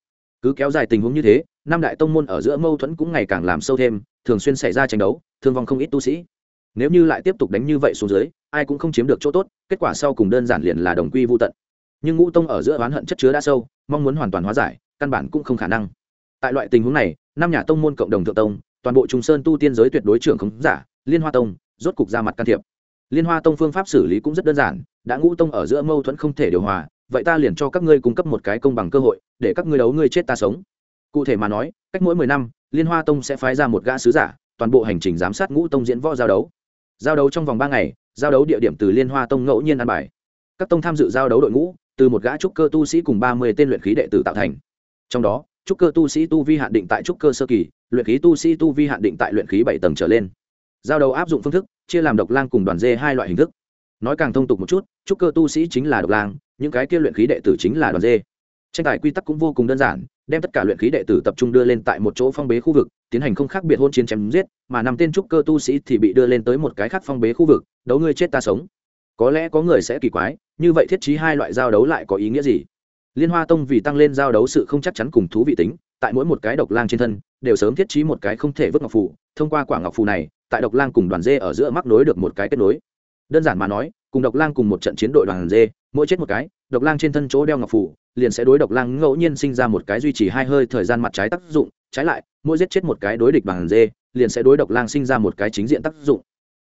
Cứ kéo dài tình huống như thế, năm đại tông môn ở giữa mâu thuẫn cũng ngày càng làm sâu thêm, thường xuyên xảy ra tranh đấu, thương vong không ít tu sĩ. Nếu như lại tiếp tục đánh như vậy xuống dưới, ai cũng không chiếm được chỗ tốt, kết quả sau cùng đơn giản liền là đồng quy vô tận. Nhưng ngũ tông ở giữa oán hận chất chứa đã sâu, mong muốn hoàn toàn hóa giải, căn bản cũng không khả năng tại loại tình huống này, năm nhà tông môn cộng đồng thượng tông, toàn bộ trung sơn tu tiên giới tuyệt đối trưởng khống giả, liên hoa tông, rốt cục ra mặt can thiệp. Liên hoa tông phương pháp xử lý cũng rất đơn giản, đã ngũ tông ở giữa mâu thuẫn không thể điều hòa, vậy ta liền cho các ngươi cung cấp một cái công bằng cơ hội, để các ngươi đấu ngươi chết ta sống. Cụ thể mà nói, cách mỗi mười năm, liên hoa tông sẽ phái ra một gã sứ giả, toàn bộ hành trình giám sát ngũ tông diễn võ giao đấu. Giao đấu trong vòng ba ngày, giao đấu địa điểm từ liên hoa tông ngẫu nhiên ăn bài. Các tông tham dự giao đấu đội ngũ, từ một gã trúc cơ tu sĩ cùng ba mươi tên luyện khí đệ tử tạo thành. Trong đó trúc cơ tu sĩ tu vi hạn định tại trúc cơ sơ kỳ, luyện khí tu sĩ tu vi hạn định tại luyện khí bảy tầng trở lên. Giao đấu áp dụng phương thức, chia làm độc lang cùng đoàn dê hai loại hình thức. Nói càng thông tục một chút, trúc cơ tu sĩ chính là độc lang, những cái kia luyện khí đệ tử chính là đoàn dê. Tranh tài quy tắc cũng vô cùng đơn giản, đem tất cả luyện khí đệ tử tập trung đưa lên tại một chỗ phong bế khu vực, tiến hành không khác biệt hôn chiến chém giết, mà nằm tên trúc cơ tu sĩ thì bị đưa lên tới một cái khác phong bế khu vực, đấu ngươi chết ta sống. Có lẽ có người sẽ kỳ quái, như vậy thiết trí hai loại giao đấu lại có ý nghĩa gì? Liên hoa tông vì tăng lên giao đấu sự không chắc chắn cùng thú vị tính, tại mỗi một cái độc lang trên thân, đều sớm thiết trí một cái không thể vứt ngọc phù. Thông qua quả ngọc phù này, tại độc lang cùng đoàn dê ở giữa mắc nối được một cái kết nối. Đơn giản mà nói, cùng độc lang cùng một trận chiến đội đoàn dê, mỗi chết một cái, độc lang trên thân chỗ đeo ngọc phù, liền sẽ đối độc lang ngẫu nhiên sinh ra một cái duy trì hai hơi thời gian mặt trái tác dụng, trái lại, mỗi giết chết một cái đối địch đoàn dê, liền sẽ đối độc lang sinh ra một cái chính diện tác dụng.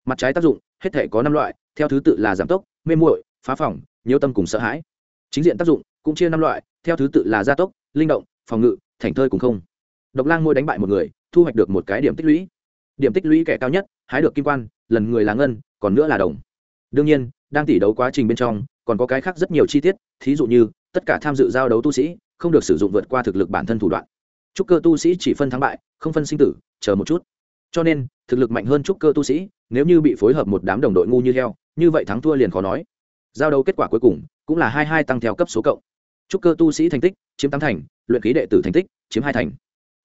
Mặt trái tác dụng, hết thể có năm loại, theo thứ tự là giảm tốc, mê muội, phá phỏng nhiễu tâm cùng sợ hãi. Chính diện tác dụng cũng chia năm loại, theo thứ tự là gia tốc, linh động, phòng ngự, thành thơi cùng không. Độc lang môi đánh bại một người, thu hoạch được một cái điểm tích lũy. Điểm tích lũy kẻ cao nhất, hái được kim quan, lần người là ngân, còn nữa là đồng. Đương nhiên, đang tỉ đấu quá trình bên trong, còn có cái khác rất nhiều chi tiết, thí dụ như, tất cả tham dự giao đấu tu sĩ, không được sử dụng vượt qua thực lực bản thân thủ đoạn. Trúc cơ tu sĩ chỉ phân thắng bại, không phân sinh tử, chờ một chút. Cho nên, thực lực mạnh hơn trúc cơ tu sĩ, nếu như bị phối hợp một đám đồng đội ngu như heo, như vậy thắng thua liền khó nói. Giao đấu kết quả cuối cùng, cũng là hai hai tăng theo cấp số cộng trúc cơ tu sĩ thành tích, chiếm tám thành, luyện khí đệ tử thành tích, chiếm hai thành.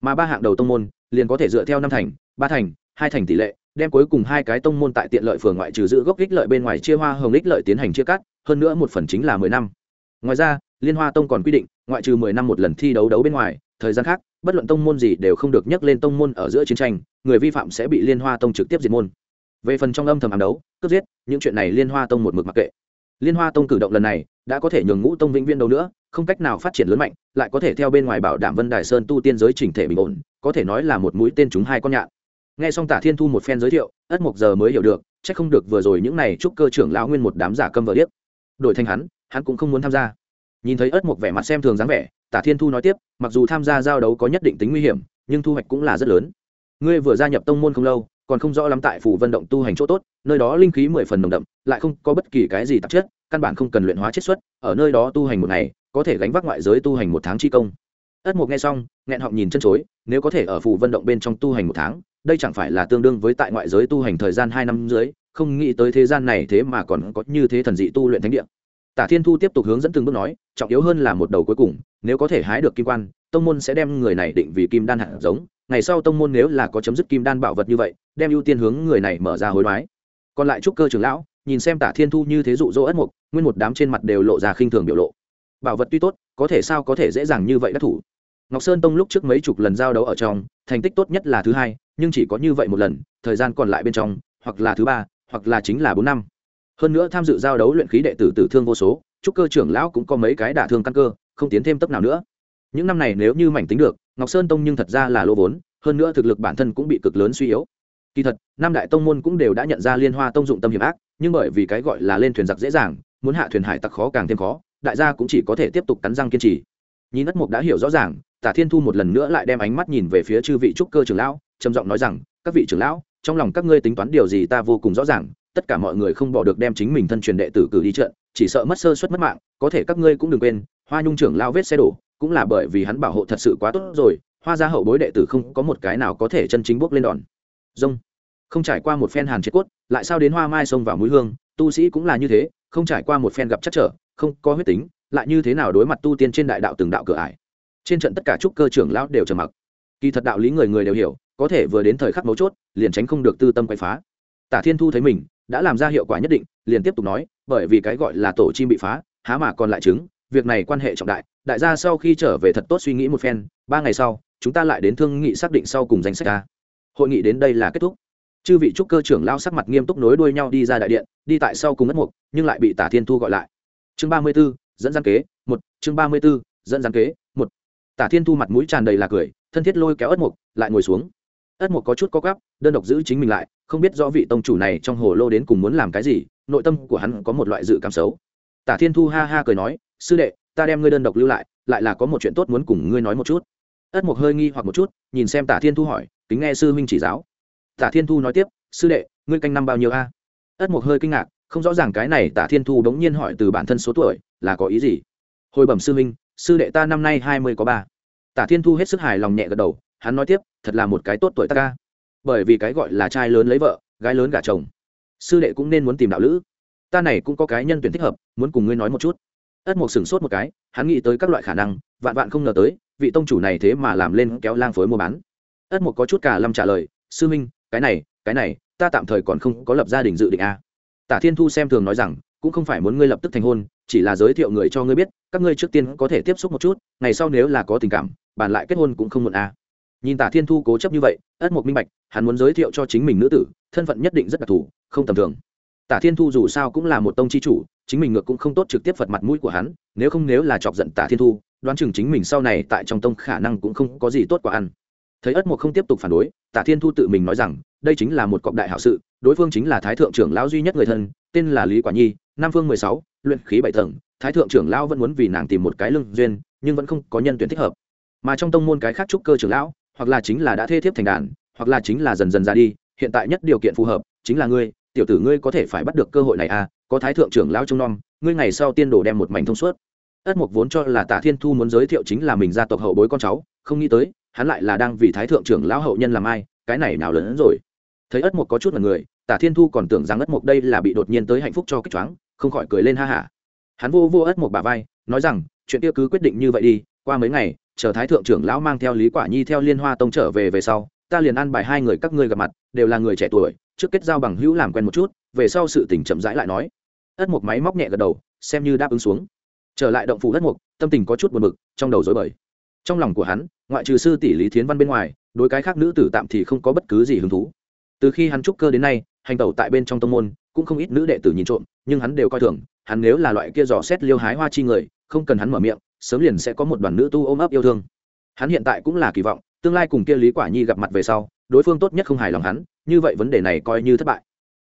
Mà ba hạng đầu tông môn, liền có thể dựa theo năm thành, ba thành, hai thành tỷ lệ, đem cuối cùng hai cái tông môn tại tiện lợi phường ngoại trừ giữ gốc ích lợi bên ngoài chia hoa hồng ích lợi tiến hành chia cắt, hơn nữa một phần chính là mười năm. Ngoài ra, liên hoa tông còn quy định, ngoại trừ mười năm một lần thi đấu đấu bên ngoài, thời gian khác, bất luận tông môn gì đều không được nhắc lên tông môn ở giữa chiến tranh, người vi phạm sẽ bị liên hoa tông trực tiếp diệt môn. Về phần trong âm thầm ám đấu, cướp giết, những chuyện này liên hoa tông một mực mặc kệ liên hoa tông cử động lần này đã có thể nhường ngũ tông vĩnh viên đâu nữa, không cách nào phát triển lớn mạnh, lại có thể theo bên ngoài bảo đảm vân đài sơn tu tiên giới chỉnh thể bình ổn, có thể nói là một mũi tên chúng hai con nhạn. Nghe xong tả thiên thu một phen giới thiệu, ất mộc giờ mới hiểu được c h ắ c không được vừa rồi những n à y chúc cơ trưởng lão nguyên một đám giả câm vợ điếc. Đổi thành hắn hắn cũng không muốn tham gia. Nhìn thấy ất mộc vẻ mặt xem thường dáng vẻ, tả thiên thu nói tiếp, mặc dù tham gia giao đấu có nhất định tính nguy hiểm, nhưng thu hoạch cũng là rất lớn. Ngươi vừa gia nhập tông môn không lâu còn không rõ lắm tại phủ vận động tu hành chỗ tốt, nơi đó linh khí mười phần nồng đậm, lại không có bất kỳ cái gì tạp chất, căn bản không cần luyện hóa chiết xuất, ở nơi đó tu hành một ngày, có thể gánh vác ngoại giới tu hành một tháng chi công. Ất mục nghe xong, nghẹn họng nhìn chân chối, nếu có thể ở phủ vận động bên trong tu hành một tháng, đây chẳng phải là tương đương với tại ngoại giới tu hành thời gian hai năm dưới, không nghĩ tới thế gian này thế mà còn có như thế thần dị tu luyện thánh địa. Tả thiên thu tiếp tục hướng dẫn từng bước nói, trọng yếu hơn là một đầu cuối cùng, nếu có thể hái được kim quan, tông môn sẽ đem người này định vì kim đan hạt giống ngày sau tông môn nếu là có chấm dứt kim đan bảo vật như vậy, đem ưu tiên hướng người này mở ra hối đoái. Còn lại trúc cơ trưởng lão, nhìn xem tả thiên thu như thế dụ dỗ ất mục, nguyên một đám trên mặt đều lộ ra khinh thường biểu lộ. Bảo vật tuy tốt, có thể sao có thể dễ dàng như vậy đắc thủ. Ngọc sơn tông lúc trước mấy chục lần giao đấu ở trong, thành tích tốt nhất là thứ hai, nhưng chỉ có như vậy một lần, thời gian còn lại bên trong, hoặc là thứ ba, hoặc là chính là bốn năm. Hơn nữa tham dự giao đấu luyện khí đệ tử tử thương vô số chúc cơ trưởng lão cũng có mấy cái đả thương căn cơ, không tiến thêm tấp nào nữa những năm này nếu như mảnh tính được, ngọc sơn tông nhưng thật ra là lô vốn, hơn nữa thực lực bản thân cũng bị cực lớn suy yếu. Kỳ thật, năm đại tông môn cũng đều đã nhận ra liên hoa tông dụng tâm hiểm ác, nhưng bởi vì cái gọi là lên thuyền giặc dễ dàng, muốn hạ thuyền hải tặc khó càng thêm khó, đại gia cũng chỉ có thể tiếp tục cắn răng kiên trì. Nhìn ất mục đã hiểu rõ ràng, tả thiên thu một lần nữa lại đem ánh mắt nhìn về phía chư vị trúc cơ trưởng lão, trầm giọng nói rằng, các vị trưởng lão, trong lòng các ngươi tính toán điều gì ta vô cùng rõ ràng, tất cả mọi người không bỏ được đem chính mình thân truyền đệ tử cử đi trận, chỉ sợ mất sơ suất mất mạng, có thể các ngươi cũng đừng quên, hoa nhung trưởng lao vết xe đổ cũng là bởi vì hắn bảo hộ thật sự quá tốt rồi hoa gia hậu bối đệ tử không có một cái nào có thể chân chính bước lên đòn. Rông, không trải qua một phen hàn chết cốt lại sao đến hoa mai xông vào mũi hương tu sĩ cũng là như thế không trải qua một phen gặp chắc trở không có huyết tính lại như thế nào đối mặt tu tiên trên đại đạo từng đạo cửa ải. Trên trận tất cả trúc cơ trưởng lão đều trầm mặc. Kỳ thật đạo lý người người đều hiểu có thể vừa đến thời khắc mấu chốt liền tránh không được tư tâm quay phá. Tả thiên thu thấy mình đã làm ra hiệu quả nhất định liền tiếp tục nói bởi vì cái gọi là tổ chim bị phá há mà còn lại chứng việc này quan hệ trọng đại đại gia sau khi trở về thật tốt suy nghĩ một phen, ba ngày sau, chúng ta lại đến thương nghị xác định sau cùng danh sách ta hội nghị đến đây là kết thúc. Chư vị trúc cơ trưởng lao sắc mặt nghiêm túc nối đuôi nhau đi ra đại điện, đi tại sau cùng ất mục, nhưng lại bị tả thiên thu gọi lại. Chương ba mươi b ố dẫn gian kế, một, chương ba mươi b ố dẫn gian kế, một. Tả thiên thu mặt mũi tràn đầy là cười, thân thiết lôi kéo ất mục, lại ngồi xuống. Ất mục có chút có gắp đơn độc giữ chính mình lại, không biết rõ vị tông chủ này trong hồ lô đến cùng muốn làm cái gì, nội tâm của hắn có một loại dự cảm xấu. Tả thiên thu ha ha cười nói sư đệ, ta đem ngươi đơn độc lưu lại lại là có một chuyện tốt muốn cùng ngươi nói một chút. Ất mục hơi nghi hoặc một chút, nhìn xem tả thiên thu hỏi, kính nghe sư huynh chỉ giáo. Tả thiên thu nói tiếp, sư đệ, ngươi canh năm bao nhiêu a? Ất mục hơi kinh ngạc, không rõ ràng cái này tả thiên thu đống nhiên hỏi từ bản thân số tuổi, là có ý gì? Hồi bẩm sư huynh, sư đệ ta năm nay hai mươi có ba. Tả thiên thu hết sức hài lòng nhẹ gật đầu, hắn nói tiếp, thật là một cái tốt tuổi ta ca bởi vì cái gọi là trai lớn lấy vợ, gái lớn gả chồng. Sư đệ cũng nên muốn tìm đạo lữ. Ta này cũng có cái nhân tuyển thích hợp, muốn cùng ngươi nói một chút ất mộc sửng sốt một cái, hắn nghĩ tới các loại khả năng, vạn vạn không ngờ tới, vị tông chủ này thế mà làm lên kéo lang phối mua bán ất mộc có chút cả lâm trả lời, sư minh cái này cái này, ta tạm thời còn không có lập gia đình dự định a à. tả thiên thu xem thường nói rằng, cũng không phải muốn ngươi lập tức thành hôn, chỉ là giới thiệu người cho ngươi biết, các ngươi trước tiên có thể tiếp xúc một chút, ngày sau nếu là có tình cảm, bàn lại kết hôn cũng không muộn a à. nhìn tả thiên thu cố chấp như vậy, ất mộc minh bạch, hắn muốn giới thiệu cho chính mình nữ tử, thân phận nhất định rất đặc thù, không tầm thường tả thiên thu dù sao cũng là một tông chi chủ, chính mình ngược cũng không tốt trực tiếp phật mặt mũi của hắn, nếu không nếu là chọc giận tả thiên thu, đoán chừng chính mình sau này tại trong tông khả năng cũng không có gì tốt quả ăn. Thấy ất mộc không tiếp tục phản đối, tả thiên thu tự mình nói rằng, đây chính là một cọc đại hảo sự, đối phương chính là thái thượng trưởng lão duy nhất người thân, tên là lý quả nhi, nam phương mười sáu, luyện khí bảy tầng, thái thượng trưởng lão vẫn muốn vì nàng tìm một cái lưng duyên, nhưng vẫn không có nhân tuyển thích hợp. Mà trong tông môn cái khác trúc cơ trưởng lão, hoặc là chính là đã thê thiếp thành đàn, hoặc là chính là dần dần ra đi, hiện tại nhất điều kiện phù hợp, chính là ngươi tiểu tử ngươi có thể phải bắt được cơ hội này à có thái thượng trưởng lão trông nom, ngươi ngày sau tiên đồ đem một mảnh thông suốt. Ất mục vốn cho là tả thiên thu muốn giới thiệu chính là mình gia tộc hậu bối con cháu, không nghĩ tới, hắn lại là đang vì thái thượng trưởng lão hậu nhân làm ai, cái này nào lớn hơn rồi. Thấy ất mục có chút là người, tả thiên thu còn tưởng rằng ất mục đây là bị đột nhiên tới hạnh phúc cho kích choáng, không khỏi cười lên ha hả. Hắn vô vô ất mục bà vai, nói rằng, chuyện kia cứ quyết định như vậy đi, qua mấy ngày, chờ thái thượng trưởng lão mang theo lý quả nhi theo liên hoa tông trở về về sau, ta liền ăn bài hai người các ngươi gặp mặt, đều là người trẻ tuổi trước kết giao bằng hữu làm quen một chút, về sau sự tình chậm rãi lại nói. Ất mục máy móc nhẹ gật đầu, xem như đáp ứng xuống. Trở lại động phủ ất mục tâm tình có chút buồn bực, trong đầu rối bời. Trong lòng của hắn, ngoại trừ sư tỷ lý thiến văn bên ngoài, đối cái khác nữ tử tạm thì không có bất cứ gì hứng thú. Từ khi hắn trúc cơ đến nay, hành tẩu tại bên trong tông môn, cũng không ít nữ đệ tử nhìn trộm, nhưng hắn đều coi thường, hắn nếu là loại kia dò xét liêu hái hoa chi người, không cần hắn mở miệng, sớm liền sẽ có một đoàn nữ tu ôm ấp yêu thương. Hắn hiện tại cũng là kỳ vọng, tương lai cùng kia lý quả nhi gặp mặt về sau, đối phương tốt nhất không hài lòng hắn như vậy vấn đề này coi như thất bại.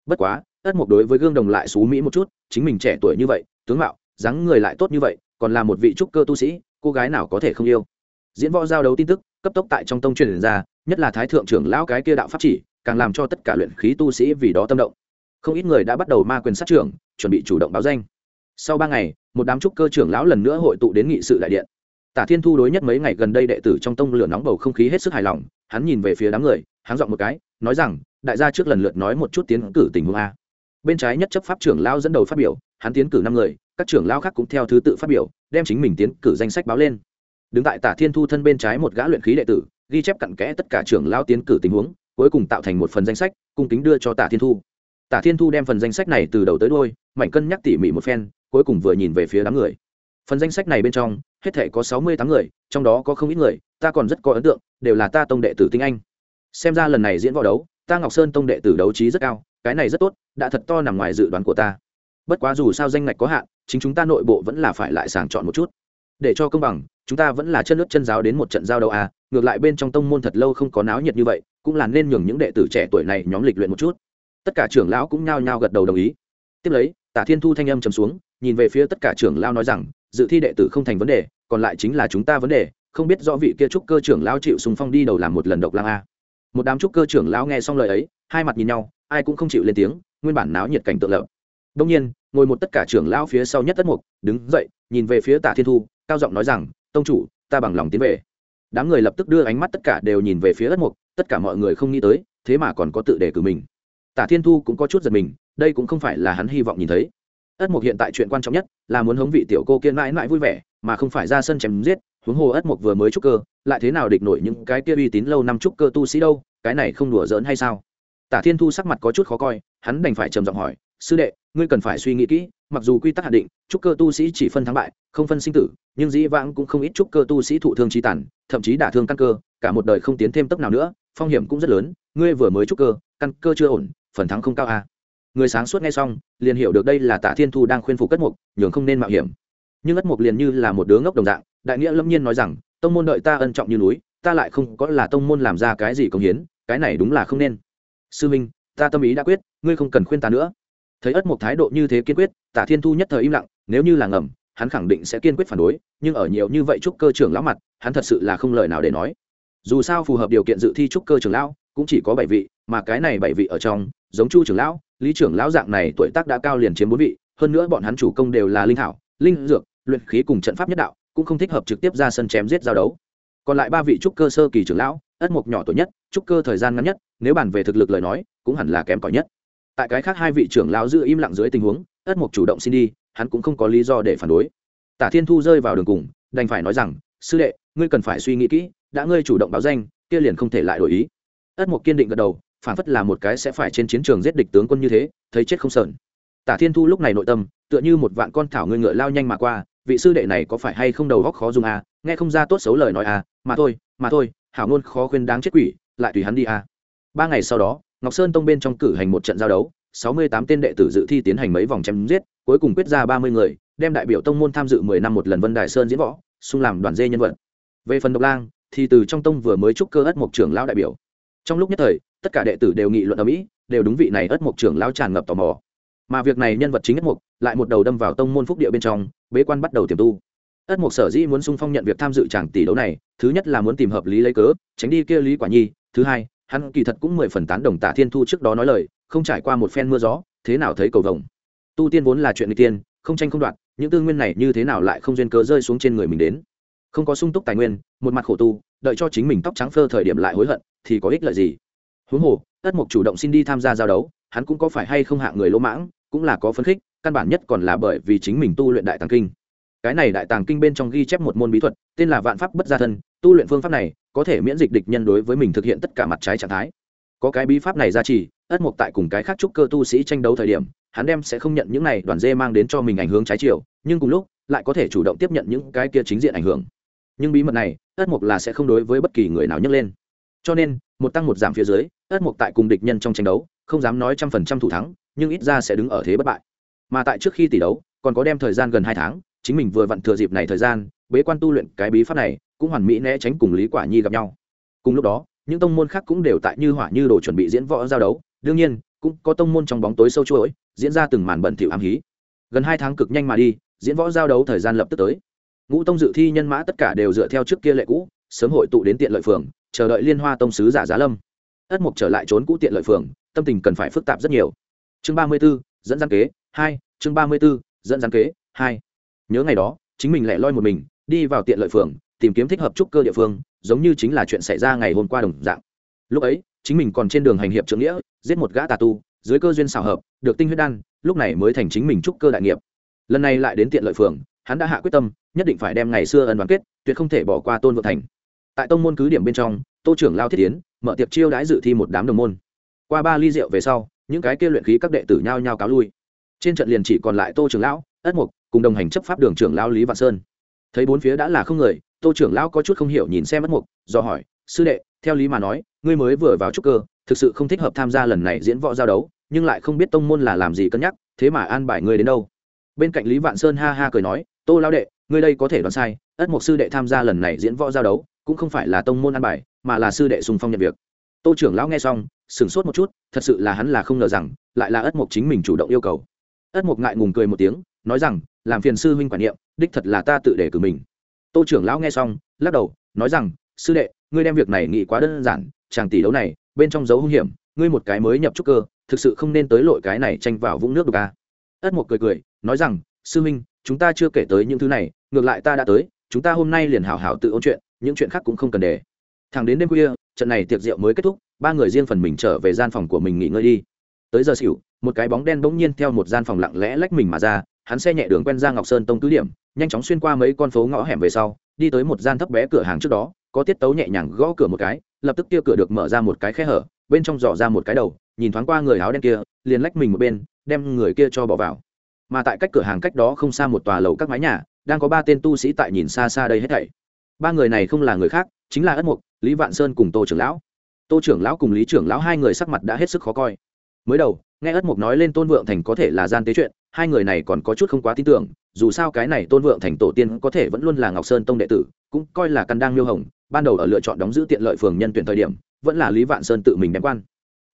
Bất quá, ất mục đối với gương đồng lại xú mỹ một chút, chính mình trẻ tuổi như vậy, tướng mạo, dáng người lại tốt như vậy, còn là một vị trúc cơ tu sĩ, cô gái nào có thể không yêu. Diễn võ giao đấu tin tức, cấp tốc tại trong tông truyền ra, nhất là thái thượng trưởng lão cái kia đạo pháp chỉ, càng làm cho tất cả luyện khí tu sĩ vì đó tâm động. Không ít người đã bắt đầu ma quyền sát trưởng, chuẩn bị chủ động báo danh. Sau ba ngày, một đám trúc cơ trưởng lão lần nữa hội tụ đến nghị sự đại điện. Tả thiên thu đối nhất mấy ngày gần đây đệ tử trong tông lửa nóng bầu không khí hết sức hài lòng, hắn nhìn về phía đám người, hắn dọn một cái, nói rằng đại gia trước lần lượt nói một chút tiến cử tình huống a. Bên trái nhất chấp pháp trưởng lao dẫn đầu phát biểu, hắn tiến cử năm người, các trưởng lao khác cũng theo thứ tự phát biểu, đem chính mình tiến cử danh sách báo lên. Đứng tại tả thiên thu thân bên trái một gã luyện khí đệ tử, ghi chép cặn kẽ tất cả trưởng lao tiến cử tình huống, cuối cùng tạo thành một phần danh sách, cung kính đưa cho tả thiên thu. Tả thiên thu đem phần danh sách này từ đầu tới đôi mảnh cân nhắc tỉ mỉ một phen, cuối cùng vừa nhìn về phía đám người. Phần danh sách này bên trong, hết thể có sáu mươi tám người, trong đó có không ít người, ta còn rất có ấn tượng, đều là ta tông đệ tử tinh anh. Xem ra lần này diễn võ đấu ta ngọc sơn tông đệ tử đấu trí rất cao, cái này rất tốt, đã thật to nằm ngoài dự đoán của ta. Bất quá dù sao danh ngạch có hạn, chính chúng ta nội bộ vẫn là phải lại sàng chọn một chút. Để cho công bằng, chúng ta vẫn là chân nước chân giáo đến một trận giao đấu à ngược lại bên trong tông môn thật lâu không có náo nhiệt như vậy, cũng là nên nhường những đệ tử trẻ tuổi này nhóm lịch luyện một chút. Tất cả trưởng lão cũng nhao nhao gật đầu đồng ý. Tiếp lấy, tả thiên thu thanh âm trầm xuống, nhìn về phía tất cả trưởng lão nói rằng, dự thi đệ tử không thành vấn đề, còn lại chính là chúng ta vấn đề, không biết rõ vị kia trúc cơ trưởng lão chịu sùng phong đi đầu làm một lần độc lang a một đám trúc cơ trưởng lão nghe xong lời ấy, hai mặt nhìn nhau, ai cũng không chịu lên tiếng, nguyên bản náo nhiệt cảnh tượng lợn đông nhiên, ngồi một tất cả trưởng lão phía sau nhất tất mục, đứng dậy, nhìn về phía tạ thiên thu, cao giọng nói rằng, tông chủ, ta bằng lòng tiến về. Đám người lập tức đưa ánh mắt tất cả đều nhìn về phía tất mục, tất cả mọi người không nghĩ tới, thế mà còn có tự đề cử mình. Tả thiên thu cũng có chút giật mình, đây cũng không phải là hắn hy vọng nhìn thấy. Ất mục hiện tại chuyện quan trọng nhất là muốn hống vị tiểu cô kiên mãi mãi vui vẻ, mà không phải ra sân chém giết huống hồ ất mục vừa mới trúc cơ, lại thế nào địch nổi những cái kia uy tín lâu năm trúc cơ tu sĩ đâu, cái này không đùa giỡn hay sao tả thiên thu sắc mặt có chút khó coi, hắn đành phải trầm giọng hỏi, sư đệ, ngươi cần phải suy nghĩ kỹ, mặc dù quy tắc hạn định, trúc cơ tu sĩ chỉ phân thắng bại, không phân sinh tử, nhưng dĩ vãng cũng không ít trúc cơ tu sĩ thụ thương trí tàn, thậm chí đả thương căn cơ, cả một đời không tiến thêm tốc nào nữa, phong hiểm cũng rất lớn, ngươi vừa mới trúc cơ, căn cơ chưa ổn, phần thắng không cao à. người sáng suốt nghe xong, liền hiểu được đây là tả thiên thu đang khuyên phục cất mục nhường không nên mạo hiểm nhưng ất mục liền như là một đứa ngốc đồng dạng đại nghĩa lâm nhiên nói rằng, tông môn đợi ta ân trọng như núi, ta lại không có là tông môn làm ra cái gì công hiến, cái này đúng là không nên. Sư minh, ta tâm ý đã quyết, ngươi không cần khuyên ta nữa. Thấy ất mục thái độ như thế kiên quyết, tả thiên thu nhất thời im lặng, nếu như là ngầm, hắn khẳng định sẽ kiên quyết phản đối, nhưng ở nhiều như vậy trúc cơ trưởng lão mặt, hắn thật sự là không lời nào để nói. Dù sao phù hợp điều kiện dự thi trúc cơ trưởng lão, cũng chỉ có bảy vị, mà cái này bảy vị ở trong, giống chu trưởng lão, lý trưởng lão dạng này tuổi tác đã cao liền chiếm bốn vị, hơn nữa bọn hắn chủ công đều là linh thảo, linh dược, luyện khí cùng trận pháp nhất đạo cũng không thích hợp trực tiếp ra sân chém giết giao đấu. Còn lại ba vị trúc cơ sơ kỳ trưởng lão, ất mục nhỏ tuổi nhất, trúc cơ thời gian ngắn nhất, nếu bàn về thực lực lời nói, cũng hẳn là kém cỏi nhất. Tại cái khác hai vị trưởng lão giữ im lặng dưới tình huống, ất mục chủ động xin đi, hắn cũng không có lý do để phản đối. Tả thiên thu rơi vào đường cùng, đành phải nói rằng, sư đệ, ngươi cần phải suy nghĩ kỹ, đã ngươi chủ động báo danh, kia liền không thể lại đổi ý. Ất mục kiên định gật đầu, phản phất là một cái sẽ phải trên chiến trường giết địch tướng quân như thế, thấy chết không sờn. Tả thiên thu lúc này nội tâm, tựa như một vạn con thảo ngươi ngựa lao nhanh mà qua vị sư đệ này có phải hay không đầu góc khó dùng à, nghe không ra tốt xấu lời nói à, mà thôi mà thôi hảo ngôn khó khuyên đáng chết quỷ lại tùy hắn đi à. ba ngày sau đó ngọc sơn tông bên trong cử hành một trận giao đấu sáu mươi tám tên đệ tử dự thi tiến hành mấy vòng chém giết cuối cùng quyết ra ba mươi người đem đại biểu tông môn tham dự mười năm một lần vân đài sơn diễn võ xung làm đoàn dê nhân vật. Về phần độc lang thì từ trong tông vừa mới trúc cơ ất mộc trưởng lão đại biểu. Trong lúc nhất thời tất cả đệ tử đều nghị luận ở mỹ đều đúng vị này ất mộc trưởng lão tràn ngập tò mò. Mà việc này nhân vật chính ất mộc lại một đầu đâm vào tông môn phúc địa bên trong bế quan bắt đầu tiềm tu. Ất mộc sở dĩ muốn sung phong nhận việc tham dự chàng tỷ đấu này, thứ nhất là muốn tìm hợp lý lấy cớ, tránh đi kia lý quả nhi. Thứ hai, hắn kỳ thật cũng mười phần tán đồng tả thiên thu trước đó nói lời, không trải qua một phen mưa gió, thế nào thấy cầu vồng. Tu tiên vốn là chuyện n tiên, không tranh không đoạt, những tư nguyên này như thế nào lại không duyên cớ rơi xuống trên người mình đến. Không có sung túc tài nguyên, một mặt khổ tu, đợi cho chính mình tóc trắng phơ thời điểm lại hối hận, thì có ích lợi gì? Huống hồ, ất mục chủ động xin đi tham gia giao đấu, hắn cũng có phải hay không hạ người lỗ mãng, cũng là có phấn khích căn bản nhất còn là bởi vì chính mình tu luyện đại tàng kinh. Cái này đại tàng kinh bên trong ghi chép một môn bí thuật, tên là vạn pháp bất gia thân, tu luyện phương pháp này có thể miễn dịch địch nhân đối với mình thực hiện tất cả mặt trái trạng thái. Có cái bí pháp này ra chỉ, ất mục tại cùng cái khác trúc cơ tu sĩ tranh đấu thời điểm, hắn đem sẽ không nhận những này đoàn dê mang đến cho mình ảnh hưởng trái chiều, nhưng cùng lúc, lại có thể chủ động tiếp nhận những cái kia chính diện ảnh hưởng. Nhưng bí mật này, ất mục là sẽ không đối với bất kỳ người nào nhấc lên. Cho nên, một tăng một giảm phía dưới, ất mục tại cùng địch nhân trong tranh đấu, không dám nói trăm phần trăm thủ thắng, nhưng ít ra sẽ đứng ở thế bất bại mà tại trước khi tỷ đấu, còn có đem thời gian gần hai tháng, chính mình vừa vặn thừa dịp này thời gian, bế quan tu luyện cái bí pháp này, cũng hoàn mỹ né tránh cùng lý quả nhi gặp nhau. Cùng lúc đó, những tông môn khác cũng đều tại như hỏa như đồ chuẩn bị diễn võ giao đấu, đương nhiên, cũng có tông môn trong bóng tối sâu chuỗi, diễn ra từng màn bẩn thỉu ám hí. Gần hai tháng cực nhanh mà đi, diễn võ giao đấu thời gian lập tức tới. Ngũ tông dự thi nhân mã tất cả đều dựa theo trước kia lệ cũ, sớm hội tụ đến tiện lợi phường, chờ đợi liên hoa tông sứ giả giá lâm. Ất mục trở lại trốn cũ tiện lợi phường, tâm tình cần phải phức tạp rất nhiều. Chương ba mươi b ố dẫn gian kế hai, chương ba mươi b ố dẫn gian kế, hai. Nhớ ngày đó, chính mình lẻ loi một mình, đi vào tiện lợi phường, tìm kiếm thích hợp trúc cơ địa phương, giống như chính là chuyện xảy ra ngày hôm qua đồng dạng. Lúc ấy, chính mình còn trên đường hành hiệp trưởng nghĩa, giết một gã tà tu, dưới cơ duyên xảo hợp, được tinh huyết đan, lúc này mới thành chính mình trúc cơ đại nghiệp. Lần này lại đến tiện lợi phường, hắn đã hạ quyết tâm, nhất định phải đem ngày xưa ân đoàn kết, tuyệt không thể bỏ qua tôn vượng thành. Tại tông môn cứ điểm bên trong, tô trưởng lao thiết tiến mở tiệc chiêu đãi dự thi một đám đồng môn. Qua ba ly rượu về sau, những cái kia luyện khí các đệ tử nhao nhao cáo lui trên trận liền chỉ còn lại tô trưởng lão, ất mục cùng đồng hành chấp pháp đường trưởng lão lý vạn sơn. Thấy bốn phía đã là không người, tô trưởng lão có chút không hiểu nhìn xem ất mục do hỏi, sư đệ, theo lý mà nói, ngươi mới vừa vào trúc cơ, thực sự không thích hợp tham gia lần này diễn võ giao đấu, nhưng lại không biết tông môn là làm gì cân nhắc, thế mà an bài ngươi đến đâu? Bên cạnh lý vạn sơn ha ha cười nói, tô lao đệ, ngươi đây có thể đoán sai, ất mục sư đệ tham gia lần này diễn võ giao đấu, cũng không phải là tông môn an bài, mà là sư đệ sùng phong nhận việc. Tô trưởng lão nghe xong, sửng sốt một chút, thật sự là hắn là không ngờ rằng, lại là ất mục chính mình chủ động yêu cầu ất mục ngại ngùng cười một tiếng, nói rằng, làm phiền sư huynh quản niệm, đích thật là ta tự để cử mình. Tô trưởng lão nghe xong, lắc đầu, nói rằng, sư đệ, ngươi đem việc này nghĩ quá đơn giản, chàng tỷ đấu này, bên trong dấu hung hiểm, ngươi một cái mới nhập trúc cơ, thực sự không nên tới lội cái này tranh vào vũng nước được ca à? ất mục cười cười, nói rằng, sư huynh, chúng ta chưa kể tới những thứ này, ngược lại ta đã tới, chúng ta hôm nay liền hảo hảo tự ôn chuyện, những chuyện khác cũng không cần để. Thẳng đến đêm khuya, trận này tiệc rượu mới kết thúc, ba người riêng phần mình trở về gian phòng của mình nghỉ ngơi đi tới giờ xỉu, một cái bóng đen bỗng nhiên theo một gian phòng lặng lẽ lách mình mà ra, hắn xe nhẹ đường quen ra ngọc sơn tông cứ điểm, nhanh chóng xuyên qua mấy con phố ngõ hẻm về sau, đi tới một gian thấp bé cửa hàng trước đó, có tiết tấu nhẹ nhàng gõ cửa một cái, lập tức kia cửa được mở ra một cái khe hở, bên trong dò ra một cái đầu, nhìn thoáng qua người áo đen kia, liền lách mình một bên, đem người kia cho bỏ vào. Mà tại cách cửa hàng cách đó không xa một tòa lầu các mái nhà, đang có ba tên tu sĩ tại nhìn xa xa đây hết thảy. Ba người này không là người khác, chính là ất mục, lý vạn sơn cùng tô trưởng lão. Tô trưởng lão cùng lý trưởng lão hai người sắc mặt đã hết sức khó coi mới đầu, nghe ất mục nói lên tôn vượng thành có thể là gian tế chuyện, hai người này còn có chút không quá tin tưởng, dù sao cái này tôn vượng thành tổ tiên có thể vẫn luôn là ngọc sơn tông đệ tử, cũng coi là căn đang miêu hồng, ban đầu ở lựa chọn đóng giữ tiện lợi phường nhân tuyển thời điểm, vẫn là lý vạn sơn tự mình đem quan.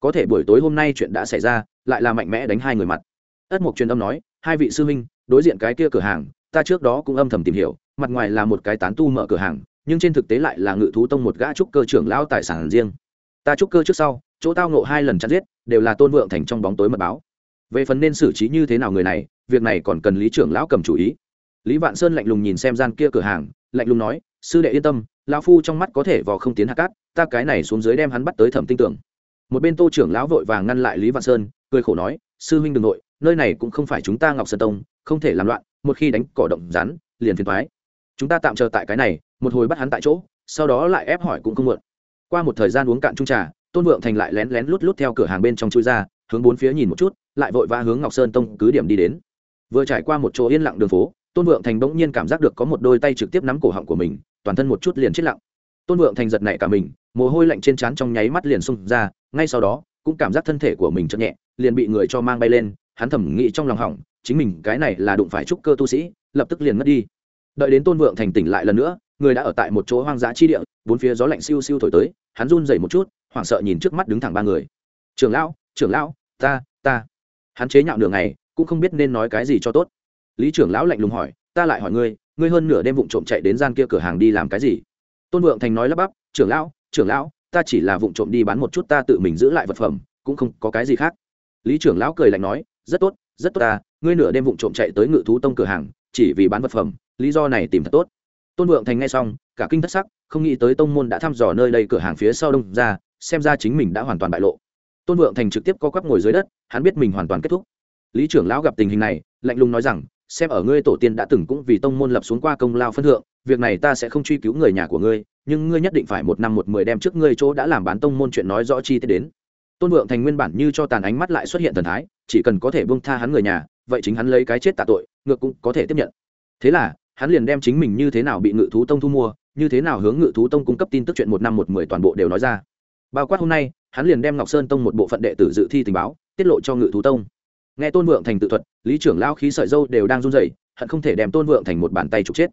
Có thể buổi tối hôm nay chuyện đã xảy ra, lại là mạnh mẽ đánh hai người mặt. Ất mục truyền âm nói, hai vị sư huynh, đối diện cái kia cửa hàng, ta trước đó cũng âm thầm tìm hiểu, mặt ngoài là một cái tán tu mở cửa hàng, nhưng trên thực tế lại là ngự thú tông một gã trúc cơ trưởng lão tài sản riêng. Ta trúc cơ trước sau chỗ tao nộ hai lần chặn giết, đều là tôn vượng thành trong bóng tối mật báo. Về phần nên xử trí như thế nào người này, việc này còn cần lý trưởng lão cầm chủ ý. Lý vạn sơn lạnh lùng nhìn xem gian kia cửa hàng, lạnh lùng nói, sư đệ yên tâm, lão phu trong mắt có thể vò không tiến hạ cát, ta cái này xuống dưới đem hắn bắt tới thẩm tinh tưởng. Một bên tô trưởng lão vội vàng ngăn lại lý vạn sơn, cười khổ nói, sư huynh đ ừ n g nội, nơi này cũng không phải chúng ta ngọc sơn tông, không thể làm loạn, một khi đánh cỏ động rắn, liền phiền thoái chúng ta tạm chờ tại cái này, một hồi bắt hắn tại chỗ, sau đó lại ép hỏi cũng không muộn. Qua một thời gian uống cạn trung trà tôn vượng thành lại lén lén lút lút theo cửa hàng bên trong chui ra, hướng bốn phía nhìn một chút, lại vội vã hướng ngọc sơn tông cứ điểm đi đến. Vừa trải qua một chỗ yên lặng đường phố, tôn vượng thành bỗng nhiên cảm giác được có một đôi tay trực tiếp nắm cổ họng của mình, toàn thân một chút liền chết lặng. Tôn vượng thành giật nảy cả mình, mồ hôi lạnh trên trán trong nháy mắt liền xông ra, ngay sau đó, cũng cảm giác thân thể của mình chậm nhẹ, liền bị người cho mang bay lên, hắn thẩm nghĩ trong lòng hỏng, chính mình cái này là đụng phải trúc cơ tu sĩ, lập tức liền mất đi. Đợi đến tôn vượng thành tỉnh lại lần nữa, người đã ở tại một chỗ hoang dã chi địa, bốn phía gió lạnh siêu siêu thổi tới, hắn run rẩy một chút hoảng sợ nhìn trước mắt đứng thẳng ba người. Trưởng lão trưởng lão, ta ta. Hắn chế nhạo nửa ngày, cũng không biết nên nói cái gì cho tốt. Lý trưởng lão lạnh lùng hỏi, ta lại hỏi ngươi ngươi hơn nửa đêm vụng trộm chạy đến gian kia cửa hàng đi làm cái gì? Tôn vượng thành nói lắp bắp, trưởng lão trưởng lão, ta chỉ là vụng trộm đi bán một chút ta tự mình giữ lại vật phẩm, cũng không có cái gì khác. Lý trưởng lão cười lạnh nói, rất tốt rất tốt ta, ngươi nửa đêm vụng trộm chạy tới ngự thú tông cửa hàng, chỉ vì bán vật phẩm, lý do này tìm thật tốt. Tôn vượng thành nghe xong, cả kinh thất sắc, không nghĩ tới tông môn đã thăm dò nơi đây cửa hàng phía sau đông ra xem ra chính mình đã hoàn toàn bại lộ. Tôn vượng thành trực tiếp co quắp ngồi dưới đất, hắn biết mình hoàn toàn kết thúc. Lý trưởng lão gặp tình hình này, lạnh lùng nói rằng, xem ở ngươi tổ tiên đã từng cũng vì tông môn lập xuống qua công lao phân thượng, việc này ta sẽ không truy cứu người nhà của ngươi, nhưng ngươi nhất định phải một năm một mười đem trước ngươi chỗ đã làm bán tông môn chuyện nói rõ chi tiết đến. Tôn vượng thành nguyên bản như cho tàn ánh mắt lại xuất hiện thần thái, chỉ cần có thể buông tha hắn người nhà, vậy chính hắn lấy cái chết tạ tội, ngược cũng có thể tiếp nhận. Thế là, hắn liền đem chính mình như thế nào bị ngự thú tông thu mua, như thế nào hướng ngự thú tông cung cấp tin tức chuyện một năm một mười toàn bộ đều nói ra bao quát hôm nay, hắn liền đem ngọc sơn tông một bộ phận đệ tử dự thi tình báo, tiết lộ cho ngự thú tông. Nghe tôn vượng thành tự thuật, lý trưởng lão khí sợi dâu đều đang run rẩy, hận không thể đem tôn vượng thành một bàn tay trục chết.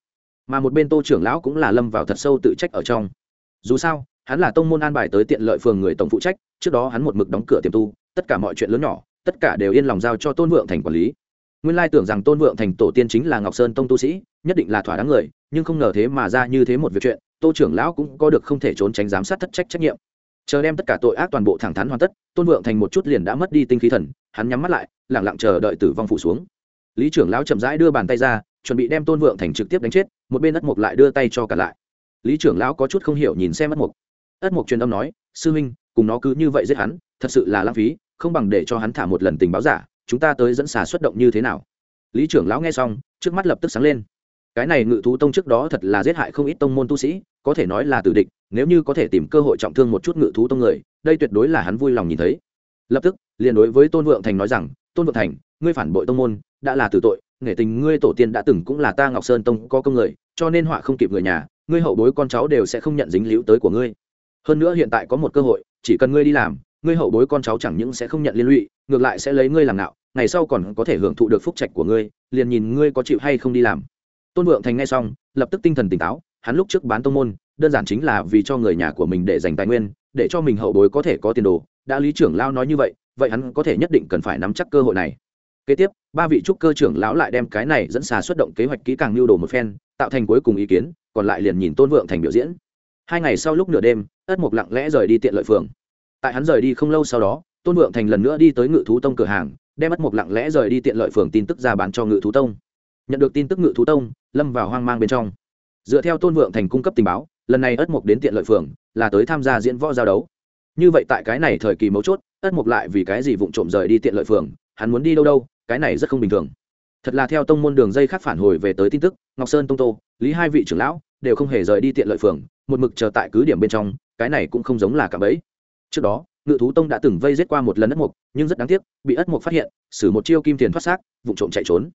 Mà một bên tô trưởng lão cũng là lâm vào thật sâu tự trách ở trong. Dù sao, hắn là tông môn an bài tới tiện lợi phường người tổng phụ trách, trước đó hắn một mực đóng cửa tiềm tu, tất cả mọi chuyện lớn nhỏ, tất cả đều yên lòng giao cho tôn vượng thành quản lý. Nguyên lai tưởng rằng tôn vượng thành tổ tiên chính là ngọc sơn tông tu sĩ, nhất định là thỏa đáng người, nhưng không ngờ thế mà ra như thế một việc chuyện, tô trưởng lão cũng có được không thể trốn tránh giám sát thất trách trách nhiệm chờ đem tất cả tội ác toàn bộ thẳng thắn hoàn tất, tôn vượng thành một chút liền đã mất đi tinh khí thần, hắn nhắm mắt lại, lẳng lặng chờ đợi tử vong phủ xuống. Lý trưởng lão chậm rãi đưa bàn tay ra, chuẩn bị đem tôn vượng thành trực tiếp đánh chết, một bên ất mục lại đưa tay cho cả lại. Lý trưởng lão có chút không hiểu nhìn xem ất mục ất mục truyền âm nói, sư huynh, cùng nó cứ như vậy giết hắn, thật sự là lãng phí, không bằng để cho hắn thả một lần tình báo giả, chúng ta tới dẫn xà xuất động như thế nào? Lý trưởng lão nghe xong, trước mắt lập tức sáng lên. Cái này ngự thú tông trước đó thật là giết hại không ít tông môn tu sĩ có thể nói là tử địch, nếu như có thể tìm cơ hội trọng thương một chút ngự thú tông người, đây tuyệt đối là hắn vui lòng nhìn thấy. Lập tức, liền đối với tôn vượng thành nói rằng, tôn vượng thành, ngươi phản bội tông môn, đã là tử tội nghệ tình ngươi tổ tiên đã từng cũng là ta ngọc sơn tông có công người, cho nên họa không kịp người nhà, ngươi hậu bối con cháu đều sẽ không nhận dính líu tới của ngươi. Hơn nữa hiện tại có một cơ hội, chỉ cần ngươi đi làm, ngươi hậu bối con cháu chẳng những sẽ không nhận liên lụy, ngược lại sẽ lấy ngươi làm nạo, ngày sau còn có thể hưởng thụ được phúc trạch của ngươi, liền nhìn ngươi có chịu hay không đi làm. Tôn vượng thành ngay xong, lập tức tinh thần tỉnh táo hắn lúc trước bán tông môn, đơn giản chính là vì cho người nhà của mình để dành tài nguyên, để cho mình hậu bối có thể có tiền đồ. Đã lý trưởng lao nói như vậy vậy hắn có thể nhất định cần phải nắm chắc cơ hội này. Kế tiếp, ba vị trúc cơ trưởng lão lại đem cái này dẫn xà xuất động kế hoạch kỹ càng lưu đồ một phen, tạo thành cuối cùng ý kiến, còn lại liền nhìn tôn vượng thành biểu diễn. Hai ngày sau lúc nửa đêm, ất mục lặng lẽ rời đi tiện lợi phường. Tại hắn rời đi không lâu sau đó, tôn vượng thành lần nữa đi tới ngự thú tông cửa hàng, đem ất mục lặng lẽ rời đi tiện lợi phường tin tức ra bán cho ngự thú tông. Nhận được tin tức ngự thú tông, lâm vào hoang mang bên trong dựa theo tôn vượng thành cung cấp tình báo, lần này ất mục đến tiện lợi phường, là tới tham gia diễn võ giao đấu. Như vậy tại cái này thời kỳ mấu chốt, ất mục lại vì cái gì vụng trộm rời đi tiện lợi phường, hắn muốn đi đâu đâu, cái này rất không bình thường. Thật là theo tông môn đường dây khác phản hồi về tới tin tức, ngọc sơn tông tô, lý hai vị trưởng lão, đều không hề rời đi tiện lợi phường, một mực chờ tại cứ điểm bên trong, cái này cũng không giống là cả bấy trước đó, ngự thú tông đã từng vây giết qua một lần ất mục nhưng rất đáng tiếc, bị ất mục phát hiện xử một chiêu kim tiền thoát xác vụ trộm chạy trốn.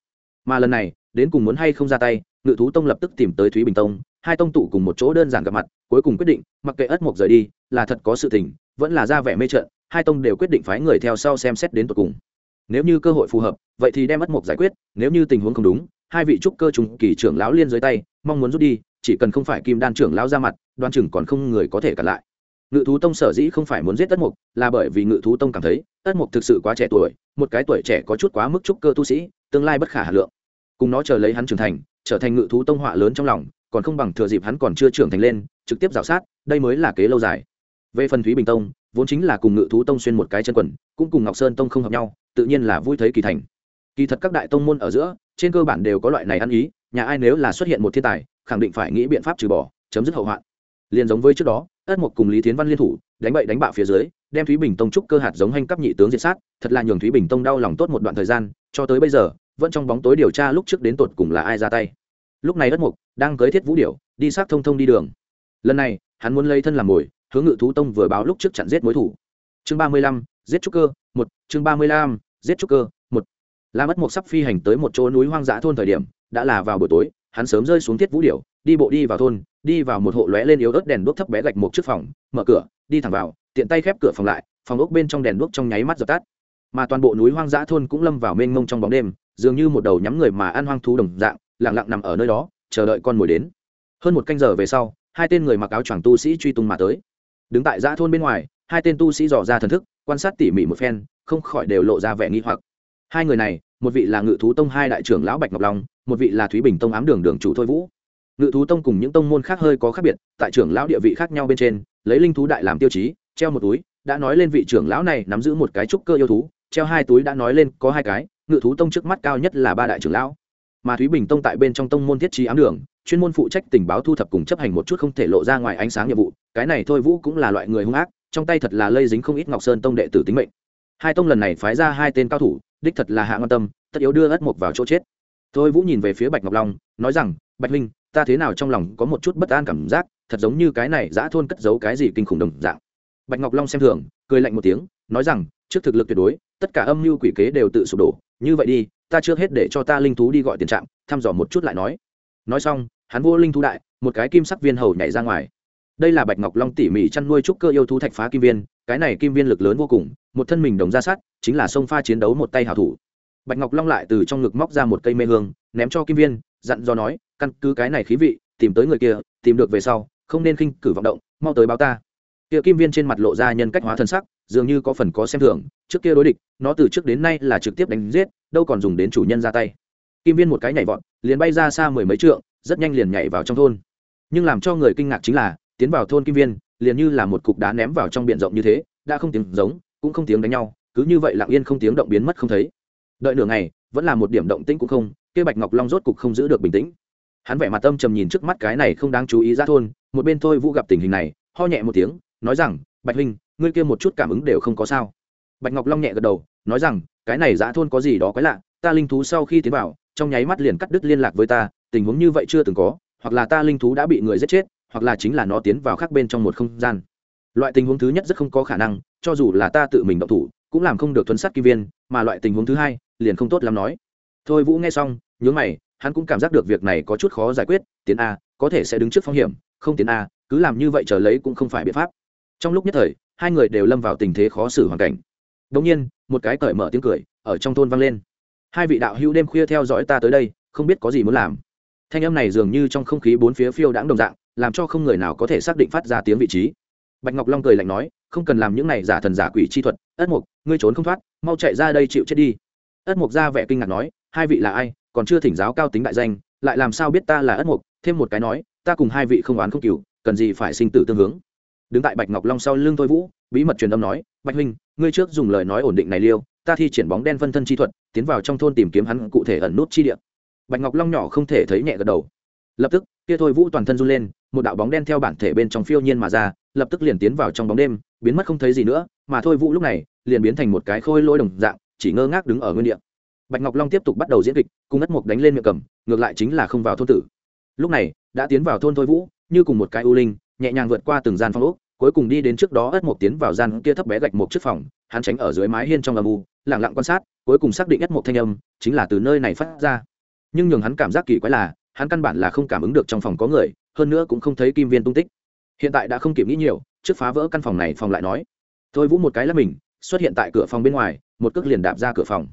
Mà lần này đến cùng muốn hay không ra tay, ngự thú tông lập tức tìm tới thúy bình tông, hai tông tụ cùng một chỗ đơn giản gặp mặt, cuối cùng quyết định, mặc kệ ất mộc rời đi, là thật có sự tình, vẫn là ra vẻ mê trận, hai tông đều quyết định phái người theo sau xem xét đến tột cùng. Nếu như cơ hội phù hợp, vậy thì đem ất mộc giải quyết, nếu như tình huống không đúng, hai vị trúc cơ trùng kỳ trưởng lão liên dưới tay, mong muốn rút đi, chỉ cần không phải kim đan trưởng lão ra mặt, đoan chừng còn không người có thể cản lại. Ngự thú tông sở dĩ không phải muốn giết ất mục là bởi vì ngự thú tông cảm thấy, ất mục thực sự quá trẻ tuổi, một cái tuổi trẻ có chút quá mức trúc cơ tu sĩ, tương lai bất khả hà lượng cùng nó chờ lấy hắn trưởng thành, trở thành ngự thú tông họa lớn trong lòng, còn không bằng thừa dịp hắn còn chưa trưởng thành lên, trực tiếp rào sát, đây mới là kế lâu dài. Về phần thúy bình tông, vốn chính là cùng ngự thú tông xuyên một cái chân quần, cũng cùng ngọc sơn tông không hợp nhau, tự nhiên là vui thấy kỳ thành. Kỳ thật các đại tông môn ở giữa, trên cơ bản đều có loại này ăn ý, nhà ai nếu là xuất hiện một thiên tài, khẳng định phải nghĩ biện pháp trừ bỏ, chấm dứt hậu hoạn. Liền giống với trước đó, ất mục cùng lý tiến văn liên thủ, đánh bậy đánh bạo phía dưới, đem thúy bình tông trúc cơ hạt giống hành cấp nhị tướng diệt sát, thật là nhường thúy bình tông đau lòng tốt một đoạn thời gian, cho tới bây giờ vẫn trong bóng tối điều tra lúc trước đến tột cùng là ai ra tay. Lúc này đất mục đang cưới thiết vũ điểu, đi sát thông thông đi đường. Lần này, hắn muốn lấy thân làm mồi, hướng ngự thú tông vừa báo lúc trước chặn giết mối thủ. Chương ba mươi lăm, giết trúc cơ, một, chương ba mươi lăm, giết trúc cơ, một. La mất một sắp phi hành tới một chỗ núi hoang dã thôn thời điểm, đã là vào buổi tối, hắn sớm rơi xuống thiết vũ điểu, đi bộ đi vào thôn, đi vào một hộ lóe lên yếu ớt đèn đuốc thấp bé gạch một trước phòng, mở cửa, đi thẳng vào, tiện tay khép cửa phòng lại, phòng ốc bên trong đèn đuốc trong nháy mắt dập tắt. Mà toàn bộ núi hoang dã thôn cũng lâm vào mênh mông trong bóng đêm dường như một đầu nhắm người mà ăn hoang thú đồng dạng lẳng lặng nằm ở nơi đó, chờ đợi con mồi đến. Hơn một canh giờ về sau, hai tên người mặc áo choàng tu sĩ truy tung mà tới. Đứng tại giã thôn bên ngoài, hai tên tu sĩ dò ra thần thức, quan sát tỉ mỉ một phen, không khỏi đều lộ ra vẻ nghi hoặc. Hai người này, một vị là ngự thú tông hai đại trưởng lão bạch ngọc long, một vị là thúy bình tông ám đường đường chủ thôi vũ. Ngự thú tông cùng những tông môn khác hơi có khác biệt, tại trưởng lão địa vị khác nhau bên trên, lấy linh thú đại làm tiêu chí, treo một túi, đã nói lên vị trưởng lão này nắm giữ một cái trúc cơ yêu thú, treo hai túi đã nói lên có hai cái ngự thú tông trước mắt cao nhất là ba đại trưởng lão. Mà thúy bình tông tại bên trong tông môn thiết trí ám đường, chuyên môn phụ trách tình báo thu thập cùng chấp hành một chút không thể lộ ra ngoài ánh sáng nhiệm vụ. Cái này thôi vũ cũng là loại người hung ác, trong tay thật là lây dính không ít ngọc sơn tông đệ tử tính mệnh. Hai tông lần này phái ra hai tên cao thủ, đích thật là hạ ngon tâm, tất yếu đưa ất mục vào chỗ chết. Thôi vũ nhìn về phía bạch ngọc long, nói rằng, bạch huynh, ta thế nào trong lòng có một chút bất an cảm giác, thật giống như cái này giã thôn cất giấu cái gì kinh khủng đồng dạng. Bạch ngọc long xem thường, cười lạnh một tiếng, nói rằng, trước thực lực tuyệt đối, tất cả âm mưu quỷ kế đều tự sụp đổ như vậy đi, ta trước hết để cho ta linh thú đi gọi tiền trạm, thăm dò một chút lại nói. Nói xong, hắn vô linh thú đại, một cái kim sắc viên hầu nhảy ra ngoài. Đây là bạch ngọc long tỉ mỉ chăn nuôi trúc cơ yêu thú thạch phá kim viên, cái này kim viên lực lớn vô cùng, một thân mình đồng ra sát, chính là sông pha chiến đấu một tay hảo thủ. Bạch ngọc long lại từ trong ngực móc ra một cây mê hương, ném cho kim viên, dặn do nói, căn cứ cái này khí vị, tìm tới người kia, tìm được về sau, không nên khinh cử vọng động, mau tới báo ta. Kia kim viên trên mặt lộ ra nhân cách hóa thân sắc dường như có phần có xem thường, trước kia đối địch, nó từ trước đến nay là trực tiếp đánh giết, đâu còn dùng đến chủ nhân ra tay. Kim viên một cái nhảy vọt, liền bay ra xa mười mấy trượng, rất nhanh liền nhảy vào trong thôn. Nhưng làm cho người kinh ngạc chính là, tiến vào thôn kim viên, liền như là một cục đá ném vào trong biển rộng như thế, đã không tiếng giống, cũng không tiếng đánh nhau, cứ như vậy lặng yên không tiếng động biến mất không thấy. Đợi nửa ngày, vẫn là một điểm động tĩnh cũng không, kia bạch ngọc long rốt cục không giữ được bình tĩnh. Hắn vẻ mặt tâm trầm nhìn trước mắt cái này không đáng chú ý ra thôn, một bên thôi vũ gặp tình hình này, ho nhẹ một tiếng, nói rằng, bạch huynh ngươi kia một chút cảm ứng đều không có sao. Bạch ngọc long nhẹ gật đầu, nói rằng, cái này dã thôn có gì đó quái lạ, ta linh thú sau khi tiến vào, trong nháy mắt liền cắt đứt liên lạc với ta, tình huống như vậy chưa từng có, hoặc là ta linh thú đã bị người giết chết, hoặc là chính là nó tiến vào khác bên trong một không gian. Loại tình huống thứ nhất rất không có khả năng, cho dù là ta tự mình động thủ, cũng làm không được thuấn sát kim viên, mà loại tình huống thứ hai, liền không tốt lắm nói. Thôi vũ nghe xong nhớ mày, hắn cũng cảm giác được việc này có chút khó giải quyết, tiến a, có thể sẽ đứng trước phong hiểm, không tiến a, cứ làm như vậy chờ lấy cũng không phải biện pháp trong lúc nhất thời, hai người đều lâm vào tình thế khó xử hoàn cảnh. Đ nhiên, một cái cởi mở tiếng cười ở trong thôn vang lên. Hai vị đạo hữu đêm khuya theo dõi ta tới đây, không biết có gì muốn làm. Thanh âm này dường như trong không khí bốn phía phiêu đãng đồng dạng, làm cho không người nào có thể xác định phát ra tiếng vị trí. Bạch ngọc long cười lạnh nói, không cần làm những này giả thần giả quỷ chi thuật, ất mục, ngươi trốn không thoát, mau chạy ra đây chịu chết đi. Ất mục ra vẻ kinh ngạc nói, hai vị là ai, còn chưa thỉnh giáo cao tính đại danh, lại làm sao biết ta là ất mục? Thêm một cái nói, ta cùng hai vị không oán không cừu, cần gì phải sinh tử tương hướng? Đứng tại bạch ngọc long sau lưng thôi vũ, bí mật truyền âm nói, bạch huynh, ngươi trước dùng lời nói ổn định này liêu, ta thi triển bóng đen phân thân chi thuật, tiến vào trong thôn tìm kiếm hắn, cụ thể ẩn nút chi địa. Bạch ngọc long nhỏ không thể thấy nhẹ gật đầu. Lập tức, kia thôi vũ toàn thân run lên, một đạo bóng đen theo bản thể bên trong phiêu nhiên mà ra, lập tức liền tiến vào trong bóng đêm, biến mất không thấy gì nữa, mà thôi vũ lúc này, liền biến thành một cái khôi lôi đồng dạng, chỉ ngơ ngác đứng ở nguyên địa. Bạch ngọc long tiếp tục bắt đầu diễn kịch, cùng ất mục đánh lên miệng cầm, ngược lại chính là không vào thôn tử. Lúc này, đã tiến vào thôn thôi vũ, như cùng một cái u linh nhẹ nhàng vượt qua từng gian phong ốc, cuối cùng đi đến trước đó ất mục tiến vào gian kia thấp bé gạch một trước phòng, hắn tránh ở dưới mái hiên trong âm u lẳng lặng quan sát, cuối cùng xác định ất mục thanh âm chính là từ nơi này phát ra. Nhưng nhường hắn cảm giác kỳ quái là, hắn căn bản là không cảm ứng được trong phòng có người, hơn nữa cũng không thấy kim viên tung tích. Hiện tại đã không kịp nghĩ nhiều, trước phá vỡ căn phòng này phòng lại nói, thôi vũ một cái là mình, xuất hiện tại cửa phòng bên ngoài, một cước liền đạp ra cửa phòng.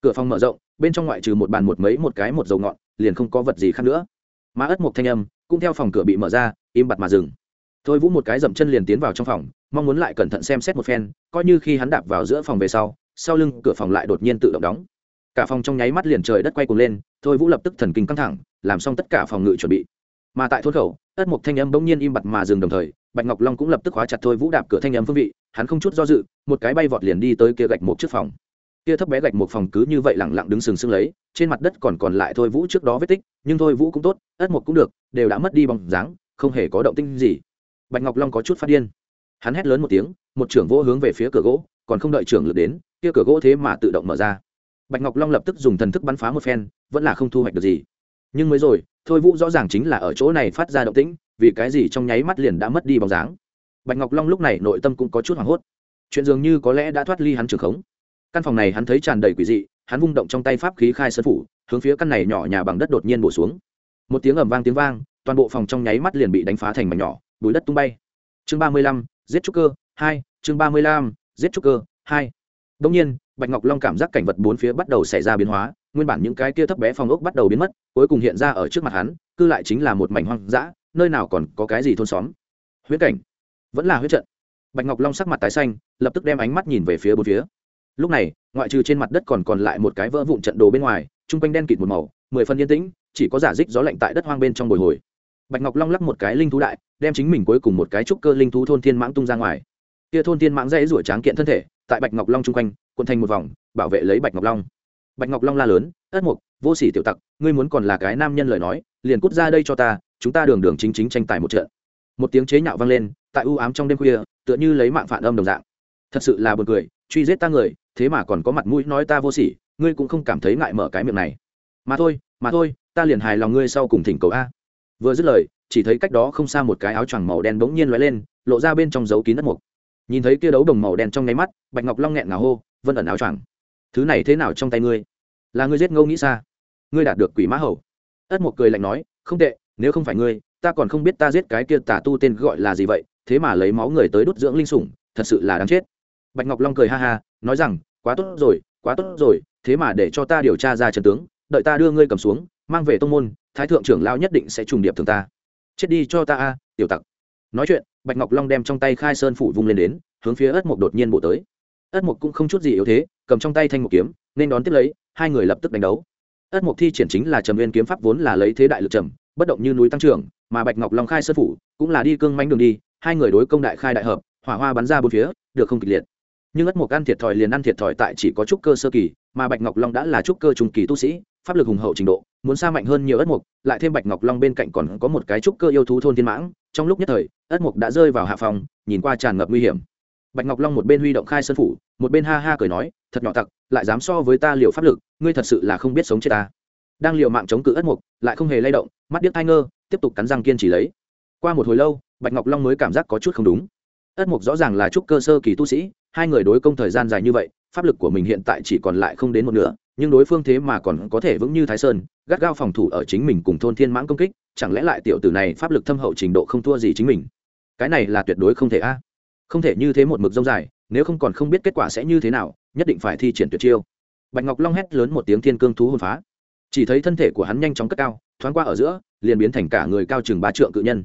Cửa phòng mở rộng, bên trong ngoại trừ một bàn một mấy một cái một dầu ngọn, liền không có vật gì khác nữa. Mà ất một thanh âm cũng theo phòng cửa bị mở ra, im bặt mà dừng thôi vũ một cái dậm chân liền tiến vào trong phòng, mong muốn lại cẩn thận xem xét một phen, coi như khi hắn đạp vào giữa phòng về sau sau lưng cửa phòng lại đột nhiên tự động đóng. Cả phòng trong nháy mắt liền trời đất quay cuồng lên, thôi vũ lập tức thần kinh căng thẳng, làm xong tất cả phòng ngự chuẩn bị. Mà tại thôn khẩu ất mục thanh âm bỗng nhiên im bặt mà dừng đồng thời, bạch ngọc long cũng lập tức khóa chặt thôi vũ đạp cửa thanh âm phương vị, hắn không chút do dự, một cái bay vọt liền đi tới kia gạch một trước phòng. Kia thấp bé gạch một phòng cứ như vậy lẳng lặng đứng sừng sững lấy, trên mặt đất còn còn lại thôi vũ trước đó vết tích, nhưng thôi vũ cũng tốt ất mục cũng được, đều đã mất đi bóng dáng, không hề có động tinh gì bạch ngọc long có chút phát điên. Hắn hét lớn một tiếng, một trưởng vô hướng về phía cửa gỗ, còn không đợi trưởng lực đến, kia cửa gỗ thế mà tự động mở ra. Bạch ngọc long lập tức dùng thần thức bắn phá một phen, vẫn là không thu hoạch được gì. Nhưng mới rồi, thôi vũ rõ ràng chính là ở chỗ này phát ra động tĩnh, vì cái gì trong nháy mắt liền đã mất đi bóng dáng. Bạch ngọc long lúc này nội tâm cũng có chút hoảng hốt. Chuyện dường như có lẽ đã thoát ly hắn trường khống. Căn phòng này hắn thấy tràn đầy quỷ dị, hắn vung động trong tay pháp khí khai sơn phủ, hướng phía căn này nhỏ nhà bằng đất đột nhiên bổ xuống. Một tiếng ầm vang tiếng vang, toàn bộ phòng trong nháy mắt liền bị đánh phá thành mảnh nhỏ bùi đất tung bay. Chương ba mươi lăm, giết trúc cơ, hai, chương ba mươi lăm, giết trúc cơ, hai. Đông nhiên, bạch ngọc long cảm giác cảnh vật bốn phía bắt đầu xảy ra biến hóa, nguyên bản những cái kia thấp bé phòng ốc bắt đầu biến mất, cuối cùng hiện ra ở trước mặt hắn, cư lại chính là một mảnh hoang dã, nơi nào còn có cái gì thôn xóm. Huyết cảnh. Vẫn là huyết trận. Bạch ngọc long sắc mặt tái xanh, lập tức đem ánh mắt nhìn về phía bốn phía. Lúc này, ngoại trừ trên mặt đất còn còn lại một cái vỡ vụn trận đồ bên ngoài trung quanh đen kịt một màu, mười phân yên tĩnh, chỉ có giả dích gió lạnh tại đất hoang bên trong bồi hồi bạch ngọc long lắc một cái linh thú đại, đem chính mình cuối cùng một cái trúc cơ linh thú thôn thiên mãng tung ra ngoài. Kia thôn thiên mãng dãy rủa tráng kiện thân thể, tại bạch ngọc long chung quanh quận thành một vòng, bảo vệ lấy bạch ngọc long. Bạch ngọc long la lớn, ất mục, vô sỉ tiểu tặc, ngươi muốn còn là cái nam nhân lời nói, liền cút ra đây cho ta, chúng ta đường đường chính chính tranh tài một trận. Một tiếng chế nhạo vang lên, tại u ám trong đêm khuya, tựa như lấy mạng phản âm đồng dạng. Thật sự là buồn cười, truy giết ta người, thế mà còn có mặt mũi nói ta vô sỉ, ngươi cũng không cảm thấy ngại mở cái miệng này. Mà thôi mà thôi, ta liền hài lòng ngươi sau cùng thỉnh cầu a vừa dứt lời, chỉ thấy cách đó không xa một cái áo choàng màu đen bỗng nhiên lóe lên, lộ ra bên trong dấu kín đất mục. Nhìn thấy kia đấu đồng màu đen trong nháy mắt, bạch ngọc long nghẹn ngào hô, vân ẩn áo choàng, thứ này thế nào trong tay ngươi? Là ngươi giết ngâu nghĩ xa ngươi đạt được quỷ mã hầu? Ất mục cười lạnh nói, không tệ, nếu không phải ngươi, ta còn không biết ta giết cái kia tà tu tên gọi là gì vậy, thế mà lấy máu người tới đốt dưỡng linh sủng, thật sự là đáng chết. Bạch ngọc long cười ha ha, nói rằng, quá tốt rồi, quá tốt rồi, thế mà để cho ta điều tra ra trận tướng, đợi ta đưa ngươi cầm xuống, mang về tông môn thái thượng trưởng lao nhất định sẽ trùng điệp thường ta. Chết đi cho ta a, tiểu tặc. Nói chuyện, bạch ngọc long đem trong tay khai sơn phủ vung lên đến, hướng phía ất mục đột nhiên bổ tới. Ất mục cũng không chút gì yếu thế, cầm trong tay thanh một kiếm, nên đón tiếp lấy, hai người lập tức đánh đấu. Ất mục thi triển chính là trầm nguyên kiếm pháp vốn là lấy thế đại lực trầm, bất động như núi tăng trưởng, mà bạch ngọc long khai sơn phủ cũng là đi cương manh đường đi, hai người đối công đại khai đại hợp, hỏa hoa bắn ra bốn phía, được không kịch liệt. Nhưng ất mục ăn thiệt thòi liền ăn thiệt thòi tại chỉ có trúc cơ sơ kỳ mà bạch ngọc long đã là trúc cơ trung kỳ tu sĩ, pháp lực hùng hậu trình độ, muốn xa mạnh hơn nhiều ất mục, lại thêm bạch ngọc long bên cạnh còn có một cái trúc cơ yêu thú thôn thiên mãng, trong lúc nhất thời, ất mục đã rơi vào hạ phòng, nhìn qua tràn ngập nguy hiểm. Bạch ngọc long một bên huy động khai sơn phủ, một bên ha ha cười nói, thật nhỏ tặc, lại dám so với ta liều pháp lực, ngươi thật sự là không biết sống chết ta. Đang liều mạng chống cự ất mục, lại không hề lay động, mắt điếc thai ngơ, tiếp tục cắn răng kiên trì lấy. Qua một hồi lâu, bạch ngọc long mới cảm giác có chút không đúng. Ất mục rõ ràng là trúc cơ sơ kỳ tu sĩ, hai người đối công thời gian dài như vậy pháp lực của mình hiện tại chỉ còn lại không đến một nửa, nhưng đối phương thế mà còn có thể vững như thái sơn, gắt gao phòng thủ ở chính mình cùng thôn thiên mãng công kích, chẳng lẽ lại tiểu tử này pháp lực thâm hậu trình độ không thua gì chính mình? Cái này là tuyệt đối không thể a. Không thể như thế một mực dông dài, nếu không còn không biết kết quả sẽ như thế nào, nhất định phải thi triển tuyệt chiêu. Bạch ngọc long hét lớn một tiếng thiên cương thú hồn phá. Chỉ thấy thân thể của hắn nhanh chóng cất cao, thoáng qua ở giữa, liền biến thành cả người cao chừng ba trượng cự nhân.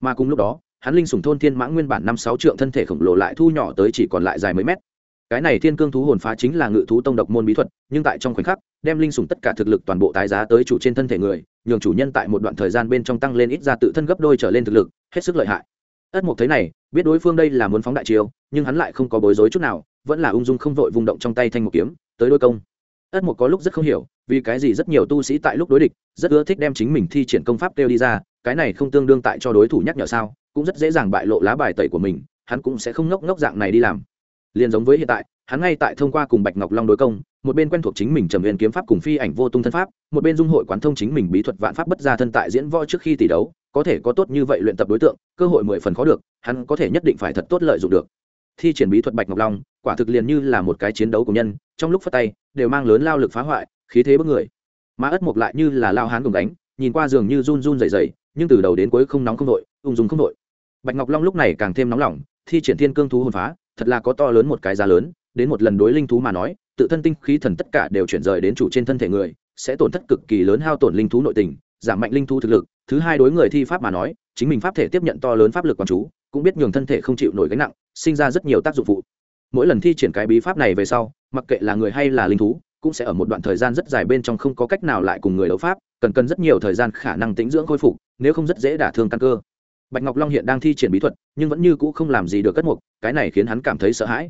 Mà cùng lúc đó, hắn linh sủng thôn thiên mãng nguyên bản năm sáu trượng thân thể khổng lồ lại thu nhỏ tới chỉ còn lại dài mấy mét cái này thiên cương thú hồn phá chính là ngự thú tông độc môn bí thuật, nhưng tại trong khoảnh khắc, đem linh sủng tất cả thực lực toàn bộ tái giá tới chủ trên thân thể người, nhường chủ nhân tại một đoạn thời gian bên trong tăng lên ít ra tự thân gấp đôi trở lên thực lực, hết sức lợi hại. Ất mục thấy này, biết đối phương đây là muốn phóng đại chiêu, nhưng hắn lại không có bối rối chút nào, vẫn là ung dung không vội vung động trong tay thanh một kiếm, tới đôi công. Ất mục có lúc rất không hiểu, vì cái gì rất nhiều tu sĩ tại lúc đối địch, rất ưa thích đem chính mình thi triển công pháp kêu đi ra, cái này không tương đương tại cho đối thủ nhắc nhở sao, cũng rất dễ dàng bại lộ lá bài tẩy của mình, hắn cũng sẽ không ngốc ngốc dạng này đi làm liền giống với hiện tại, hắn ngay tại thông qua cùng bạch ngọc long đối công, một bên quen thuộc chính mình trầm huyền kiếm pháp cùng phi ảnh vô tung thân pháp, một bên dung hội quán thông chính mình bí thuật vạn pháp bất gia thân tại diễn võ trước khi tỷ đấu, có thể có tốt như vậy luyện tập đối tượng, cơ hội mười phần khó được, hắn có thể nhất định phải thật tốt lợi dụng được. Thi triển bí thuật bạch ngọc long, quả thực liền như là một cái chiến đấu của nhân, trong lúc phát tay, đều mang lớn lao lực phá hoại, khí thế bất người. Mà ất mộc lại như là lao hán cùng đánh nhìn qua giường như run run dày dày nhưng từ đầu đến cuối không nóng không đội ung dung không đội bạch ngọc long lúc này càng thêm nóng lòng, thi triển thiên cương thú hồn phá thật là có to lớn một cái giá lớn, đến một lần đối linh thú mà nói, tự thân tinh khí thần tất cả đều chuyển rời đến chủ trên thân thể người, sẽ tổn thất cực kỳ lớn hao tổn linh thú nội tình, giảm mạnh linh thú thực lực. Thứ hai đối người thi pháp mà nói, chính mình pháp thể tiếp nhận to lớn pháp lực quán chú, cũng biết nhường thân thể không chịu nổi gánh nặng, sinh ra rất nhiều tác dụng phụ. Mỗi lần thi triển cái bí pháp này về sau, mặc kệ là người hay là linh thú, cũng sẽ ở một đoạn thời gian rất dài bên trong không có cách nào lại cùng người đấu pháp, cần cần rất nhiều thời gian khả năng tĩnh dưỡng khôi phục, nếu không rất dễ đả thương căn cơ bạch ngọc long hiện đang thi triển bí thuật, nhưng vẫn như cũ không làm gì được cất mục, cái này khiến hắn cảm thấy sợ hãi.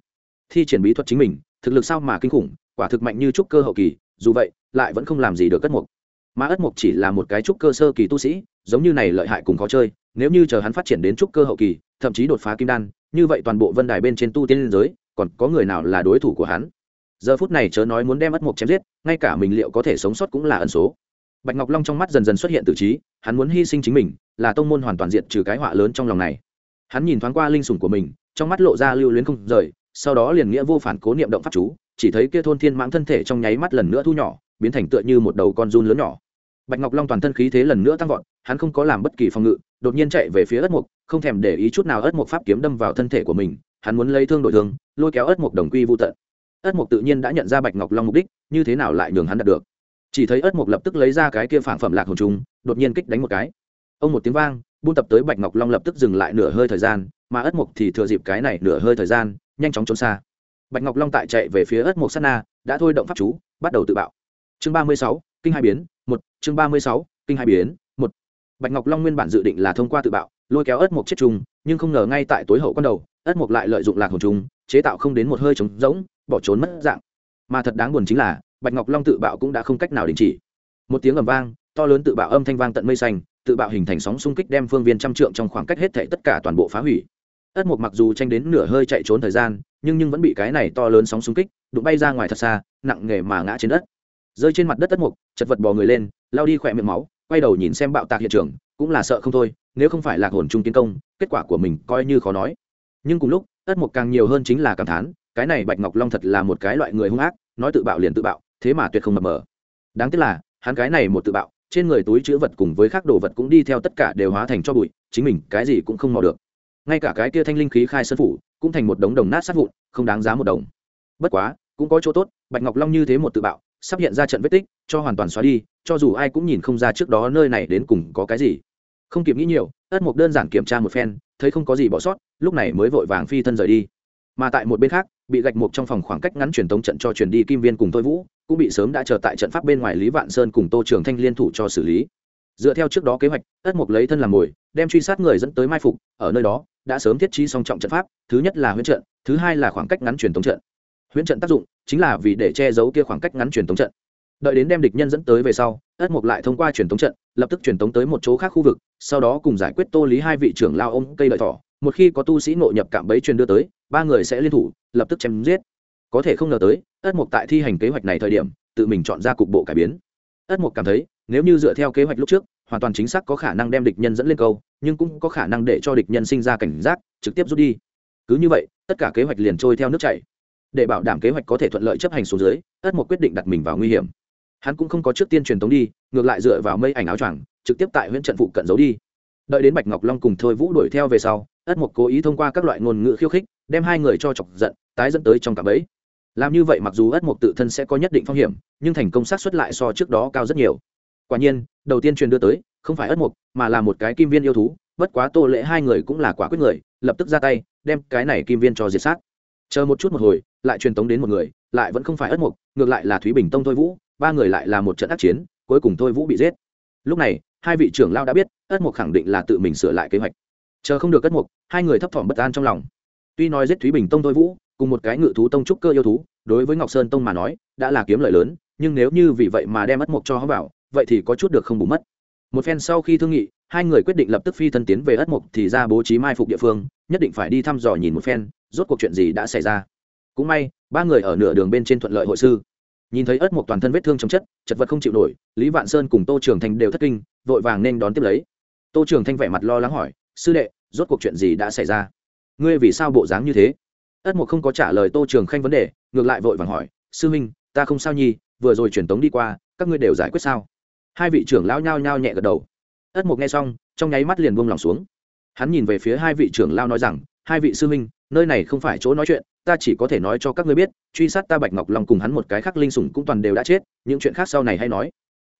Thi triển bí thuật chính mình, thực lực sao mà kinh khủng, quả thực mạnh như trúc cơ hậu kỳ, dù vậy, lại vẫn không làm gì được cất mục. Mà ất mục chỉ là một cái trúc cơ sơ kỳ tu sĩ, giống như này lợi hại cùng khó chơi, nếu như chờ hắn phát triển đến trúc cơ hậu kỳ, thậm chí đột phá kim đan, như vậy toàn bộ vân đài bên trên tu tiên liên giới, còn có người nào là đối thủ của hắn? Giờ phút này chớ nói muốn đem ất mục chém giết, ngay cả mình liệu có thể sống sót cũng là ẩn số bạch ngọc long trong mắt dần dần xuất hiện tự trí, hắn muốn hy sinh chính mình, là tông môn hoàn toàn diệt trừ cái họa lớn trong lòng này. Hắn nhìn thoáng qua linh sủng của mình, trong mắt lộ ra lưu luyến không rời, sau đó liền nghĩa vô phản cố niệm động pháp chú, chỉ thấy kia thôn thiên mãng thân thể trong nháy mắt lần nữa thu nhỏ, biến thành tựa như một đầu con run lớn nhỏ. Bạch ngọc long toàn thân khí thế lần nữa tăng vọt, hắn không có làm bất kỳ phòng ngự, đột nhiên chạy về phía ất mục, không thèm để ý chút nào ất mục pháp kiếm đâm vào thân thể của mình, hắn muốn lấy thương đổi thương, lôi kéo ất mục đồng quy vô tận. Ất mục tự nhiên đã nhận ra bạch ngọc long mục đích, như thế nào lại nhường hắn đạt được chỉ thấy ớt mục lập tức lấy ra cái kia phản phẩm lạc hồn trùng, đột nhiên kích đánh một cái. Ông một tiếng vang, buôn tập tới bạch ngọc long lập tức dừng lại nửa hơi thời gian, mà ớt mục thì thừa dịp cái này nửa hơi thời gian, nhanh chóng trốn xa. Bạch ngọc long tại chạy về phía ớt mục sát na, đã thôi động pháp chú, bắt đầu tự bạo. Chương ba mươi sáu, kinh hai biến, một, chương ba mươi sáu, kinh hai biến, một. Bạch ngọc long nguyên bản dự định là thông qua tự bạo, lôi kéo ớt mục chết trùng, nhưng không ngờ ngay tại tối hậu con đầu ớt mục lại lợi dụng lạc hồn trùng, chế tạo không đến một hơi trống rỗng, bỏ trốn mất dạng. Mà thật đáng buồn chính là bạch ngọc long tự bạo cũng đã không cách nào đình chỉ. Một tiếng ầm vang, to lớn tự bạo âm thanh vang tận mây xanh, tự bạo hình thành sóng xung kích đem phương viên trăm trượng trong khoảng cách hết thảy tất cả toàn bộ phá hủy. Ất mục mặc dù tranh đến nửa hơi chạy trốn thời gian, nhưng nhưng vẫn bị cái này to lớn sóng xung kích đụng bay ra ngoài thật xa, nặng nghề mà ngã trên đất. Rơi trên mặt đất ất mục chật vật bò người lên lao đi khỏe miệng máu, quay đầu nhìn xem bạo tạc hiện trường, cũng là sợ không thôi, nếu không phải lạc hồn chung tiến công, kết quả của mình coi như khó nói. Nhưng cùng lúc, ất mục càng nhiều hơn chính là cảm thán, cái này bạch ngọc long thật là một cái loại người hung ác, nói tự bạo liền tự bạo thế mà tuyệt không mập mờ. Đáng tiếc là, hắn cái này một tự bạo, trên người túi chữ vật cùng với các đồ vật cũng đi theo tất cả đều hóa thành cho bụi, chính mình cái gì cũng không mò được. Ngay cả cái kia thanh linh khí khai sơn phủ, cũng thành một đống đồng nát sát vụn, không đáng giá một đồng. Bất quá, cũng có chỗ tốt, bạch ngọc long như thế một tự bạo, sắp hiện ra trận vết tích, cho hoàn toàn xóa đi, cho dù ai cũng nhìn không ra trước đó nơi này đến cùng có cái gì. Không kịp nghĩ nhiều, ất mục đơn giản kiểm tra một phen, thấy không có gì bỏ sót, lúc này mới vội vàng phi thân rời đi. Mà tại một bên khác, bị gạch mục trong phòng khoảng cách ngắn truyền tống trận cho truyền đi kim viên cùng tôi vũ cũng bị sớm đã chờ tại trận pháp bên ngoài lý vạn sơn cùng tô trường thanh liên thủ cho xử lý. Dựa theo trước đó kế hoạch, ất mục lấy thân làm mồi, đem truy sát người dẫn tới mai phục, ở nơi đó, đã sớm thiết trí song trọng trận pháp, thứ nhất là huyễn trận, thứ hai là khoảng cách ngắn truyền tống trận. Huyễn trận tác dụng chính là vì để che giấu kia khoảng cách ngắn truyền tống trận. Đợi đến đem địch nhân dẫn tới về sau, ất mục lại thông qua truyền tống trận, lập tức truyền tống tới một chỗ khác khu vực, sau đó cùng giải quyết tô lý hai vị trưởng lao ôm cây lợi thỏ. Một khi có tu sĩ ngộ nhập cạm bẫy truyền đưa tới, ba người sẽ liên thủ, lập tức chém giết có thể không ngờ tới, ất mục tại thi hành kế hoạch này thời điểm, tự mình chọn ra cục bộ cải biến. Ất mục cảm thấy, nếu như dựa theo kế hoạch lúc trước, hoàn toàn chính xác có khả năng đem địch nhân dẫn lên câu, nhưng cũng có khả năng để cho địch nhân sinh ra cảnh giác, trực tiếp rút đi. Cứ như vậy, tất cả kế hoạch liền trôi theo nước chảy. Để bảo đảm kế hoạch có thể thuận lợi chấp hành xuống dưới, ất mục quyết định đặt mình vào nguy hiểm. Hắn cũng không có trước tiên truyền tống đi, ngược lại dựa vào mây ảnh áo choàng, trực tiếp tại huyện trận phụ cận giấu đi. Đợi đến bạch ngọc long cùng thôi vũ đuổi theo về sau, ất mục cố ý thông qua các loại ngôn ngữ khiêu khích, đem hai người cho chọc giận, tái dẫn tới trong cạm ấy làm như vậy mặc dù ất mục tự thân sẽ có nhất định phong hiểm, nhưng thành công sát xuất lại so trước đó cao rất nhiều. Quả nhiên, đầu tiên truyền đưa tới, không phải ất mục mà là một cái kim viên yêu thú, bất quá tô lễ hai người cũng là quả quyết người, lập tức ra tay, đem cái này kim viên cho diệt sát. Chờ một chút một hồi, lại truyền tống đến một người, lại vẫn không phải ất mục ngược lại là thúy bình tông thôi vũ, ba người lại là một trận ác chiến, cuối cùng thôi vũ bị giết. Lúc này, hai vị trưởng lao đã biết, ất mục khẳng định là tự mình sửa lại kế hoạch. Chờ không được ất mục hai người thấp thỏm bất an trong lòng. Tuy nói giết thúy bình tông thôi vũ cùng một cái ngự thú tông trúc cơ yêu thú, đối với ngọc sơn tông mà nói, đã là kiếm lợi lớn, nhưng nếu như vì vậy mà đem mất mục cho họ vào, vậy thì có chút được không bù mất. Một phen sau khi thương nghị, hai người quyết định lập tức phi thân tiến về ất mục thì ra bố trí mai phục địa phương, nhất định phải đi thăm dò nhìn một phen, rốt cuộc chuyện gì đã xảy ra. Cũng may, ba người ở nửa đường bên trên thuận lợi hội sư. Nhìn thấy ất mục toàn thân vết thương chấm chất, chật vật không chịu nổi, lý vạn sơn cùng tô trường thanh đều thất kinh, vội vàng nên đón tiếp lấy. Tô trường thanh vẻ mặt lo lắng hỏi, sư đệ, rốt cuộc chuyện gì đã xảy ra? Ngươi vì sao bộ dáng như thế? Ất mục không có trả lời tô trường khanh vấn đề, ngược lại vội vàng hỏi, sư minh ta không sao nhi, vừa rồi truyền tống đi qua, các ngươi đều giải quyết sao? Hai vị trưởng lão nhao nhao nhẹ gật đầu. Ất mục nghe xong, trong nháy mắt liền buông lòng xuống. Hắn nhìn về phía hai vị trưởng lao nói rằng, hai vị sư minh nơi này không phải chỗ nói chuyện, ta chỉ có thể nói cho các ngươi biết, truy sát ta bạch ngọc long cùng hắn một cái khác linh sủng cũng toàn đều đã chết, những chuyện khác sau này hay nói.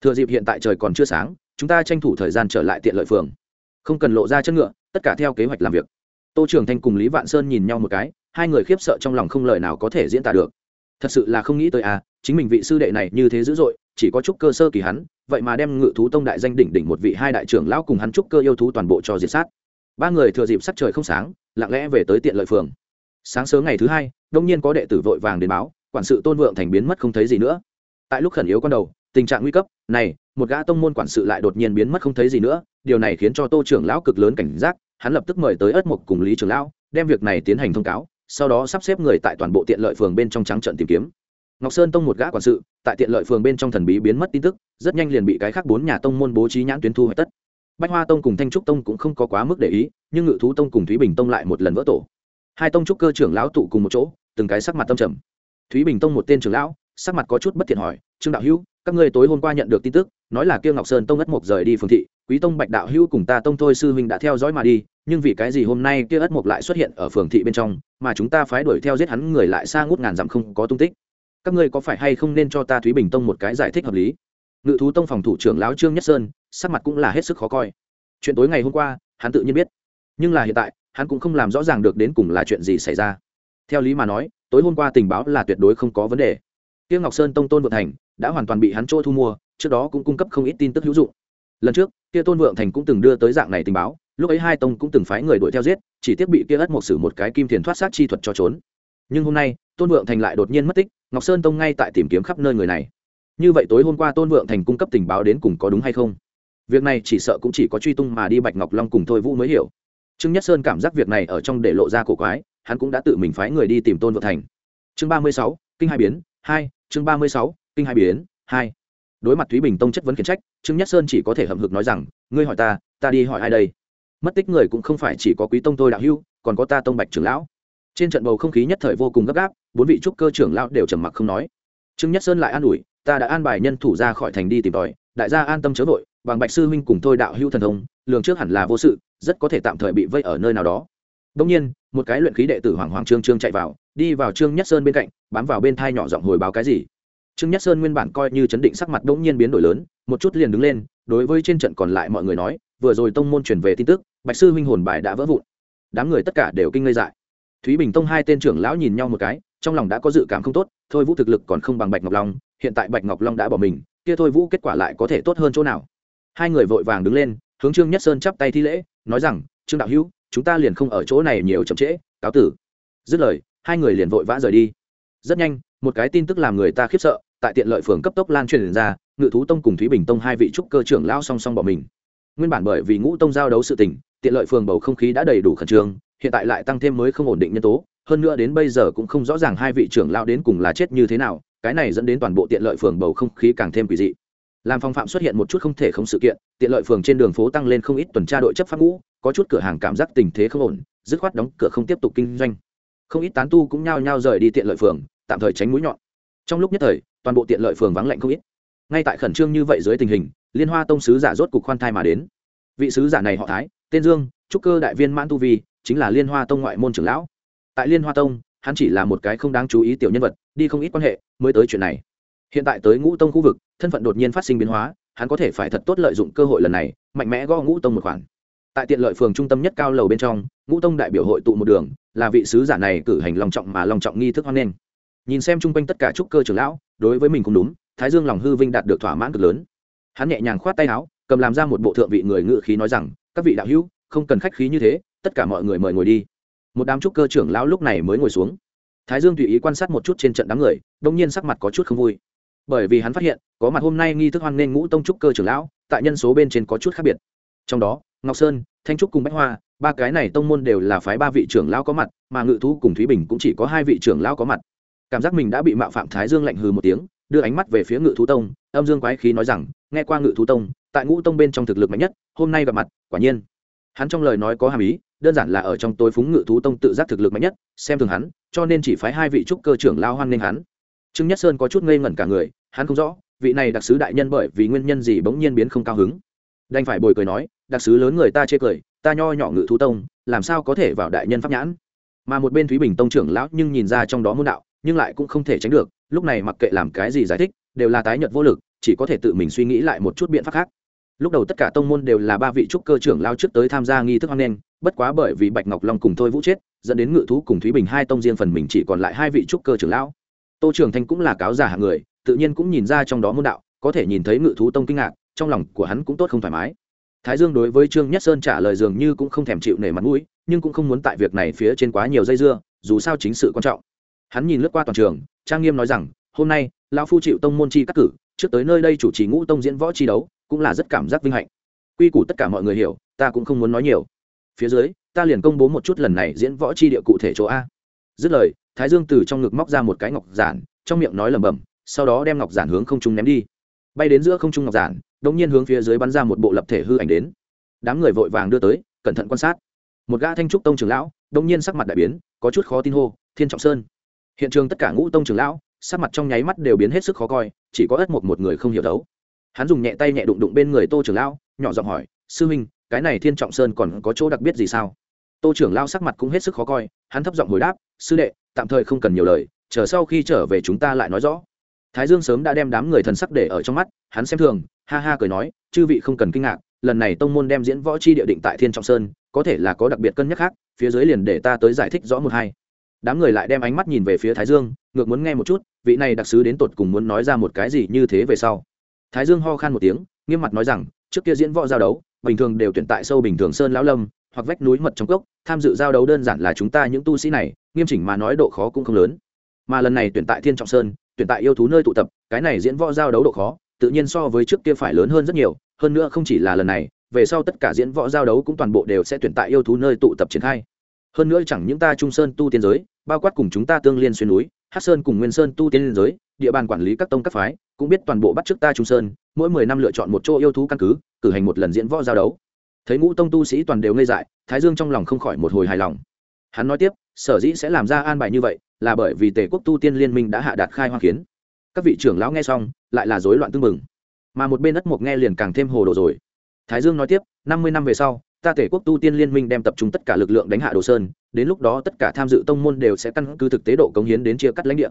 Thừa dịp hiện tại trời còn chưa sáng, chúng ta tranh thủ thời gian trở lại tiện lợi phường. Không cần lộ ra chân ngựa, tất cả theo kế hoạch làm việc. Tô trường thanh cùng lý vạn sơn nhìn nhau một cái hai người khiếp sợ trong lòng không lời nào có thể diễn tả được. Thật sự là không nghĩ tới à chính mình vị sư đệ này như thế dữ dội, chỉ có chút cơ sơ kỳ hắn, vậy mà đem ngự thú tông đại danh đỉnh đỉnh một vị hai đại trưởng lão cùng hắn trúc cơ yêu thú toàn bộ cho diệt sát. Ba người thừa dịp sắc trời không sáng, lặng lẽ về tới tiện lợi phường. Sáng sớm ngày thứ hai, đông nhiên có đệ tử vội vàng đến báo, quản sự tôn vượng thành biến mất không thấy gì nữa. Tại lúc khẩn yếu con đầu, tình trạng nguy cấp, này, một gã tông môn quản sự lại đột nhiên biến mất không thấy gì nữa, điều này khiến cho tô trưởng lão cực lớn cảnh giác, hắn lập tức mời tới ất mục cùng lý trưởng lão, đem việc này tiến hành thông cáo sau đó sắp xếp người tại toàn bộ tiện lợi phường bên trong trắng trận tìm kiếm. Ngọc sơn tông một gã quản sự, tại tiện lợi phường bên trong thần bí biến mất tin tức, rất nhanh liền bị cái khác bốn nhà tông môn bố trí nhãn tuyến thu hoạch tất. Bách hoa tông cùng thanh trúc tông cũng không có quá mức để ý, nhưng ngự thú tông cùng thúy bình tông lại một lần vỡ tổ. Hai tông trúc cơ trưởng lão tụ cùng một chỗ, từng cái sắc mặt tâm trầm. Thúy bình tông một tên trưởng lão, sắc mặt có chút bất thiện hỏi, trương đạo hữu, các ngươi tối hôm qua nhận được tin tức, nói là kia ngọc sơn tông ất mục rời đi phường thị, quý tông bạch đạo hữu cùng ta tông thôi sư huynh đã theo dõi mà đi nhưng vì cái gì hôm nay kia ất mục lại xuất hiện ở phường thị bên trong, mà chúng ta phái đuổi theo giết hắn người lại xa ngút ngàn dặm không có tung tích? Các ngươi có phải hay không nên cho ta thúy bình tông một cái giải thích hợp lý? Ngự thú tông phòng thủ trưởng lão trương nhất sơn, sắc mặt cũng là hết sức khó coi. Chuyện tối ngày hôm qua, hắn tự nhiên biết. Nhưng là hiện tại, hắn cũng không làm rõ ràng được đến cùng là chuyện gì xảy ra. Theo lý mà nói, tối hôm qua tình báo là tuyệt đối không có vấn đề. Tiêu ngọc sơn tông tôn vượng thành đã hoàn toàn bị hắn chỗ thu mua, trước đó cũng cung cấp không ít tin tức hữu dụng. Lần trước, kia tôn vượng thành cũng từng đưa tới dạng này tình báo lúc ấy hai tông cũng từng phái người đuổi theo giết, chỉ tiếp bị kia ất một sử một cái kim thiền thoát sát chi thuật cho trốn. Nhưng hôm nay, tôn vượng thành lại đột nhiên mất tích, ngọc sơn tông ngay tại tìm kiếm khắp nơi người này. Như vậy tối hôm qua tôn vượng thành cung cấp tình báo đến cùng có đúng hay không? Việc này chỉ sợ cũng chỉ có truy tung mà đi bạch ngọc long cùng thôi vũ mới hiểu. Trương nhất sơn cảm giác việc này ở trong để lộ ra cổ quái, hắn cũng đã tự mình phái người đi tìm tôn vượng thành. Chương ba mươi sáu, kinh hai biến, hai, chương ba mươi sáu, kinh hai biến, hai. Đối mặt thúy bình tông chất vấn khiển trách, trương nhất sơn chỉ có thể hậm hực nói rằng, ngươi hỏi ta ta đi hỏi ai đây? Mất tích người cũng không phải chỉ có quý tông tôi đạo hưu, còn có ta tông bạch trưởng lão. Trên trận bầu không khí nhất thời vô cùng gấp gáp, bốn vị trúc cơ trưởng lão đều trầm mặc không nói. Trương nhất sơn lại an ủi, ta đã an bài nhân thủ ra khỏi thành đi tìm tòi, đại gia an tâm chớ vội, bằng bạch sư huynh cùng tôi đạo hưu thần thông, lường trước hẳn là vô sự, rất có thể tạm thời bị vây ở nơi nào đó. Đông nhiên, một cái luyện khí đệ tử hoàng hoàng trương trương chạy vào, đi vào trương nhất sơn bên cạnh, bám vào bên thai nhỏ giọng hồi báo cái gì. Trương nhất sơn nguyên bản coi như chấn định sắc mặt đống nhiên biến đổi lớn, một chút liền đứng lên, đối với trên trận còn lại mọi người nói vừa rồi tông môn truyền về tin tức, bạch sư huynh hồn bài đã vỡ vụn. Đám người tất cả đều kinh ngây dại. Thúy bình tông hai tên trưởng lão nhìn nhau một cái, trong lòng đã có dự cảm không tốt, thôi vũ thực lực còn không bằng bạch ngọc long, hiện tại bạch ngọc long đã bỏ mình, kia thôi vũ kết quả lại có thể tốt hơn chỗ nào? Hai người vội vàng đứng lên, hướng trương nhất sơn chắp tay thi lễ, nói rằng, trương đạo hữu, chúng ta liền không ở chỗ này nhiều chậm trễ, cáo tử. Dứt lời, hai người liền vội vã rời đi. Rất nhanh, một cái tin tức làm người ta khiếp sợ, tại tiện lợi phường cấp tốc lan truyền ra, ngự thú tông cùng thúy bình tông hai vị trúc cơ trưởng lão song song bỏ mình nguyên bản bởi vì ngũ tông giao đấu sự tình, tiện lợi phường bầu không khí đã đầy đủ khẩn trương, hiện tại lại tăng thêm mới không ổn định nhân tố, hơn nữa đến bây giờ cũng không rõ ràng hai vị trưởng lao đến cùng là chết như thế nào, cái này dẫn đến toàn bộ tiện lợi phường bầu không khí càng thêm quỷ dị. Làm phong phạm xuất hiện một chút không thể không sự kiện, tiện lợi phường trên đường phố tăng lên không ít tuần tra đội chấp pháp ngũ, có chút cửa hàng cảm giác tình thế không ổn, dứt khoát đóng cửa không tiếp tục kinh doanh. Không ít tán tu cũng nhao nhao rời đi tiện lợi phường, tạm thời tránh mũi nhọn. Trong lúc nhất thời, toàn bộ tiện lợi phường vắng lạnh không ít. Ngay tại khẩn trương như vậy dưới tình hình liên hoa tông sứ giả rốt cục khoan thai mà đến. Vị sứ giả này họ thái, tên dương, trúc cơ đại viên mãn tu vi, chính là liên hoa tông ngoại môn trưởng lão. Tại liên hoa tông, hắn chỉ là một cái không đáng chú ý tiểu nhân vật, đi không ít quan hệ mới tới chuyện này. Hiện tại tới ngũ tông khu vực, thân phận đột nhiên phát sinh biến hóa, hắn có thể phải thật tốt lợi dụng cơ hội lần này, mạnh mẽ gõ ngũ tông một khoản. Tại tiện lợi phường trung tâm nhất cao lầu bên trong, ngũ tông đại biểu hội tụ một đường, là vị sứ giả này cử hành lòng trọng mà lòng trọng nghi thức hoan nghênh. Nhìn xem chung quanh tất cả trúc cơ trưởng lão, đối với mình cũng đúng, thái dương lòng hư vinh đạt được thỏa mãn cực lớn hắn nhẹ nhàng khoát tay áo, cầm làm ra một bộ thượng vị người ngự khí nói rằng, các vị đạo hữu, không cần khách khí như thế, tất cả mọi người mời ngồi đi. Một đám trúc cơ trưởng lão lúc này mới ngồi xuống. Thái dương tùy ý quan sát một chút trên trận đám người, đông nhiên sắc mặt có chút không vui. Bởi vì hắn phát hiện, có mặt hôm nay nghi thức hoan nên ngũ tông trúc cơ trưởng lão, tại nhân số bên trên có chút khác biệt. Trong đó, ngọc sơn, thanh trúc cùng bách hoa, ba cái này tông môn đều là phái ba vị trưởng lão có mặt, mà ngự thú cùng thúy bình cũng chỉ có hai vị trưởng lão có mặt. Cảm giác mình đã bị mạo phạm thái dương lạnh hừ một tiếng đưa ánh mắt về phía ngự thú tông, âm dương quái khí nói rằng, nghe qua ngự thú tông, tại ngũ tông bên trong thực lực mạnh nhất, hôm nay gặp mặt, quả nhiên. Hắn trong lời nói có hàm ý, đơn giản là ở trong tối phúng ngự thú tông tự giác thực lực mạnh nhất, xem thường hắn, cho nên chỉ phái hai vị trúc cơ trưởng lao hoan nghênh hắn. Trương nhất sơn có chút ngây ngẩn cả người, hắn không rõ, vị này đặc sứ đại nhân bởi vì nguyên nhân gì bỗng nhiên biến không cao hứng. Đành phải bồi cười nói, đặc sứ lớn người ta chê cười, ta nho nhỏ ngự thú tông, làm sao có thể vào đại nhân pháp nhãn? Mà một bên thúy bình tông trưởng lão nhưng nhìn ra trong đó môn đạo, nhưng lại cũng không thể tránh được lúc này mặc kệ làm cái gì giải thích, đều là tái nhật vô lực, chỉ có thể tự mình suy nghĩ lại một chút biện pháp khác. Lúc đầu tất cả tông môn đều là ba vị trúc cơ trưởng lao trước tới tham gia nghi thức hoan nghênh, bất quá bởi vì bạch ngọc long cùng thôi vũ chết, dẫn đến ngự thú cùng thúy bình hai tông riêng phần mình chỉ còn lại hai vị trúc cơ trưởng lão. Tô trưởng thanh cũng là cáo giả hạng người, tự nhiên cũng nhìn ra trong đó môn đạo, có thể nhìn thấy ngự thú tông kinh ngạc, trong lòng của hắn cũng tốt không thoải mái. Thái dương đối với trương nhất sơn trả lời dường như cũng không thèm chịu nể mặt mũi, nhưng cũng không muốn tại việc này phía trên quá nhiều dây dưa, dù sao chính sự quan trọng hắn nhìn lướt qua toàn trường, trang nghiêm nói rằng, hôm nay, lão phu chịu tông môn chi cắt cử, trước tới nơi đây chủ trì ngũ tông diễn võ chi đấu, cũng là rất cảm giác vinh hạnh. Quy củ tất cả mọi người hiểu, ta cũng không muốn nói nhiều. Phía dưới, ta liền công bố một chút lần này diễn võ chi địa cụ thể chỗ a. Dứt lời, thái dương từ trong ngực móc ra một cái ngọc giản, trong miệng nói lẩm bẩm, sau đó đem ngọc giản hướng không trung ném đi. Bay đến giữa không trung ngọc giản đống nhiên hướng phía dưới bắn ra một bộ lập thể hư ảnh đến. Đám người vội vàng đưa tới, cẩn thận quan sát. Một gã thanh trúc tông trưởng lão đống nhiên sắc mặt đại biến, có chút khó tin hô, thiên trọng sơn hiện trường tất cả ngũ tông trưởng lão, sắc mặt trong nháy mắt đều biến hết sức khó coi, chỉ có ất một một người không hiểu đấu. Hắn dùng nhẹ tay nhẹ đụng đụng bên người tô trưởng lão, nhỏ giọng hỏi, sư huynh, cái này thiên trọng sơn còn có chỗ đặc biệt gì sao? Tô trưởng lão sắc mặt cũng hết sức khó coi, hắn thấp giọng hồi đáp, sư đệ, tạm thời không cần nhiều lời, chờ sau khi trở về chúng ta lại nói rõ. Thái dương sớm đã đem đám người thần sắc để ở trong mắt, hắn xem thường, ha ha cười nói, chư vị không cần kinh ngạc, lần này tông môn đem diễn võ chi địa định tại thiên trọng sơn, có thể là có đặc biệt cân nhắc khác, phía dưới liền để ta tới giải thích rõ một hai đám người lại đem ánh mắt nhìn về phía thái dương, ngược muốn nghe một chút, vị này đặc sứ đến tột cùng muốn nói ra một cái gì như thế về sau. Thái dương ho khan một tiếng, nghiêm mặt nói rằng, trước kia diễn võ giao đấu, bình thường đều tuyển tại sâu bình thường sơn lão lâm, hoặc vách núi mật trong cốc, tham dự giao đấu đơn giản là chúng ta những tu sĩ này, nghiêm chỉnh mà nói độ khó cũng không lớn. Mà lần này tuyển tại thiên trọng sơn, tuyển tại yêu thú nơi tụ tập, cái này diễn võ giao đấu độ khó, tự nhiên so với trước kia phải lớn hơn rất nhiều, hơn nữa không chỉ là lần này, về sau tất cả diễn võ giao đấu cũng toàn bộ đều sẽ tuyển tại yêu thú nơi tụ tập triển khai. Hơn nữa chẳng những ta trung sơn tu tiên giới bao quát cùng chúng ta tương liên xuyên núi hát sơn cùng nguyên sơn tu tiên giới, địa bàn quản lý các tông các phái, cũng biết toàn bộ bắt trước ta trung sơn, mỗi mười năm lựa chọn một chỗ yêu thú căn cứ, cử hành một lần diễn võ giao đấu. Thấy ngũ tông tu sĩ toàn đều ngây dại, thái dương trong lòng không khỏi một hồi hài lòng. Hắn nói tiếp, sở dĩ sẽ làm ra an bài như vậy, là bởi vì tề quốc tu tiên liên minh đã hạ đạt khai hoa kiến. Các vị trưởng lão nghe xong, lại là rối loạn tương mừng mà một bên đất mục nghe liền càng thêm hồ đồ rồi. Thái dương nói tiếp, năm mươi năm về sau ta tể quốc tu tiên liên minh đem tập trung tất cả lực lượng đánh hạ đồ sơn, đến lúc đó tất cả tham dự tông môn đều sẽ căn cứ thực tế độ cống hiến đến chia cắt lãnh địa.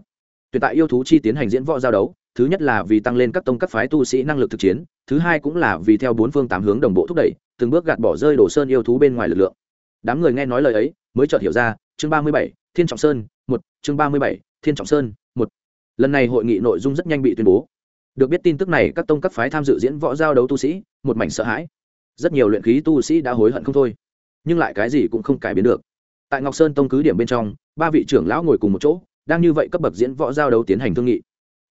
Tuyển tại yêu thú chi tiến hành diễn võ giao đấu, thứ nhất là vì tăng lên các tông các phái tu sĩ năng lực thực chiến, thứ hai cũng là vì theo bốn phương tám hướng đồng bộ thúc đẩy, từng bước gạt bỏ rơi đồ sơn yêu thú bên ngoài lực lượng. Đám người nghe nói lời ấy, mới chợt hiểu ra, chương ba mươi bảy, thiên trọng sơn, một, chương ba mươi bảy, thiên trọng sơn, một. Lần này hội nghị nội dung rất nhanh bị tuyên bố. Được biết tin tức này, các tông các phái tham dự diễn võ giao đấu tu sĩ, một mảnh sợ hãi rất nhiều luyện khí tu sĩ đã hối hận không thôi, nhưng lại cái gì cũng không cải biến được. Tại ngọc sơn tông cứ điểm bên trong, ba vị trưởng lão ngồi cùng một chỗ, đang như vậy cấp bậc diễn võ giao đấu tiến hành thương nghị.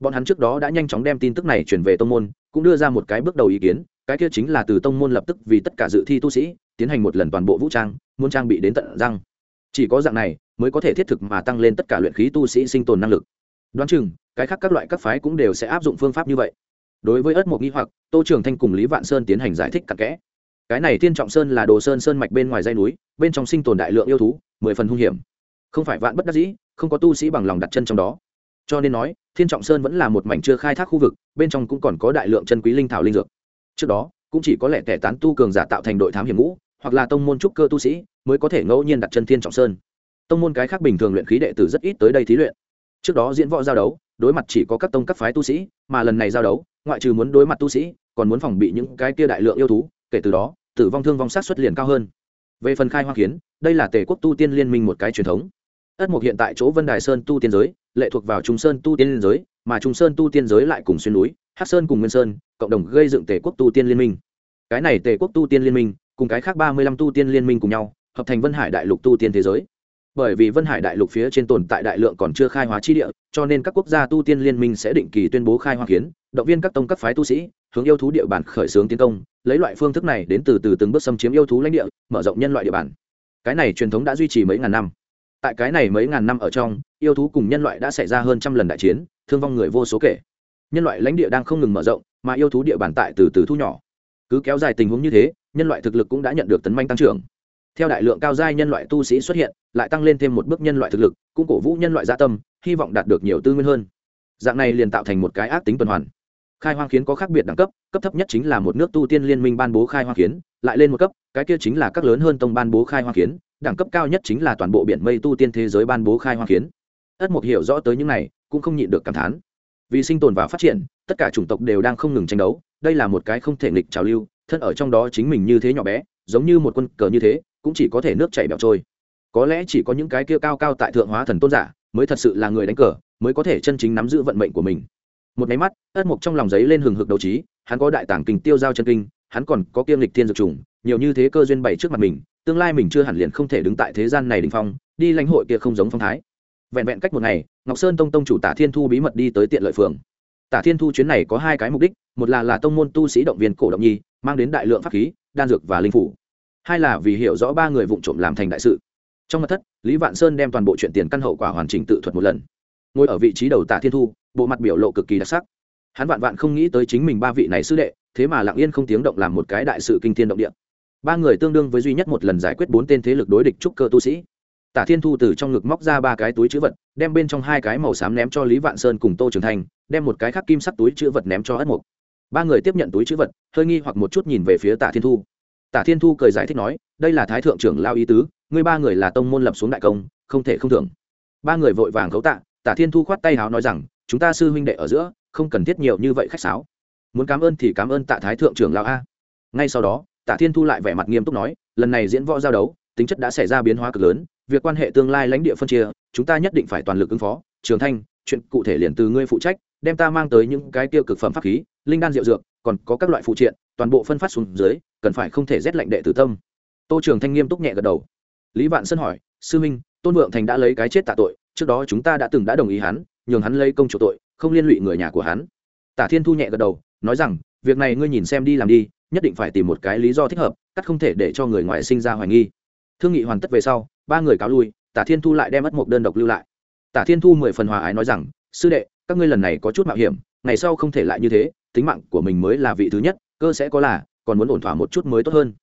Bọn hắn trước đó đã nhanh chóng đem tin tức này chuyển về tông môn, cũng đưa ra một cái bước đầu ý kiến, cái kia chính là từ tông môn lập tức vì tất cả dự thi tu sĩ, tiến hành một lần toàn bộ vũ trang, muốn trang bị đến tận răng. Chỉ có dạng này, mới có thể thiết thực mà tăng lên tất cả luyện khí tu sĩ sinh tồn năng lực. Đoán chừng, cái khác các loại các phái cũng đều sẽ áp dụng phương pháp như vậy. Đối với ớt mộc nghi hoặc, tô trường thanh cùng lý vạn sơn tiến hành giải thích cặn kẽ cái này thiên trọng sơn là đồ sơn sơn mạch bên ngoài dây núi, bên trong sinh tồn đại lượng yêu thú, mười phần hung hiểm. Không phải vạn bất đắc dĩ, không có tu sĩ bằng lòng đặt chân trong đó. Cho nên nói, thiên trọng sơn vẫn là một mảnh chưa khai thác khu vực, bên trong cũng còn có đại lượng chân quý linh thảo linh dược. Trước đó, cũng chỉ có lẽ kẻ tán tu cường giả tạo thành đội thám hiểm ngũ, hoặc là tông môn trúc cơ tu sĩ, mới có thể ngẫu nhiên đặt chân thiên trọng sơn. Tông môn cái khác bình thường luyện khí đệ tử rất ít tới đây thí luyện. Trước đó diễn võ giao đấu, đối mặt chỉ có các tông các phái tu sĩ, mà lần này giao đấu, ngoại trừ muốn đối mặt tu sĩ, còn muốn phòng bị những cái kia đại lượng yêu thú kể từ đó, tử vong thương vong sát xuất liền cao hơn. Về phần khai hoa kiến, đây là tề quốc tu tiên liên minh một cái truyền thống. Ất mục hiện tại chỗ vân đài sơn tu tiên giới, lệ thuộc vào trung sơn tu tiên giới, mà trung sơn tu tiên giới lại cùng xuyên núi, hắc sơn cùng nguyên sơn, cộng đồng gây dựng tề quốc tu tiên liên minh. Cái này tề quốc tu tiên liên minh, cùng cái khác ba mươi lăm tu tiên liên minh cùng nhau, hợp thành vân hải đại lục tu tiên thế giới bởi vì vân hải đại lục phía trên tồn tại đại lượng còn chưa khai hóa chi địa, cho nên các quốc gia tu tiên liên minh sẽ định kỳ tuyên bố khai hóa kiến, động viên các tông các phái tu sĩ, hướng yêu thú địa bàn khởi xướng tiến công, lấy loại phương thức này đến từ từ từng bước xâm chiếm yêu thú lãnh địa, mở rộng nhân loại địa bàn. Cái này truyền thống đã duy trì mấy ngàn năm. Tại cái này mấy ngàn năm ở trong, yêu thú cùng nhân loại đã xảy ra hơn trăm lần đại chiến, thương vong người vô số kể. Nhân loại lãnh địa đang không ngừng mở rộng, mà yêu thú địa bàn tại từ từ thu nhỏ. Cứ kéo dài tình huống như thế, nhân loại thực lực cũng đã nhận được tấn manh tăng trưởng theo đại lượng cao giai nhân loại tu sĩ xuất hiện, lại tăng lên thêm một bước nhân loại thực lực, cũng cổ vũ nhân loại gia tâm, hy vọng đạt được nhiều tư nguyên hơn. Dạng này liền tạo thành một cái ác tính tuần hoàn. Khai hoang khiến có khác biệt đẳng cấp cấp thấp nhất chính là một nước tu tiên liên minh ban bố khai hoang khiến, lại lên một cấp, cái kia chính là các lớn hơn tông ban bố khai hoang khiến, đẳng cấp cao nhất chính là toàn bộ biển mây tu tiên thế giới ban bố khai hoang khiến. Ất mục hiểu rõ tới những này, cũng không nhịn được cảm thán. Vì sinh tồn và phát triển, tất cả chủng tộc đều đang không ngừng tranh đấu, đây là một cái không thể nghịch trào lưu, thân ở trong đó chính mình như thế nhỏ bé, giống như một quân cờ như thế cũng chỉ có thể nước chảy bẹo trôi. Có lẽ chỉ có những cái kia cao cao tại thượng hóa thần tôn giả mới thật sự là người đánh cờ, mới có thể chân chính nắm giữ vận mệnh của mình. Một máy mắt, ất mộc trong lòng giấy lên hừng hực đầu trí, hắn có đại tảng kinh tiêu giao chân kinh, hắn còn có kiêm lịch thiên dược trùng, nhiều như thế cơ duyên bày trước mặt mình, tương lai mình chưa hẳn liền không thể đứng tại thế gian này đình phong, đi lãnh hội kia không giống phong thái. Vẹn vẹn cách một ngày, ngọc sơn tông tông chủ tả thiên thu bí mật đi tới tiện lợi phường. Tả thiên thu chuyến này có hai cái mục đích, một là là tông môn tu sĩ động viên cổ động nhi, mang đến đại lượng pháp khí, đan dược và linh phủ hai là vì hiểu rõ ba người vụ trộm làm thành đại sự. Trong mặt thất, lý vạn sơn đem toàn bộ chuyện tiền căn hậu quả hoàn chỉnh tự thuật một lần. Ngồi ở vị trí đầu tả thiên thu, bộ mặt biểu lộ cực kỳ đặc sắc. Hắn vạn vạn không nghĩ tới chính mình ba vị này sư đệ, thế mà lặng yên không tiếng động làm một cái đại sự kinh thiên động địa. Ba người tương đương với duy nhất một lần giải quyết bốn tên thế lực đối địch trúc cơ tu sĩ. Tả thiên thu từ trong ngực móc ra ba cái túi chữ vật, đem bên trong hai cái màu xám ném cho lý vạn sơn cùng tô trường thành, đem một cái khác kim sắc túi chữ vật ném cho ất mục. Ba người tiếp nhận túi chữ vật, hơi nghi hoặc một chút nhìn về phía tả thiên thu tả thiên thu cười giải thích nói, đây là thái thượng trưởng lao ý tứ, ngươi ba người là tông môn lập xuống đại công, không thể không thưởng. Ba người vội vàng cấu tạ, tả thiên thu khoát tay háo nói rằng, chúng ta sư huynh đệ ở giữa, không cần thiết nhiều như vậy khách sáo. Muốn cảm ơn thì cảm ơn tạ thái thượng trưởng lao a. Ngay sau đó tạ thiên thu lại vẻ mặt nghiêm túc nói, lần này diễn võ giao đấu, tính chất đã xảy ra biến hóa cực lớn, việc quan hệ tương lai lãnh địa phân chia, chúng ta nhất định phải toàn lực ứng phó. Trường thanh, chuyện cụ thể liền từ ngươi phụ trách, đem ta mang tới những cái tiêu cực phẩm pháp khí, linh đan rượu dược, còn có các loại phụ triện, toàn bộ phân phát xuống dưới cần phải không thể rét lạnh đệ tử tâm. Tô trường thanh nghiêm túc nhẹ gật đầu. Lý vạn sân hỏi, sư minh, tôn vượng thành đã lấy cái chết tạ tội, trước đó chúng ta đã từng đã đồng ý hắn, nhường hắn lấy công chủ tội, không liên lụy người nhà của hắn. Tả thiên thu nhẹ gật đầu, nói rằng, việc này ngươi nhìn xem đi làm đi, nhất định phải tìm một cái lý do thích hợp, cắt không thể để cho người ngoài sinh ra hoài nghi. Thương nghị hoàn tất về sau, ba người cáo lui, tả thiên thu lại đem mất một đơn độc lưu lại. Tả thiên thu mười phần hòa ái nói rằng, sư đệ, các ngươi lần này có chút mạo hiểm, ngày sau không thể lại như thế, tính mạng của mình mới là vị thứ nhất, cơ sẽ có là còn muốn ổn thỏa một chút mới tốt hơn.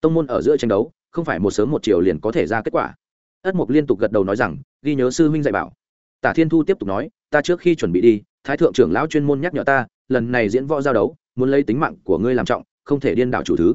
Tông môn ở giữa tranh đấu, không phải một sớm một chiều liền có thể ra kết quả. Ất mục liên tục gật đầu nói rằng, ghi nhớ sư huynh dạy bảo. Tả thiên thu tiếp tục nói, ta trước khi chuẩn bị đi, thái thượng trưởng lão chuyên môn nhắc nhở ta, lần này diễn võ giao đấu, muốn lấy tính mạng của ngươi làm trọng, không thể điên đảo chủ thứ.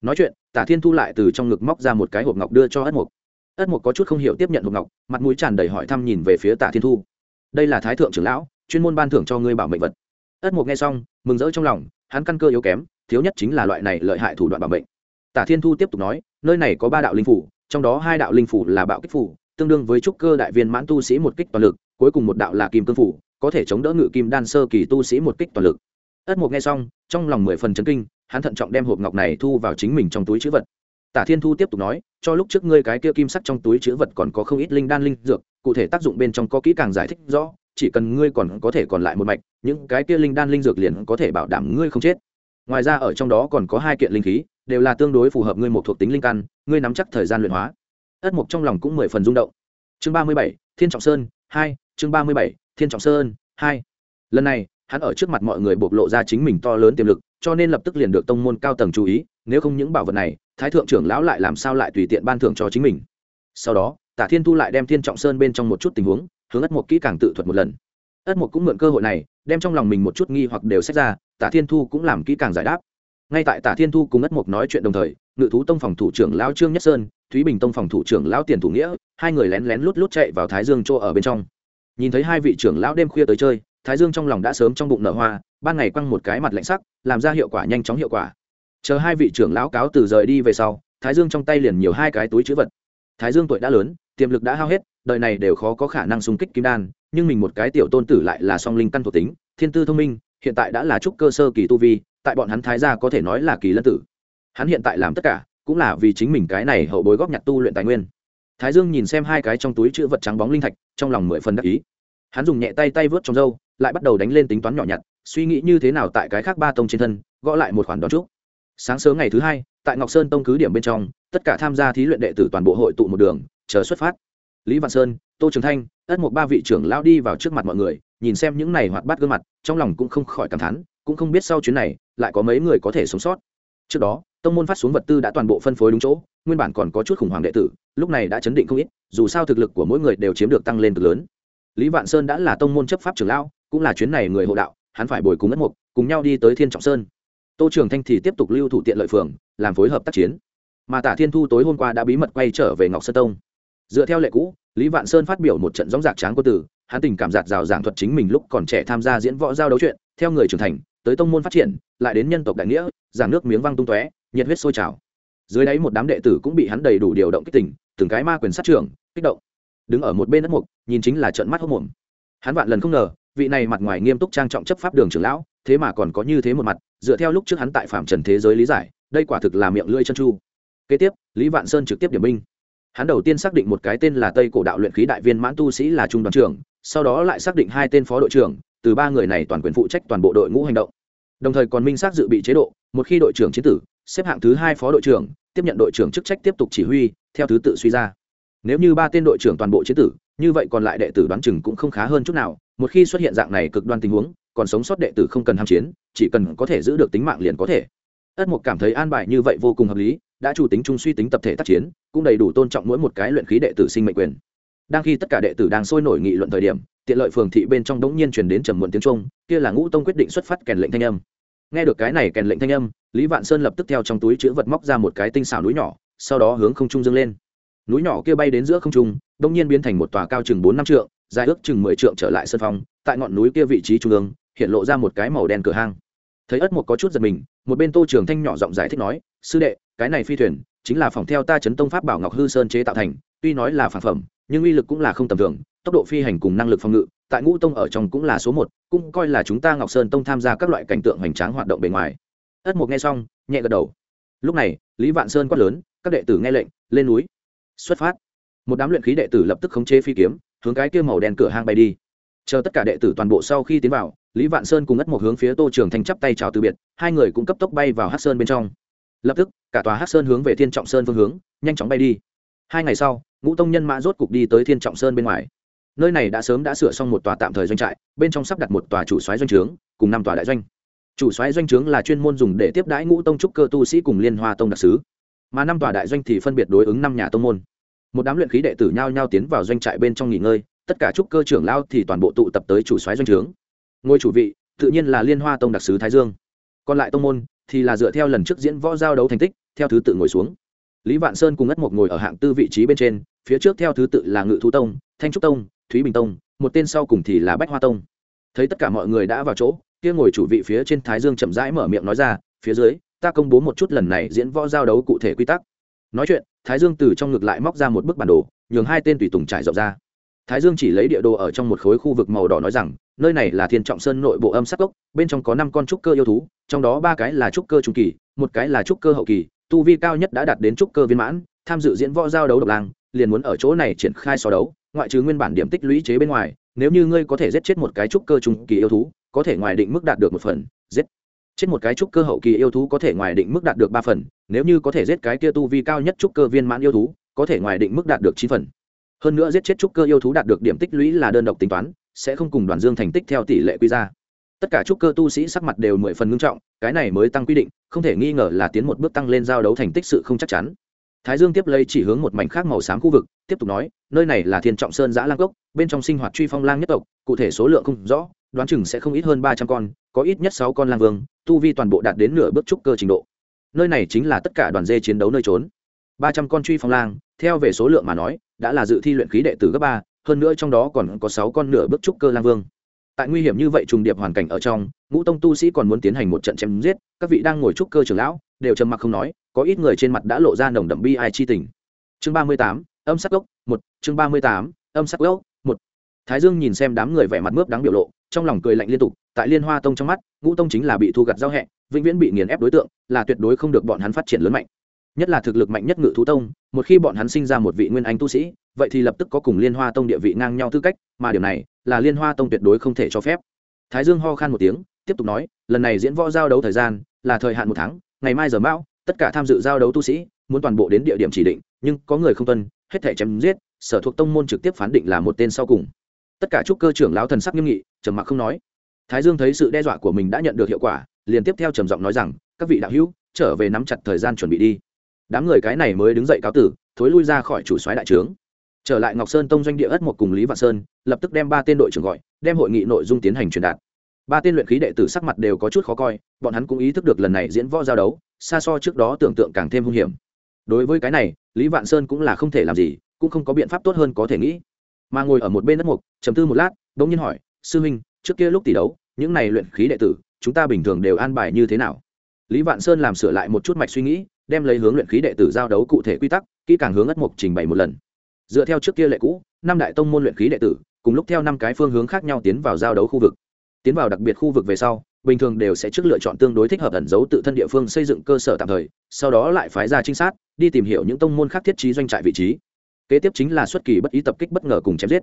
Nói chuyện, tả thiên thu lại từ trong ngực móc ra một cái hộp ngọc đưa cho ất mục ất mục có chút không hiểu tiếp nhận hộp ngọc, mặt mũi tràn đầy hỏi thăm nhìn về phía tả thiên thu. Đây là thái thượng trưởng lão, chuyên môn ban thưởng cho ngươi bảo mệnh vật. Ất mục nghe xong, mừng rỡ trong lòng, hắn căn cơ yếu kém thiếu nhất chính là loại này lợi hại thủ đoạn bảo mệnh. Tả thiên thu tiếp tục nói, nơi này có ba đạo linh phủ, trong đó hai đạo linh phủ là bạo kích phủ, tương đương với trúc cơ đại viên mãn tu sĩ một kích toàn lực, cuối cùng một đạo là kim cương phủ, có thể chống đỡ ngự kim đan sơ kỳ tu sĩ một kích toàn lực. Ất mục nghe xong, trong lòng mười phần chấn kinh, hắn thận trọng đem hộp ngọc này thu vào chính mình trong túi chữ vật. Tả thiên thu tiếp tục nói, cho lúc trước ngươi cái kia kim sắc trong túi chữ vật còn có không ít linh đan linh dược, cụ thể tác dụng bên trong có kỹ càng giải thích rõ, chỉ cần ngươi còn có thể còn lại một mạch, những cái kia linh đan linh dược liền có thể bảo đảm ngươi không chết ngoài ra ở trong đó còn có hai kiện linh khí, đều là tương đối phù hợp ngươi một thuộc tính linh căn, ngươi nắm chắc thời gian luyện hóa. Ất mục trong lòng cũng mười phần rung động. Chương ba mươi bảy, thiên trọng sơn hai, chương ba mươi bảy, thiên trọng sơn hai. Lần này, hắn ở trước mặt mọi người bộc lộ ra chính mình to lớn tiềm lực, cho nên lập tức liền được tông môn cao tầng chú ý, nếu không những bảo vật này, thái thượng trưởng lão lại làm sao lại tùy tiện ban thưởng cho chính mình. Sau đó, tả thiên thu lại đem thiên trọng sơn bên trong một chút tình huống, hướng ất mục kỹ càng tự thuật một lần. Ất mục cũng mượn cơ hội này, đem trong lòng mình một chút nghi hoặc đều xét ra tả thiên thu cũng làm kỹ càng giải đáp. Ngay tại tả thiên thu cùng ất mục nói chuyện đồng thời, ngự thú tông phòng thủ trưởng lão trương nhất sơn, thúy bình tông phòng thủ trưởng lão tiền thủ nghĩa, hai người lén lén lút lút chạy vào thái dương chỗ ở bên trong. Nhìn thấy hai vị trưởng lão đêm khuya tới chơi, thái dương trong lòng đã sớm trong bụng nở hoa, ban ngày quăng một cái mặt lạnh sắc, làm ra hiệu quả nhanh chóng hiệu quả. Chờ hai vị trưởng lão cáo từ rời đi về sau, thái dương trong tay liền nhiều hai cái túi chữ vật. Thái dương tuổi đã lớn, tiềm lực đã hao hết, đời này đều khó có khả năng xung kích kim đan, nhưng mình một cái tiểu tôn tử lại là song linh căn thuộc tính, thiên tư thông minh hiện tại đã là trúc cơ sơ kỳ tu vi, tại bọn hắn thái gia có thể nói là kỳ lân tử. Hắn hiện tại làm tất cả, cũng là vì chính mình cái này hậu bối góp nhặt tu luyện tài nguyên. Thái dương nhìn xem hai cái trong túi chữ vật trắng bóng linh thạch, trong lòng mười phần đắc ý. Hắn dùng nhẹ tay tay vớt trong râu, lại bắt đầu đánh lên tính toán nhỏ nhặt, suy nghĩ như thế nào tại cái khác ba tông trên thân, gõ lại một khoản đón trước sáng sớm ngày thứ hai, tại ngọc sơn tông cứ điểm bên trong, tất cả tham gia thí luyện đệ tử toàn bộ hội tụ một đường, chờ xuất phát. Lý văn sơn tô trường thanh, ất một ba vị trưởng lao đi vào trước mặt mọi người, nhìn xem những này hoạt bát gương mặt, trong lòng cũng không khỏi cảm thán, cũng không biết sau chuyến này, lại có mấy người có thể sống sót. Trước đó, tông môn phát xuống vật tư đã toàn bộ phân phối đúng chỗ, nguyên bản còn có chút khủng hoảng đệ tử, lúc này đã chấn định không ít, dù sao thực lực của mỗi người đều chiếm được tăng lên cực lớn. Lý vạn sơn đã là tông môn chấp pháp trưởng lão, cũng là chuyến này người hộ đạo, hắn phải bồi cùng ất mục, cùng nhau đi tới thiên trọng sơn. Tô trường thanh thì tiếp tục lưu thủ tiện lợi phường, làm phối hợp tác chiến. Mà tả thiên thu tối hôm qua đã bí mật quay trở về ngọc sơn tông dựa theo lệ cũ, lý vạn sơn phát biểu một trận gióng giạc tráng quân tử, hắn tình cảm giạt rào giảng thuật chính mình lúc còn trẻ tham gia diễn võ giao đấu chuyện, theo người trưởng thành, tới tông môn phát triển, lại đến nhân tộc đại nghĩa, giảng nước miếng văng tung tóe, nhiệt huyết sôi trào. Dưới đáy một đám đệ tử cũng bị hắn đầy đủ điều động kích tình, từng cái ma quyền sát trưởng, kích động. Đứng ở một bên đất mục, nhìn chính là trận mắt hốc mồm hắn vạn lần không ngờ, vị này mặt ngoài nghiêm túc trang trọng chấp pháp đường trưởng lão, thế mà còn có như thế một mặt, dựa theo lúc trước hắn tại phạm trần thế giới lý giải, đây quả thực là miệng lưỡi chân chu. Kế tiếp, lý vạn sơn trực tiếp điểm binh hắn đầu tiên xác định một cái tên là tây cổ đạo luyện khí đại viên mãn tu sĩ là trung đoàn trưởng, sau đó lại xác định hai tên phó đội trưởng, từ ba người này toàn quyền phụ trách toàn bộ đội ngũ hành động. Đồng thời còn minh xác dự bị chế độ, một khi đội trưởng chiến tử, xếp hạng thứ hai phó đội trưởng, tiếp nhận đội trưởng chức trách tiếp tục chỉ huy, theo thứ tự suy ra. Nếu như ba tên đội trưởng toàn bộ chiến tử, như vậy còn lại đệ tử đoán chừng cũng không khá hơn chút nào, một khi xuất hiện dạng này cực đoan tình huống, còn sống sót đệ tử không cần ham chiến, chỉ cần có thể giữ được tính mạng liền có thể. Ất mục cảm thấy an bài như vậy vô cùng hợp lý đã chủ tính trung suy tính tập thể tác chiến, cũng đầy đủ tôn trọng mỗi một cái luyện khí đệ tử sinh mệnh quyền. Đang khi tất cả đệ tử đang sôi nổi nghị luận thời điểm, tiện lợi phường thị bên trong đống nhiên truyền đến trầm muộn tiếng trung kia là ngũ tông quyết định xuất phát kèn lệnh thanh âm. Nghe được cái này kèn lệnh thanh âm, lý vạn sơn lập tức theo trong túi chữ vật móc ra một cái tinh xảo núi nhỏ, sau đó hướng không trung dâng lên. Núi nhỏ kia bay đến giữa không trung, đống nhiên biến thành một tòa cao chừng bốn năm trượng, dài ước chừng mười trượng trở lại sân phong, tại ngọn núi kia vị trí trung ương, hiện lộ ra một cái màu đen cửa hang. Thấy ất một có chút giật mình, một bên tô trường thanh nhỏ giọng giải thích nói sư đệ, cái này phi thuyền, chính là phòng theo ta chấn tông pháp bảo ngọc hư sơn chế tạo thành, tuy nói là phản phẩm, nhưng uy lực cũng là không tầm thường, tốc độ phi hành cùng năng lực phòng ngự, tại ngũ tông ở trong cũng là số một, cũng coi là chúng ta ngọc sơn tông tham gia các loại cảnh tượng hoành tráng hoạt động bề ngoài. Ất mục nghe xong, nhẹ gật đầu. Lúc này, lý vạn sơn quát lớn, các đệ tử nghe lệnh, lên núi. Xuất phát. Một đám luyện khí đệ tử lập tức khống chế phi kiếm, hướng cái kia màu đen cửa hang bay đi. Chờ tất cả đệ tử toàn bộ sau khi tiến vào, lý vạn sơn cùng ất một hướng phía tô trường thanh chắp tay chào từ biệt, hai người cũng cấp tốc bay vào hát sơn bên trong lập tức, cả tòa hát sơn hướng về thiên trọng sơn phương hướng, nhanh chóng bay đi. Hai ngày sau, ngũ tông nhân mã rốt cục đi tới thiên trọng sơn bên ngoài. Nơi này đã sớm đã sửa xong một tòa tạm thời doanh trại, bên trong sắp đặt một tòa chủ xoáy doanh trướng, cùng năm tòa đại doanh. Chủ xoáy doanh trướng là chuyên môn dùng để tiếp đãi ngũ tông trúc cơ tu sĩ cùng liên hoa tông đặc sứ. Mà năm tòa đại doanh thì phân biệt đối ứng năm nhà tông môn. Một đám luyện khí đệ tử nhao nhao tiến vào doanh trại bên trong nghỉ ngơi, tất cả trúc cơ trưởng lao thì toàn bộ tụ tập tới chủ xoáy doanh trướng. Ngôi chủ vị, tự nhiên là liên hoa tông đặc sứ thái dương. Còn lại tông môn thì là dựa theo lần trước diễn võ giao đấu thành tích, theo thứ tự ngồi xuống. Lý vạn sơn cùng ất một ngồi ở hạng tư vị trí bên trên, phía trước theo thứ tự là ngự thú tông, thanh trúc tông, thúy bình tông, một tên sau cùng thì là bách hoa tông. Thấy tất cả mọi người đã vào chỗ, kia ngồi chủ vị phía trên thái dương chậm rãi mở miệng nói ra, phía dưới, ta công bố một chút lần này diễn võ giao đấu cụ thể quy tắc. Nói chuyện, thái dương từ trong ngực lại móc ra một bức bản đồ, nhường hai tên tùy tùng trải rộng ra thái dương chỉ lấy địa đồ ở trong một khối khu vực màu đỏ nói rằng, nơi này là thiên trọng sơn nội bộ âm sắc cốc, bên trong có năm con trúc cơ yêu thú, trong đó ba cái là trúc cơ trung kỳ, một cái là trúc cơ hậu kỳ, tu vi cao nhất đã đạt đến trúc cơ viên mãn, tham dự diễn võ giao đấu độc lang, liền muốn ở chỗ này triển khai so đấu, ngoại trừ nguyên bản điểm tích lũy chế bên ngoài, nếu như ngươi có thể giết chết một cái trúc cơ trung kỳ yêu thú, có thể ngoài định mức đạt được một phần, giết. Chết một cái trúc cơ hậu kỳ yêu thú có thể ngoài định mức đạt được ba phần, nếu như có thể giết cái kia tu vi cao nhất trúc cơ viên mãn yêu thú, có thể ngoài định mức đạt được chín phần hơn nữa giết chết trúc cơ yêu thú đạt được điểm tích lũy là đơn độc tính toán, sẽ không cùng đoàn dương thành tích theo tỷ lệ quy ra. Tất cả trúc cơ tu sĩ sắc mặt đều mười phần ngưng trọng, cái này mới tăng quy định, không thể nghi ngờ là tiến một bước tăng lên giao đấu thành tích sự không chắc chắn. Thái dương tiếp lấy chỉ hướng một mảnh khác màu xám khu vực, tiếp tục nói, nơi này là thiên trọng sơn giã lang cốc, bên trong sinh hoạt truy phong lang nhất tộc, cụ thể số lượng không rõ, đoán chừng sẽ không ít hơn ba trăm con, có ít nhất sáu con lang vương, tu vi toàn bộ đạt đến nửa bước trúc cơ trình độ. Nơi này chính là tất cả đoàn dê chiến đấu nơi trốn ba trăm con truy phong lang, theo về số lượng mà nói, đã là dự thi luyện khí đệ tử cấp ba, hơn nữa trong đó còn có sáu con nửa bước trúc cơ lang vương. Tại nguy hiểm như vậy trùng điệp hoàn cảnh ở trong, ngũ tông tu sĩ còn muốn tiến hành một trận chém giết, các vị đang ngồi trúc cơ trưởng lão, đều trầm mặc không nói, có ít người trên mặt đã lộ ra nồng đậm bi ai chi tình. Chương ba mươi tám, âm sắc gốc, một, chương ba mươi tám, âm sắc gốc, một. Thái dương nhìn xem đám người vẻ mặt mướp đáng biểu lộ, trong lòng cười lạnh liên tục, tại liên hoa tông trong mắt, ngũ tông chính là bị thu gặt giao hẹ, vĩnh viễn bị nghiền ép đối tượng, là tuyệt đối không được bọn hắn phát triển lớn mạnh nhất là thực lực mạnh nhất ngự thú tông, một khi bọn hắn sinh ra một vị nguyên anh tu sĩ, vậy thì lập tức có cùng liên hoa tông địa vị ngang nhau tư cách, mà điều này là liên hoa tông tuyệt đối không thể cho phép. Thái dương ho khan một tiếng, tiếp tục nói, lần này diễn võ giao đấu thời gian là thời hạn một tháng, ngày mai giờ mão, tất cả tham dự giao đấu tu sĩ muốn toàn bộ đến địa điểm chỉ định, nhưng có người không tuân, hết thể chém giết, sở thuộc tông môn trực tiếp phán định là một tên sau cùng. Tất cả trúc cơ trưởng lão thần sắc nghiêm nghị, trầm mặc không nói. Thái dương thấy sự đe dọa của mình đã nhận được hiệu quả, liền tiếp theo trầm giọng nói rằng, các vị đạo hữu, trở về nắm chặt thời gian chuẩn bị đi đám người cái này mới đứng dậy cáo tử, thối lui ra khỏi chủ soái đại trướng. Trở lại ngọc sơn tông doanh địa ất một cùng lý vạn sơn, lập tức đem ba tên đội trưởng gọi, đem hội nghị nội dung tiến hành truyền đạt. Ba tên luyện khí đệ tử sắc mặt đều có chút khó coi, bọn hắn cũng ý thức được lần này diễn võ giao đấu, xa so trước đó tưởng tượng càng thêm hung hiểm. Đối với cái này, lý vạn sơn cũng là không thể làm gì, cũng không có biện pháp tốt hơn có thể nghĩ. Mà ngồi ở một bên đất mục chấm tư một lát bỗng nhiên hỏi, sư huynh, trước kia lúc tỷ đấu, những này luyện khí đệ tử, chúng ta bình thường đều an bài như thế nào? Lý vạn sơn làm sửa lại một chút mạch suy nghĩ đem lấy hướng luyện khí đệ tử giao đấu cụ thể quy tắc, kỹ càng hướng ất mục trình bày một lần. Dựa theo trước kia lệ cũ, năm đại tông môn luyện khí đệ tử, cùng lúc theo năm cái phương hướng khác nhau tiến vào giao đấu khu vực. Tiến vào đặc biệt khu vực về sau, bình thường đều sẽ trước lựa chọn tương đối thích hợp ẩn giấu tự thân địa phương xây dựng cơ sở tạm thời, sau đó lại phái ra trinh sát, đi tìm hiểu những tông môn khác thiết trí doanh trại vị trí. Kế tiếp chính là xuất kỳ bất ý tập kích bất ngờ cùng chém giết.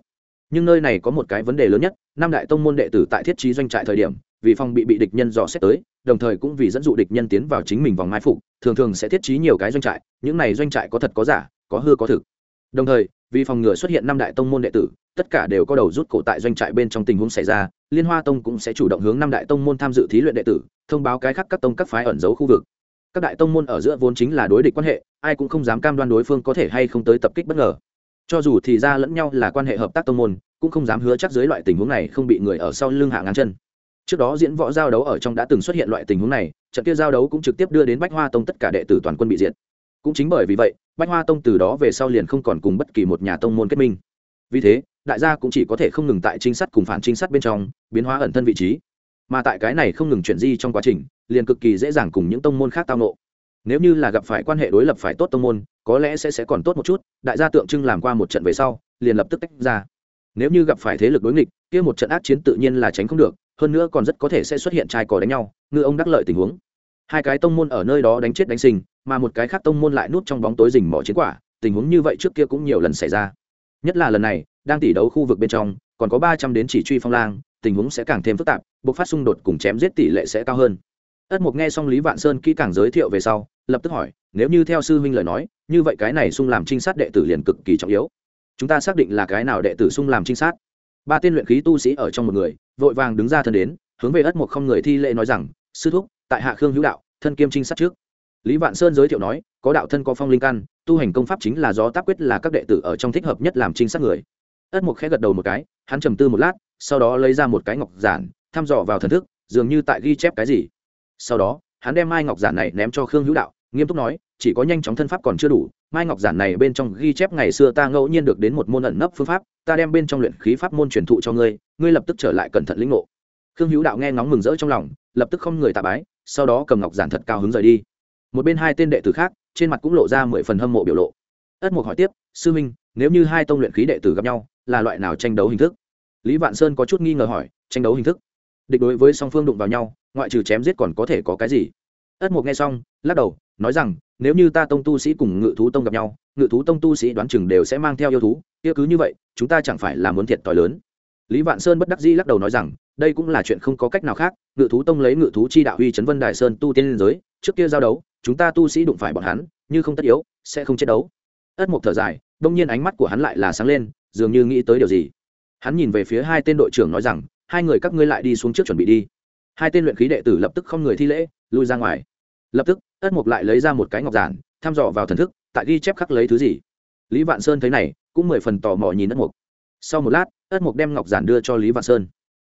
Nhưng nơi này có một cái vấn đề lớn nhất, năm đại tông môn đệ tử tại thiết trí doanh trại thời điểm vì phòng bị bị địch nhân dò xét tới, đồng thời cũng vì dẫn dụ địch nhân tiến vào chính mình vòng mai phục, thường thường sẽ thiết trí nhiều cái doanh trại, những này doanh trại có thật có giả, có hư có thực. Đồng thời, vì phòng ngừa xuất hiện năm đại tông môn đệ tử, tất cả đều có đầu rút cổ tại doanh trại bên trong tình huống xảy ra, liên hoa tông cũng sẽ chủ động hướng năm đại tông môn tham dự thí luyện đệ tử, thông báo cái khác các tông các phái ẩn giấu khu vực. Các đại tông môn ở giữa vốn chính là đối địch quan hệ, ai cũng không dám cam đoan đối phương có thể hay không tới tập kích bất ngờ. Cho dù thì ra lẫn nhau là quan hệ hợp tác tông môn, cũng không dám hứa chắc dưới loại tình huống này không bị người ở sau lưng hạ ngang chân trước đó diễn võ giao đấu ở trong đã từng xuất hiện loại tình huống này, trận kia giao đấu cũng trực tiếp đưa đến bách hoa tông tất cả đệ tử toàn quân bị diệt. Cũng chính bởi vì vậy, bách hoa tông từ đó về sau liền không còn cùng bất kỳ một nhà tông môn kết minh. Vì thế, đại gia cũng chỉ có thể không ngừng tại trinh sát cùng phản trinh sát bên trong, biến hóa ẩn thân vị trí. Mà tại cái này không ngừng chuyển di trong quá trình, liền cực kỳ dễ dàng cùng những tông môn khác tao nộ nếu như là gặp phải quan hệ đối lập phải tốt tông môn, có lẽ sẽ sẽ còn tốt một chút, đại gia tượng trưng làm qua một trận về sau, liền lập tức tách ra. Nếu như gặp phải thế lực đối nghịch, kia một trận ác chiến tự nhiên là tránh không được hơn nữa còn rất có thể sẽ xuất hiện trai cò đánh nhau, ngư ông đắc lợi tình huống. Hai cái tông môn ở nơi đó đánh chết đánh sinh, mà một cái khác tông môn lại núp trong bóng tối rình mỏ chiến quả, tình huống như vậy trước kia cũng nhiều lần xảy ra. Nhất là lần này, đang tỷ đấu khu vực bên trong, còn có ba trăm đến chỉ truy phong lang, tình huống sẽ càng thêm phức tạp buộc phát xung đột cùng chém giết tỷ lệ sẽ cao hơn. Ất mục nghe xong lý vạn sơn kỹ càng giới thiệu về sau, lập tức hỏi, nếu như theo sư huynh lời nói, như vậy cái này xung làm trinh sát đệ tử liền cực kỳ trọng yếu. Chúng ta xác định là cái nào đệ tử xung làm trinh sát? Ba tên luyện khí tu sĩ ở trong một người, vội vàng đứng ra thân đến, hướng về ất mục không người thi lễ nói rằng, sư thúc, tại hạ khương hữu đạo, thân kiêm trinh sát trước. Lý vạn sơn giới thiệu nói, có đạo thân có phong linh căn, tu hành công pháp chính là do tác quyết là các đệ tử ở trong thích hợp nhất làm trinh sát người. Ất mục khẽ gật đầu một cái, hắn trầm tư một lát, sau đó lấy ra một cái ngọc giản, thăm dò vào thần thức, dường như tại ghi chép cái gì. Sau đó, hắn đem mai ngọc giản này ném cho khương hữu đạo, nghiêm túc nói, chỉ có nhanh chóng thân pháp còn chưa đủ mai ngọc giản này bên trong ghi chép ngày xưa ta ngẫu nhiên được đến một môn ẩn nấp phương pháp, ta đem bên trong luyện khí pháp môn truyền thụ cho ngươi ngươi lập tức trở lại cẩn thận lĩnh ngộ. Khương hữu đạo nghe ngóng mừng rỡ trong lòng, lập tức không người tạ bái, sau đó cầm ngọc giản thật cao hứng rời đi. Một bên hai tên đệ tử khác, trên mặt cũng lộ ra mười phần hâm mộ biểu lộ. Ất mục hỏi tiếp, sư minh, nếu như hai tông luyện khí đệ tử gặp nhau, là loại nào tranh đấu hình thức? Lý vạn sơn có chút nghi ngờ hỏi, tranh đấu hình thức? Địch đối với song phương đụng vào nhau, ngoại trừ chém giết còn có thể có cái gì? Ất mục nghe xong, lắc đầu, nói rằng, nếu như ta tông tu sĩ cùng ngự thú tông gặp nhau, ngự thú tông tu sĩ đoán chừng đều sẽ mang theo yêu thú, kia cứ như vậy, chúng ta chẳng phải là muốn thiệt t lớn. Lý vạn sơn bất đắc dĩ lắc đầu nói rằng, đây cũng là chuyện không có cách nào khác, ngự thú tông lấy ngự thú chi đạo uy trấn vân đại sơn tu tiên liên giới, trước kia giao đấu, chúng ta tu sĩ đụng phải bọn hắn, như không tất yếu, sẽ không chết đấu. Ất mục thở dài, đông nhiên ánh mắt của hắn lại là sáng lên, dường như nghĩ tới điều gì. Hắn nhìn về phía hai tên đội trưởng nói rằng, hai người các ngươi lại đi xuống trước chuẩn bị đi. Hai tên luyện khí đệ tử lập tức không người thi lễ lui ra ngoài. Lập tức, ất mục lại lấy ra một cái ngọc giản, thăm dò vào thần thức, tại ghi chép khắc lấy thứ gì. Lý vạn sơn thấy này, cũng mười phần tò mò nhìn ất mục. Sau một lát, ất mục đem ngọc giản đưa cho lý vạn sơn.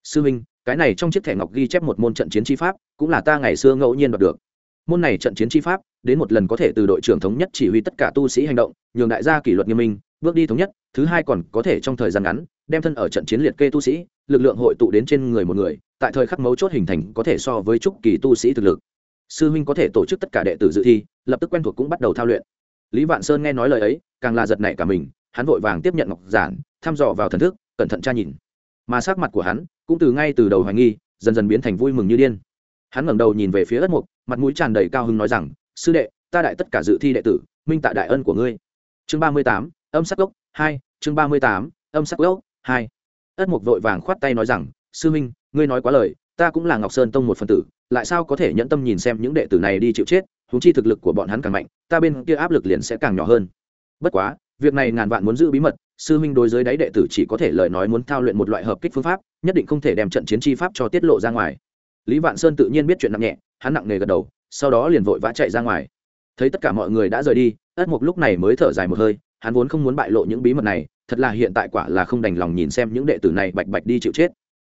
Sư minh cái này trong chiếc thẻ ngọc ghi chép một môn trận chiến chi pháp, cũng là ta ngày xưa ngẫu nhiên đoạt được. Môn này trận chiến chi pháp, đến một lần có thể từ đội trưởng thống nhất chỉ huy tất cả tu sĩ hành động, nhường đại gia kỷ luật nghiêm minh, bước đi thống nhất, thứ hai còn có thể trong thời gian ngắn, đem thân ở trận chiến liệt kê tu sĩ lực lượng hội tụ đến trên người một người, tại thời khắc mấu chốt hình thành có thể so với trúc kỳ tu sĩ thực lực. Sư huynh có thể tổ chức tất cả đệ tử dự thi, lập tức quen thuộc cũng bắt đầu thao luyện. Lý vạn sơn nghe nói lời ấy, càng là giật nảy cả mình, hắn vội vàng tiếp nhận ngọc giản, thăm dò vào thần thức, cẩn thận tra nhìn. Mà sắc mặt của hắn cũng từ ngay từ đầu hoài nghi, dần dần biến thành vui mừng như điên. Hắn ngẩng đầu nhìn về phía ất mục, mặt mũi tràn đầy cao hứng nói rằng, sư đệ, ta đại tất cả dự thi đệ tử, minh tạ đại ân của ngươi. Chương ba mươi tám, âm sắc gốc hai, chương ba mươi tám, âm sắc gốc hai ất mục vội vàng khoát tay nói rằng, sư minh, ngươi nói quá lời, ta cũng là ngọc sơn tông một phần tử, lại sao có thể nhẫn tâm nhìn xem những đệ tử này đi chịu chết húng chi thực lực của bọn hắn càng mạnh, ta bên kia áp lực liền sẽ càng nhỏ hơn. Bất quá, việc này ngàn vạn muốn giữ bí mật, sư minh đối với đáy đệ tử chỉ có thể lời nói muốn thao luyện một loại hợp kích phương pháp, nhất định không thể đem trận chiến chi pháp cho tiết lộ ra ngoài. Lý vạn sơn tự nhiên biết chuyện nặng nhẹ, hắn nặng nề gật đầu, sau đó liền vội vã chạy ra ngoài. Thấy tất cả mọi người đã rời đi, ất mục lúc này mới thở dài một hơi, hắn vốn không muốn bại lộ những bí mật này thật là hiện tại quả là không đành lòng nhìn xem những đệ tử này bạch bạch đi chịu chết.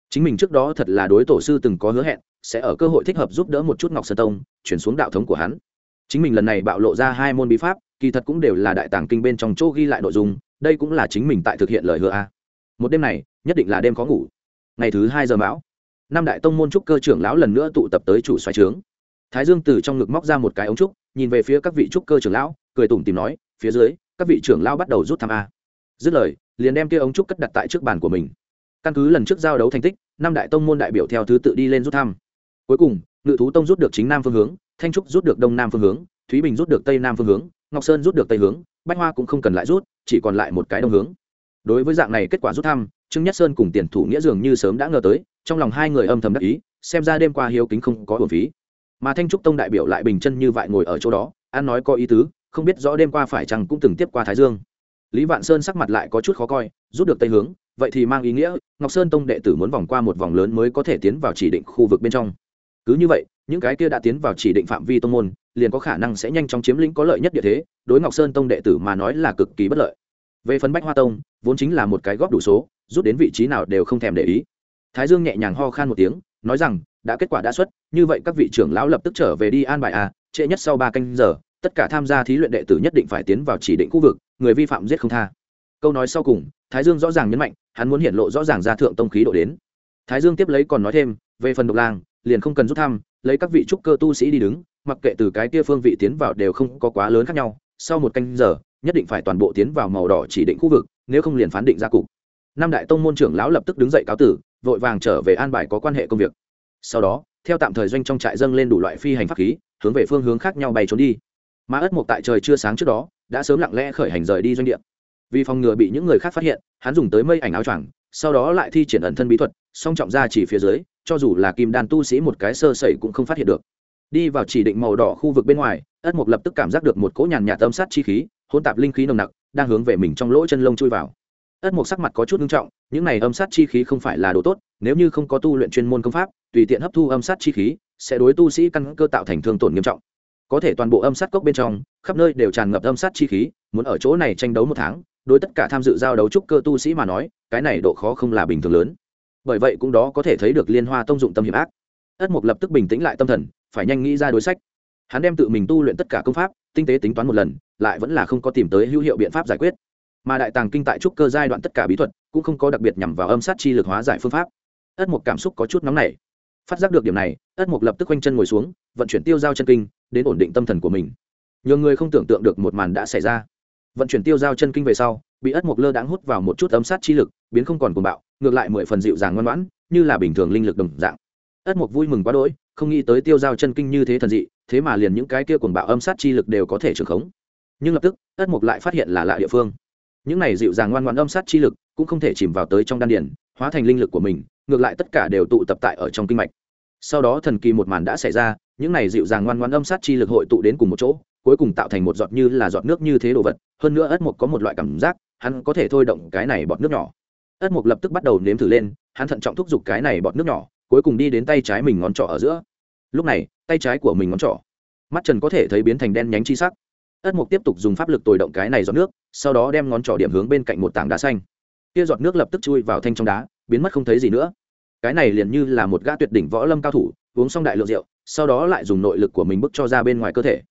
Chính mình trước đó thật là đối tổ sư từng có hứa hẹn, sẽ ở cơ hội thích hợp giúp đỡ một chút ngọc sơn tông, chuyển xuống đạo thống của hắn. Chính mình lần này bạo lộ ra hai môn bí pháp, kỳ thật cũng đều là đại tàng kinh bên trong chỗ ghi lại nội dung, đây cũng là chính mình tại thực hiện lời hứa a. Một đêm này, nhất định là đêm khó ngủ. Ngày thứ hai giờ mão, năm đại tông môn trúc cơ trưởng lão lần nữa tụ tập tới chủ xoáy trướng. Thái dương từ trong ngực móc ra một cái ống trúc, nhìn về phía các vị trúc cơ trưởng lão, cười tủm tìm nói, phía dưới, các vị trưởng lão bắt đầu rút thăm a dứt lời, liền đem kia ống trúc cất đặt tại trước bàn của mình. Căn cứ lần trước giao đấu thành tích, năm đại tông môn đại biểu theo thứ tự đi lên rút thăm. Cuối cùng, ngự thú tông rút được chính nam phương hướng, thanh trúc rút được đông nam phương hướng, thúy bình rút được tây nam phương hướng, ngọc sơn rút được tây hướng, bách hoa cũng không cần lại rút, chỉ còn lại một cái đông hướng. Đối với dạng này kết quả rút thăm, trương nhất sơn cùng tiền thủ nghĩa dường như sớm đã ngờ tới, trong lòng hai người âm thầm đắc ý, xem ra đêm qua hiếu kính không có hồn phí. Mà thanh trúc tông đại biểu lại bình chân như vậy ngồi ở chỗ đó an nói có ý tứ, không biết rõ đêm qua phải chăng cũng từng tiếp qua thái dương lý vạn sơn sắc mặt lại có chút khó coi, rút được tây hướng, vậy thì mang ý nghĩa, ngọc sơn tông đệ tử muốn vòng qua một vòng lớn mới có thể tiến vào chỉ định khu vực bên trong. Cứ như vậy, những cái kia đã tiến vào chỉ định phạm vi tông môn, liền có khả năng sẽ nhanh chóng chiếm lĩnh có lợi nhất địa thế, đối ngọc sơn tông đệ tử mà nói là cực kỳ bất lợi. Về phần bách hoa tông, vốn chính là một cái góp đủ số, rút đến vị trí nào đều không thèm để ý. Thái dương nhẹ nhàng ho khan một tiếng, nói rằng, đã kết quả đã xuất, như vậy các vị trưởng lão lập tức trở về đi an bài à trễ nhất sau ba canh giờ, tất cả tham gia thí luyện đệ tử nhất định phải tiến vào chỉ định khu vực người vi phạm giết không tha. Câu nói sau cùng, thái dương rõ ràng nhấn mạnh, hắn muốn hiện lộ rõ ràng ra thượng tông khí độ đến. Thái dương tiếp lấy còn nói thêm, về phần độc lang liền không cần rút thăm, lấy các vị trúc cơ tu sĩ đi đứng, mặc kệ từ cái kia phương vị tiến vào đều không có quá lớn khác nhau, sau một canh giờ, nhất định phải toàn bộ tiến vào màu đỏ chỉ định khu vực, nếu không liền phán định ra cục. Năm đại tông môn trưởng lão lập tức đứng dậy cáo tử, vội vàng trở về an bài có quan hệ công việc. Sau đó, theo tạm thời doanh trong trại dâng lên đủ loại phi hành pháp khí, hướng về phương hướng khác nhau bay trốn đi. Mà ất mục tại trời chưa sáng trước đó đã sớm lặng lẽ khởi hành rời đi doanh địa. Vì phòng ngừa bị những người khác phát hiện, hắn dùng tới mây ảnh áo choàng, sau đó lại thi triển ẩn thân bí thuật, song trọng ra chỉ phía dưới, cho dù là kim đan tu sĩ một cái sơ sẩy cũng không phát hiện được. Đi vào chỉ định màu đỏ khu vực bên ngoài, ất mục lập tức cảm giác được một cỗ nhàn nhạt âm sát chi khí, hỗn tạp linh khí nồng nặc, đang hướng về mình trong lỗ chân lông chui vào. Ất mục sắc mặt có chút nghiêm trọng, những này âm sát chi khí không phải là đồ tốt, nếu như không có tu luyện chuyên môn công pháp, tùy tiện hấp thu âm sát chi khí, sẽ đối tu sĩ căn cơ tạo thành thương tổn nghiêm trọng có thể toàn bộ âm sát cốc bên trong, khắp nơi đều tràn ngập âm sát chi khí, muốn ở chỗ này tranh đấu một tháng, đối tất cả tham dự giao đấu trúc cơ tu sĩ mà nói, cái này độ khó không là bình thường lớn. Bởi vậy cũng đó có thể thấy được liên hoa tông dụng tâm hiểm ác. Ất mục lập tức bình tĩnh lại tâm thần, phải nhanh nghĩ ra đối sách. Hắn đem tự mình tu luyện tất cả công pháp, tinh tế tính toán một lần, lại vẫn là không có tìm tới hữu hiệu biện pháp giải quyết. Mà đại tàng kinh tại trúc cơ giai đoạn tất cả bí thuật, cũng không có đặc biệt nhằm vào âm sát chi lực hóa giải phương pháp. Ất mục cảm xúc có chút nóng nảy phát giác được điểm này, ất mục lập tức quanh chân ngồi xuống, vận chuyển tiêu giao chân kinh, đến ổn định tâm thần của mình. Nhiều người không tưởng tượng được một màn đã xảy ra. Vận chuyển tiêu giao chân kinh về sau, bị ất mục lơ đáng hút vào một chút ấm sát chi lực, biến không còn cuồng bạo, ngược lại mười phần dịu dàng ngoan ngoãn, như là bình thường linh lực đồng dạng. Ất mục vui mừng quá đỗi, không nghĩ tới tiêu giao chân kinh như thế thần dị, thế mà liền những cái kia cuồng bạo âm sát chi lực đều có thể trưởng khống. Nhưng lập tức, ất mục lại phát hiện là lạ địa phương. Những này dịu dàng ngoan ngoãn âm sát chi lực cũng không thể chìm vào tới trong đan điển hóa thành linh lực của mình ngược lại tất cả đều tụ tập tại ở trong kinh mạch. Sau đó thần kỳ một màn đã xảy ra, những này dịu dàng ngoan ngoãn âm sát chi lực hội tụ đến cùng một chỗ, cuối cùng tạo thành một giọt như là giọt nước như thế đồ vật, hơn nữa ất mục có một loại cảm giác, hắn có thể thôi động cái này bọt nước nhỏ. Ất mục lập tức bắt đầu nếm thử lên, hắn thận trọng thúc giục cái này bọt nước nhỏ, cuối cùng đi đến tay trái mình ngón trỏ ở giữa. Lúc này, tay trái của mình ngón trỏ, mắt trần có thể thấy biến thành đen nhánh chi sắc. Ất mục tiếp tục dùng pháp lực tồi động cái này giọt nước, sau đó đem ngón trỏ điểm hướng bên cạnh một tảng đá xanh. Kia giọt nước lập tức chui vào thanh trong đá biến mất không thấy gì nữa. Cái này liền như là một gã tuyệt đỉnh võ lâm cao thủ, uống xong đại lượng rượu, sau đó lại dùng nội lực của mình bức cho ra bên ngoài cơ thể.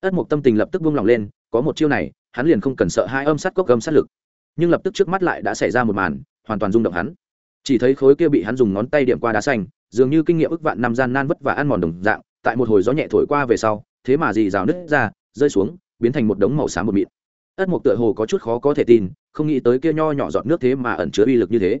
Ất mục tâm tình lập tức buông lòng lên, có một chiêu này, hắn liền không cần sợ hai âm sát cốc gâm sát lực. Nhưng lập tức trước mắt lại đã xảy ra một màn, hoàn toàn rung động hắn. Chỉ thấy khối kia bị hắn dùng ngón tay điểm qua đá xanh, dường như kinh nghiệm ức vạn năm gian nan vất và ăn mòn đồng dạng, tại một hồi gió nhẹ thổi qua về sau, thế mà dì rào nứt ra, rơi xuống, biến thành một đống màu xám một mịn. Ất mục tựa hồ có chút khó có thể tin, không nghĩ tới kia nho nhỏ giọt nước thế mà ẩn chứa uy lực như thế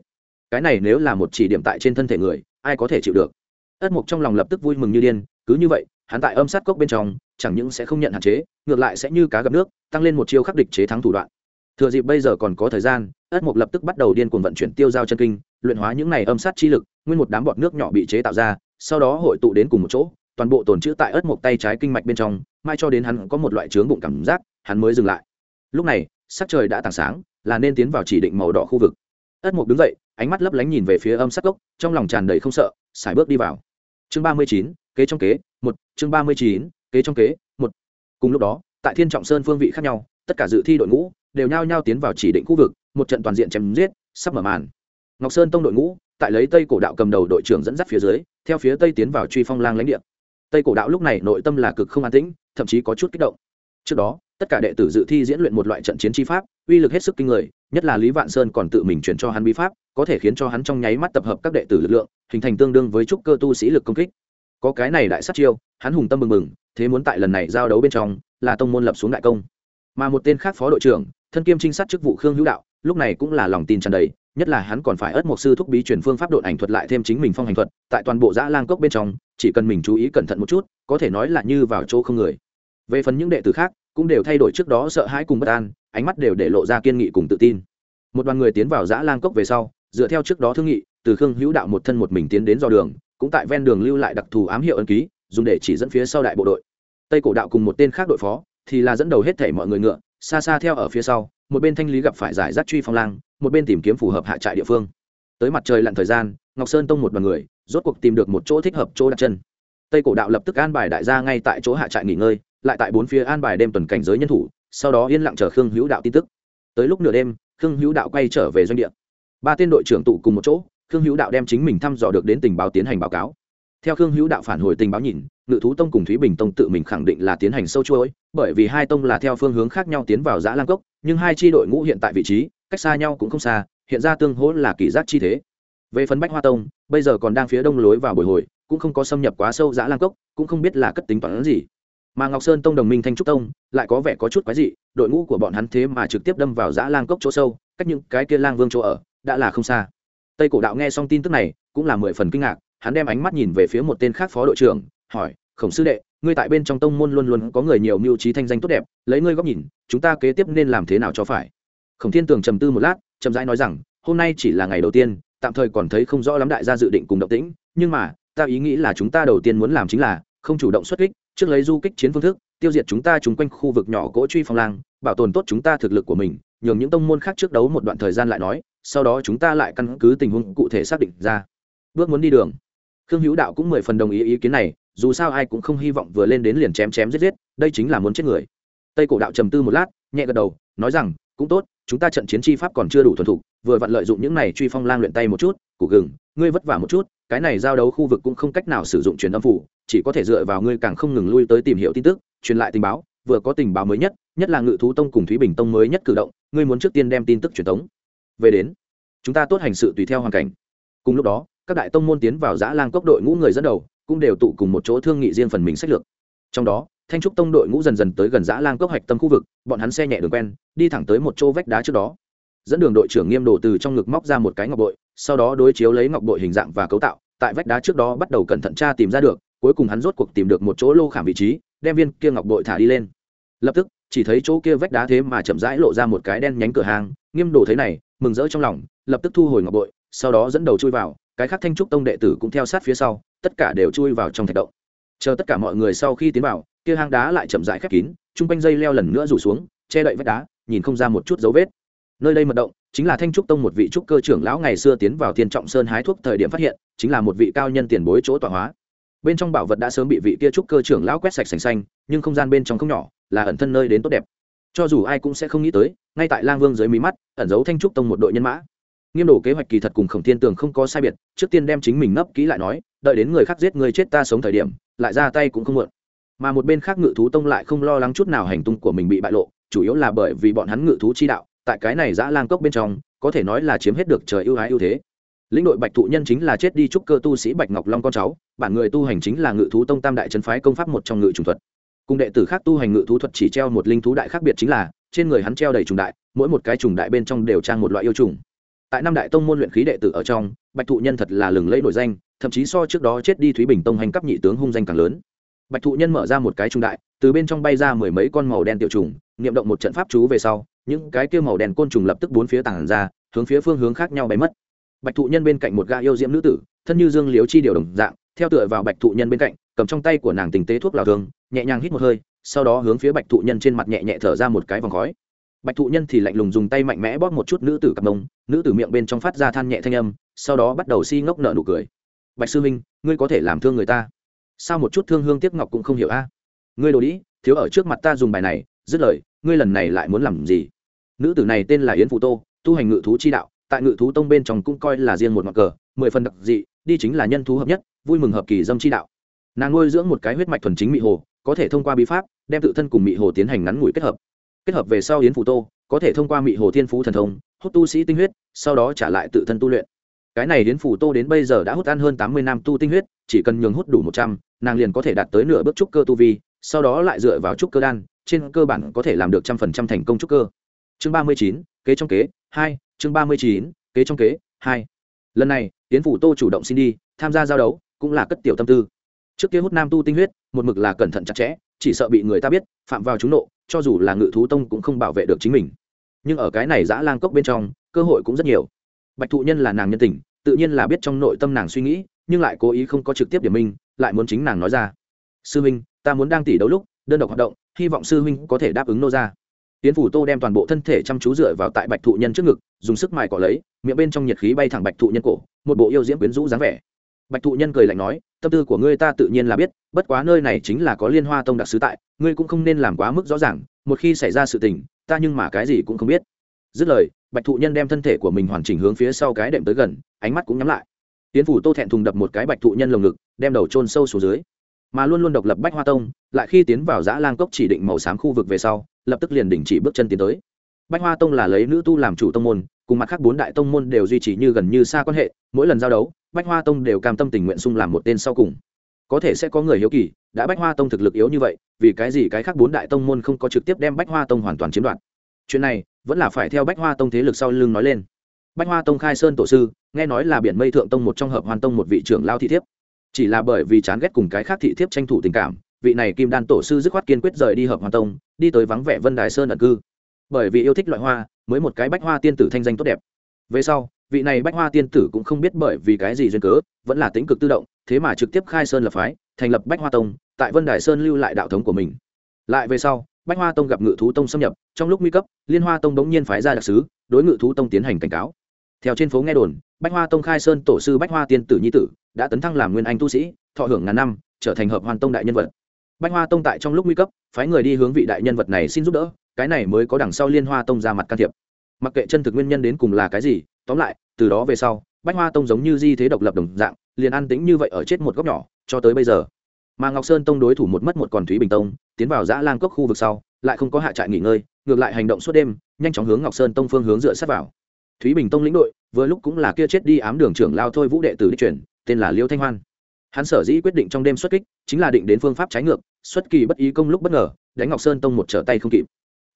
cái này nếu là một chỉ điểm tại trên thân thể người, ai có thể chịu được? Ất mục trong lòng lập tức vui mừng như điên, cứ như vậy, hắn tại âm sát cốc bên trong, chẳng những sẽ không nhận hạn chế, ngược lại sẽ như cá gặp nước, tăng lên một chiêu khắc địch chế thắng thủ đoạn. Thừa dịp bây giờ còn có thời gian ất mục lập tức bắt đầu điên cuồng vận chuyển tiêu giao chân kinh, luyện hóa những này âm sát chi lực, nguyên một đám bọt nước nhỏ bị chế tạo ra, sau đó hội tụ đến cùng một chỗ, toàn bộ tồn trữ tại ất mục tay trái kinh mạch bên trong, mai cho đến hắn có một loại trướng bụng cảm giác, hắn mới dừng lại. Lúc này, sắc trời đã tảng sáng, là nên tiến vào chỉ định màu đỏ khu vực. Ất mục đứng dậy ánh mắt lấp lánh nhìn về phía âm sắc gốc trong lòng tràn đầy không sợ, xài bước đi vào. Chương ba mươi chín, kế trong kế, một, chương ba mươi chín, kế trong kế, một. Cùng lúc đó, tại thiên trọng sơn phương vị khác nhau, tất cả dự thi đội ngũ đều nhao nhao tiến vào chỉ định khu vực, một trận toàn diện chém giết, sắp mở màn. Ngọc sơn tông đội ngũ, tại lấy tây cổ đạo cầm đầu đội trưởng dẫn dắt phía dưới, theo phía tây tiến vào truy phong lang lãnh địa. Tây cổ đạo lúc này nội tâm là cực không an tĩnh, thậm chí có chút kích động. Trước đó tất cả đệ tử dự thi diễn luyện một loại trận chiến chi pháp, uy lực hết sức kinh người, nhất là lý vạn sơn còn tự mình chuyển cho hắn bí pháp, có thể khiến cho hắn trong nháy mắt tập hợp các đệ tử lực lượng, hình thành tương đương với trúc cơ tu sĩ lực công kích. Có cái này đại sát chiêu, hắn hùng tâm mừng mừng thế muốn tại lần này giao đấu bên trong, là tông môn lập xuống đại công. Mà một tên khác phó đội trưởng, thân kiêm trinh sát chức vụ khương hữu đạo, lúc này cũng là lòng tin tràn đầy, nhất là hắn còn phải ớt một sư thúc bí truyền phương pháp độn ảnh thuật lại thêm chính mình phong hành thuật, tại toàn bộ giã lang cốc bên trong, chỉ cần mình chú ý cẩn thận một chút, có thể nói là như vào chỗ không người. Về phần những đệ tử khác cũng đều thay đổi trước đó sợ hãi cùng bất an, ánh mắt đều để lộ ra kiên nghị cùng tự tin. Một đoàn người tiến vào giã lang cốc về sau, dựa theo trước đó thương nghị, từ khương hữu đạo một thân một mình tiến đến dò đường, cũng tại ven đường lưu lại đặc thù ám hiệu ấn ký, dùng để chỉ dẫn phía sau đại bộ đội. Tây cổ đạo cùng một tên khác đội phó, thì là dẫn đầu hết thể mọi người ngựa, xa xa theo ở phía sau, một bên thanh lý gặp phải giải rác truy phong lang, một bên tìm kiếm phù hợp hạ trại địa phương. Tới mặt trời lặn thời gian, ngọc sơn tông một đoàn người, rốt cuộc tìm được một chỗ thích hợp chỗ đặt chân. Tây cổ đạo lập tức an bài đại gia ngay tại chỗ hạ trại nghỉ ngơi lại tại bốn phía an bài đêm tuần cảnh giới nhân thủ, sau đó yên lặng chờ khương hữu đạo tin tức. Tới lúc nửa đêm, khương hữu đạo quay trở về doanh địa. Ba tên đội trưởng tụ cùng một chỗ, khương hữu đạo đem chính mình thăm dò được đến tình báo tiến hành báo cáo. Theo khương hữu đạo phản hồi tình báo nhìn, ngự thú tông cùng thúy bình tông tự mình khẳng định là tiến hành sâu chuỗi, bởi vì hai tông là theo phương hướng khác nhau tiến vào giã lang cốc, nhưng hai tri đội ngũ hiện tại vị trí, cách xa nhau cũng không xa, hiện ra tương hỗ là kỷ giác chi thế. Về phần bách hoa tông, bây giờ còn đang phía đông lối vào bồi hồi, cũng không có xâm nhập quá sâu giã lang cốc, cũng không biết là cất tính toán gì mà ngọc sơn tông đồng minh thanh trúc tông lại có vẻ có chút quái dị, đội ngũ của bọn hắn thế mà trực tiếp đâm vào giã lang cốc chỗ sâu, cách những cái kia lang vương chỗ ở đã là không xa. Tây cổ đạo nghe xong tin tức này cũng là mười phần kinh ngạc, hắn đem ánh mắt nhìn về phía một tên khác phó đội trưởng, hỏi, khổng sư đệ, ngươi tại bên trong tông môn luôn luôn có người nhiều mưu trí thanh danh tốt đẹp, lấy ngươi góc nhìn, chúng ta kế tiếp nên làm thế nào cho phải? Khổng thiên tường trầm tư một lát, chậm rãi nói rằng, hôm nay chỉ là ngày đầu tiên, tạm thời còn thấy không rõ lắm đại gia dự định cùng động tĩnh, nhưng mà, ta ý nghĩ là chúng ta đầu tiên muốn làm chính là không chủ động xuất kích trước lấy du kích chiến phương thức, tiêu diệt chúng ta chung quanh khu vực nhỏ cỗ truy phong lang, bảo tồn tốt chúng ta thực lực của mình, nhường những tông môn khác trước đấu một đoạn thời gian lại nói, sau đó chúng ta lại căn cứ tình huống cụ thể xác định ra. Bước muốn đi đường. Khương hữu đạo cũng mười phần đồng ý ý kiến này, dù sao ai cũng không hy vọng vừa lên đến liền chém chém giết giết, đây chính là muốn chết người. Tây cổ đạo trầm tư một lát, nhẹ gật đầu, nói rằng cũng tốt, chúng ta trận chiến chi pháp còn chưa đủ thuần thục, vừa vặn lợi dụng những này truy phong lang luyện tay một chút, củ gừng, ngươi vất vả một chút, cái này giao đấu khu vực cũng không cách nào sử dụng truyền âm phủ, chỉ có thể dựa vào ngươi càng không ngừng lui tới tìm hiểu tin tức, truyền lại tình báo, vừa có tình báo mới nhất nhất là ngự thú tông cùng thúy bình tông mới nhất cử động, ngươi muốn trước tiên đem tin tức truyền tống. Về đến, chúng ta tốt hành sự tùy theo hoàn cảnh. Cùng lúc đó, các đại tông môn tiến vào giã lang cốc đội ngũ người dẫn đầu, cũng đều tụ cùng một chỗ thương nghị riêng phần mình sách lược. Trong đó thanh trúc tông đội ngũ dần dần tới gần giã lang cốc hạch tâm khu vực, bọn hắn xe nhẹ đường quen, đi thẳng tới một chỗ vách đá trước đó. Dẫn đường đội trưởng nghiêm đồ từ trong ngực móc ra một cái ngọc bội, sau đó đối chiếu lấy ngọc bội hình dạng và cấu tạo, tại vách đá trước đó bắt đầu cẩn thận tra tìm ra được, cuối cùng hắn rốt cuộc tìm được một chỗ lô khảm vị trí, đem viên kia ngọc bội thả đi lên. Lập tức, chỉ thấy chỗ kia vách đá thế mà chậm rãi lộ ra một cái đen nhánh cửa hàng, nghiêm đồ thấy này, mừng rỡ trong lòng, lập tức thu hồi ngọc bội, sau đó dẫn đầu chui vào, cái khác thanh trúc tông đệ tử cũng theo sát phía sau, tất cả đều chui vào trong thạch động. Chờ tất cả mọi người sau khi tiến vào kia hang đá lại chậm rãi khép kín, chung quanh dây leo lần nữa rủ xuống, che đậy vách đá, nhìn không ra một chút dấu vết. Nơi đây mật động, chính là thanh trúc tông một vị trúc cơ trưởng lão ngày xưa tiến vào thiên trọng sơn hái thuốc thời điểm phát hiện, chính là một vị cao nhân tiền bối chỗ tọa hóa. Bên trong bảo vật đã sớm bị vị kia trúc cơ trưởng lão quét sạch sành xanh, nhưng không gian bên trong không nhỏ, là ẩn thân nơi đến tốt đẹp. Cho dù ai cũng sẽ không nghĩ tới, ngay tại lang vương dưới mí mắt, ẩn giấu thanh trúc tông một đội nhân mã. Nghiêm đổ kế hoạch kỳ thật cùng khổng thiên tường không có sai biệt, trước tiên đem chính mình nấp kỹ lại nói, đợi đến người khác giết người chết ta sống thời điểm, lại ra tay cũng không muộn mà một bên khác ngự thú tông lại không lo lắng chút nào hành tung của mình bị bại lộ, chủ yếu là bởi vì bọn hắn ngự thú chi đạo, tại cái này giã lang cốc bên trong, có thể nói là chiếm hết được trời ưu ái ưu thế. Lĩnh đội bạch thụ nhân chính là chết đi trúc cơ tu sĩ bạch ngọc long con cháu, bản người tu hành chính là ngự thú tông tam đại trấn phái công pháp một trong ngự trùng thuật. Cùng đệ tử khác tu hành ngự thú thuật chỉ treo một linh thú đại khác biệt chính là, trên người hắn treo đầy trùng đại, mỗi một cái trùng đại bên trong đều trang một loại yêu trùng. Tại năm đại tông môn luyện khí đệ tử ở trong, bạch thụ nhân thật là lừng lẫy nổi danh, thậm chí so trước đó chết đi thúy bình tông hành cấp nhị tướng hung danh càng lớn bạch thụ nhân mở ra một cái trung đại từ bên trong bay ra mười mấy con màu đen tiểu trùng niệm động một trận pháp chú về sau những cái kia màu đen côn trùng lập tức bốn phía tản ra hướng phía phương hướng khác nhau bay mất. Bạch thụ nhân bên cạnh một gã yêu diễm nữ tử thân như dương liếu chi điều đồng dạng theo tựa vào bạch thụ nhân bên cạnh cầm trong tay của nàng tình tế thuốc lào thường, nhẹ nhàng hít một hơi sau đó hướng phía bạch thụ nhân trên mặt nhẹ nhẹ thở ra một cái vòng khói. Bạch thụ nhân thì lạnh lùng dùng tay mạnh mẽ bóp một chút nữ tử cặp mông nữ tử miệng bên trong phát ra than nhẹ thanh âm sau đó bắt đầu si ngốc nợ nụ cười. Bạch sư minh ngươi có thể làm thương người ta sao một chút thương hương tiếc ngọc cũng không hiểu a? À? Ngươi đồ đĩ, thiếu ở trước mặt ta dùng bài này, dứt lời, ngươi lần này lại muốn làm gì? Nữ tử này tên là yến phụ tô, tu hành ngự thú chi đạo, tại ngự thú tông bên trong cũng coi là riêng một ngọn cờ, mười phần đặc dị, đi chính là nhân thú hợp nhất, vui mừng hợp kỳ dâm chi đạo. Nàng nuôi dưỡng một cái huyết mạch thuần chính mị hồ, có thể thông qua bí pháp, đem tự thân cùng mị hồ tiến hành ngắn ngủi kết hợp. Kết hợp về sau yến phụ tô, có thể thông qua mị hồ thiên phú thần thông, hút tu sĩ tinh huyết, sau đó trả lại tự thân tu luyện. Cái này yến phụ tô đến bây giờ đã hút ăn hơn tám mươi năm tu tinh huyết, chỉ cần nhường hút đủ một trăm nàng liền có thể đạt tới nửa bước trúc cơ tu vi, sau đó lại dựa vào trúc cơ đan, trên cơ bản có thể làm được trăm phần trăm thành công trúc cơ. Chương ba mươi chín, kế trong kế, hai, chương ba mươi chín, kế trong kế, hai. Lần này tiến phủ tô chủ động xin đi, tham gia giao đấu, cũng là cất tiểu tâm tư. Trước kia hút nam tu tinh huyết, một mực là cẩn thận chặt chẽ, chỉ sợ bị người ta biết, phạm vào trúng nộ, cho dù là ngự thú tông cũng không bảo vệ được chính mình. Nhưng ở cái này giã lang cốc bên trong, cơ hội cũng rất nhiều. Bạch thụ nhân là nàng nhân tình, tự nhiên là biết trong nội tâm nàng suy nghĩ, nhưng lại cố ý không có trực tiếp điểm minh lại muốn chính nàng nói ra. Sư huynh, ta muốn đang tỷ đấu lúc, đơn độc hoạt động, hy vọng sư huynh có thể đáp ứng nô ra tiến phủ tô đem toàn bộ thân thể chăm chú dựa vào tại bạch thụ nhân trước ngực, dùng sức mài cỏ lấy, miệng bên trong nhiệt khí bay thẳng bạch thụ nhân cổ, một bộ yêu diễm quyến rũ dáng vẻ. Bạch thụ nhân cười lạnh nói, tâm tư của ngươi ta tự nhiên là biết, bất quá nơi này chính là có liên hoa tông đặc sứ tại, ngươi cũng không nên làm quá mức rõ ràng, một khi xảy ra sự tình, ta nhưng mà cái gì cũng không biết. Dứt lời, bạch thụ nhân đem thân thể của mình hoàn chỉnh hướng phía sau cái đệm tới gần, ánh mắt cũng nhắm lại tiến phủ tô thẹn thùng đập một cái bạch thụ nhân lồng ngực, đem đầu trôn sâu xuống dưới. Mà luôn luôn độc lập bách hoa tông, lại khi tiến vào giã lang cốc chỉ định màu xám khu vực về sau, lập tức liền đình chỉ bước chân tiến tới. Bách hoa tông là lấy nữ tu làm chủ tông môn, cùng mặt khác bốn đại tông môn đều duy trì như gần như xa quan hệ, mỗi lần giao đấu, bách hoa tông đều cam tâm tình nguyện xung làm một tên sau cùng. Có thể sẽ có người hiếu kỳ, đã bách hoa tông thực lực yếu như vậy, vì cái gì cái khác bốn đại tông môn không có trực tiếp đem bách hoa tông hoàn toàn chiếm đoạt? Chuyện này, vẫn là phải theo bách hoa tông thế lực sau lưng nói lên bách hoa tông khai sơn tổ sư, nghe nói là biển mây thượng tông một trong hợp hoàn tông một vị trưởng lao thị thiếp. Chỉ là bởi vì chán ghét cùng cái khác thị thiếp tranh thủ tình cảm, vị này kim đan tổ sư dứt khoát kiên quyết rời đi hợp hoàn tông, đi tới vắng vẻ vân đài sơn ẩn cư. Bởi vì yêu thích loại hoa, mới một cái bách hoa tiên tử thanh danh tốt đẹp. Về sau, vị này bách hoa tiên tử cũng không biết bởi vì cái gì duyên cớ, vẫn là tính cực tự động, thế mà trực tiếp khai sơn lập phái, thành lập bách hoa tông, tại vân đài sơn lưu lại đạo thống của mình. Lại về sau, bách hoa tông gặp ngự thú tông xâm nhập, trong lúc nguy cấp, liên hoa tông đống nhiên phái ra đặc sứ, đối ngự thú tông tiến hành cảnh cáo theo trên phố nghe đồn, bách hoa tông khai sơn tổ sư bách hoa tiên tử nhi tử đã tấn thăng làm nguyên anh tu sĩ, thọ hưởng ngàn năm, trở thành hợp hoàn tông đại nhân vật. Bách hoa tông tại trong lúc nguy cấp, phái người đi hướng vị đại nhân vật này xin giúp đỡ, cái này mới có đằng sau liên hoa tông ra mặt can thiệp. Mặc kệ chân thực nguyên nhân đến cùng là cái gì, tóm lại, từ đó về sau, bách hoa tông giống như di thế độc lập đồng dạng, liền an tĩnh như vậy ở chết một góc nhỏ, cho tới bây giờ. Mà ngọc sơn tông đối thủ một mất một còn thúy bình tông, tiến vào giã lang cốc khu vực sau, lại không có hạ trại nghỉ ngơi, ngược lại hành động suốt đêm, nhanh chóng hướng ngọc sơn tông phương hướng dựa sát vào thúy bình tông lĩnh đội, vừa lúc cũng là kia chết đi ám đường trưởng lao thôi vũ đệ tử đi chuyển, tên là liêu thanh hoan. Hắn sở dĩ quyết định trong đêm xuất kích, chính là định đến phương pháp trái ngược, xuất kỳ bất ý công lúc bất ngờ, đánh ngọc sơn tông một trở tay không kịp.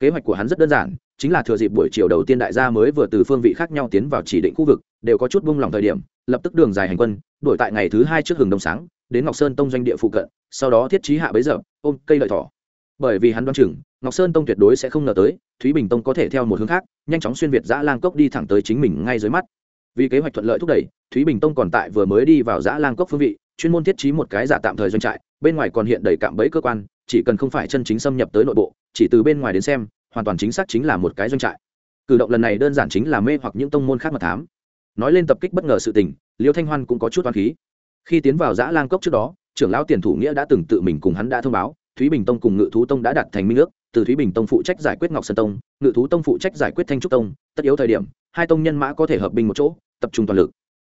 Kế hoạch của hắn rất đơn giản, chính là thừa dịp buổi chiều đầu tiên đại gia mới vừa từ phương vị khác nhau tiến vào chỉ định khu vực, đều có chút buông lỏng thời điểm, lập tức đường dài hành quân, đổi tại ngày thứ hai trước hừng đông sáng, đến ngọc sơn tông doanh địa phụ cận, sau đó thiết trí hạ bấy giờ, ôm cây lợi thỏ. Bởi vì hắn đoán chừng ngọc sơn tông tuyệt đối sẽ không ngờ tới, thúy bình tông có thể theo một hướng khác, nhanh chóng xuyên việt giã lang cốc đi thẳng tới chính mình ngay dưới mắt. Vì kế hoạch thuận lợi thúc đẩy, thúy bình tông còn tại vừa mới đi vào giã lang cốc phương vị, chuyên môn thiết trí một cái giả tạm thời doanh trại, bên ngoài còn hiện đầy cạm bẫy cơ quan, chỉ cần không phải chân chính xâm nhập tới nội bộ, chỉ từ bên ngoài đến xem, hoàn toàn chính xác chính là một cái doanh trại. Cử động lần này đơn giản chính là mê hoặc những tông môn khác mà thám. Nói lên tập kích bất ngờ sự tình, liêu thanh hoan cũng có chút toán khí. Khi tiến vào giã lang cốc trước đó, trưởng lão tiền thủ nghĩa đã từng tự mình cùng hắn đã thông báo, thúy bình tông cùng ngự thú tông đã đặt thành minh ước từ thúy bình tông phụ trách giải quyết ngọc sơn tông ngự thú tông phụ trách giải quyết thanh trúc tông tất yếu thời điểm hai tông nhân mã có thể hợp binh một chỗ tập trung toàn lực.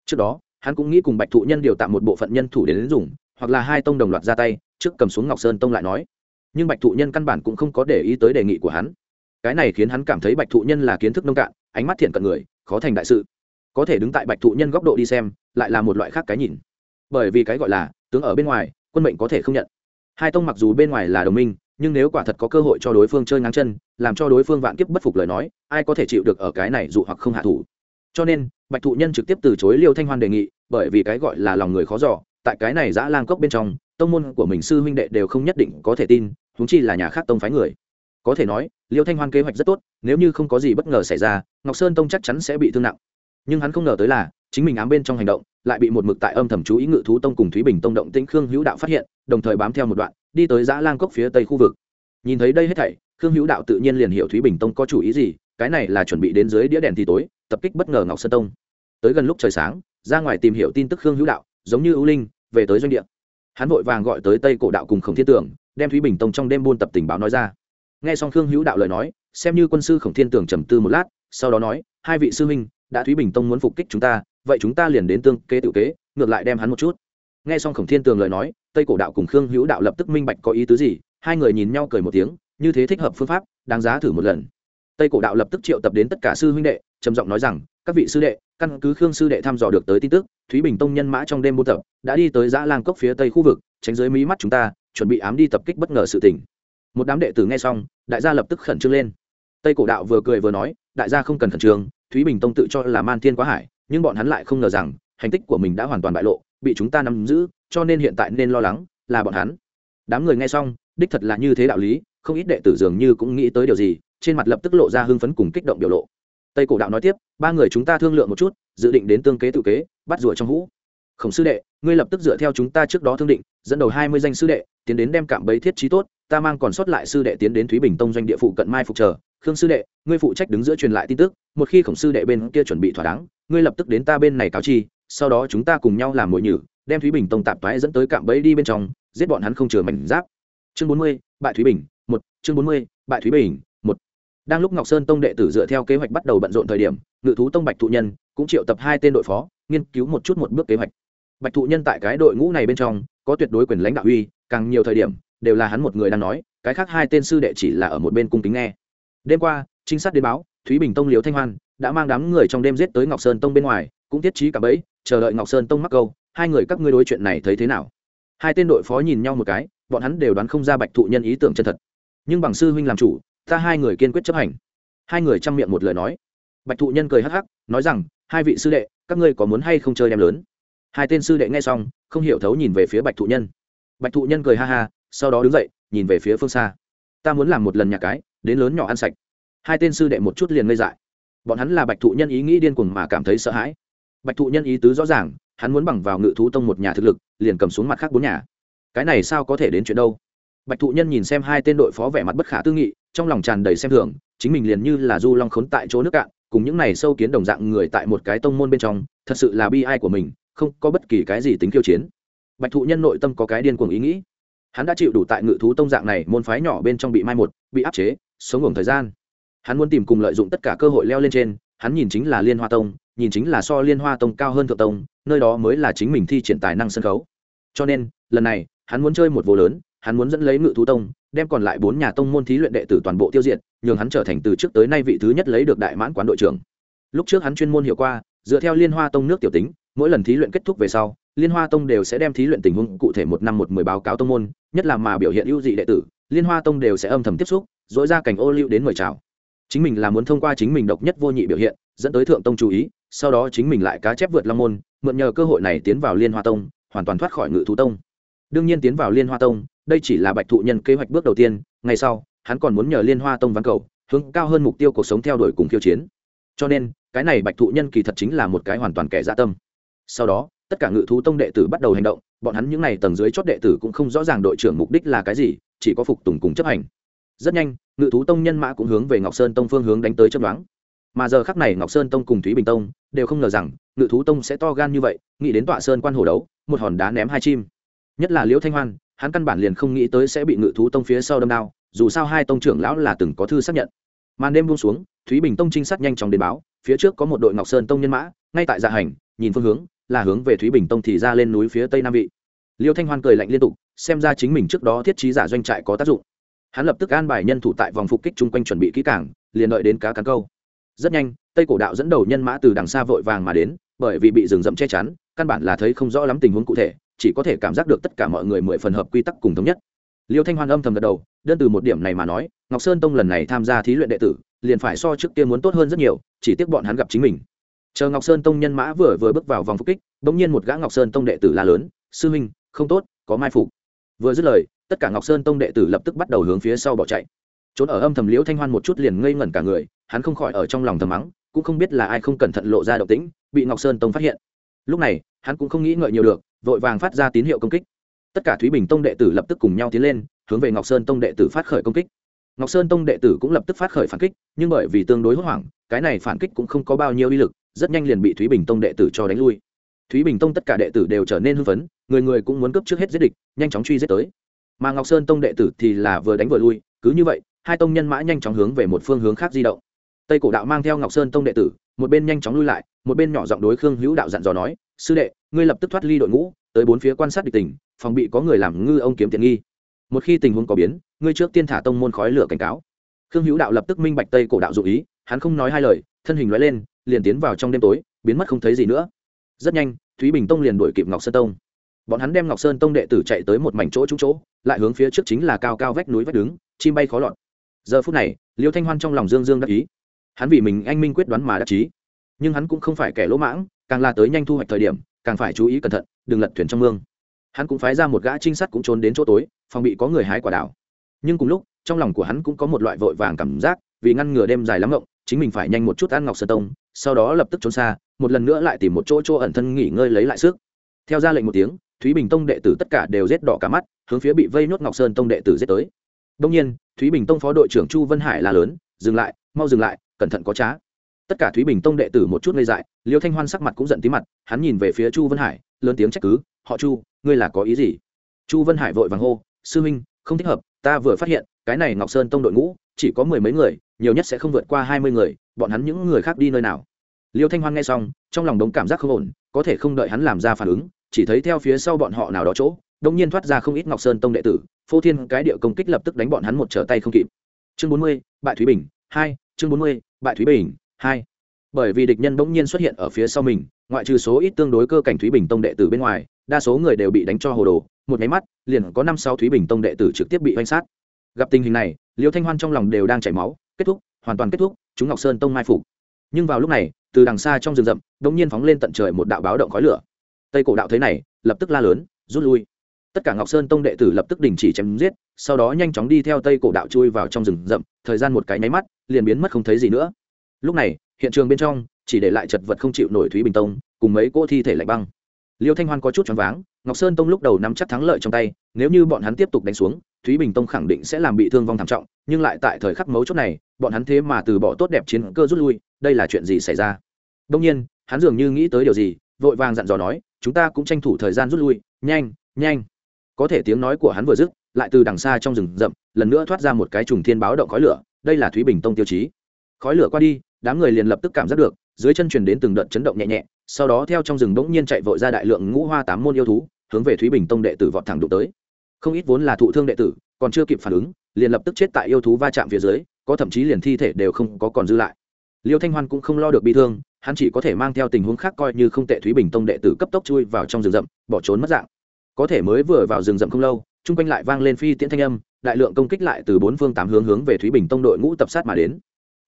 Trước đó hắn cũng nghĩ cùng bạch thụ nhân điều tạm một bộ phận nhân thủ đến, đến dùng hoặc là hai tông đồng loạt ra tay trước cầm xuống ngọc sơn tông lại nói. Nhưng bạch thụ nhân căn bản cũng không có để ý tới đề nghị của hắn. Cái này khiến hắn cảm thấy bạch thụ nhân là kiến thức nông cạn ánh mắt thiện cận người khó thành đại sự. Có thể đứng tại bạch thụ nhân góc độ đi xem lại là một loại khác cái nhìn. Bởi vì cái gọi là tướng ở bên ngoài quân mệnh có thể không nhận. Hai tông mặc dù bên ngoài là đồng minh nhưng nếu quả thật có cơ hội cho đối phương chơi ngang chân, làm cho đối phương vạn kiếp bất phục lời nói, ai có thể chịu được ở cái này dụ hoặc không hạ thủ? Cho nên, bạch thụ nhân trực tiếp từ chối liêu thanh hoan đề nghị, bởi vì cái gọi là lòng người khó giỏ tại cái này giã lang cốc bên trong, tông môn của mình sư huynh đệ đều không nhất định có thể tin húng chi là nhà khác tông phái người. Có thể nói, liêu thanh hoan kế hoạch rất tốt, nếu như không có gì bất ngờ xảy ra, ngọc sơn tông chắc chắn sẽ bị thương nặng. Nhưng hắn không ngờ tới là, chính mình ám bên trong hành động lại bị một mực tại âm thầm chú ý ngự thú tông cùng thúy bình tông động tĩnh khương hữu đạo phát hiện, đồng thời bám theo một đoạn, đi tới giã lang cốc phía tây khu vực. Nhìn thấy đây hết thảy, khương hữu đạo tự nhiên liền hiểu thúy bình tông có chủ ý gì, cái này là chuẩn bị đến dưới đĩa đèn thì tối, tập kích bất ngờ ngọc sơn tông. Tới gần lúc trời sáng, ra ngoài tìm hiểu tin tức khương hữu đạo, giống như ưu linh, về tới doanh địa. Hắn vội vàng gọi tới tây cổ đạo cùng khổng thiên tưởng đem thúy bình tông trong đêm buôn tập tình báo nói ra. Nghe xong khương hữu đạo lời nói, xem như quân sư khổng thiên tưởng trầm tư một lát, sau đó nói, hai vị sư huynh, đã thúy bình tông muốn phục kích chúng ta vậy chúng ta liền đến tương kế tự kế, ngược lại đem hắn một chút. Nghe xong khổng thiên tường lời nói, tây cổ đạo cùng khương hữu đạo lập tức minh bạch có ý tứ gì, hai người nhìn nhau cười một tiếng, như thế thích hợp phương pháp, đáng giá thử một lần. Tây cổ đạo lập tức triệu tập đến tất cả sư huynh đệ, trầm giọng nói rằng, các vị sư đệ, căn cứ khương sư đệ thăm dò được tới tin tức, thúy bình tông nhân mã trong đêm buôn tập, đã đi tới giã lang cốc phía tây khu vực, tránh dưới mí mắt chúng ta, chuẩn bị ám đi tập kích bất ngờ sự tỉnh một đám đệ tử nghe xong, đại gia lập tức khẩn trương lên. Tây cổ đạo vừa cười vừa nói, đại gia không cần khẩn trương, thúy bình tông tự cho là man thiên quá hải nhưng bọn hắn lại không ngờ rằng, hành tích của mình đã hoàn toàn bại lộ, bị chúng ta nắm giữ, cho nên hiện tại nên lo lắng là bọn hắn. Đám người nghe xong, đích thật là như thế đạo lý, không ít đệ tử dường như cũng nghĩ tới điều gì, trên mặt lập tức lộ ra hưng phấn cùng kích động biểu lộ. Tây cổ đạo nói tiếp, ba người chúng ta thương lượng một chút, dự định đến tương kế tự kế, bắt rùa trong hũ. Khổng sư đệ, ngươi lập tức dựa theo chúng ta trước đó thương định, dẫn đầu hai mươi danh sư đệ, tiến đến đem cạm bẫy thiết trí tốt, ta mang còn sót lại sư đệ tiến đến thúy bình tông doanh địa phụ cận mai phục chờ khương sư đệ, ngươi phụ trách đứng giữa truyền lại tin tức, một khi khổng sư đệ bên kia chuẩn bị thỏa đáng, ngươi lập tức đến ta bên này cáo chi, sau đó chúng ta cùng nhau làm mồi nhử, đem thúy bình tông tạp toái dẫn tới cạm bẫy đi bên trong, giết bọn hắn không chừa mảnh giáp. Chương bốn mươi, bại thúy bình, một, chương bốn mươi, bại thúy bình, một. Đang lúc ngọc sơn tông đệ tử dựa theo kế hoạch bắt đầu bận rộn thời điểm, ngự thú tông bạch thụ nhân cũng triệu tập hai tên đội phó, nghiên cứu một chút một bước kế hoạch. Bạch thụ nhân tại cái đội ngũ này bên trong, có tuyệt đối quyền lãnh đạo uy, càng nhiều thời điểm, đều là hắn một người đang nói, cái khác hai tên sư đệ chỉ là ở một bên cung kính nghe đêm qua, trinh sát đến báo, thúy bình tông liều thanh hoan đã mang đám người trong đêm giết tới ngọc sơn tông bên ngoài, cũng tiết trí cả bẫy, chờ đợi ngọc sơn tông mắc câu, hai người các ngươi đối chuyện này thấy thế nào? Hai tên đội phó nhìn nhau một cái, bọn hắn đều đoán không ra bạch thụ nhân ý tưởng chân thật. Nhưng bằng sư huynh làm chủ, ta hai người kiên quyết chấp hành. Hai người chăm miệng một lời nói. Bạch thụ nhân cười hắc hắc, nói rằng, hai vị sư đệ, các ngươi có muốn hay không chơi đem lớn? Hai tên sư đệ nghe xong, không hiểu thấu nhìn về phía bạch thụ nhân. Bạch thụ nhân cười ha ha, sau đó đứng dậy, nhìn về phía phương xa. Ta muốn làm một lần nhà cái đến lớn nhỏ ăn sạch. Hai tên sư đệ một chút liền ngây dại. Bọn hắn là bạch thụ nhân ý nghĩ điên cuồng mà cảm thấy sợ hãi. Bạch thụ nhân ý tứ rõ ràng, hắn muốn bằng vào ngự thú tông một nhà thực lực, liền cầm xuống mặt khác bốn nhà. Cái này sao có thể đến chuyện đâu? Bạch thụ nhân nhìn xem hai tên đội phó vẻ mặt bất khả tư nghị, trong lòng tràn đầy xem thường, chính mình liền như là du long khốn tại chỗ nước cạn, cùng những này sâu kiến đồng dạng người tại một cái tông môn bên trong, thật sự là bi ai của mình, không có bất kỳ cái gì tính khiêu chiến. Bạch thụ nhân nội tâm có cái điên cuồng ý nghĩ. Hắn đã chịu đủ tại ngự thú tông dạng này môn phái nhỏ bên trong bị mai một, bị áp chế sống ngủng thời gian. Hắn muốn tìm cùng lợi dụng tất cả cơ hội leo lên trên, hắn nhìn chính là liên hoa tông, nhìn chính là so liên hoa tông cao hơn thượng tông, nơi đó mới là chính mình thi triển tài năng sân khấu. Cho nên, lần này, hắn muốn chơi một vô lớn, hắn muốn dẫn lấy ngự thú tông, đem còn lại bốn nhà tông môn thí luyện đệ tử toàn bộ tiêu diệt, nhường hắn trở thành từ trước tới nay vị thứ nhất lấy được đại mãn quán đội trưởng. Lúc trước hắn chuyên môn hiểu qua, dựa theo liên hoa tông nước tiểu tính, mỗi lần thí luyện kết thúc về sau, liên hoa tông đều sẽ đem thí luyện tình huống cụ thể một năm một mười báo cáo tông môn, nhất là mà biểu hiện ưu dị đệ tử, liên hoa tông đều sẽ âm thầm tiếp xúc dỗi ra cảnh ô liu đến mời chào. Chính mình là muốn thông qua chính mình độc nhất vô nhị biểu hiện, dẫn tới thượng tông chú ý, sau đó chính mình lại cá chép vượt long môn, mượn nhờ cơ hội này tiến vào liên hoa tông, hoàn toàn thoát khỏi ngự thú tông. Đương nhiên tiến vào liên hoa tông, đây chỉ là bạch thụ nhân kế hoạch bước đầu tiên, ngày sau, hắn còn muốn nhờ liên hoa tông ván cầu, hướng cao hơn mục tiêu cuộc sống theo đuổi cùng khiêu chiến. Cho nên, cái này bạch thụ nhân kỳ thật chính là một cái hoàn toàn kẻ dạ tâm. Sau đó, tất cả ngự thú tông đệ tử bắt đầu hành động, bọn hắn những n à y tầng dưới chót đệ tử cũng không rõ ràng đội trưởng mục đích là cái gì, chỉ có phục tùng cùng chấp hành rất nhanh, ngự thú tông nhân mã cũng hướng về ngọc sơn tông phương hướng đánh tới chấp đoán mà giờ khắc này ngọc sơn tông cùng thúy bình tông đều không ngờ rằng ngự thú tông sẽ to gan như vậy, nghĩ đến tọa sơn quan hồ đấu, một hòn đá ném hai chim. Nhất là liễu thanh hoan, hắn căn bản liền không nghĩ tới sẽ bị ngự thú tông phía sau đâm đao, dù sao hai tông trưởng lão là từng có thư xác nhận. Màn đêm buông xuống, thúy bình tông trinh sát nhanh chóng đến báo, phía trước có một đội ngọc sơn tông nhân mã, ngay tại dạ hành, nhìn phương hướng, là hướng về thúy bình tông thì ra lên núi phía tây nam vị. Liêu thanh hoan cười lạnh liên tục, xem ra chính mình trước đó thiết trí giả doanh trại có tác dụng hắn lập tức an bài nhân thủ tại vòng phục kích chung quanh chuẩn bị kỹ cảng liền đợi đến cá cắn câu. Rất nhanh, tây cổ đạo dẫn đầu nhân mã từ đằng xa vội vàng mà đến, bởi vì bị rừng rậm che chắn, căn bản là thấy không rõ lắm tình huống cụ thể, chỉ có thể cảm giác được tất cả mọi người mười phần hợp quy tắc cùng thống nhất. Liêu thanh hoan âm thầm gật đầu, đơn từ một điểm này mà nói, ngọc sơn tông lần này tham gia thí luyện đệ tử, liền phải so trước kia muốn tốt hơn rất nhiều, chỉ tiếc bọn hắn gặp chính mình. Chờ ngọc sơn tông nhân mã vừa vừa bước vào vòng phục kích, bỗng nhiên một gã ngọc sơn tông đệ tử la lớn, sư huynh, không tốt, có mai phục. Vừa dứt lời tất cả ngọc sơn tông đệ tử lập tức bắt đầu hướng phía sau bỏ chạy. Trốn ở âm thầm liễu thanh hoan một chút liền ngây ngẩn cả người, hắn không khỏi ở trong lòng thầm mắng, cũng không biết là ai không cẩn thận lộ ra động tĩnh, bị ngọc sơn tông phát hiện. Lúc này, hắn cũng không nghĩ ngợi nhiều được, vội vàng phát ra tín hiệu công kích. Tất cả thúy bình tông đệ tử lập tức cùng nhau tiến lên, hướng về ngọc sơn tông đệ tử phát khởi công kích. Ngọc sơn tông đệ tử cũng lập tức phát khởi phản kích, nhưng bởi vì tương đối hốt hoảng, cái này phản kích cũng không có bao nhiêu uy lực, rất nhanh liền bị thúy bình tông đệ tử cho đánh lui. Thúy bình tông tất cả đệ tử đều trở nên hưng phấn, người người cũng muốn cướp trước hết giết địch, nhanh chóng truy giết tới mà ngọc sơn tông đệ tử thì là vừa đánh vừa lui, cứ như vậy, hai tông nhân mã nhanh chóng hướng về một phương hướng khác di động. Tây cổ đạo mang theo ngọc sơn tông đệ tử, một bên nhanh chóng lui lại, một bên nhỏ giọng đối khương hữu đạo dặn dò nói, sư đệ, ngươi lập tức thoát ly đội ngũ, tới bốn phía quan sát địch tình, phòng bị có người làm ngư ông kiếm tiện nghi. Một khi tình huống có biến, ngươi trước tiên thả tông môn khói lửa cảnh cáo. Khương hữu đạo lập tức minh bạch tây cổ đạo dụ ý, hắn không nói hai lời, thân hình loại lên, liền tiến vào trong đêm tối, biến mất không thấy gì nữa. Rất nhanh, thúy bình tông liền đuổi kịp ngọc sơn tông bọn hắn đem ngọc sơn tông đệ tử chạy tới một mảnh chỗ trúng chỗ, lại hướng phía trước chính là cao cao vách núi vách đứng, chim bay khó lọt. Giờ phút này, liêu thanh hoan trong lòng dương dương đắc ý. Hắn vì mình anh minh quyết đoán mà đắc chí. Nhưng hắn cũng không phải kẻ lỗ mãng, càng là tới nhanh thu hoạch thời điểm, càng phải chú ý cẩn thận, đừng lật thuyền trong mương. Hắn cũng phái ra một gã trinh sát cũng trốn đến chỗ tối, phòng bị có người hái quả đảo nhưng cùng lúc, trong lòng của hắn cũng có một loại vội vàng cảm giác, vì ngăn ngừa đêm dài lắm ngộng chính mình phải nhanh một chút ăn ngọc sơn tông, sau đó lập tức trốn xa, một lần nữa lại tìm một chỗ chỗ ẩn thân nghỉ ngơi lấy lại sức. Theo ra lệnh một tiếng thúy bình tông đệ tử tất cả đều rết đỏ cả mắt, hướng phía bị vây nhốt ngọc sơn tông đệ tử giết tới. Đông nhiên, thúy bình tông phó đội trưởng chu vân hải la lớn, dừng lại, mau dừng lại, cẩn thận có trá. Tất cả thúy bình tông đệ tử một chút ngây dại, liêu thanh hoan sắc mặt cũng giận tí mặt, hắn nhìn về phía chu vân hải, lớn tiếng trách cứ, họ chu, ngươi là có ý gì? Chu vân hải vội vàng hô, sư huynh, không thích hợp, ta vừa phát hiện, cái này ngọc sơn tông đội ngũ, chỉ có mười mấy người, nhiều nhất sẽ không vượt qua hai mươi người, bọn hắn những người khác đi nơi nào? Liêu thanh hoan nghe xong, trong lòng đống cảm giác không ổn, có thể không đợi hắn làm ra phản ứng chỉ thấy theo phía sau bọn họ nào đó chỗ, đông nhiên thoát ra không ít ngọc sơn tông đệ tử, phô thiên cái địa công kích lập tức đánh bọn hắn một trở tay không kịp. Chương bốn mươi, bại thúy bình hai, chương bốn mươi, bại thúy bình hai. Bởi vì địch nhân bỗng nhiên xuất hiện ở phía sau mình, ngoại trừ số ít tương đối cơ cảnh thúy bình tông đệ tử bên ngoài, đa số người đều bị đánh cho hồ đồ, một máy mắt, liền có năm sáu thúy bình tông đệ tử trực tiếp bị oanh sát. Gặp tình hình này, liêu thanh hoan trong lòng đều đang chảy máu, kết thúc, hoàn toàn kết thúc, chúng ngọc sơn tông mai phục. Nhưng vào lúc này, từ đằng xa trong rừng rậm đ nhiên phóng lên tận trời một đạo báo động khói lửa tây cổ đạo thế này lập tức la lớn, rút lui. Tất cả ngọc sơn tông đệ tử lập tức đình chỉ chém giết, sau đó nhanh chóng đi theo tây cổ đạo chui vào trong rừng rậm, thời gian một cái nháy mắt, liền biến mất không thấy gì nữa. Lúc này, hiện trường bên trong, chỉ để lại chật vật không chịu nổi thúy bình tông, cùng mấy cỗ thi thể lạnh băng. Liêu thanh hoan có chút choáng váng, ngọc sơn tông lúc đầu nắm chắc thắng lợi trong tay, nếu như bọn hắn tiếp tục đánh xuống, thúy bình tông khẳng định sẽ làm bị thương vong thảm trọng, nhưng lại tại thời khắc mấu chốt này, bọn hắn thế mà từ bỏ tốt đẹp chiến cơ rút lui, đây là chuyện gì xảy ra? Đông nhiên, hắn dường như nghĩ tới điều gì vội vàng dặn dò nói, chúng ta cũng tranh thủ thời gian rút lui, nhanh nhanh. Có thể tiếng nói của hắn vừa dứt, lại từ đằng xa trong rừng rậm, lần nữa thoát ra một cái trùng thiên báo động khói lửa, đây là thúy bình tông tiêu chí. Khói lửa qua đi, đám người liền lập tức cảm giác được, dưới chân truyền đến từng đợt chấn động nhẹ nhẹ, sau đó theo trong rừng bỗng nhiên chạy vội ra đại lượng ngũ hoa tám môn yêu thú, hướng về thúy bình tông đệ tử vọt thẳng đụng tới. Không ít vốn là thụ thương đệ tử, còn chưa kịp phản ứng, liền lập tức chết tại yêu thú va chạm phía dưới, có thậm chí liền thi thể đều không có còn dư lại. Liêu thanh hoan cũng không lo được bị thương hắn chỉ có thể mang theo tình huống khác coi như không tệ thúy bình tông đệ tử cấp tốc chui vào trong rừng rậm, bỏ trốn mất dạng. Có thể mới vừa vào rừng rậm không lâu, chung quanh lại vang lên phi tiễn thanh âm, đại lượng công kích lại từ bốn phương tám hướng hướng về thúy bình tông đội ngũ tập sát mà đến.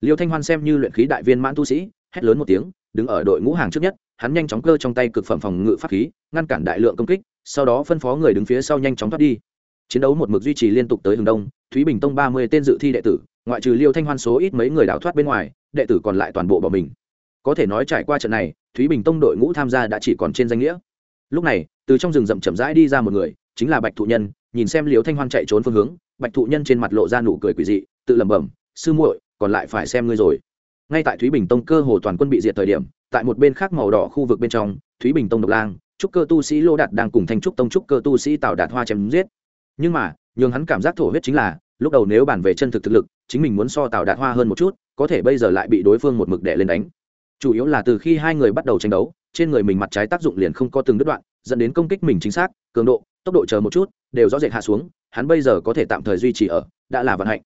Liêu thanh hoan xem như luyện khí đại viên mãn tu sĩ, hét lớn một tiếng, đứng ở đội ngũ hàng trước nhất, hắn nhanh chóng cơ trong tay cực phẩm phòng ngự pháp khí, ngăn cản đại lượng công kích, sau đó phân phó người đứng phía sau nhanh chóng thoát đi. Chiến đấu một mực duy trì liên tục tới hướng đông, thúy bình tông ba mươi tên dự thi đệ tử, ngoại trừ liêu thanh hoan số ít mấy người đào thoát bên ngoài, đệ tử còn lại toàn bộ bỏ mình có thể nói trải qua trận này, thúy bình tông đội ngũ tham gia đã chỉ còn trên danh nghĩa. Lúc này, từ trong rừng rậm chậm rãi đi ra một người, chính là bạch thụ nhân, nhìn xem liều thanh hoan chạy trốn phương hướng, bạch thụ nhân trên mặt lộ ra nụ cười quỷ dị, tự lẩm bẩm, sư muội, còn lại phải xem ngươi rồi. Ngay tại thúy bình tông cơ hồ toàn quân bị diệt thời điểm, tại một bên khác màu đỏ khu vực bên trong, thúy bình tông độc lang, trúc cơ tu sĩ lô đạt đang cùng thanh trúc tông trúc cơ tu sĩ tạo đạt hoa chém giết. Nhưng mà, nhường hắn cảm giác thổ huyết chính là, lúc đầu nếu bàn về chân thực thực lực, chính mình muốn so tạo đạt hoa hơn một chút, có thể bây giờ lại bị đối phương một mực đè lên đánh chủ yếu là từ khi hai người bắt đầu tranh đấu trên người mình mặt trái tác dụng liền không có từng đứt đoạn dẫn đến công kích mình chính xác cường độ tốc độ chờ một chút đều rõ rệt hạ xuống hắn bây giờ có thể tạm thời duy trì ở đã là vận hạnh.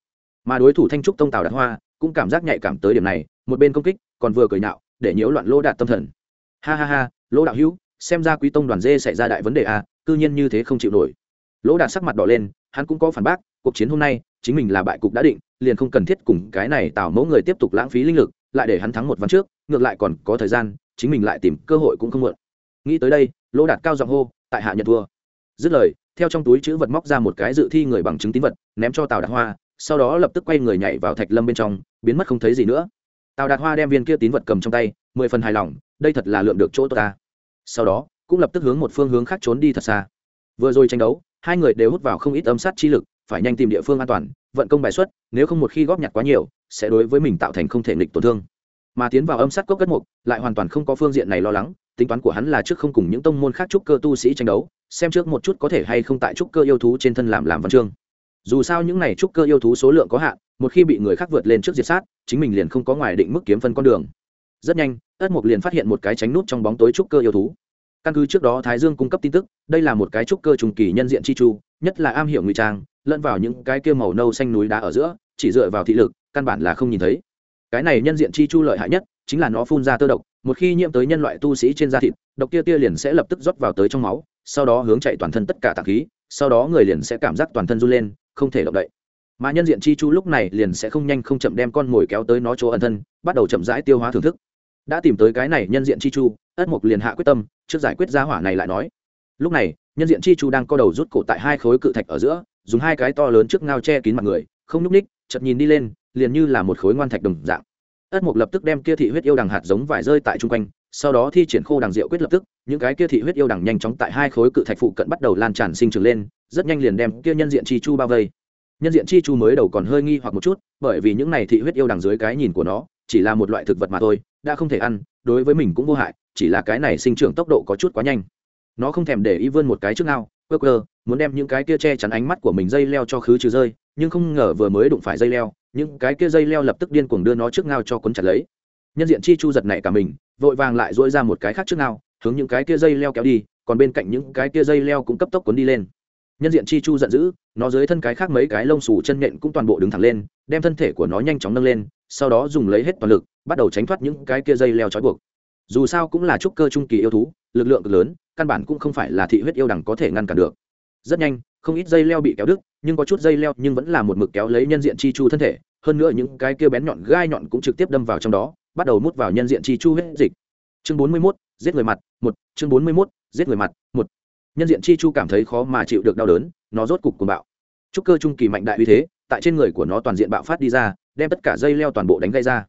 Mà đối thủ thanh trúc tông tào đạt hoa cũng cảm giác nhạy cảm tới điểm này một bên công kích còn vừa cười nhạo để nhiễu loạn lỗ đạt tâm thần. Ha ha ha lỗ đạo hữu xem ra quý tông đoàn dê xảy ra đại vấn đề a à, cư nhiên như thế không chịu nổi. Lỗ đạt sắc mặt đỏ lên hắn cũng có phản bác cuộc chiến hôm nay chính mình là bại cục đã định liền không cần thiết cùng cái này tạo mẫu người tiếp tục lãng phí linh lực lại để hắn thắng một ván trước ngược lại còn có thời gian, chính mình lại tìm cơ hội cũng không muộn. Nghĩ tới đây lỗ đạt cao giọng hô, tại hạ nhận thua. Dứt lời, theo trong túi chữ vật móc ra một cái dự thi người bằng chứng tín vật, ném cho tào đạt hoa, sau đó lập tức quay người nhảy vào thạch lâm bên trong, biến mất không thấy gì nữa. Tào đạt hoa đem viên kia tín vật cầm trong tay, mười phần hài lòng, đây thật là lượm được chỗ ta. Sau đó, cũng lập tức hướng một phương hướng khác trốn đi thật xa. Vừa rồi tranh đấu, hai người đều hút vào không ít âm sát chi lực, phải nhanh tìm địa phương an toàn, vận công bài xuất, nếu không một khi góp nhặt quá nhiều, sẽ đối với mình tạo thành không thể nghịch tổn thương mà tiến vào âm sát cốc cất mục, lại hoàn toàn không có phương diện này lo lắng, tính toán của hắn là trước không cùng những tông môn khác trúc cơ tu sĩ tranh đấu, xem trước một chút có thể hay không tại trúc cơ yêu thú trên thân làm làm văn chương. Dù sao những này trúc cơ yêu thú số lượng có hạn, một khi bị người khác vượt lên trước diệt sát, chính mình liền không có ngoài định mức kiếm phân con đường. Rất nhanh, ất mục liền phát hiện một cái tránh nút trong bóng tối trúc cơ yêu thú. Căn cứ trước đó thái dương cung cấp tin tức, đây là một cái trúc cơ trùng kỳ nhân diện chi chu, nhất là am hiểu ngụy trang, lẫn vào những cái kia màu nâu xanh núi đá ở giữa, chỉ dựa vào thị lực, căn bản là không nhìn thấy cái này nhân diện chi chu lợi hại nhất chính là nó phun ra tơ độc, một khi nhiễm tới nhân loại tu sĩ trên da thịt, độc kia tia liền sẽ lập tức rót vào tới trong máu, sau đó hướng chạy toàn thân tất cả tạng khí, sau đó người liền sẽ cảm giác toàn thân run lên, không thể động đậy. Mà nhân diện chi chu lúc này liền sẽ không nhanh không chậm đem con mồi kéo tới nó chỗ ẩn thân, bắt đầu chậm rãi tiêu hóa thưởng thức. Đã tìm tới cái này nhân diện chi chu, ất mục liền hạ quyết tâm, trước giải quyết gia hỏa này lại nói. Lúc này, nhân diện chi chu đang co đầu rút cổ tại hai khối cự thạch ở giữa, dùng hai cái to lớn trước ngao che kín mặt người, không nhúc ních chật nhìn đi lên liền như là một khối ngoan thạch đồng dạng. Ất mục lập tức đem kia thị huyết yêu đằng hạt giống vải rơi tại chung quanh, sau đó thi triển khô đằng diệu quyết lập tức, những cái kia thị huyết yêu đằng nhanh chóng tại hai khối cự thạch phụ cận bắt đầu lan tràn sinh trưởng lên, rất nhanh liền đem kia nhân diện chi chu bao vây. Nhân diện chi chu mới đầu còn hơi nghi hoặc một chút, bởi vì những này thị huyết yêu đằng dưới cái nhìn của nó, chỉ là một loại thực vật mà thôi, đã không thể ăn, đối với mình cũng vô hại, chỉ là cái này sinh trưởng tốc độ có chút quá nhanh. Nó không thèm để ý vươn một cái trước nào cơ cơ muốn đem những cái kia che chắn ánh mắt của mình dây leo cho khứ trừ rơi nhưng không ngờ vừa mới đụng phải dây leo, những cái kia dây leo lập tức điên cuồng đưa nó trước ngao cho cuốn chặt lấy. Nhân diện chi chu giật này cả mình, vội vàng lại dỗi ra một cái khác trước ngao, hướng những cái kia dây leo kéo đi, còn bên cạnh những cái kia dây leo cũng cấp tốc cuốn đi lên. Nhân diện chi chu giận dữ, nó dưới thân cái khác mấy cái lông xù chân nện cũng toàn bộ đứng thẳng lên, đem thân thể của nó nhanh chóng nâng lên, sau đó dùng lấy hết toàn lực, bắt đầu tránh thoát những cái kia dây leo trói buộc. Dù sao cũng là trúc cơ trung kỳ yêu thú, lực lượng cực lớn, căn bản cũng không phải là thị huyết yêu đằng có thể ngăn cản được. Rất nhanh, không ít dây leo bị kéo đứt nhưng có chút dây leo nhưng vẫn là một mực kéo lấy nhân diện chi chu thân thể hơn nữa những cái kia bén nhọn gai nhọn cũng trực tiếp đâm vào trong đó bắt đầu mút vào nhân diện chi chu hết dịch. Chương bốn mươi 41, giết người mặt một chương bốn mươi 41, giết người mặt một. Nhân diện chi chu cảm thấy khó mà chịu được đau đớn nó rốt cục cuồng bạo. Trúc cơ trung kỳ mạnh đại uy thế tại trên người của nó toàn diện bạo phát đi ra đem tất cả dây leo toàn bộ đánh gây ra.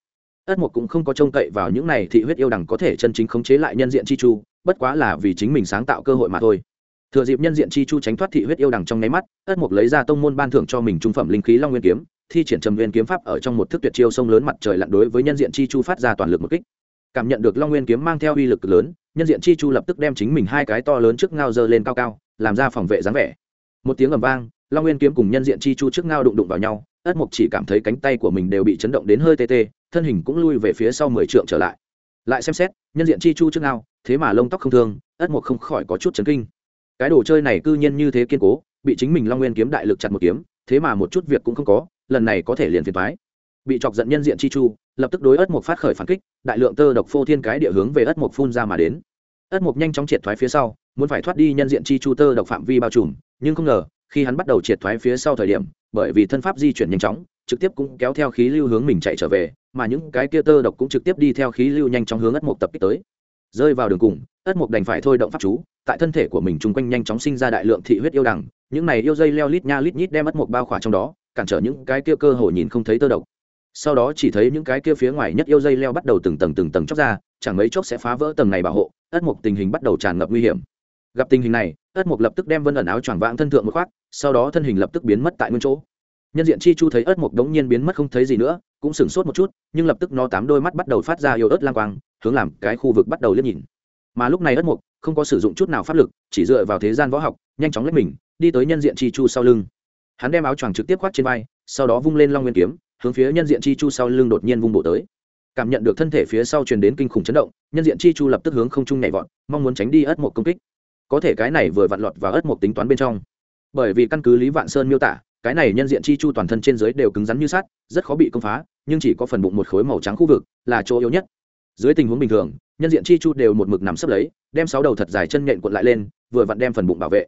Ất mục cũng không có trông cậy vào những này thị huyết yêu đằng có thể chân chính khống chế lại nhân diện chi chu bất quá là vì chính mình sáng tạo cơ hội mà thôi thừa dịp nhân diện chi chu tránh thoát thị huyết yêu đằng trong nháy mắt, ất mục lấy ra tông môn ban thưởng cho mình trung phẩm linh khí long nguyên kiếm, thi triển trầm nguyên kiếm pháp ở trong một thức tuyệt chiêu sông lớn mặt trời lặn đối với nhân diện chi chu phát ra toàn lực một kích. Cảm nhận được long nguyên kiếm mang theo uy lực lớn, nhân diện chi chu lập tức đem chính mình hai cái to lớn trước ngao dơ lên cao cao, làm ra phòng vệ dáng vẻ. Một tiếng ầm vang, long nguyên kiếm cùng nhân diện chi chu trước ngao đụng đụng vào nhau, ất mục chỉ cảm thấy cánh tay của mình đều bị chấn động đến hơi tê tê, thân hình cũng lui về phía sau mười trượng trở lại. Lại xem xét, nhân diện chi chu trước ngao, thế mà lông tóc không thương, ất mục không khỏi có chút chấn kinh cái đồ chơi này cư nhiên như thế kiên cố, bị chính mình long nguyên kiếm đại lực chặt một kiếm, thế mà một chút việc cũng không có, lần này có thể liền phiền thoái bị chọc giận nhân diện chi chu, lập tức đối ất mục phát khởi phản kích, đại lượng tơ độc phô thiên cái địa hướng về ất mục phun ra mà đến. Ất mục nhanh chóng triệt thoái phía sau, muốn phải thoát đi nhân diện chi chu tơ độc phạm vi bao trùm, nhưng không ngờ, khi hắn bắt đầu triệt thoái phía sau thời điểm, bởi vì thân pháp di chuyển nhanh chóng, trực tiếp cũng kéo theo khí lưu hướng mình chạy trở về, mà những cái kia tơ độc cũng trực tiếp đi theo khí lưu nhanh chóng hướng ất mục tập kích tới rơi vào đường cùng, ất mục đành phải thôi động pháp chú, tại thân thể của mình chung quanh nhanh chóng sinh ra đại lượng thị huyết yêu đằng, những này yêu dây leo lít nha lít nhít đem ất mục bao khỏa trong đó, cản trở những cái kia cơ hồ nhìn không thấy tơ độc. Sau đó chỉ thấy những cái kia phía ngoài nhất yêu dây leo bắt đầu từng tầng từng tầng chóc ra, chẳng mấy chốc sẽ phá vỡ tầng này bảo hộ, ất mục tình hình bắt đầu tràn ngập nguy hiểm. Gặp tình hình này, ất mục lập tức đem vân ẩn áo choàng vãng thân thượng một khoác, sau đó thân hình lập tức biến mất tại nguyên chỗ nhân diện chi chu thấy ớt mộc đống nhiên biến mất không thấy gì nữa, cũng sửng sốt một chút, nhưng lập tức nó tám đôi mắt bắt đầu phát ra yêu ớt lang quang, hướng làm cái khu vực bắt đầu liếc nhìn. Mà lúc này ớt mộc không có sử dụng chút nào pháp lực, chỉ dựa vào thế gian võ học, nhanh chóng lách mình, đi tới nhân diện chi chu sau lưng. Hắn đem áo choàng trực tiếp khoác trên vai, sau đó vung lên long nguyên kiếm, hướng phía nhân diện chi chu sau lưng đột nhiên vung bộ tới. Cảm nhận được thân thể phía sau truyền đến kinh khủng chấn động, nhân diện chi chu lập tức hướng không trung nhảy vọt, mong muốn tránh đi ớt mộc công kích. Có thể cái này vừa vặn lọt vào ớt mộc tính toán bên trong. Bởi vì căn cứ lý vạn sơn miêu tả cái này nhân diện chi chu toàn thân trên dưới đều cứng rắn như sắt, rất khó bị công phá, nhưng chỉ có phần bụng một khối màu trắng khu vực là chỗ yếu nhất. Dưới tình huống bình thường, nhân diện chi chu đều một mực nằm sấp lấy, đem sáu đầu thật dài chân nhện cuộn lại lên, vừa vặn đem phần bụng bảo vệ.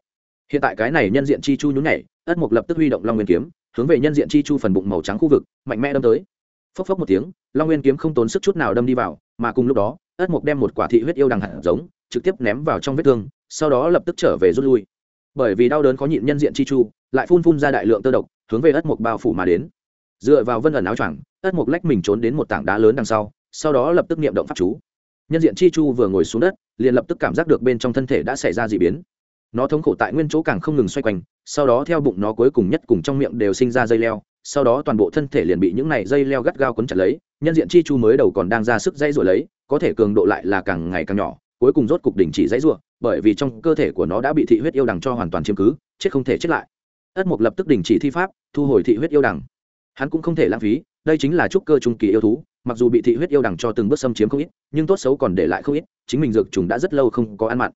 Hiện tại cái này nhân diện chi chu nhún nhảy, ất mục lập tức huy động long nguyên kiếm, hướng về nhân diện chi chu phần bụng màu trắng khu vực, mạnh mẽ đâm tới. Phốc phốc một tiếng, long nguyên kiếm không tốn sức chút nào đâm đi vào, mà cùng lúc đó, ất mục đem một quả thị huyết yêu đằng hạt giống, trực tiếp ném vào trong vết thương, sau đó lập tức trở về rút lui. Bởi vì đau đớn khó nhịn nhân diện chi chu lại phun phun ra đại lượng tơ độc hướng về ất mục bao phủ mà đến. Dựa vào vân ẩn áo choàng ất mục lách mình trốn đến một tảng đá lớn đằng sau sau đó lập tức niệm động pháp chú. Nhân diện chi chu vừa ngồi xuống đất liền lập tức cảm giác được bên trong thân thể đã xảy ra d ị biến. Nó thống khổ tại nguyên chỗ càng không ngừng xoay quanh sau đó theo bụng nó cuối cùng nhất cùng trong miệng đều sinh ra dây leo sau đó toàn bộ thân thể liền bị những này dây leo gắt gao quấn chặt lấy nhân diện chi chu mới đầu còn đang ra sức dây rồi lấy có thể cường độ lại là càng ngày càng nhỏ cuối cùng rốt cục đình chỉ dãy rủa, bởi vì trong cơ thể của nó đã bị thị huyết yêu đằng cho hoàn toàn chiếm cứ chết không thể chết lại ất mục lập tức đình chỉ thi pháp, thu hồi thị huyết yêu đằng. Hắn cũng không thể lãng phí, đây chính là trúc cơ trung kỳ yêu thú, mặc dù bị thị huyết yêu đằng cho từng bước xâm chiếm không ít, nhưng tốt xấu còn để lại không ít, chính mình dược trùng đã rất lâu không có ăn mặn.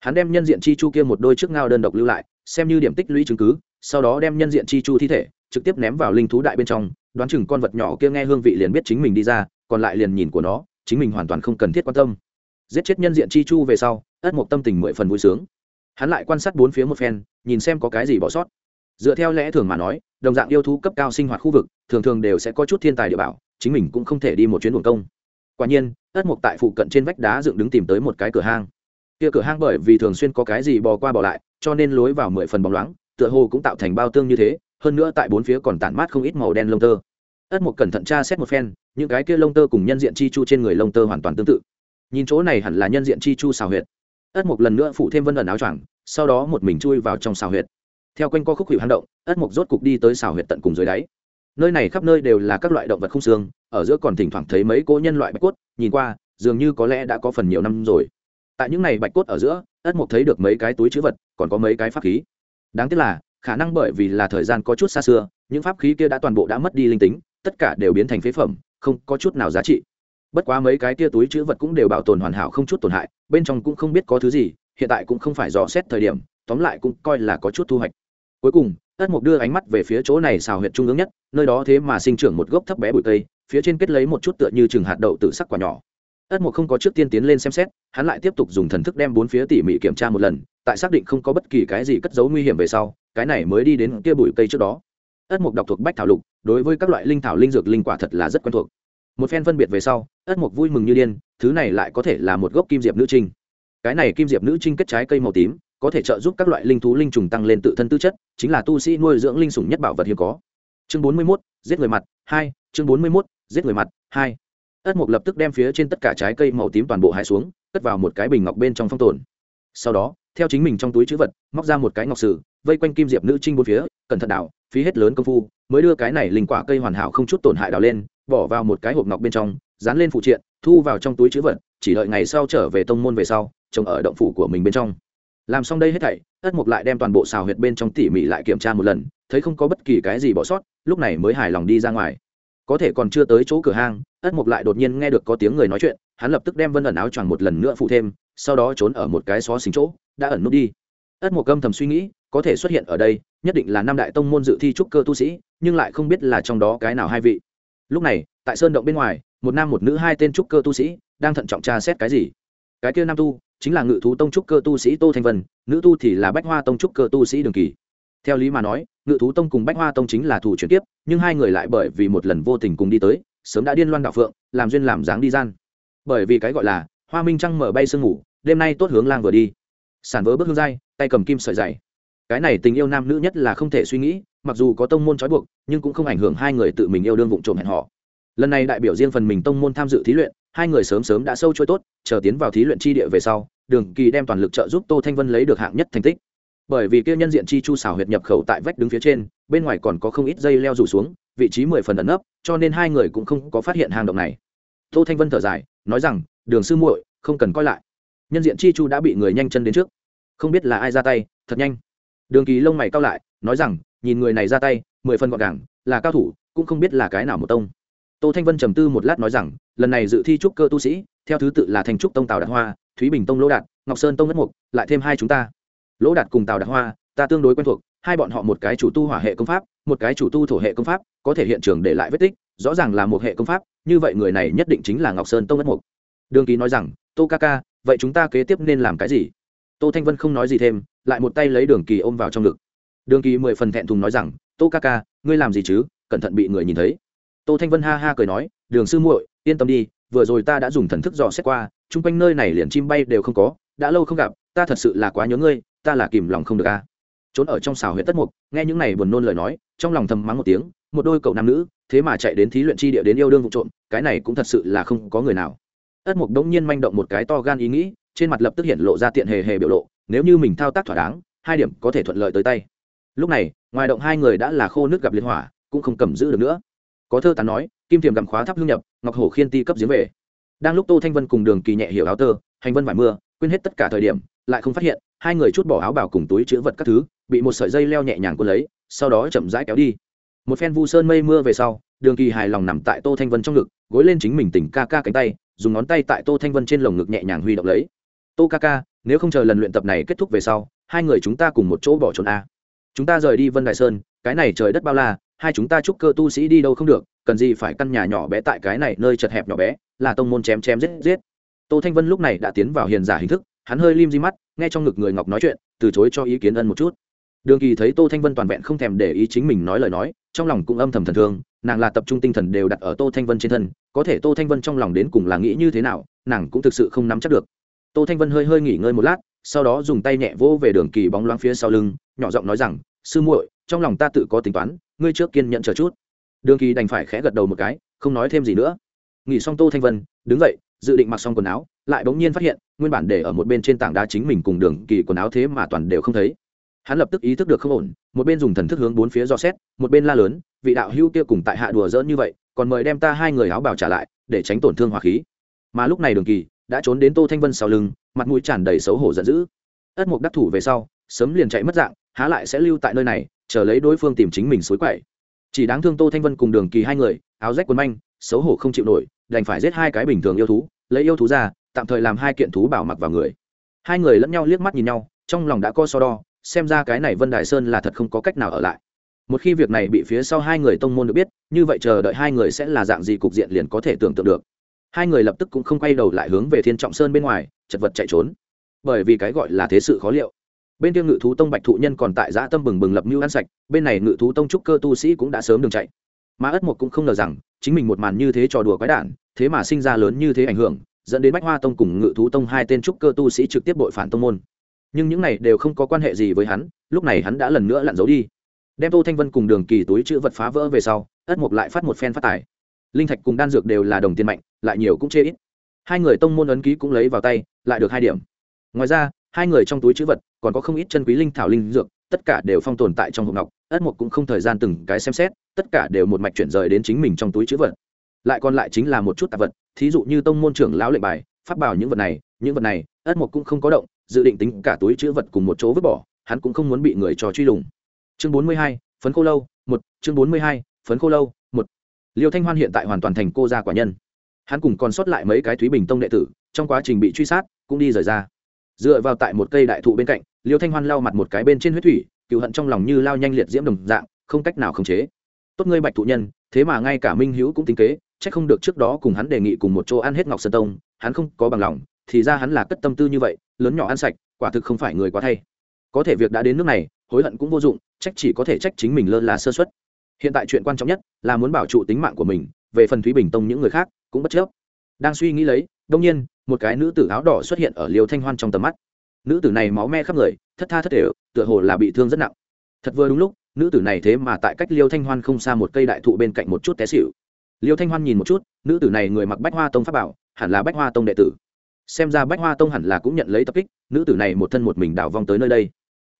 Hắn đem nhân diện chi chu kia một đôi trước ngao đơn độc lưu lại, xem như điểm tích lũy chứng cứ, sau đó đem nhân diện chi chu thi thể, trực tiếp ném vào linh thú đại bên trong, đoán chừng con vật nhỏ kia nghe hương vị liền biết chính mình đi ra, còn lại liền nhìn của nó, chính mình hoàn toàn không cần thiết quan tâm. Giết chết nhân diện chi chu về sau, ất một tâm tình mười phần vui sướng. Hắn lại quan sát bốn phía một phen, nhìn xem có cái gì bỏ sót dựa theo lẽ thường mà nói, đồng dạng yêu thú cấp cao sinh hoạt khu vực, thường thường đều sẽ có chút thiên tài địa bảo, chính mình cũng không thể đi một chuyến buồng công. Quả nhiên, ất mục tại phụ cận trên vách đá dựng đứng tìm tới một cái cửa hang. Kia cửa hang bởi vì thường xuyên có cái gì bò qua bò lại, cho nên lối vào mười phần bóng loáng, tựa hồ cũng tạo thành bao tương như thế, hơn nữa tại bốn phía còn tản mát không ít màu đen lông tơ. Ất mục cẩn thận tra xét một phen, những cái kia lông tơ cùng nhân diện chi chu trên người lông tơ hoàn toàn tương tự. Nhìn chỗ này hẳn là nhân diện chi chu xào huyệt. Ất mục lần nữa phụ thêm vân ẩn áo choàng, sau đó một mình chui vào trong xào huyệt theo quanh co khúc hiệu hang động, ất mục rốt cục đi tới xào huyệt tận cùng dưới đáy. Nơi này khắp nơi đều là các loại động vật không xương, ở giữa còn thỉnh thoảng thấy mấy cỗ nhân loại bạch cốt, nhìn qua, dường như có lẽ đã có phần nhiều năm rồi. Tại những này bạch cốt ở giữa, ất mục thấy được mấy cái túi chữ vật, còn có mấy cái pháp khí. Đáng tiếc là, khả năng bởi vì là thời gian có chút xa xưa, những pháp khí kia đã toàn bộ đã mất đi linh tính, tất cả đều biến thành phế phẩm, không có chút nào giá trị. Bất quá mấy cái kia túi chữ vật cũng đều bảo tồn hoàn hảo không chút tổn hại, bên trong cũng không biết có thứ gì, hiện tại cũng không phải dò xét thời điểm, tóm lại cũng coi là có chút thu hoạch cuối cùng ất mục đưa ánh mắt về phía chỗ này xào huyệt trung ương nhất, nơi đó thế mà sinh trưởng một gốc thấp bé bụi cây, phía trên kết lấy một chút tựa như chừng hạt đậu tự sắc quả nhỏ. Ất mục không có trước tiên tiến lên xem xét, hắn lại tiếp tục dùng thần thức đem bốn phía tỉ mỉ kiểm tra một lần, tại xác định không có bất kỳ cái gì cất giấu nguy hiểm về sau, cái này mới đi đến kia bụi cây trước đó. Ất mục đọc thuộc bách thảo lục, đối với các loại linh thảo linh dược linh quả thật là rất quen thuộc. Một phen phân biệt về sau ất mục vui mừng như điên, thứ này lại có thể là một gốc kim diệp nữ trinh. Cái này kim diệp nữ trinh kết trái cây màu tím có thể trợ giúp các loại linh thú linh trùng tăng lên tự thân tư chất chính là tu sĩ nuôi dưỡng linh sủng nhất bảo vật hiếm có. Chương bốn mươi 41, giết người mặt hai chương bốn mươi 41, giết người mặt hai. Ất mục lập tức đem phía trên tất cả trái cây màu tím toàn bộ hái xuống cất vào một cái bình ngọc bên trong phong tồn. Sau đó theo chính mình trong túi chữ vật móc ra một cái ngọc sử vây quanh kim diệp nữ trinh bốn phía cẩn thận đảo phí hết lớn công phu mới đưa cái này linh quả cây hoàn hảo không chút tổn hại đào lên bỏ vào một cái hộp ngọc bên trong dán lên phụ triện thu vào trong túi chữ vật chỉ đợi ngày sau trở về tông môn về sau trồng ở động phủ của mình bên trong làm xong đây hết thảy, ất mục lại đem toàn bộ xào huyệt bên trong tỉ mỉ lại kiểm tra một lần, thấy không có bất kỳ cái gì bỏ sót, lúc này mới hài lòng đi ra ngoài. Có thể còn chưa tới chỗ cửa hang, ất mục lại đột nhiên nghe được có tiếng người nói chuyện, hắn lập tức đem vân ẩn áo choàng một lần nữa phụ thêm, sau đó trốn ở một cái xó xính chỗ, đã ẩn nút đi. Ất mục âm thầm suy nghĩ, có thể xuất hiện ở đây, nhất định là năm đại tông môn dự thi trúc cơ tu sĩ, nhưng lại không biết là trong đó cái nào hai vị. Lúc này, tại sơn động bên ngoài, một nam một nữ hai tên trúc cơ tu sĩ đang thận trọng tra xét cái gì? Cái kia nam tu chính là ngự thú tông trúc cơ tu sĩ tô thanh vân, nữ tu thì là bách hoa tông trúc cơ tu sĩ đường kỳ. Theo lý mà nói, ngự thú tông cùng bách hoa tông chính là thủ chuyển tiếp nhưng hai người lại bởi vì một lần vô tình cùng đi tới, sớm đã điên loan đạo phượng, làm duyên làm dáng đi gian. Bởi vì cái gọi là, hoa minh trăng mở bay sương ngủ, đêm nay tốt hướng lang vừa đi. Sản vỡ bước hương dai tay cầm kim sợi dày. Cái này tình yêu nam nữ nhất là không thể suy nghĩ, mặc dù có tông môn trói buộc, nhưng cũng không ảnh hưởng hai người tự mình yêu đương vụng trộm hẹn họ lần này đại biểu riêng phần mình tông môn tham dự thí luyện hai người sớm sớm đã sâu trôi tốt, chờ tiến vào thí luyện chi địa về sau, đường kỳ đem toàn lực trợ giúp tô thanh vân lấy được hạng nhất thành tích. Bởi vì kia nhân diện chi chu xảo huyệt nhập khẩu tại vách đứng phía trên, bên ngoài còn có không ít dây leo rủ xuống, vị trí mười phần ẩn nấp, cho nên hai người cũng không có phát hiện hang động này. Tô thanh vân thở dài, nói rằng, đường sư muội, không cần coi lại. Nhân diện chi chu đã bị người nhanh chân đến trước. Không biết là ai ra tay, thật nhanh. Đường kỳ lông mày cao lại, nói rằng, nhìn người này ra tay, mười phần gọn gàng, là cao thủ, cũng không biết là cái nào một tông tô thanh vân trầm tư một lát nói rằng, lần này dự thi trúc cơ tu sĩ, theo thứ tự là thành trúc tông tào đạt hoa, thúy bình tông lỗ đạt, ngọc sơn tông ngất mục, lại thêm hai chúng ta. Lỗ đạt cùng tào đạt hoa, ta tương đối quen thuộc, hai bọn họ một cái chủ tu hỏa hệ công pháp, một cái chủ tu thổ hệ công pháp, có thể hiện trường để lại vết tích, rõ ràng là một hệ công pháp, như vậy người này nhất định chính là ngọc sơn tông ngất mục. Đường ký nói rằng, tô ca ca, vậy chúng ta kế tiếp nên làm cái gì? Tô thanh vân không nói gì thêm, lại một tay lấy đường kỳ ôm vào trong ngực. Đường kỳ mười phần thẹn thùng nói rằng, tô ca ca, ngươi làm gì chứ? Cẩn thận bị người nhìn thấy tô thanh vân ha ha cười nói, đường sư muội, yên tâm đi, vừa rồi ta đã dùng thần thức dò xét qua, chung quanh nơi này liền chim bay đều không có, đã lâu không gặp, ta thật sự là quá nhớ ngươi, ta là kìm lòng không được a. Trốn ở trong xào huyện tất mục, nghe những này buồn nôn lời nói, trong lòng thầm mắng một tiếng, một đôi cậu nam nữ, thế mà chạy đến thí luyện chi địa đến yêu đương vụ trộm, cái này cũng thật sự là không có người nào. Ất mục đống nhiên manh động một cái to gan ý nghĩ, trên mặt lập tức hiện lộ ra tiện hề hề biểu lộ, nếu như mình thao tác thỏa đáng, hai điểm có thể thuận lợi tới tay. Lúc này, ngoài động hai người đã là khô nước gặp liên hỏa, cũng không cầm giữ được nữa có thơ tán nói, kim thiềm gặm khóa thắp hương nhập, ngọc hổ khiên ti cấp giếng về. Đang lúc tô thanh vân cùng đường kỳ nhẹ hiểu áo tơ, hành vân vải mưa, quên hết tất cả thời điểm, lại không phát hiện, hai người chút bỏ áo bảo cùng túi chứa vật các thứ, bị một sợi dây leo nhẹ nhàng cuốn lấy, sau đó chậm rãi kéo đi. Một phen vu sơn mây mưa về sau, đường kỳ hài lòng nằm tại tô thanh vân trong ngực, gối lên chính mình tỉnh ca ca cánh tay, dùng ngón tay tại tô thanh vân trên lồng ngực nhẹ nhàng huy động lấy. Tô ca ca, nếu không chờ lần luyện tập này kết thúc về sau, hai người chúng ta cùng một chỗ bỏ trốn a. Chúng ta rời đi vân đại sơn, cái này trời đất bao la hai chúng ta chúc cơ tu sĩ đi đâu không được, cần gì phải căn nhà nhỏ bé tại cái này nơi chật hẹp nhỏ bé, là tông môn chém chém giết giết. Tô thanh vân lúc này đã tiến vào hiền giả hình thức, hắn hơi lim di mắt, nghe trong ngực người ngọc nói chuyện, từ chối cho ý kiến ân một chút. Đường kỳ thấy tô thanh vân toàn vẹn không thèm để ý chính mình nói lời nói, trong lòng cũng âm thầm thần thương, nàng là tập trung tinh thần đều đặt ở tô thanh vân trên thân, có thể tô thanh vân trong lòng đến cùng là nghĩ như thế nào, nàng cũng thực sự không nắm chắc được. Tô thanh vân hơi hơi nghỉ ngơi một lát, sau đó dùng tay nhẹ vỗ về đường kỳ bóng loáng phía sau lưng, nhỏ giọng nói rằng, sư muội, trong lòng ta tự có tính toán ngươi trước kiên nhận chờ chút. Đường kỳ đành phải khẽ gật đầu một cái, không nói thêm gì nữa. Nghỉ xong tô thanh vân, đứng dậy, dự định mặc xong quần áo, lại bỗng nhiên phát hiện, nguyên bản để ở một bên trên tảng đá chính mình cùng đường kỳ quần áo thế mà toàn đều không thấy. Hắn lập tức ý thức được không ổn, một bên dùng thần thức hướng bốn phía do xét, một bên la lớn, vị đạo hưu kia cùng tại hạ đùa dỡn như vậy, còn mời đem ta hai người áo bào trả lại, để tránh tổn thương hòa khí. Mà lúc này đường kỳ đã trốn đến tô thanh vân sau lưng, mặt mũi tràn đầy xấu hổ giận dữ. Ất mục đắc thủ về sau, sớm liền chạy mất dạng, há lại sẽ lưu tại nơi này chờ lấy đối phương tìm chính mình suối quậy. Chỉ đáng thương tô thanh vân cùng đường kỳ hai người, áo rách quần manh, xấu hổ không chịu nổi, đành phải giết hai cái bình thường yêu thú, lấy yêu thú ra, tạm thời làm hai kiện thú bảo mặc vào người. Hai người lẫn nhau liếc mắt nhìn nhau, trong lòng đã co so đo, xem ra cái này vân đại sơn là thật không có cách nào ở lại. Một khi việc này bị phía sau hai người tông môn được biết, như vậy chờ đợi hai người sẽ là dạng gì cục diện liền có thể tưởng tượng được. Hai người lập tức cũng không quay đầu lại hướng về thiên trọng sơn bên ngoài, chật vật chạy trốn. Bởi vì cái gọi là thế sự khó liệu bên kia ngự thú tông bạch thụ nhân còn tại giã tâm bừng bừng lập mưu ăn sạch, bên này ngự thú tông trúc cơ tu sĩ cũng đã sớm đường chạy. Mà ất mộc cũng không ngờ rằng, chính mình một màn như thế trò đùa quái đản, thế mà sinh ra lớn như thế ảnh hưởng, dẫn đến bách hoa tông cùng ngự thú tông hai tên trúc cơ tu sĩ trực tiếp bội phản tông môn. Nhưng những này đều không có quan hệ gì với hắn, lúc này hắn đã lần nữa lặn giấu đi. Đem tô thanh vân cùng đường kỳ túi chữ vật phá vỡ về sau, ất mộc lại phát một phen phát tài. Linh thạch cùng đan dược đều là đồng tiền mạnh, lại nhiều cũng chê ít. Hai người tông môn ấn ký cũng lấy vào tay, lại được hai điểm. Ngoài ra hai người trong túi chữ vật, còn có không ít chân quý linh thảo linh dược, tất cả đều phong tồn tại trong hộp ngọc. Ất mộc cũng không thời gian từng cái xem xét, tất cả đều một mạch chuyển rời đến chính mình trong túi chữ vật. Lại còn lại chính là một chút tạp vật, thí dụ như tông môn trưởng lão lệnh bài phát bảo những vật này, những vật này, ất mộc cũng không có động, dự định tính cả túi chữ vật cùng một chỗ vứt bỏ, hắn cũng không muốn bị người trò truy lùng. Chương bốn mươi hai, phấn khô lâu, một, chương bốn mươi hai, phấn khô lâu, một. Liêu thanh hoan hiện tại hoàn toàn thành cô gia quả nhân. Hắn cùng còn sót lại mấy cái thúy bình tông đệ tử, trong quá trình bị truy sát, cũng đi rời ra dựa vào tại một cây đại thụ bên cạnh, liêu thanh hoan lau mặt một cái bên trên huyết thủy cựu hận trong lòng như lao nhanh liệt diễm đồng dạng, không cách nào khống chế. Tốt ngươi bạch thụ nhân, thế mà ngay cả minh hữu cũng tính kế c không được trước đó cùng hắn đề nghị cùng một chỗ ăn hết ngọc sơn tông, hắn không có bằng lòng, thì ra hắn là cất tâm tư như vậy, lớn nhỏ ăn sạch, quả thực không phải người quá thay. Có thể việc đã đến nước này, hối hận cũng vô dụng trách chỉ có thể trách chính mình lơ là sơ xuất hiện tại chuyện quan trọng nhất là muốn bảo trụ tính mạng của mình, về phần thúy bình tông những người khác cũng bất chấp. Đang suy nghĩ lấy đông nhiên một cái nữ tử áo đỏ xuất hiện ở liêu thanh hoan trong tầm mắt. Nữ tử này máu me khắp người, thất tha thất thể tựa hồ là bị thương rất nặng. Thật vừa đúng lúc, nữ tử này thế mà tại cách liêu thanh hoan không xa một cây đại thụ bên cạnh một chút té xịu liêu thanh hoan nhìn một chút, nữ tử này người mặc bách hoa tông pháp bảo, hẳn là bách hoa tông đệ tử. Xem ra bách hoa tông hẳn là cũng nhận lấy tập kích, nữ tử này một thân một mình đào vong tới nơi đây.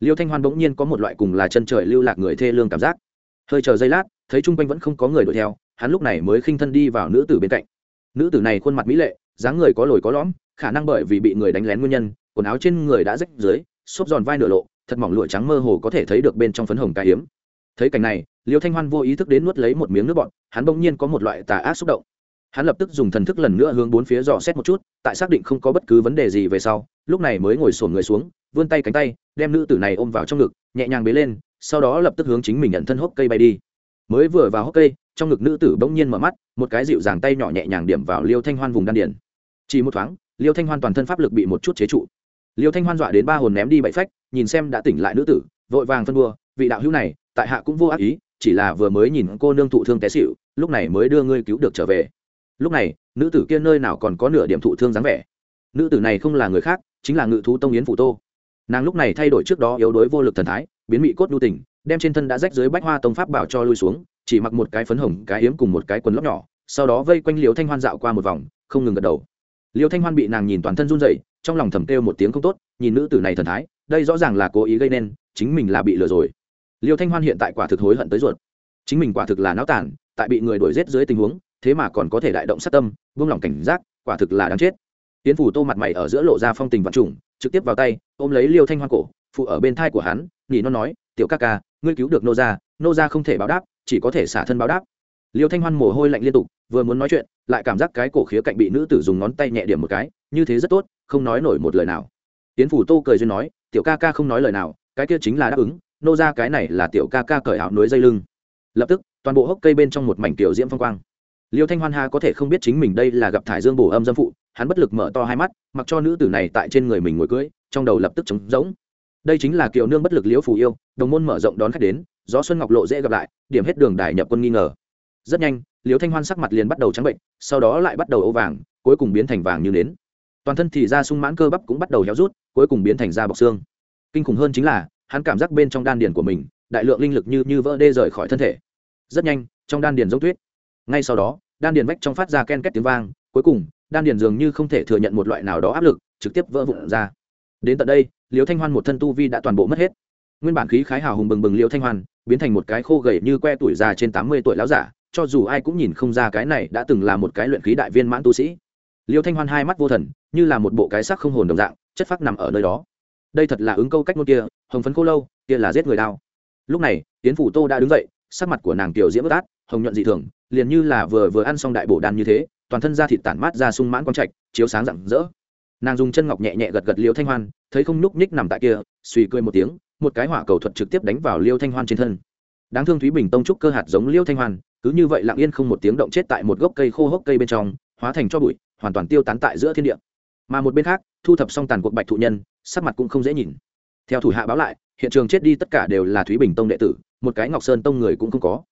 Liêu thanh hoan bỗng nhiên có một loại cùng là chân trời lưu lạc người thê lương cảm giác. Hơi chờ giây lát, thấy chung quanh vẫn không có người đuổi theo, hắn lúc này mới khinh thân đi vào nữ tử bên cạnh. Nữ tử này khuôn mặt mỹ lệ dáng người có lồi có lõm, khả năng bởi vì bị người đánh lén nguyên nhân, quần áo trên người đã rách dưới, xốp giòn vai nửa lộ, thật mỏng lụa trắng mơ hồ có thể thấy được bên trong phấn hồng cá hiếm. Thấy cảnh này, liêu thanh hoan vô ý thức đến nuốt lấy một miếng nước bọn hắn bỗng nhiên có một loại tà ác xúc động. Hắn lập tức dùng thần thức lần nữa hướng bốn phía dò xét một chút, tại xác định không có bất cứ vấn đề gì về sau, lúc này mới ngồi sổn người xuống, vươn tay cánh tay, đem nữ tử này ôm vào trong ngực, nhẹ nhàng bế lên, sau đó lập tức hướng chính mình nhận thân hốc cây bay đi. Mới vừa vào hốc cây, trong ngực nữ tử bỗng nhiên mở mắt, một cái dịu dàng tay nhỏ nhẹ nhàng điểm vào liêu thanh hoan vùng đan điển chỉ một thoáng, liêu thanh hoan toàn thân pháp lực bị một chút chế trụ. Liêu thanh hoan dọa đến ba hồn ném đi bậy phách, nhìn xem đã tỉnh lại nữ tử, vội vàng phân đua vị đạo hữu này, tại hạ cũng vô ác ý, chỉ là vừa mới nhìn cô nương thụ thương té xịu lúc này mới đưa ngươi cứu được trở về. Lúc này, nữ tử kia nơi nào còn có nửa điểm thụ thương dáng vẻ. Nữ tử này không là người khác, chính là ngự thú tông yến phủ tô. Nàng lúc này thay đổi trước đó yếu đuối vô lực thần thái, biến mị cốt nhu tình, đem trên thân đã rách dưới bách hoa tông pháp bảo cho lui xuống, chỉ mặc một cái phấn hồng, cái hiếm cùng một cái quần lóc nhỏ, sau đó vây quanh liều thanh hoan dạo qua một vòng, không ngừng gật đầu. Liêu thanh hoan bị nàng nhìn toàn thân run rẩy, trong lòng thầm kêu một tiếng không tốt, nhìn nữ tử này thần thái, đây rõ ràng là cố ý gây nên, chính mình là bị lừa rồi. Liêu thanh hoan hiện tại quả thực hối hận tới ruột. Chính mình quả thực là náo tản, tại bị người đuổi giết dưới tình huống, thế mà còn có thể đại động sát tâm, buông lỏng cảnh giác, quả thực là đáng chết. Tiến phủ tô mặt mày ở giữa lộ ra phong tình vạn trùng, trực tiếp vào tay, ôm lấy liêu thanh hoan cổ, phụ ở bên thai của hắn, nhỉ nó nói, tiểu ca ca, ngươi cứu được nô gia nô gia không thể báo đáp, chỉ có thể xả thân báo đáp liêu thanh hoan mồ hôi lạnh liên tục, vừa muốn nói chuyện, lại cảm giác cái cổ khía cạnh bị nữ tử dùng ngón tay nhẹ điểm một cái, như thế rất tốt, không nói nổi một lời nào. Tiến phủ tô cười duyên nói, tiểu ca ca không nói lời nào, cái kia chính là đáp ứng, nô ra cái này là tiểu ca ca cởi áo núi dây lưng. Lập tức, toàn bộ hốc cây bên trong một mảnh tiểu diễm phong quang. Liêu thanh hoan ha có thể không biết chính mình đây là gặp thải dương bổ âm dâm phụ, hắn bất lực mở to hai mắt, mặc cho nữ tử này tại trên người mình ngồi cưỡi, trong đầu lập tức trống rỗng. Đây chính là kiều nương bất lực liễu phù yêu, đồng môn mở rộng đón khách đến, gió xuân ngọc lộ dễ gặp lại, điểm hết đường đài nhập quân nghi ngờ rất nhanh, liễu thanh hoan sắc mặt liền bắt đầu trắng bệnh, sau đó lại bắt đầu ấu vàng, cuối cùng biến thành vàng như nến. Toàn thân thì da sung mãn cơ bắp cũng bắt đầu héo rút, cuối cùng biến thành da bọc xương. Kinh khủng hơn chính là, hắn cảm giác bên trong đan điền của mình, đại lượng linh lực như như vỡ đê rời khỏi thân thể. Rất nhanh, trong đan điền giống tuyết. Ngay sau đó, đan điền vách trong phát ra ken két tiếng vang, cuối cùng, đan điền dường như không thể thừa nhận một loại nào đó áp lực, trực tiếp vỡ vụn ra. Đến tận đây liêu thanh hoan một thân tu vi đã toàn bộ mất hết. Nguyên bản khí khái hào hùng bừng bừng liêu thanh hoan, biến thành một cái khô gầy như que tuổi già trên tám mươi tuổi láo giả cho dù ai cũng nhìn không ra cái này đã từng là một cái luyện khí đại viên mãn tu sĩ. Liêu thanh hoan hai mắt vô thần, như là một bộ cái sắc không hồn đồng dạng, chất phác nằm ở nơi đó. Đây thật là ứng câu cách ngôn kia, hồng phấn khô lâu, kia là giết người đao. Lúc này tiến phủ tô đã đứng dậy, sắc mặt của nàng tiểu diễm bất át, hồng nhuận dị thường, liền như là vừa vừa ăn xong đại bổ đan như thế, toàn thân da thịt tản mát ra sung mãn quang trạch, chiếu sáng rạng rỡ. Nàng dùng chân ngọc nhẹ nhẹ gật gật liêu thanh hoan, thấy không núc nhích nằm tại kia, suy cười một tiếng, một cái hỏa cầu thuật trực tiếp đánh vào liêu thanh hoan trên thân. Đáng thương thúy bình tông trúc cơ hạt giống liêu thanh hoan cứ như vậy lặng yên không một tiếng động chết tại một gốc cây khô hốc cây bên trong, hóa thành cho bụi, hoàn toàn tiêu tán tại giữa thiên địa. Mà một bên khác, thu thập xong tàn cuộc bạch thụ nhân, sắc mặt cũng không dễ nhìn. Theo thủ hạ báo lại, hiện trường chết đi tất cả đều là thúy bình tông đệ tử, một cái ngọc sơn tông người cũng không có.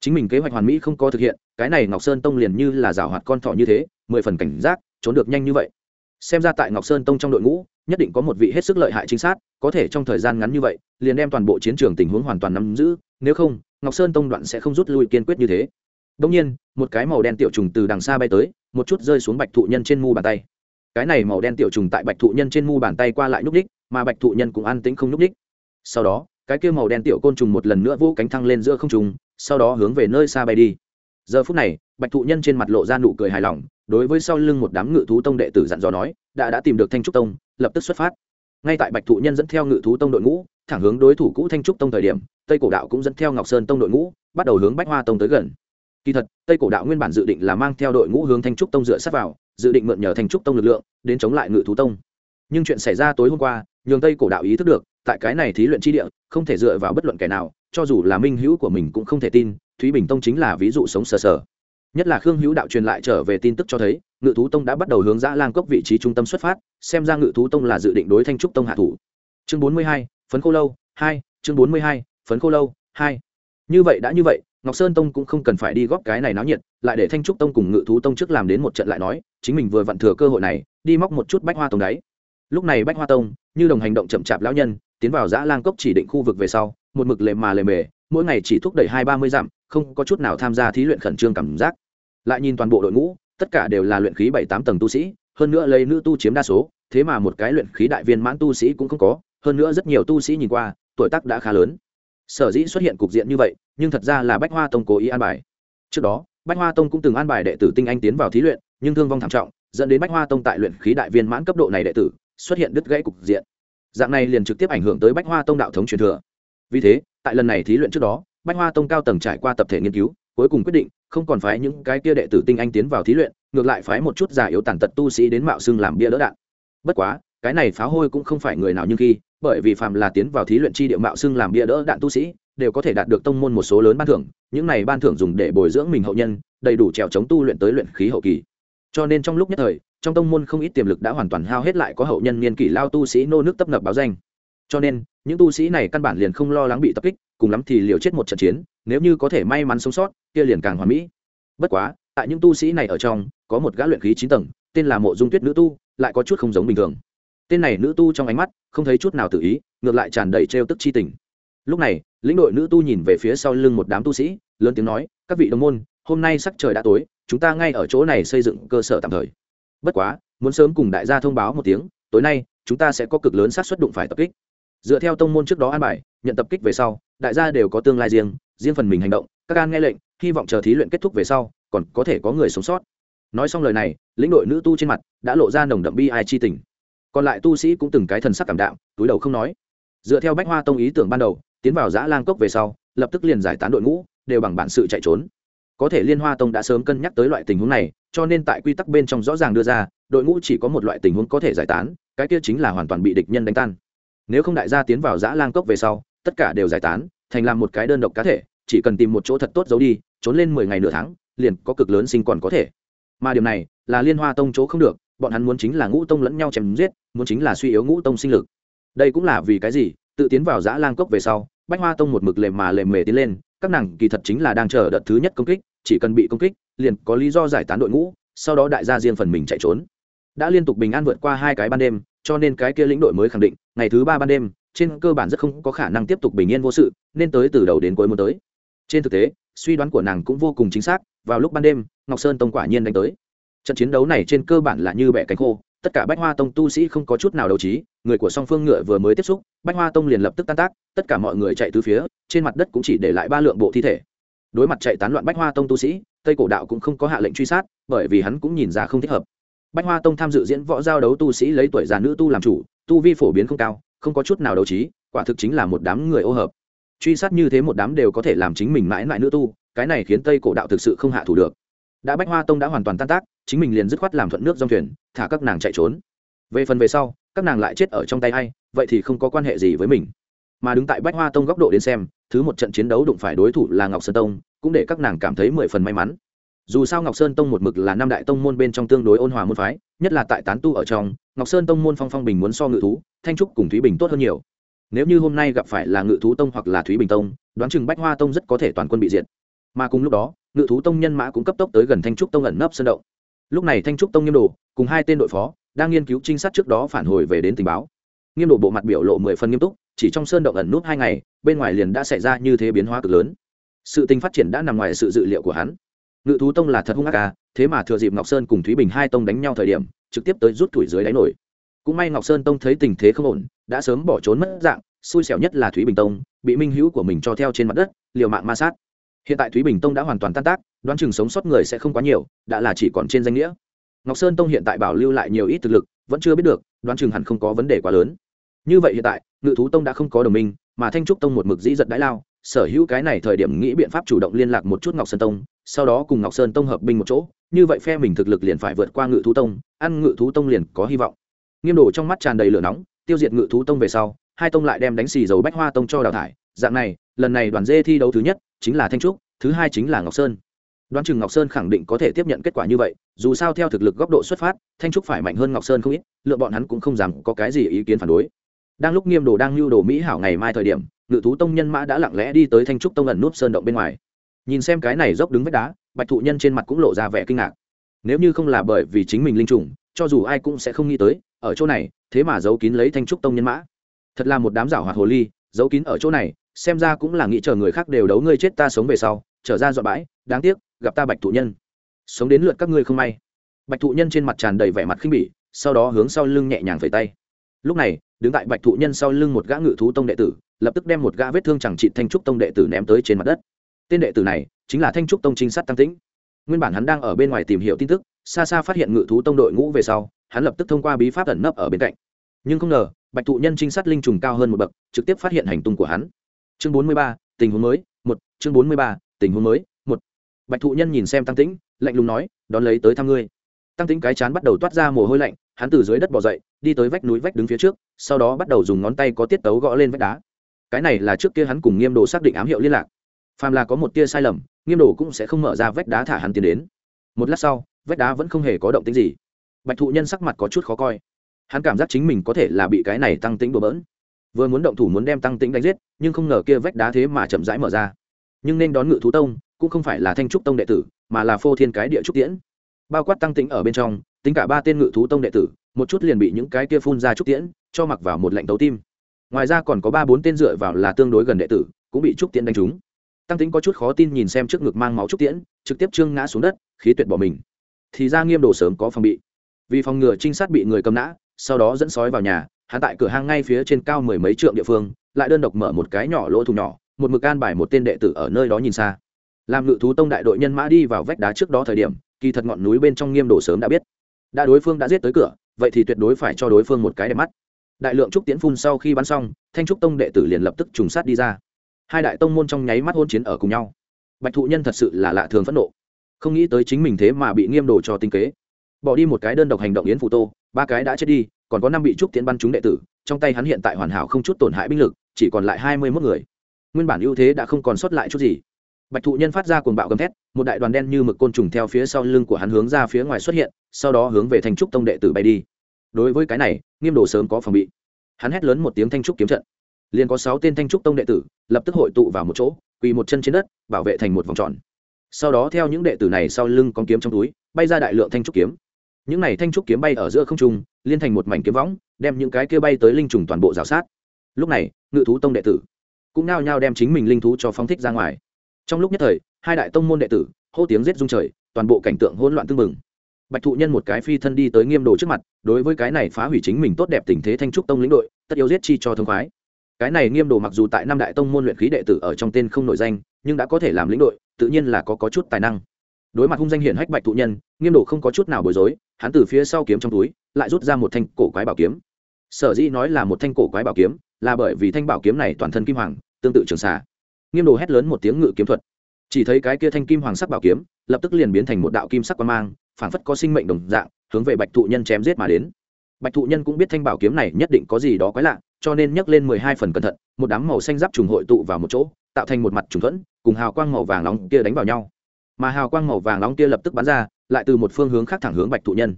Chính mình kế hoạch hoàn mỹ không có thực hiện, cái này ngọc sơn tông liền như là rào hoạt con thỏ như thế, mười phần cảnh giác, trốn được nhanh như vậy. Xem ra tại ngọc sơn tông trong đội ngũ, nhất định có một vị hết sức lợi hại chính xác có thể trong thời gian ngắn như vậy, liền đem toàn bộ chiến trường tình huống hoàn toàn nắm giữ, nếu không ngọc sơn tông đoạn sẽ không rút lui kiên quyết như thế. Đông nhiên, một cái màu đen tiểu trùng từ đằng xa bay tới, một chút rơi xuống bạch thụ nhân trên mu bàn tay. Cái này màu đen tiểu trùng tại bạch thụ nhân trên mu bàn tay qua lại nhúc ních mà bạch thụ nhân cũng an tĩnh không nhúc ních sau đó, cái kia màu đen tiểu côn trùng một lần nữa vỗ cánh thăng lên giữa không trùng sau đó hướng về nơi xa bay đi. Giờ phút này, bạch thụ nhân trên mặt lộ ra nụ cười hài lòng, đối với sau lưng một đám ngự thú tông đệ tử dặn dò nói, đã đã tìm được thanh trúc tông, lập tức xuất phát. Ngay tại bạch thụ nhân dẫn theo ngự thú tông đội ngũ thẳng hướng đối thủ cũ thanh trúc tông thời điểm, tây cổ đạo cũng dẫn theo ngọc sơn tông đội ngũ, bắt đầu hướng bách hoa tông tới gần. Kỳ thật, tây cổ đạo nguyên bản dự định là mang theo đội ngũ hướng thanh trúc tông dựa sát vào, dự định mượn nhờ thanh trúc tông lực lượng, đến chống lại ngự thú tông. Nhưng chuyện xảy ra tối hôm qua, nhường tây cổ đạo ý thức được, tại cái này thí luyện chi địa, không thể dựa vào bất luận kẻ nào, cho dù là minh hữu của mình cũng không thể tin, thúy bình tông chính là ví dụ sống sờ sờ. Nhất là khương hữu đạo truyền lại trở về tin tức cho thấy, ngự thú tông đã bắt đầu hướng dã lang cốc vị trí trung tâm xuất phát, xem ra ngự thú tông là dự định đối thanh trúc tông hạ thủ. Chương bốn mươi hai phấn khô lâu, hai, chương bốn mươi hai, phấn khô lâu, hai. Như vậy đã như vậy, ngọc sơn tông cũng không cần phải đi góp cái này náo nhiệt, lại để thanh trúc tông cùng ngự thú tông trước làm đến một trận lại nói, chính mình vừa vặn thừa cơ hội này, đi móc một chút bách hoa tông đấy. Lúc này bách hoa tông, như đồng hành động chậm chạp lão nhân, tiến vào dã lang cốc chỉ định khu vực về sau, một mực lề mà lề mề, mỗi ngày chỉ thúc đẩy hai ba mươi dặm, không có chút nào tham gia thí luyện khẩn trương cảm giác. Lại nhìn toàn bộ đội ngũ, tất cả đều là luyện khí bảy tám tầng tu sĩ, hơn nữa lấy nữ tu chiếm đa số, thế mà một cái luyện khí đại viên mãn tu sĩ cũng không có hơn nữa rất nhiều tu sĩ nhìn qua, tuổi tác đã khá lớn. Sở dĩ xuất hiện cục diện như vậy, nhưng thật ra là bách hoa tông cố ý an bài. Trước đó, bách hoa tông cũng từng an bài đệ tử tinh anh tiến vào thí luyện, nhưng thương vong thảm trọng, dẫn đến bách hoa tông tại luyện khí đại viên mãn cấp độ này đệ tử, xuất hiện đứt gãy cục diện. Dạng này liền trực tiếp ảnh hưởng tới bách hoa tông đạo thống truyền thừa. Vì thế, tại lần này thí luyện trước đó, bách hoa tông cao tầng trải qua tập thể nghiên cứu, cuối cùng quyết định, không còn phái những cái kia đệ tử tinh anh tiến vào thí luyện, ngược lại phái một chút giả yếu tàn tật tu sĩ đến mạo xưng làm bia đỡ đạn. Bất quá, cái này phá hôi cũng không phải người nào như khi bởi vì phàm là tiến vào thí luyện chi địa mạo xưng làm bia đỡ đạn tu sĩ, đều có thể đạt được tông môn một số lớn ban thưởng, những này ban thưởng dùng để bồi dưỡng mình hậu nhân, đầy đủ trèo chống tu luyện tới luyện khí hậu kỳ. Cho nên trong lúc nhất thời, trong tông môn không ít tiềm lực đã hoàn toàn hao hết lại có hậu nhân niên kỷ lao tu sĩ nô nước tấp nập báo danh. Cho nên, những tu sĩ này căn bản liền không lo lắng bị tập kích, cùng lắm thì liều chết một trận chiến, nếu như có thể may mắn sống sót, kia liền càng hoàn mỹ. Bất quá, tại những tu sĩ này ở trong, có một gã luyện khí chín tầng, tên là mộ dung tuyết nữ tu, lại có chút không giống bình thường tên này nữ tu trong ánh mắt, không thấy chút nào tự ý, ngược lại tràn đầy trêu tức chi tình. Lúc này, lĩnh đội nữ tu nhìn về phía sau lưng một đám tu sĩ, lớn tiếng nói, các vị đồng môn, hôm nay sắc trời đã tối, chúng ta ngay ở chỗ này xây dựng cơ sở tạm thời. Bất quá, muốn sớm cùng đại gia thông báo một tiếng, tối nay, chúng ta sẽ có cực lớn xác suất đụng phải tập kích. Dựa theo tông môn trước đó an bài, nhận tập kích về sau, đại gia đều có tương lai riêng riêng phần mình hành động, các an nghe lệnh, hy vọng chờ thí luyện kết thúc về sau, còn có thể có người sống sót. Nói xong lời này, lĩnh đội nữ tu trên mặt đã lộ ra nồng đậm bi ai chi tình còn lại tu sĩ cũng từng cái thần sắc cảm đạm, túi đầu không nói. Dựa theo bách hoa tông ý tưởng ban đầu, tiến vào giã lang cốc về sau, lập tức liền giải tán đội ngũ, đều bằng bản sự chạy trốn. Có thể liên hoa tông đã sớm cân nhắc tới loại tình huống này, cho nên tại quy tắc bên trong rõ ràng đưa ra, đội ngũ chỉ có một loại tình huống có thể giải tán, cái kia chính là hoàn toàn bị địch nhân đánh tan. Nếu không đại gia tiến vào giã lang cốc về sau, tất cả đều giải tán, thành làm một cái đơn độc cá thể, chỉ cần tìm một chỗ thật tốt giấu đi, trốn lên mười ngày nửa tháng, liền có cực lớn sinh còn có thể. Mà điều này là liên hoa tông chỗ không được bọn hắn muốn chính là ngũ tông lẫn nhau chém giết, muốn chính là suy yếu ngũ tông sinh lực. Đây cũng là vì cái gì? Tự tiến vào giã lang cốc về sau, bách hoa tông một mực lề mà lề mề tiến lên, các nàng kỳ thật chính là đang chờ đợt thứ nhất công kích, chỉ cần bị công kích, liền có lý do giải tán đội ngũ, sau đó đại gia riêng phần mình chạy trốn. Đã liên tục bình an vượt qua hai cái ban đêm, cho nên cái kia lĩnh đội mới khẳng định, ngày thứ ba ban đêm, trên cơ bản rất không có khả năng tiếp tục bình yên vô sự, nên tới từ đầu đến cuối muốn tới. Trên thực tế, suy đoán của nàng cũng vô cùng chính xác, vào lúc ban đêm, ngọc sơn tông quả nhiên đánh tới trận chiến đấu này trên cơ bản là như bẻ cánh khô, tất cả bách hoa tông tu sĩ không có chút nào đấu trí, người của song phương ngựa vừa mới tiếp xúc, bách hoa tông liền lập tức tan tác, tất cả mọi người chạy từ phía, trên mặt đất cũng chỉ để lại ba lượng bộ thi thể. Đối mặt chạy tán loạn bách hoa tông tu sĩ, tây cổ đạo cũng không có hạ lệnh truy sát, bởi vì hắn cũng nhìn ra không thích hợp. Bách hoa tông tham dự diễn võ giao đấu tu sĩ lấy tuổi già nữ tu làm chủ, tu vi phổ biến không cao, không có chút nào đấu trí, quả thực chính là một đám người ô hợp. Truy sát như thế một đám đều có thể làm chính mình mãi mãi nữ tu, cái này khiến tây cổ đạo thực sự không hạ thủ được đã bách hoa tông đã hoàn toàn tan tác, chính mình liền dứt khoát làm thuận nước dòng thuyền, thả các nàng chạy trốn. Về phần về sau, các nàng lại chết ở trong tay hay vậy thì không có quan hệ gì với mình. Mà đứng tại bách hoa tông góc độ đến xem, thứ một trận chiến đấu đụng phải đối thủ là ngọc sơn tông, cũng để các nàng cảm thấy mười phần may mắn. Dù sao ngọc sơn tông một mực là năm đại tông môn bên trong tương đối ôn hòa môn phái, nhất là tại tán tu ở trong, ngọc sơn tông môn phong phong bình muốn so ngự thú, thanh trúc cùng thúy bình tốt hơn nhiều. Nếu như hôm nay gặp phải là ngự thú tông hoặc là thúy bình tông, đoán chừng bách hoa tông rất có thể toàn quân bị diệt. Mà cùng lúc đó ngự thú tông nhân mã cũng cấp tốc tới gần thanh trúc tông ẩn nấp sơn động. Lúc này thanh trúc tông nghiêm đồ, cùng hai tên đội phó, đang nghiên cứu trinh sát trước đó phản hồi về đến tình báo. Nghiêm đồ bộ mặt biểu lộ mười phần nghiêm túc, chỉ trong sơn động ẩn nút hai ngày, bên ngoài liền đã xảy ra như thế biến hóa cực lớn. Sự tình phát triển đã nằm ngoài sự dự liệu của hắn. Ngự thú tông là thật hung ác ca thế mà thừa dịp ngọc sơn cùng thúy bình hai tông đánh nhau thời điểm, trực tiếp tới rút tuổi dưới đáy nổi. Cũng may ngọc sơn tông thấy tình thế không ổn, đã sớm bỏ trốn mất dạng, xui xẻo nhất là thúy bình tông, bị minh hữu của mình cho theo trên mặt đất, liều mạng ma sát hiện tại thúy bình tông đã hoàn toàn tan tác, đoán chừng sống sót người sẽ không quá nhiều, đã là chỉ còn trên danh nghĩa. Ngọc sơn tông hiện tại bảo lưu lại nhiều ít thực lực, vẫn chưa biết được, đoán chừng hẳn không có vấn đề quá lớn. Như vậy hiện tại, ngự thú tông đã không có đồng minh, mà thanh trúc tông một mực dĩ giật đãi lao, sở hữu cái này thời điểm nghĩ biện pháp chủ động liên lạc một chút ngọc sơn tông, sau đó cùng ngọc sơn tông hợp binh một chỗ, như vậy phe mình thực lực liền phải vượt qua ngự thú tông, ăn ngự thú tông liền có hy vọng. Nghiêm đổ trong mắt tràn đầy lửa nóng, tiêu diệt ngự thú tông về sau, hai tông lại đem đánh xì dầu bách hoa tông cho đào thải dạng này, lần này đoàn dê thi đấu thứ nhất chính là thanh trúc, thứ hai chính là ngọc sơn. Đoán chừng ngọc sơn khẳng định có thể tiếp nhận kết quả như vậy, dù sao theo thực lực góc độ xuất phát, thanh trúc phải mạnh hơn ngọc sơn không ít lượng bọn hắn cũng không dám có cái gì ý kiến phản đối. Đang lúc nghiêm đồ đang lưu đồ mỹ hảo ngày mai thời điểm, ngự thú tông nhân mã đã lặng lẽ đi tới thanh trúc tông ẩn núp sơn động bên ngoài. Nhìn xem cái này dốc đứng vách đá, bạch thụ nhân trên mặt cũng lộ ra vẻ kinh ngạc. Nếu như không là bởi vì chính mình linh trùng, cho dù ai cũng sẽ không nghĩ tới, ở chỗ này, thế mà giấu kín lấy thanh trúc tông nhân mã. Thật là một đám giảo hoạt hồ ly, giấu kín ở chỗ này xem ra cũng là nghĩ chờ người khác đều đấu ngươi chết ta sống về sau, trở ra dọn bãi, đáng tiếc, gặp ta bạch thụ nhân. Sống đến lượt các ngươi không may. Bạch thụ nhân trên mặt tràn đầy vẻ mặt khinh bỉ, sau đó hướng sau lưng nhẹ nhàng phẩy tay. Lúc này, đứng tại bạch thụ nhân sau lưng một gã ngự thú tông đệ tử, lập tức đem một gã vết thương chẳng trị thanh trúc tông đệ tử ném tới trên mặt đất. Tên đệ tử này chính là thanh trúc tông trinh sát tăng tĩnh. Nguyên bản hắn đang ở bên ngoài tìm hiểu tin tức, xa xa phát hiện ngự thú tông đội ngũ về sau, hắn lập tức thông qua bí pháp ẩn nấp ở bên cạnh. Nhưng không ngờ, bạch thụ nhân trinh sát linh trùng cao hơn một bậc, trực tiếp phát hiện hành tung của hắn chương bốn mươi ba, tình huống mới, một, chương bốn mươi ba, tình huống mới, một. Bạch thụ nhân nhìn xem tăng tĩnh, lạnh lùng nói, đón lấy tới thăm ngươi. Tăng tĩnh cái chán bắt đầu toát ra mồ hôi lạnh, hắn từ dưới đất bỏ dậy, đi tới vách núi vách đứng phía trước, sau đó bắt đầu dùng ngón tay có tiết tấu gõ lên vách đá. Cái này là trước kia hắn cùng nghiêm đồ xác định ám hiệu liên lạc. Phàm là có một tia sai lầm, nghiêm đồ cũng sẽ không mở ra vách đá thả hắn tiến đến. Một lát sau, vách đá vẫn không hề có động tính gì. Bạch thụ nhân sắc mặt có chút khó coi. Hắn cảm giác chính mình có thể là bị cái này tăng tính đổ bỡn vừa muốn động thủ muốn đem tăng tĩnh đánh giết, nhưng không ngờ kia vách đá thế mà chậm rãi mở ra. Nhưng nên đón ngự thú tông, cũng không phải là thanh trúc tông đệ tử, mà là phô thiên cái địa trúc tiễn. Bao quát tăng tĩnh ở bên trong, tính cả ba tên ngự thú tông đệ tử, một chút liền bị những cái kia phun ra trúc tiễn, cho mặc vào một lệnh tấu tim. Ngoài ra còn có ba bốn tên dựa vào là tương đối gần đệ tử, cũng bị trúc tiễn đánh trúng. Tăng tính có chút khó tin nhìn xem trước ngực mang máu trúc tiễn, trực tiếp trương ngã xuống đất, khí tuyệt bỏ mình. Thì ra nghiêm đồ sớm có phòng bị. Vì phòng ngừa trinh sát bị người cầm nã, sau đó dẫn sói vào nhà hắn tại cửa hang ngay phía trên cao mười mấy trượng địa phương, lại đơn độc mở một cái nhỏ lỗ thùng nhỏ, một mực an bài một tên đệ tử ở nơi đó nhìn xa. Làm ngự thú tông đại đội nhân mã đi vào vách đá trước đó thời điểm, kỳ thật ngọn núi bên trong nghiêm đổ sớm đã biết. Đã đối phương đã giết tới cửa, vậy thì tuyệt đối phải cho đối phương một cái đẹp mắt. Đại lượng trúc tiễn phun sau khi bắn xong, thanh trúc tông đệ tử liền lập tức trùng sát đi ra. Hai đại tông môn trong nháy mắt hôn chiến ở cùng nhau. Bạch thụ nhân thật sự là lạ thường phẫn nộ. Không nghĩ tới chính mình thế mà bị nghiêm đồ cho tinh kế. Bỏ đi một cái đơn độc hành động yến phụ tô, ba cái đã chết đi còn có năm bị trúc tiễn bắn trúng đệ tử, trong tay hắn hiện tại hoàn hảo không chút tổn hại binh lực, chỉ còn lại hai mươi mốt người. Nguyên bản ưu thế đã không còn sót lại chút gì. Bạch thụ nhân phát ra cuồng bạo gầm thét, một đại đoàn đen như mực côn trùng theo phía sau lưng của hắn hướng ra phía ngoài xuất hiện, sau đó hướng về thanh trúc tông đệ tử bay đi. Đối với cái này, nghiêm đồ sớm có phòng bị. Hắn hét lớn một tiếng thanh trúc kiếm trận. Liền có sáu tên thanh trúc tông đệ tử, lập tức hội tụ vào một chỗ, quỳ một chân trên đất, bảo vệ thành một vòng tròn. Sau đó theo những đệ tử này sau lưng con kiếm trong túi, bay ra đại lượng thanh trúc kiếm những này thanh trúc kiếm bay ở giữa không trung liên thành một mảnh kiếm võng đem những cái kia bay tới linh trùng toàn bộ rào sát. Lúc này ngự thú tông đệ tử cũng nao nhao đem chính mình linh thú cho phóng thích ra ngoài. Trong lúc nhất thời hai đại tông môn đệ tử hô tiếng giết rung trời toàn bộ cảnh tượng hỗn loạn tưng bừng. Bạch thụ nhân một cái phi thân đi tới nghiêm đồ trước mặt đối với cái này phá hủy chính mình tốt đẹp tình thế thanh trúc tông lĩnh đội tất yếu giết chi cho thương khoái. Cái này nghiêm đồ mặc dù tại năm đại tông môn luyện khí đệ tử ở trong tên không nổi danh nhưng đã có thể làm lĩnh đội tự nhiên là có, có chút tài năng đối mặt hung danh hiển hách bạch thụ nhân, nghiêm đồ không có chút nào bối rối, hắn từ phía sau kiếm trong túi, lại rút ra một thanh cổ quái bảo kiếm. Sở dĩ nói là một thanh cổ quái bảo kiếm, là bởi vì thanh bảo kiếm này toàn thân kim hoàng, tương tự trường xà. Nghiêm đồ hét lớn một tiếng ngự kiếm thuật. Chỉ thấy cái kia thanh kim hoàng sắc bảo kiếm, lập tức liền biến thành một đạo kim sắc quan mang, phảng phất có sinh mệnh đồng dạng, hướng về bạch thụ nhân chém giết mà đến. Bạch thụ nhân cũng biết thanh bảo kiếm này nhất định có gì đó quái lạ, cho nên nhấc lên mười hai phần cẩn thận, một đám màu xanh giáp trùng hội tụ vào một chỗ, tạo thành một mặt trùng thuẫn, cùng hào quang màu vàng nóng kia đánh vào nhau mà hào quang màu vàng nóng kia lập tức bắn ra, lại từ một phương hướng khác thẳng hướng bạch thụ nhân.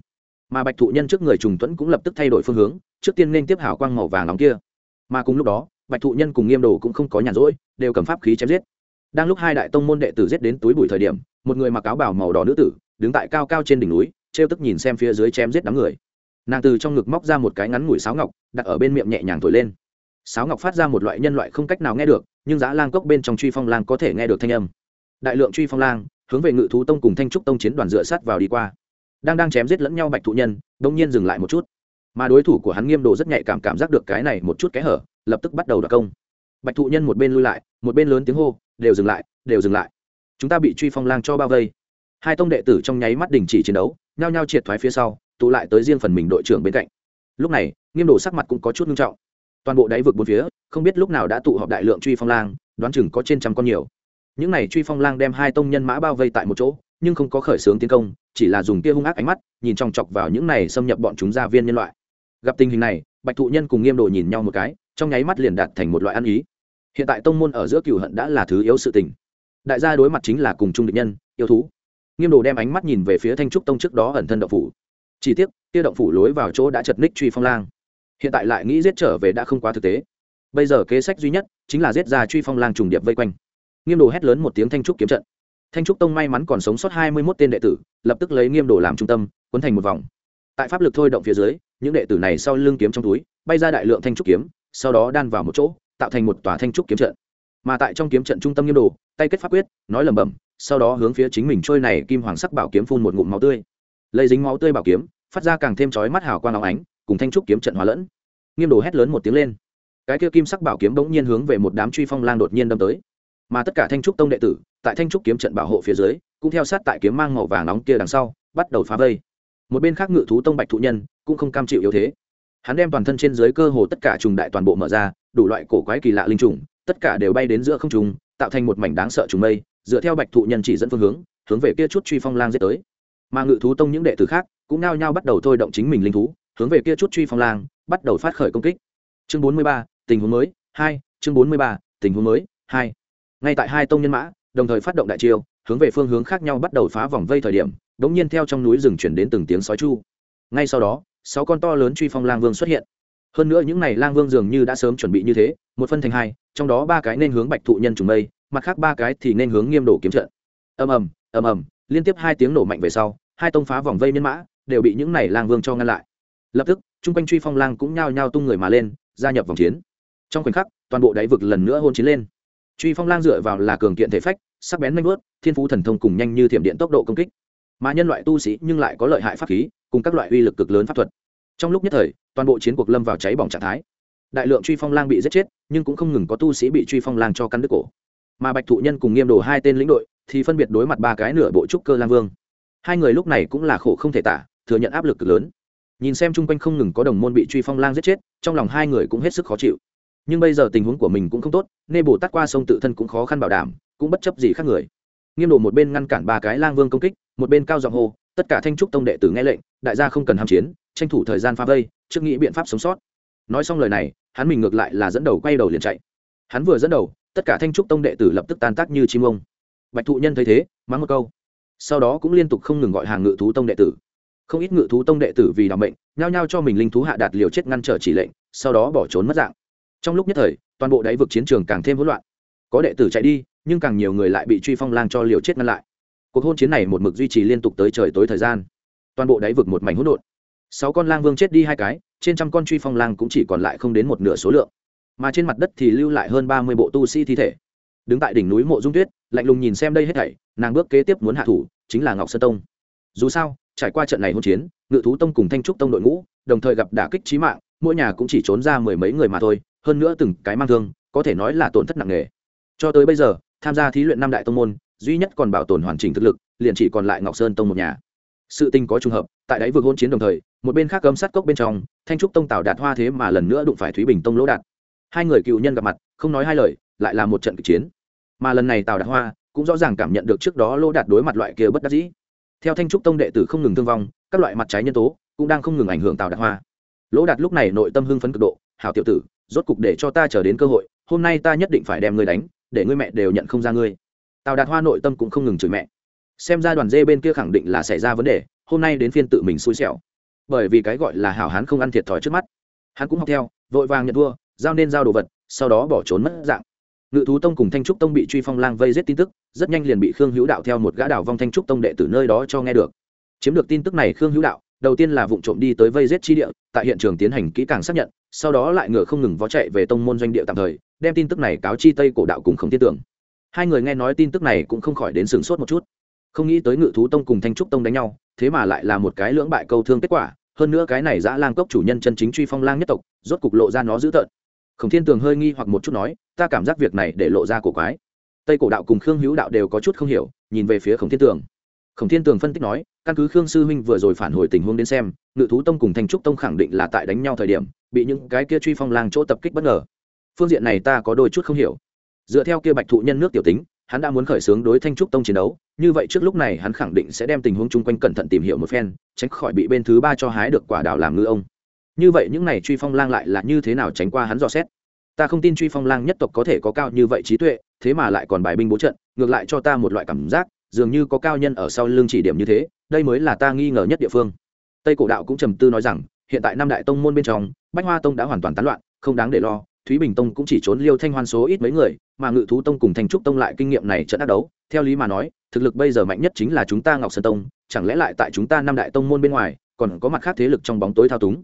Mà bạch thụ nhân trước người trùng Tuấn cũng lập tức thay đổi phương hướng, trước tiên nên tiếp hào quang màu vàng nóng kia. Mà cùng lúc đó, bạch thụ nhân cùng nghiêm đồ cũng không có nhàn rỗi, đều cầm pháp khí chém giết. Đang lúc hai đại tông môn đệ tử giết đến túi bụi thời điểm, một người mặc áo bảo màu đỏ nữ tử, đứng tại cao cao trên đỉnh núi, trêu tức nhìn xem phía dưới chém giết đám người. Nàng từ trong ngực móc ra một cái ngắn ngủi sáo ngọc, đặt ở bên miệng nhẹ nhàng thổi lên. Sáo ngọc phát ra một loại nhân loại không cách nào nghe được, nhưng giá lang cốc bên trong truy phong lang có thể nghe được thanh âm. Đại lượng truy phong lang hướng về ngự thú tông cùng thanh trúc tông chiến đoàn dựa sát vào đi qua. Đang đang chém giết lẫn nhau bạch thụ nhân, đông nhiên dừng lại một chút. Mà đối thủ của hắn nghiêm đồ rất nhạy cảm cảm giác được cái này một chút kẽ hở, lập tức bắt đầu đặc công. Bạch thụ nhân một bên lui lại, một bên lớn tiếng hô, đều dừng lại, đều dừng lại. Chúng ta bị truy phong lang cho bao vây. Hai tông đệ tử trong nháy mắt đình chỉ chiến đấu, nhao nhao triệt thoái phía sau, tụ lại tới riêng phần mình đội trưởng bên cạnh. Lúc này, nghiêm đồ sắc mặt cũng có chút nghiêm trọng. Toàn bộ đáy vực bốn phía, không biết lúc nào đã tụ họp đại lượng truy phong lang, đoán chừng có trên trăm con nhiều những này truy phong lang đem hai tông nhân mã bao vây tại một chỗ, nhưng không có khởi xướng tiến công, chỉ là dùng kia hung ác ánh mắt, nhìn chòng chọc vào những này xâm nhập bọn chúng gia viên nhân loại. Gặp tình hình này, bạch thụ nhân cùng nghiêm đồ nhìn nhau một cái, trong nháy mắt liền đạt thành một loại ăn ý. Hiện tại tông môn ở giữa cửu hận đã là thứ yếu sự tình. Đại gia đối mặt chính là cùng chung địch nhân, yêu thú. Nghiêm đồ đem ánh mắt nhìn về phía thanh trúc tông trước đó ẩn thân động phủ. Chỉ tiếc, kia động phủ lối vào chỗ đã chật ních truy phong lang. Hiện tại lại nghĩ giết trở về đã không quá thực tế. Bây giờ kế sách duy nhất chính là giết ra truy phong lang trùng điệp vây quanh nghiêm đồ hét lớn một tiếng thanh trúc kiếm trận. Thanh trúc tông may mắn còn sống sót hai mươi mốt tên đệ tử, lập tức lấy nghiêm đồ làm trung tâm quấn thành một vòng. Tại pháp lực thôi động phía dưới, những đệ tử này sau lưng kiếm trong túi, bay ra đại lượng thanh trúc kiếm, sau đó đan vào một chỗ, tạo thành một tòa thanh trúc kiếm trận. Mà tại trong kiếm trận trung tâm nghiêm đồ, tay kết pháp quyết, nói lẩm bẩm, sau đó hướng phía chính mình trôi này kim hoàng sắc bảo kiếm phun một ngụm máu tươi. Lấy dính máu tươi bảo kiếm, phát ra càng thêm chói mắt hào quang áo ánh, cùng thanh trúc kiếm trận hóa lẫn. Nghiêm đồ hét lớn một tiếng lên. Cái kia kim sắc bảo kiếm bỗng nhiên hướng về một đám truy phong lang đột nhiên đâm tới mà tất cả thanh trúc tông đệ tử tại thanh trúc kiếm trận bảo hộ phía dưới cũng theo sát tại kiếm mang màu vàng nóng kia đằng sau, bắt đầu phá vây. Một bên khác ngự thú tông bạch thụ nhân cũng không cam chịu yếu thế. Hắn đem toàn thân trên dưới cơ hồ tất cả trùng đại toàn bộ mở ra, đủ loại cổ quái kỳ lạ linh trùng, tất cả đều bay đến giữa không trùng tạo thành một mảnh đáng sợ trùng mây, dựa theo bạch thụ nhân chỉ dẫn phương hướng hướng về kia chút truy phong lang dễ tới. Mà ngự thú tông những đệ tử khác cũng nao nhao bắt đầu thôi động chính mình linh thú, hướng về kia chút truy phong lang bắt đầu phát khởi công kích. Chương bốn mươi ba, tình huống mới, hai, chương bốn mươi ba, tình huống mới, hai ngay tại hai tông nhân mã, đồng thời phát động đại chiêu, hướng về phương hướng khác nhau bắt đầu phá vòng vây thời điểm đ ỗ n g nhiên theo trong núi rừng chuyển đến từng tiếng sói chu. Ngay sau đó, sáu con to lớn truy phong lang vương xuất hiện. Hơn nữa những n à y lang vương dường như đã sớm chuẩn bị như thế, một phân thành hai, trong đó ba cái nên hướng bạch thụ nhân trùng mây, mặt khác ba cái thì nên hướng nghiêm đổ kiếm trận. Ầm ầm ầm ầm, liên tiếp hai tiếng nổ mạnh về sau, hai tông phá vòng vây nhân mã đều bị những n à y lang vương cho ngăn lại. Lập tức, chung quanh truy phong lang cũng nhao nhao tung người mà lên, gia nhập vòng chiến. Trong khoảnh khắc, toàn bộ đáy vực lần nữa hôn chiến lên truy phong lang dựa vào là cường kiện thể phách, sắc bén manh vớt thiên phú thần thông cùng nhanh như thiểm điện tốc độ công kích. Mà nhân loại tu sĩ nhưng lại có lợi hại pháp khí, cùng các loại uy lực cực lớn pháp thuật. Trong lúc nhất thời, toàn bộ chiến cuộc lâm vào cháy bỏng trạng thái. Đại lượng truy phong lang bị giết chết, nhưng cũng không ngừng có tu sĩ bị truy phong lang cho căn đứt cổ. Mà bạch thụ nhân cùng nghiêm đồ hai tên lĩnh đội thì phân biệt đối mặt ba cái nửa bộ trúc cơ lang vương. Hai người lúc này cũng là khổ không thể tả, thừa nhận áp lực cực lớn. Nhìn xem chung quanh không ngừng có đồng môn bị truy phong lang giết chết, trong lòng hai người cũng hết sức khó chịu nhưng bây giờ tình huống của mình cũng không tốt nên bồ tát qua sông tự thân cũng khó khăn bảo đảm, cũng bất chấp gì khác người. Nghiêm đồ một bên ngăn cản ba cái lang vương công kích, một bên cao giọng hô, tất cả thanh trúc tông đệ tử nghe lệnh, đại gia không cần ham chiến, tranh thủ thời gian phá vây, trước nghĩ biện pháp sống sót. Nói xong lời này, hắn mình ngược lại là dẫn đầu quay đầu liền chạy. Hắn vừa dẫn đầu, tất cả thanh trúc tông đệ tử lập tức tan tác như chim ông. Bạch thụ nhân thấy thế, mắng một câu. Sau đó cũng liên tục không ngừng gọi hàng ngự thú tông đệ tử. Không ít ngự thú tông đệ tử vì đảm bệnh nhao nhao cho mình linh thú hạ đạt liều chết ngăn trở chỉ lệnh, sau đó bỏ trốn mất dạng trong lúc nhất thời, toàn bộ đáy vực chiến trường càng thêm hỗn loạn. Có đệ tử chạy đi, nhưng càng nhiều người lại bị truy phong lang cho liều chết ngăn lại. Cuộc hôn chiến này một mực duy trì liên tục tới trời tối thời gian. Toàn bộ đáy vực một mảnh hỗn độn. Sáu con lang vương chết đi hai cái, trên trăm con truy phong lang cũng chỉ còn lại không đến một nửa số lượng. Mà trên mặt đất thì lưu lại hơn ba mươi bộ tu sĩ thi thể. Đứng tại đỉnh núi mộ dung tuyết, lạnh lùng nhìn xem đây hết thảy, nàng bước kế tiếp muốn hạ thủ, chính là ngọc sơn tông. Dù sao, trải qua trận này hôn chiến, ngự thú tông cùng thanh trúc tông đội ngũ, đồng thời gặp đả kích trí mạng, mỗi nhà cũng chỉ trốn ra mười mấy người mà thôi hơn nữa từng cái mang thương, có thể nói là tổn thất nặng nề. Cho tới bây giờ, tham gia thí luyện năm đại tông môn, duy nhất còn bảo tồn hoàn chỉnh thực lực, liền chỉ còn lại ngọc sơn tông một nhà. Sự tình có trùng hợp, tại đáy vực hôn chiến đồng thời, một bên khác cấm sát cốc bên trong, thanh trúc tông tào đạt hoa thế mà lần nữa đụng phải thúy bình tông lỗ đạt. Hai người cựu nhân gặp mặt, không nói hai lời, lại là một trận kịch chiến. Mà lần này tào đạt hoa cũng rõ ràng cảm nhận được trước đó lỗ đạt đối mặt loại kia bất đắc dĩ. Theo thanh trúc tông đệ tử không ngừng thương vong, các loại mặt trái nhân tố cũng đang không ngừng ảnh hưởng tào đạt hoa. Lỗ đạt lúc này nội tâm hưng phấn cực độ, hảo tiểu tử rốt cục để cho ta chờ đến cơ hội, hôm nay ta nhất định phải đem ngươi đánh, để ngươi mẹ đều nhận không ra ngươi. Tào đạt hoa nội tâm cũng không ngừng chửi mẹ. Xem ra đoàn dê bên kia khẳng định là xảy ra vấn đề, hôm nay đến phiên tự mình xui xẻo. Bởi vì cái gọi là hảo hán không ăn thiệt thòi trước mắt. Hắn cũng học theo, vội vàng nhận thua, giao nên giao đồ vật, sau đó bỏ trốn mất dạng. Ngự thú tông cùng thanh trúc tông bị truy phong lang vây giết tin tức, rất nhanh liền bị khương hữu đạo theo một gã đảo vong thanh trúc tông đệ từ nơi đó cho nghe được. Chiếm được tin tức này, khương hữu đạo đầu tiên là vụ trộm đi tới vây giết chi địa, tại hiện trường tiến hành kỹ càng xác nhận, sau đó lại ngựa không ngừng vó chạy về tông môn doanh địa tạm thời, đem tin tức này cáo chi tây cổ đạo cùng không tin tưởng hai người nghe nói tin tức này cũng không khỏi đến sửng sốt một chút. Không nghĩ tới ngự thú tông cùng thanh trúc tông đánh nhau, thế mà lại là một cái lưỡng bại câu thương kết quả, hơn nữa cái này dã lang cốc chủ nhân chân chính truy phong lang nhất tộc, rốt cục lộ ra nó dữ tợn. Khổng thiên tường hơi nghi hoặc một chút nói, ta cảm giác việc này để lộ ra cổ quái. Tây cổ đạo cùng khương hữu đạo đều có chút không hiểu, nhìn về phía khổng thiên tường khổng thiên tường phân tích nói, căn cứ khương sư huynh vừa rồi phản hồi tình huống đến xem, ngự thú tông cùng thanh trúc tông khẳng định là tại đánh nhau thời điểm, bị những cái kia truy phong lang chỗ tập kích bất ngờ. Phương diện này ta có đôi chút không hiểu. Dựa theo kia bạch thụ nhân nước tiểu tính, hắn đã muốn khởi xướng đối thanh trúc tông chiến đấu, như vậy trước lúc này hắn khẳng định sẽ đem tình huống chung quanh cẩn thận tìm hiểu một phen, tránh khỏi bị bên thứ ba cho hái được quả đào làm ngư ông. Như vậy những này truy phong lang lại là như thế nào tránh qua hắn dò xét? Ta không tin truy phong lang nhất tộc có thể có cao như vậy trí tuệ, thế mà lại còn bài binh bố trận, ngược lại cho ta một loại cảm giác dường như có cao nhân ở sau lưng chỉ điểm như thế, đây mới là ta nghi ngờ nhất địa phương. Tây cổ đạo cũng trầm tư nói rằng, hiện tại năm đại tông môn bên trong, bách hoa tông đã hoàn toàn tán loạn, không đáng để lo, thúy bình tông cũng chỉ trốn liêu thanh hoan số ít mấy người, mà ngự thú tông cùng thanh trúc tông lại kinh nghiệm này trận đắc đấu. Theo lý mà nói, thực lực bây giờ mạnh nhất chính là chúng ta ngọc sơn tông, chẳng lẽ lại tại chúng ta năm đại tông môn bên ngoài, còn có mặt khác thế lực trong bóng tối thao túng?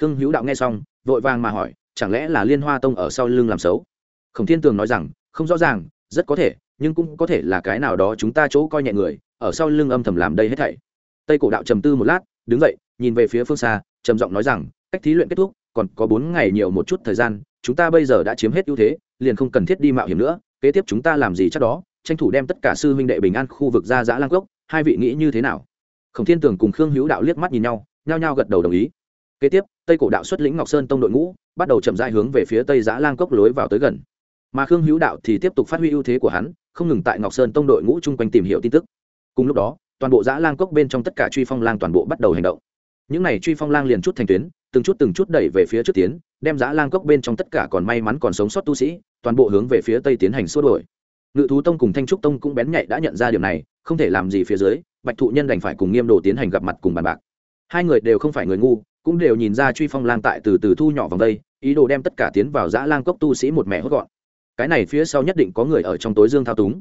Khương hữu đạo nghe xong, vội vàng mà hỏi, chẳng lẽ là liên hoa tông ở sau lưng làm xấu? Khổng thiên tường nói rằng, không rõ ràng, rất có thể nhưng cũng có thể là cái nào đó chúng ta chỗ coi nhẹ người, ở sau lưng âm thầm làm đây hết thảy. Tây cổ đạo trầm tư một lát, đứng dậy, nhìn về phía phương xa, trầm giọng nói rằng, cách thí luyện kết thúc, còn có bốn ngày nhiều một chút thời gian, chúng ta bây giờ đã chiếm hết ưu thế, liền không cần thiết đi mạo hiểm nữa, kế tiếp chúng ta làm gì chắc đó, tranh thủ đem tất cả sư huynh đệ bình an khu vực ra giã lang cốc, hai vị nghĩ như thế nào? Khổng thiên tường cùng khương hữu đạo liếc mắt nhìn nhau, nhao nhao gật đầu đồng ý. Kế tiếp, tây cổ đạo xuất lĩnh ngọc sơn tông đội ngũ, bắt đầu chậm rãi hướng về phía tây giã lang cốc lối vào tới gần. Mà khương hữu đạo thì tiếp tục phát huy ưu thế của hắn không ngừng tại ngọc sơn tông đội ngũ chung quanh tìm hiểu tin tức. Cùng lúc đó, toàn bộ dã lang cốc bên trong tất cả truy phong lang toàn bộ bắt đầu hành động. Những n à y truy phong lang liền chút thành tuyến, từng chút từng chút đẩy về phía trước tiến, đem dã lang cốc bên trong tất cả còn may mắn còn sống sót tu sĩ, toàn bộ hướng về phía tây tiến hành xua đổi ngự thú tông cùng thanh trúc tông cũng bén nhạy đã nhận ra điều này, không thể làm gì phía dưới, bạch thụ nhân đành phải cùng nghiêm đồ tiến hành gặp mặt cùng bàn bạc. Hai người đều không phải người ngu, cũng đều nhìn ra truy phong lang tại từ từ thu nhỏ vòng đây, ý đồ đem tất cả tiến vào dã lang cốc tu sĩ một mẹ hốt gọn cái này phía sau nhất định có người ở trong tối dương thao túng.